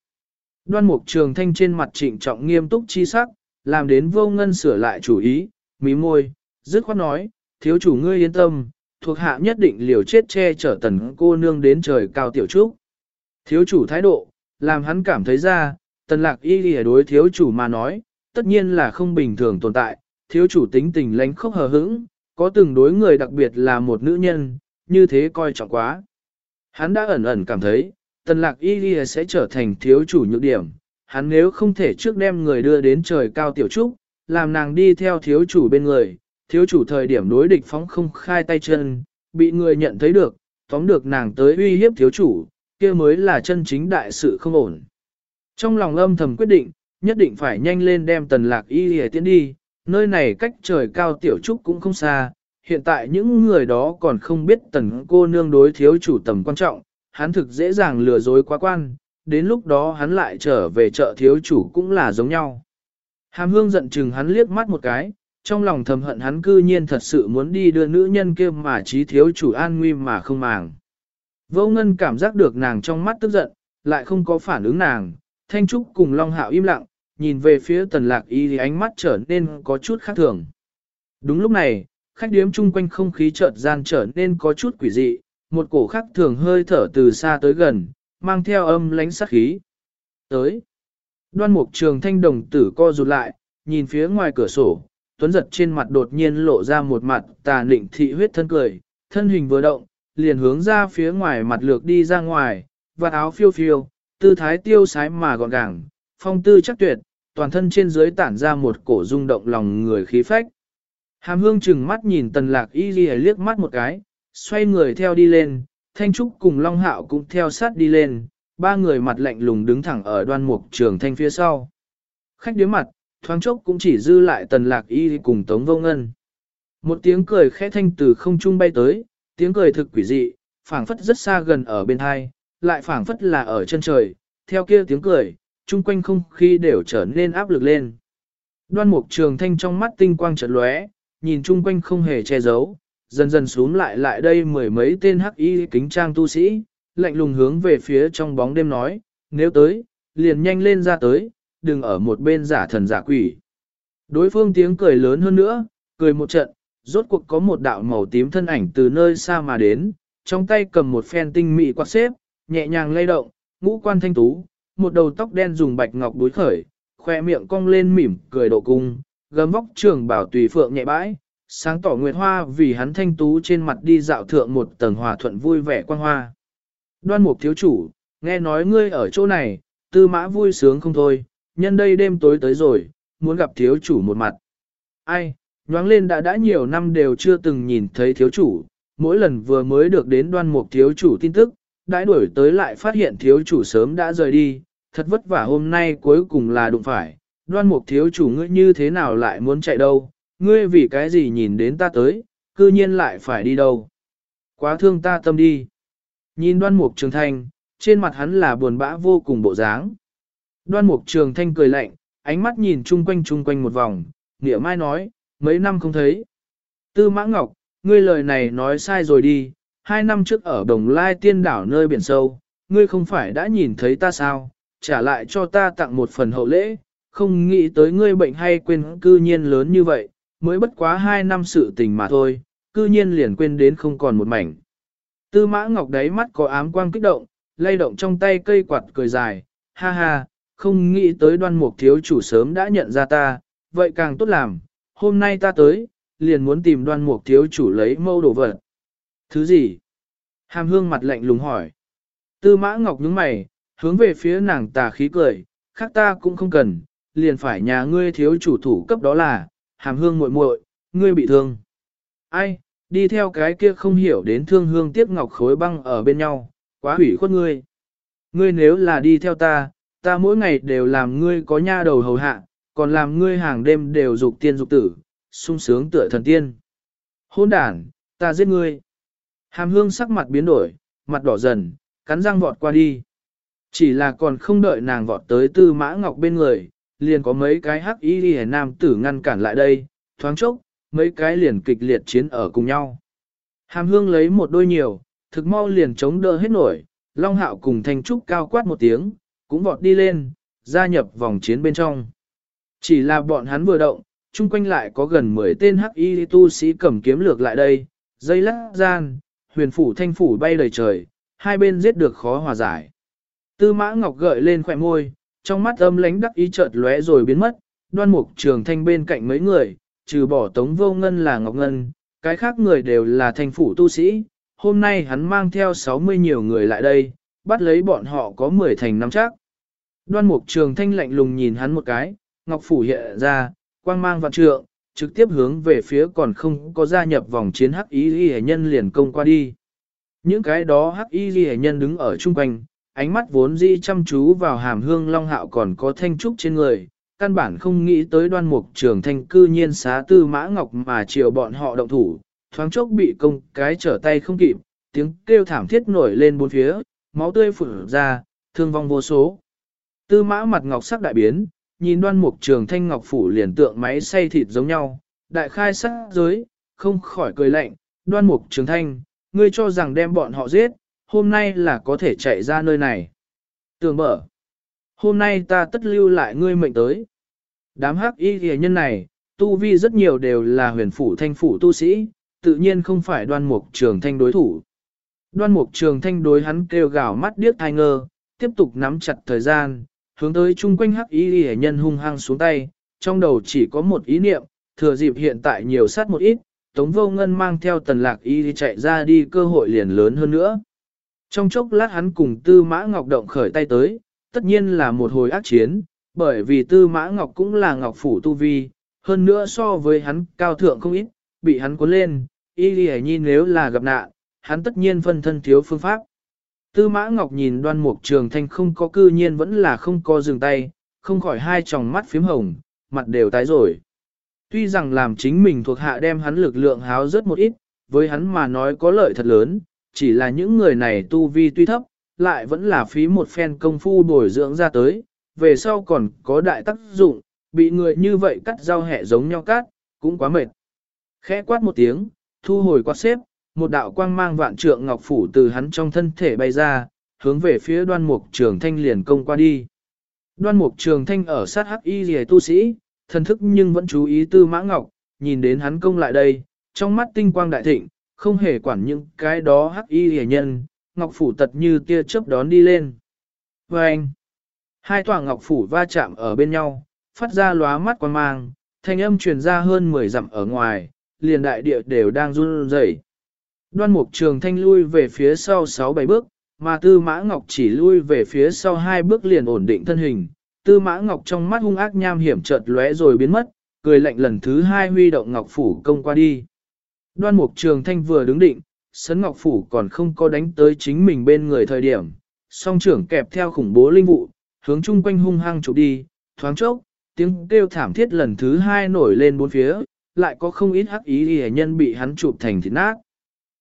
Đoan mục trường thanh trên mặt trịnh trọng nghiêm túc chi sắc, làm đến vô ngân sửa lại chủ ý, mí môi, dứt khoát nói, thiếu chủ ngươi yên tâm, thuộc hạ nhất định liều chết che chở tần cô nương đến trời cao tiểu trúc. Thiếu chủ thái độ, làm hắn cảm thấy ra, tần lạc y lìa đối thiếu chủ mà nói, tất nhiên là không bình thường tồn tại, thiếu chủ tính tình lánh khốc hờ hững, có từng đối người đặc biệt là một nữ nhân, như thế coi trọng quá. Hắn đã ẩn ẩn cảm thấy, tần lạc y lìa sẽ trở thành thiếu chủ nhược điểm, hắn nếu không thể trước đem người đưa đến trời cao tiểu trúc, làm nàng đi theo thiếu chủ bên người, thiếu chủ thời điểm đối địch phóng không khai tay chân, bị người nhận thấy được, tóm được nàng tới uy hiếp thiếu chủ, kia mới là chân chính đại sự không ổn. Trong lòng âm thầm quyết định, nhất định phải nhanh lên đem tần lạc y hề tiến đi, nơi này cách trời cao tiểu trúc cũng không xa, hiện tại những người đó còn không biết tần cô nương đối thiếu chủ tầm quan trọng, hắn thực dễ dàng lừa dối quá quan, đến lúc đó hắn lại trở về chợ thiếu chủ cũng là giống nhau. Hàm hương giận chừng hắn liếc mắt một cái, trong lòng thầm hận hắn cư nhiên thật sự muốn đi đưa nữ nhân kia mà trí thiếu chủ an nguy mà không màng. Vô ngân cảm giác được nàng trong mắt tức giận, lại không có phản ứng nàng, thanh trúc cùng Long Hạo im lặng, nhìn về phía tần lạc y thì ánh mắt trở nên có chút khác thường. Đúng lúc này, khách điếm chung quanh không khí chợt gian trở nên có chút quỷ dị, một cổ khắc thường hơi thở từ xa tới gần, mang theo âm lánh sát khí. Tới, đoan mục trường thanh đồng tử co rụt lại, nhìn phía ngoài cửa sổ, tuấn giật trên mặt đột nhiên lộ ra một mặt tà nịnh thị huyết thân cười, thân hình vừa động, liền hướng ra phía ngoài mặt lược đi ra ngoài, và áo phiêu phiêu, tư thái tiêu sái mà gọn gàng, phong tư chắc tuyệt, toàn thân trên dưới tản ra một cổ rung động lòng người khí phách. Hàm hương chừng mắt nhìn tần lạc y ghi liếc mắt một cái, xoay người theo đi lên, thanh trúc cùng long hạo cũng theo sát đi lên, ba người mặt lạnh lùng đứng thẳng ở đoan mục trường thanh phía sau. Khách đứa mặt, thoáng chốc cũng chỉ dư lại tần lạc y cùng tống vô ngân. Một tiếng cười khẽ thanh từ không trung bay tới, tiếng cười thực quỷ dị, phảng phất rất xa gần ở bên hai, lại phảng phất là ở chân trời, theo kia tiếng cười, chung quanh không khí đều trở nên áp lực lên. Đoan mục trường thanh trong mắt tinh quang chợt lóe, nhìn chung quanh không hề che giấu, dần dần xuống lại lại đây mười mấy tên hắc y kính trang tu sĩ, lạnh lùng hướng về phía trong bóng đêm nói, nếu tới, liền nhanh lên ra tới, đừng ở một bên giả thần giả quỷ. Đối phương tiếng cười lớn hơn nữa, cười một trận, rốt cuộc có một đạo màu tím thân ảnh từ nơi xa mà đến, trong tay cầm một phen tinh mị quạt xếp, nhẹ nhàng lay động, ngũ quan thanh tú, một đầu tóc đen dùng bạch ngọc đuối khởi, khoe miệng cong lên mỉm cười độ cung, gấm vóc trường bảo tùy phượng nhẹ bãi, sáng tỏ nguyệt hoa vì hắn thanh tú trên mặt đi dạo thượng một tầng hòa thuận vui vẻ quang hoa. Đoan mục thiếu chủ, nghe nói ngươi ở chỗ này, tư mã vui sướng không thôi, nhân đây đêm tối tới rồi, muốn gặp thiếu chủ một mặt. Ai, nhoáng lên đã đã nhiều năm đều chưa từng nhìn thấy thiếu chủ, mỗi lần vừa mới được đến đoan mục thiếu chủ tin tức, đãi đuổi tới lại phát hiện thiếu chủ sớm đã rời đi, thật vất vả hôm nay cuối cùng là đụng phải, đoan mục thiếu chủ ngươi như thế nào lại muốn chạy đâu, ngươi vì cái gì nhìn đến ta tới, cư nhiên lại phải đi đâu. Quá thương ta tâm đi. Nhìn đoan mục trường thanh, trên mặt hắn là buồn bã vô cùng bộ dáng. Đoan mục trường thanh cười lạnh, ánh mắt nhìn chung quanh chung quanh một vòng, nghĩa mai nói, mấy năm không thấy. Tư mã ngọc, ngươi lời này nói sai rồi đi, hai năm trước ở Đồng Lai tiên đảo nơi biển sâu, ngươi không phải đã nhìn thấy ta sao, trả lại cho ta tặng một phần hậu lễ, không nghĩ tới ngươi bệnh hay quên cư nhiên lớn như vậy, mới bất quá hai năm sự tình mà thôi, cư nhiên liền quên đến không còn một mảnh. Tư mã ngọc đáy mắt có ám quang kích động, lay động trong tay cây quạt cười dài, ha ha, không nghĩ tới đoan mục thiếu chủ sớm đã nhận ra ta, vậy càng tốt làm, hôm nay ta tới, liền muốn tìm đoan mục thiếu chủ lấy mâu đồ vật. Thứ gì? Hàm hương mặt lạnh lùng hỏi. Tư mã ngọc nhướng mày, hướng về phía nàng tà khí cười, khác ta cũng không cần, liền phải nhà ngươi thiếu chủ thủ cấp đó là, hàm hương muội muội, ngươi bị thương. Ai, đi theo cái kia không hiểu đến thương hương tiếc ngọc khối băng ở bên nhau, quá hủy khuất ngươi. Ngươi nếu là đi theo ta, ta mỗi ngày đều làm ngươi có nha đầu hầu hạ, còn làm ngươi hàng đêm đều dục tiên dục tử, sung sướng tựa thần tiên. Hôn đản, ta giết ngươi. Hàm hương sắc mặt biến đổi, mặt đỏ dần, cắn răng vọt qua đi. Chỉ là còn không đợi nàng vọt tới tư mã ngọc bên người, liền có mấy cái hắc y đi nam tử ngăn cản lại đây, thoáng chốc, mấy cái liền kịch liệt chiến ở cùng nhau. Hàm hương lấy một đôi nhiều, thực mau liền chống đỡ hết nổi, Long Hạo cùng Thanh Trúc cao quát một tiếng, cũng vọt đi lên, gia nhập vòng chiến bên trong. Chỉ là bọn hắn vừa động, chung quanh lại có gần 10 tên hắc y tu sĩ cầm kiếm lược lại đây, dây lắc gian, huyền phủ thanh phủ bay đầy trời, hai bên giết được khó hòa giải. Tư mã ngọc gợi lên khỏe môi, trong mắt âm lánh đắc ý chợt lóe rồi biến mất, đoan mục trường thanh bên cạnh mấy người, trừ bỏ tống vô ngân là ngọc ngân, cái khác người đều là thanh phủ tu sĩ. Hôm nay hắn mang theo 60 nhiều người lại đây, bắt lấy bọn họ có 10 thành năm chắc. Đoan mục trường thanh lạnh lùng nhìn hắn một cái, ngọc phủ hiện ra, quang mang vạn trượng, trực tiếp hướng về phía còn không có gia nhập vòng chiến hắc y ghi nhân liền công qua đi. Những cái đó hắc y ghi nhân đứng ở chung quanh, ánh mắt vốn dĩ chăm chú vào hàm hương long hạo còn có thanh trúc trên người, căn bản không nghĩ tới đoan mục trường thanh cư nhiên xá tư mã ngọc mà chiều bọn họ động thủ, thoáng chốc bị công cái trở tay không kịp, tiếng kêu thảm thiết nổi lên bốn phía, máu tươi phủ ra, thương vong vô số. Tư mã mặt ngọc sắc đại biến, nhìn đoan mục trường thanh ngọc phủ liền tượng máy xay thịt giống nhau, đại khai sắc giới, không khỏi cười lạnh, đoan mục trường thanh, ngươi cho rằng đem bọn họ giết, hôm nay là có thể chạy ra nơi này. Tường mở. Hôm nay ta tất lưu lại ngươi mệnh tới. Đám hắc y ghi nhân này, tu vi rất nhiều đều là huyền phủ thanh phủ tu sĩ, tự nhiên không phải đoan mục trường thanh đối thủ. Đoan mục trường thanh đối hắn kêu gào mắt điếc thai ngơ, tiếp tục nắm chặt thời gian, hướng tới chung quanh hắc y ghi nhân hung hăng xuống tay, trong đầu chỉ có một ý niệm, thừa dịp hiện tại nhiều sát một ít, Tống Vô Ngân mang theo tần lạc y chạy ra đi cơ hội liền lớn hơn nữa. Trong chốc lát hắn cùng Tư Mã Ngọc động khởi tay tới, tất nhiên là một hồi ác chiến, bởi vì Tư Mã Ngọc cũng là Ngọc Phủ Tu Vi, hơn nữa so với hắn cao thượng không ít, bị hắn cuốn lên, y lì nhi nếu là gặp nạn, hắn tất nhiên phân thân thiếu phương pháp. Tư Mã Ngọc nhìn đoan mục trường thanh không có cư nhiên vẫn là không có dừng tay, không khỏi hai tròng mắt phím hồng, mặt đều tái rồi. Tuy rằng làm chính mình thuộc hạ đem hắn lực lượng háo rất một ít, với hắn mà nói có lợi thật lớn, chỉ là những người này tu vi tuy thấp, lại vẫn là phí một phen công phu bồi dưỡng ra tới, về sau còn có đại tác dụng, bị người như vậy cắt rau hẹ giống nhau cắt, cũng quá mệt. Khẽ quát một tiếng, thu hồi quạt xếp, một đạo quang mang vạn trượng ngọc phủ từ hắn trong thân thể bay ra, hướng về phía đoan mục trường thanh liền công qua đi. Đoan mục trường thanh ở sát hắc y rìa tu sĩ, thần thức nhưng vẫn chú ý tư mã ngọc, nhìn đến hắn công lại đây, trong mắt tinh quang đại thịnh, không hề quản những cái đó hắc y hề nhân, ngọc phủ tật như tia chớp đón đi lên. Và anh, hai tòa ngọc phủ va chạm ở bên nhau, phát ra lóa mắt quan mang, thanh âm truyền ra hơn 10 dặm ở ngoài, liền đại địa đều đang run rẩy. Đoan mục trường thanh lui về phía sau 6-7 bước, mà tư mã ngọc chỉ lui về phía sau hai bước liền ổn định thân hình. Tư mã ngọc trong mắt hung ác nham hiểm chợt lóe rồi biến mất, cười lạnh lần thứ hai huy động ngọc phủ công qua đi. Đoan mục trường thanh vừa đứng định, sấn ngọc phủ còn không có đánh tới chính mình bên người thời điểm. Song trưởng kẹp theo khủng bố linh vụ, hướng chung quanh hung hăng chụp đi, thoáng chốc, tiếng kêu thảm thiết lần thứ hai nổi lên bốn phía, lại có không ít hắc ý hề nhân bị hắn chụp thành thịt nát.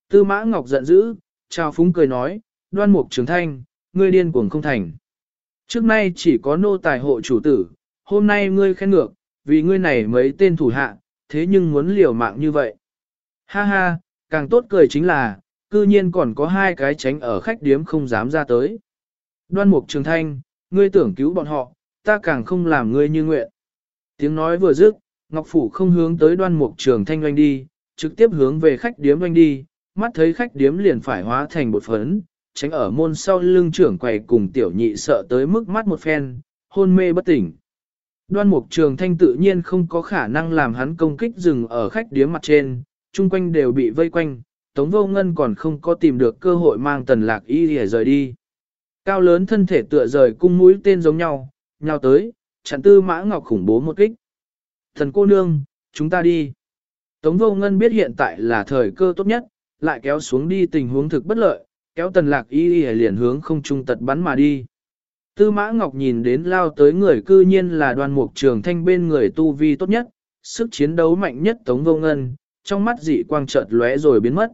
Tư mã ngọc giận dữ, trao phúng cười nói, đoan mục trường thanh, ngươi điên cuồng không thành. Trước nay chỉ có nô tài hộ chủ tử, hôm nay ngươi khen ngược, vì ngươi này mấy tên thủ hạ, thế nhưng muốn liều mạng như vậy. Ha ha, càng tốt cười chính là, cư nhiên còn có hai cái tránh ở khách điếm không dám ra tới. Đoan mục trường thanh, ngươi tưởng cứu bọn họ, ta càng không làm ngươi như nguyện. Tiếng nói vừa dứt, Ngọc Phủ không hướng tới đoan mục trường thanh doanh đi, trực tiếp hướng về khách điếm doanh đi, mắt thấy khách điếm liền phải hóa thành bột phấn, tránh ở môn sau lưng trưởng quầy cùng tiểu nhị sợ tới mức mắt một phen, hôn mê bất tỉnh. Đoan mục trường thanh tự nhiên không có khả năng làm hắn công kích dừng ở khách điếm mặt trên, chung quanh đều bị vây quanh, Tống Vô Ngân còn không có tìm được cơ hội mang tần lạc y để rời đi. Cao lớn thân thể tựa rời cung mũi tên giống nhau, nhào tới, chặn tư mã ngọc khủng bố một kích. Thần cô nương, chúng ta đi. Tống Vô Ngân biết hiện tại là thời cơ tốt nhất, lại kéo xuống đi tình huống thực bất lợi, kéo tần lạc y y liền hướng không trung tật bắn mà đi. Tư mã ngọc nhìn đến lao tới người cư nhiên là đoàn mục trường thanh bên người tu vi tốt nhất, sức chiến đấu mạnh nhất tống vô ngân, trong mắt dị quang chợt lóe rồi biến mất.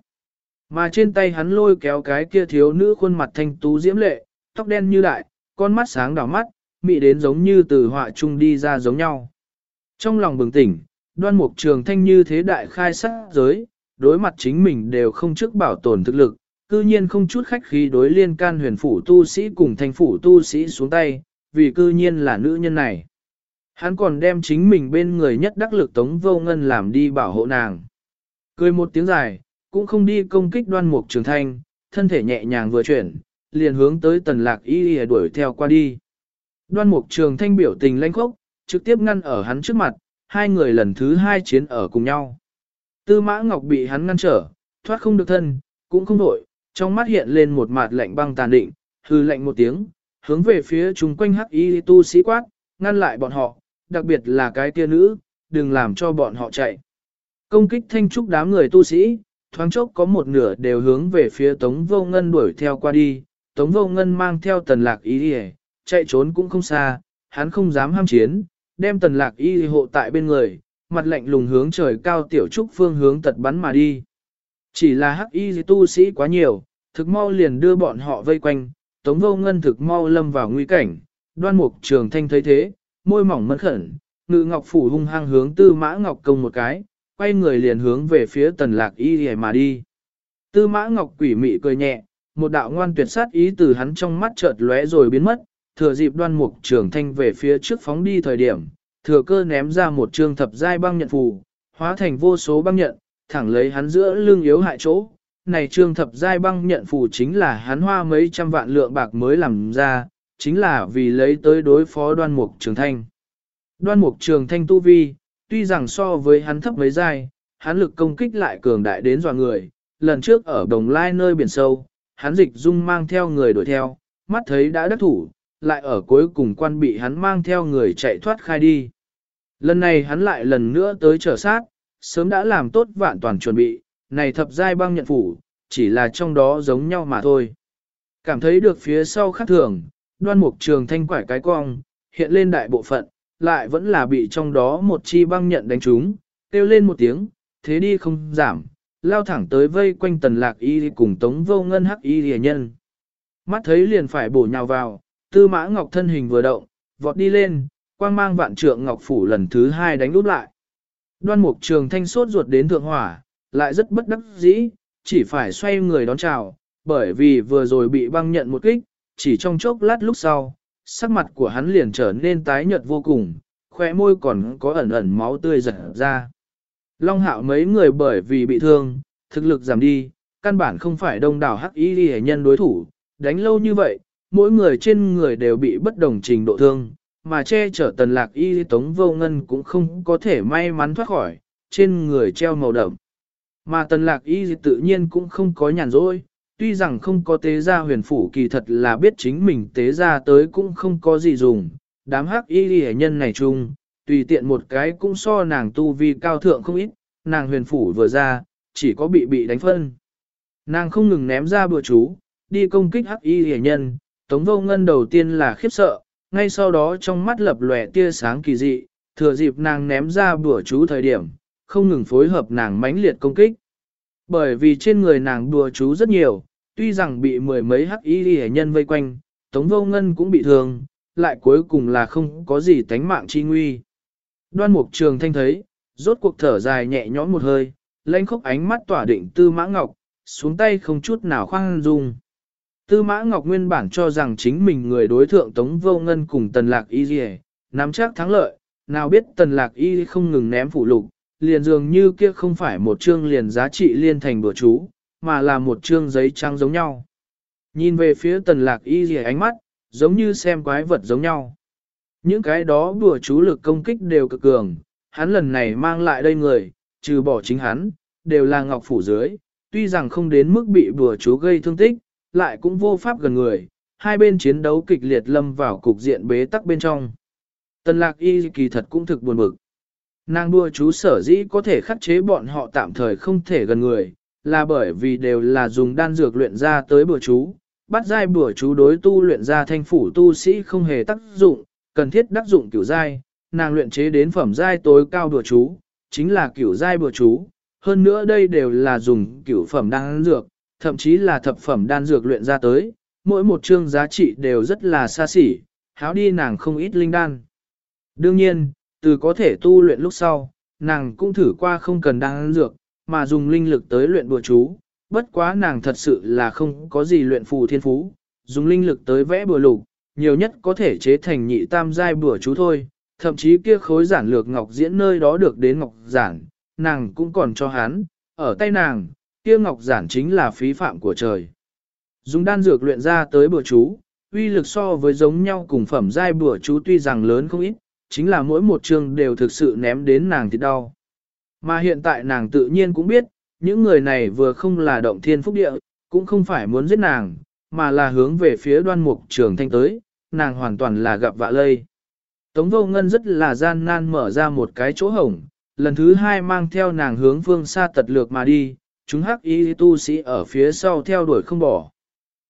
Mà trên tay hắn lôi kéo cái kia thiếu nữ khuôn mặt thanh tú diễm lệ, tóc đen như đại, con mắt sáng đỏ mắt, mị đến giống như từ họa trung đi ra giống nhau. Trong lòng bừng tỉnh, đoan mục trường thanh như thế đại khai sát giới, đối mặt chính mình đều không trước bảo tồn thực lực, cư nhiên không chút khách khí đối liên can huyền phủ tu sĩ cùng thành phủ tu sĩ xuống tay, vì cư nhiên là nữ nhân này. Hắn còn đem chính mình bên người nhất đắc lực tống vô ngân làm đi bảo hộ nàng. Cười một tiếng dài, cũng không đi công kích đoan mục trường thanh, thân thể nhẹ nhàng vừa chuyển, liền hướng tới tần lạc y y đuổi theo qua đi. Đoan mục trường thanh biểu tình lanh khốc, trực tiếp ngăn ở hắn trước mặt, hai người lần thứ hai chiến ở cùng nhau. Tư mã ngọc bị hắn ngăn trở, thoát không được thân, cũng không đổi, trong mắt hiện lên một mặt lạnh băng tàn định, hư lạnh một tiếng, hướng về phía chúng quanh hắc y tu sĩ quát, ngăn lại bọn họ, đặc biệt là cái tia nữ, đừng làm cho bọn họ chạy. Công kích thanh trúc đám người tu sĩ, thoáng chốc có một nửa đều hướng về phía Tống Vô Ngân đuổi theo qua đi, Tống Vô Ngân mang theo tần lạc y đi chạy trốn cũng không xa, hắn không dám ham chiến, đem tần lạc y hộ tại bên người, mặt lạnh lùng hướng trời cao tiểu trúc phương hướng tật bắn mà đi. Chỉ là hắc y tu sĩ quá nhiều, thực mau liền đưa bọn họ vây quanh, tống vô ngân thực mau lâm vào nguy cảnh, đoan mục trường thanh thấy thế, môi mỏng mất khẩn, ngự ngọc phủ hung hăng hướng tư mã ngọc công một cái, quay người liền hướng về phía tần lạc y mà đi. Tư mã ngọc quỷ mị cười nhẹ, một đạo ngoan tuyệt sát ý từ hắn trong mắt chợt lóe rồi biến mất, thừa dịp đoan mục trường thanh về phía trước phóng đi thời điểm, thừa cơ ném ra một trương thập giai băng nhận phù, hóa thành vô số băng nhận, thẳng lấy hắn giữa lưng yếu hại chỗ. Này trương thập giai băng nhận phù chính là hắn hoa mấy trăm vạn lượng bạc mới làm ra, chính là vì lấy tới đối phó đoan mục trường thanh. Đoan mục trường thanh tu vi, tuy rằng so với hắn thấp mấy giai, hắn lực công kích lại cường đại đến dọa người, lần trước ở đồng lai nơi biển sâu, hắn dịch dung mang theo người đuổi theo, mắt thấy đã đắc thủ, lại ở cuối cùng quan bị hắn mang theo người chạy thoát khai đi. Lần này hắn lại lần nữa tới trở sát, sớm đã làm tốt vạn toàn chuẩn bị, này thập giai băng nhận phủ, chỉ là trong đó giống nhau mà thôi. Cảm thấy được phía sau khác thường, đoan mục trường thanh quải cái cong, hiện lên đại bộ phận, lại vẫn là bị trong đó một chi băng nhận đánh trúng, kêu lên một tiếng, thế đi không giảm, lao thẳng tới vây quanh tần lạc y cùng tống vô ngân hắc y rìa nhân. Mắt thấy liền phải bổ nhào vào, tư mã ngọc thân hình vừa động, vọt đi lên, quang mang vạn trượng ngọc phủ lần thứ hai đánh úp lại. Đoan mục trường thanh sốt ruột đến thượng hỏa, lại rất bất đắc dĩ, chỉ phải xoay người đón chào, bởi vì vừa rồi bị băng nhận một kích, chỉ trong chốc lát lúc sau, sắc mặt của hắn liền trở nên tái nhợt vô cùng, khóe môi còn có ẩn ẩn máu tươi rật ra. Long hạo mấy người bởi vì bị thương, thực lực giảm đi, căn bản không phải đông đảo hắc y ghi nhân đối thủ, đánh lâu như vậy, mỗi người trên người đều bị bất đồng trình độ thương, mà che chở tần lạc y tống vô ngân cũng không có thể may mắn thoát khỏi, trên người treo màu đậm. Mà tần lạc y tự nhiên cũng không có nhàn rỗi, tuy rằng không có tế gia huyền phủ kỳ thật là biết chính mình tế gia tới cũng không có gì dùng, đám hắc y hệ nhân này chung, tùy tiện một cái cũng so nàng tu vi cao thượng không ít, nàng huyền phủ vừa ra, chỉ có bị bị đánh phân. Nàng không ngừng ném ra bừa chú, đi công kích hắc y hệ nhân, tống vô ngân đầu tiên là khiếp sợ, ngay sau đó trong mắt lập lòe tia sáng kỳ dị, thừa dịp nàng ném ra bừa chú thời điểm, không ngừng phối hợp nàng mãnh liệt công kích. Bởi vì trên người nàng đùa chú rất nhiều, tuy rằng bị mười mấy hắc y hệ nhân vây quanh, Tống Vô Ngân cũng bị thương, lại cuối cùng là không có gì tánh mạng chi nguy. Đoan Mục Trường Thanh thấy, rốt cuộc thở dài nhẹ nhõm một hơi, lãnh khốc ánh mắt tỏa định Tư Mã Ngọc, xuống tay không chút nào khoan dung. Tư Mã Ngọc nguyên bản cho rằng chính mình người đối thượng Tống Vô Ngân cùng Tần Lạc Y Liề, nắm chắc thắng lợi, nào biết Tần Lạc Y không ngừng ném phủ lục, liền dường như kia không phải một chương liền giá trị liên thành bữa chú, mà là một chương giấy trắng giống nhau. Nhìn về phía Tần Lạc Y dì ánh mắt, giống như xem quái vật giống nhau. Những cái đó bùa chú lực công kích đều cực cường, hắn lần này mang lại đây người, trừ bỏ chính hắn, đều là ngọc phủ dưới, tuy rằng không đến mức bị bùa chú gây thương tích, lại cũng vô pháp gần người, hai bên chiến đấu kịch liệt lâm vào cục diện bế tắc bên trong. Tần lạc y kỳ thật cũng thực buồn bực. Nàng đua chú sở dĩ có thể khắc chế bọn họ tạm thời không thể gần người, là bởi vì đều là dùng đan dược luyện ra tới bữa chú. Bắt giai bữa chú đối tu luyện ra thanh phủ tu sĩ không hề tác dụng, cần thiết đắc dụng kiểu giai, nàng luyện chế đến phẩm giai tối cao bữa chú, chính là kiểu giai bữa chú. Hơn nữa đây đều là dùng kiểu phẩm đan dược, thậm chí là thập phẩm đan dược luyện ra tới, mỗi một chương giá trị đều rất là xa xỉ, háo đi nàng không ít linh đan. Đương nhiên, từ có thể tu luyện lúc sau, nàng cũng thử qua không cần đan dược, mà dùng linh lực tới luyện bùa chú, bất quá nàng thật sự là không có gì luyện phù thiên phú, dùng linh lực tới vẽ bùa lục, nhiều nhất có thể chế thành nhị tam giai bùa chú thôi, thậm chí kia khối giản lược ngọc diễn nơi đó được đến ngọc giản, nàng cũng còn cho hắn, ở tay nàng, kia ngọc giản chính là phí phạm của trời. Dùng đan dược luyện ra tới bùa chú, uy lực so với giống nhau cùng phẩm giai bùa chú tuy rằng lớn không ít, chính là mỗi một chương đều thực sự ném đến nàng thì đau. Mà hiện tại nàng tự nhiên cũng biết, những người này vừa không là động thiên phúc địa, cũng không phải muốn giết nàng, mà là hướng về phía đoan mục trường thanh tới, nàng hoàn toàn là gặp vạ lây. Tống vô ngân rất là gian nan mở ra một cái chỗ hổng, lần thứ hai mang theo nàng hướng phương xa tật lược mà đi, chúng hắc y tu sĩ ở phía sau theo đuổi không bỏ.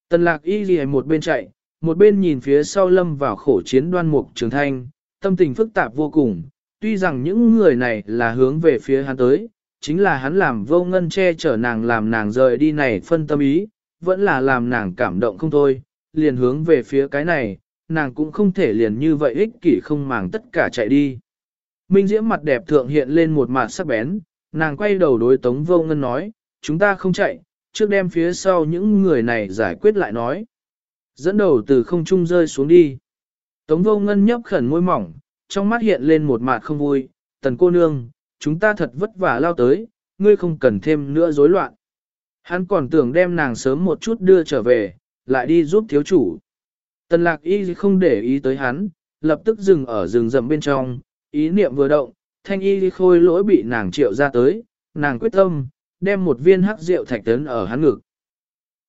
Tần lạc y ghi một bên chạy, một bên nhìn phía sau lâm vào khổ chiến đoan mục trường thanh, tâm tình phức tạp vô cùng, tuy rằng những người này là hướng về phía hắn tới, chính là hắn làm vô ngân che chở nàng làm nàng rời đi này phân tâm ý, vẫn là làm nàng cảm động không thôi, liền hướng về phía cái này, nàng cũng không thể liền như vậy ích kỷ không màng tất cả chạy đi. Minh Diễm mặt đẹp thượng hiện lên một mặt sắc bén, nàng quay đầu đối Tống Vô Ngân nói, chúng ta không chạy, trước đem phía sau những người này giải quyết lại nói. Dẫn đầu từ không trung rơi xuống đi. Tống vô ngân nhấp khẩn môi mỏng, trong mắt hiện lên một mạt không vui, tần cô nương, chúng ta thật vất vả lao tới, ngươi không cần thêm nữa rối loạn. Hắn còn tưởng đem nàng sớm một chút đưa trở về, lại đi giúp thiếu chủ. Tần lạc y không để ý tới hắn, lập tức dừng ở rừng rậm bên trong, ý niệm vừa động, thanh y khôi lỗi bị nàng triệu ra tới, nàng quyết tâm, đem một viên hắc rượu thạch tấn ở hắn ngực.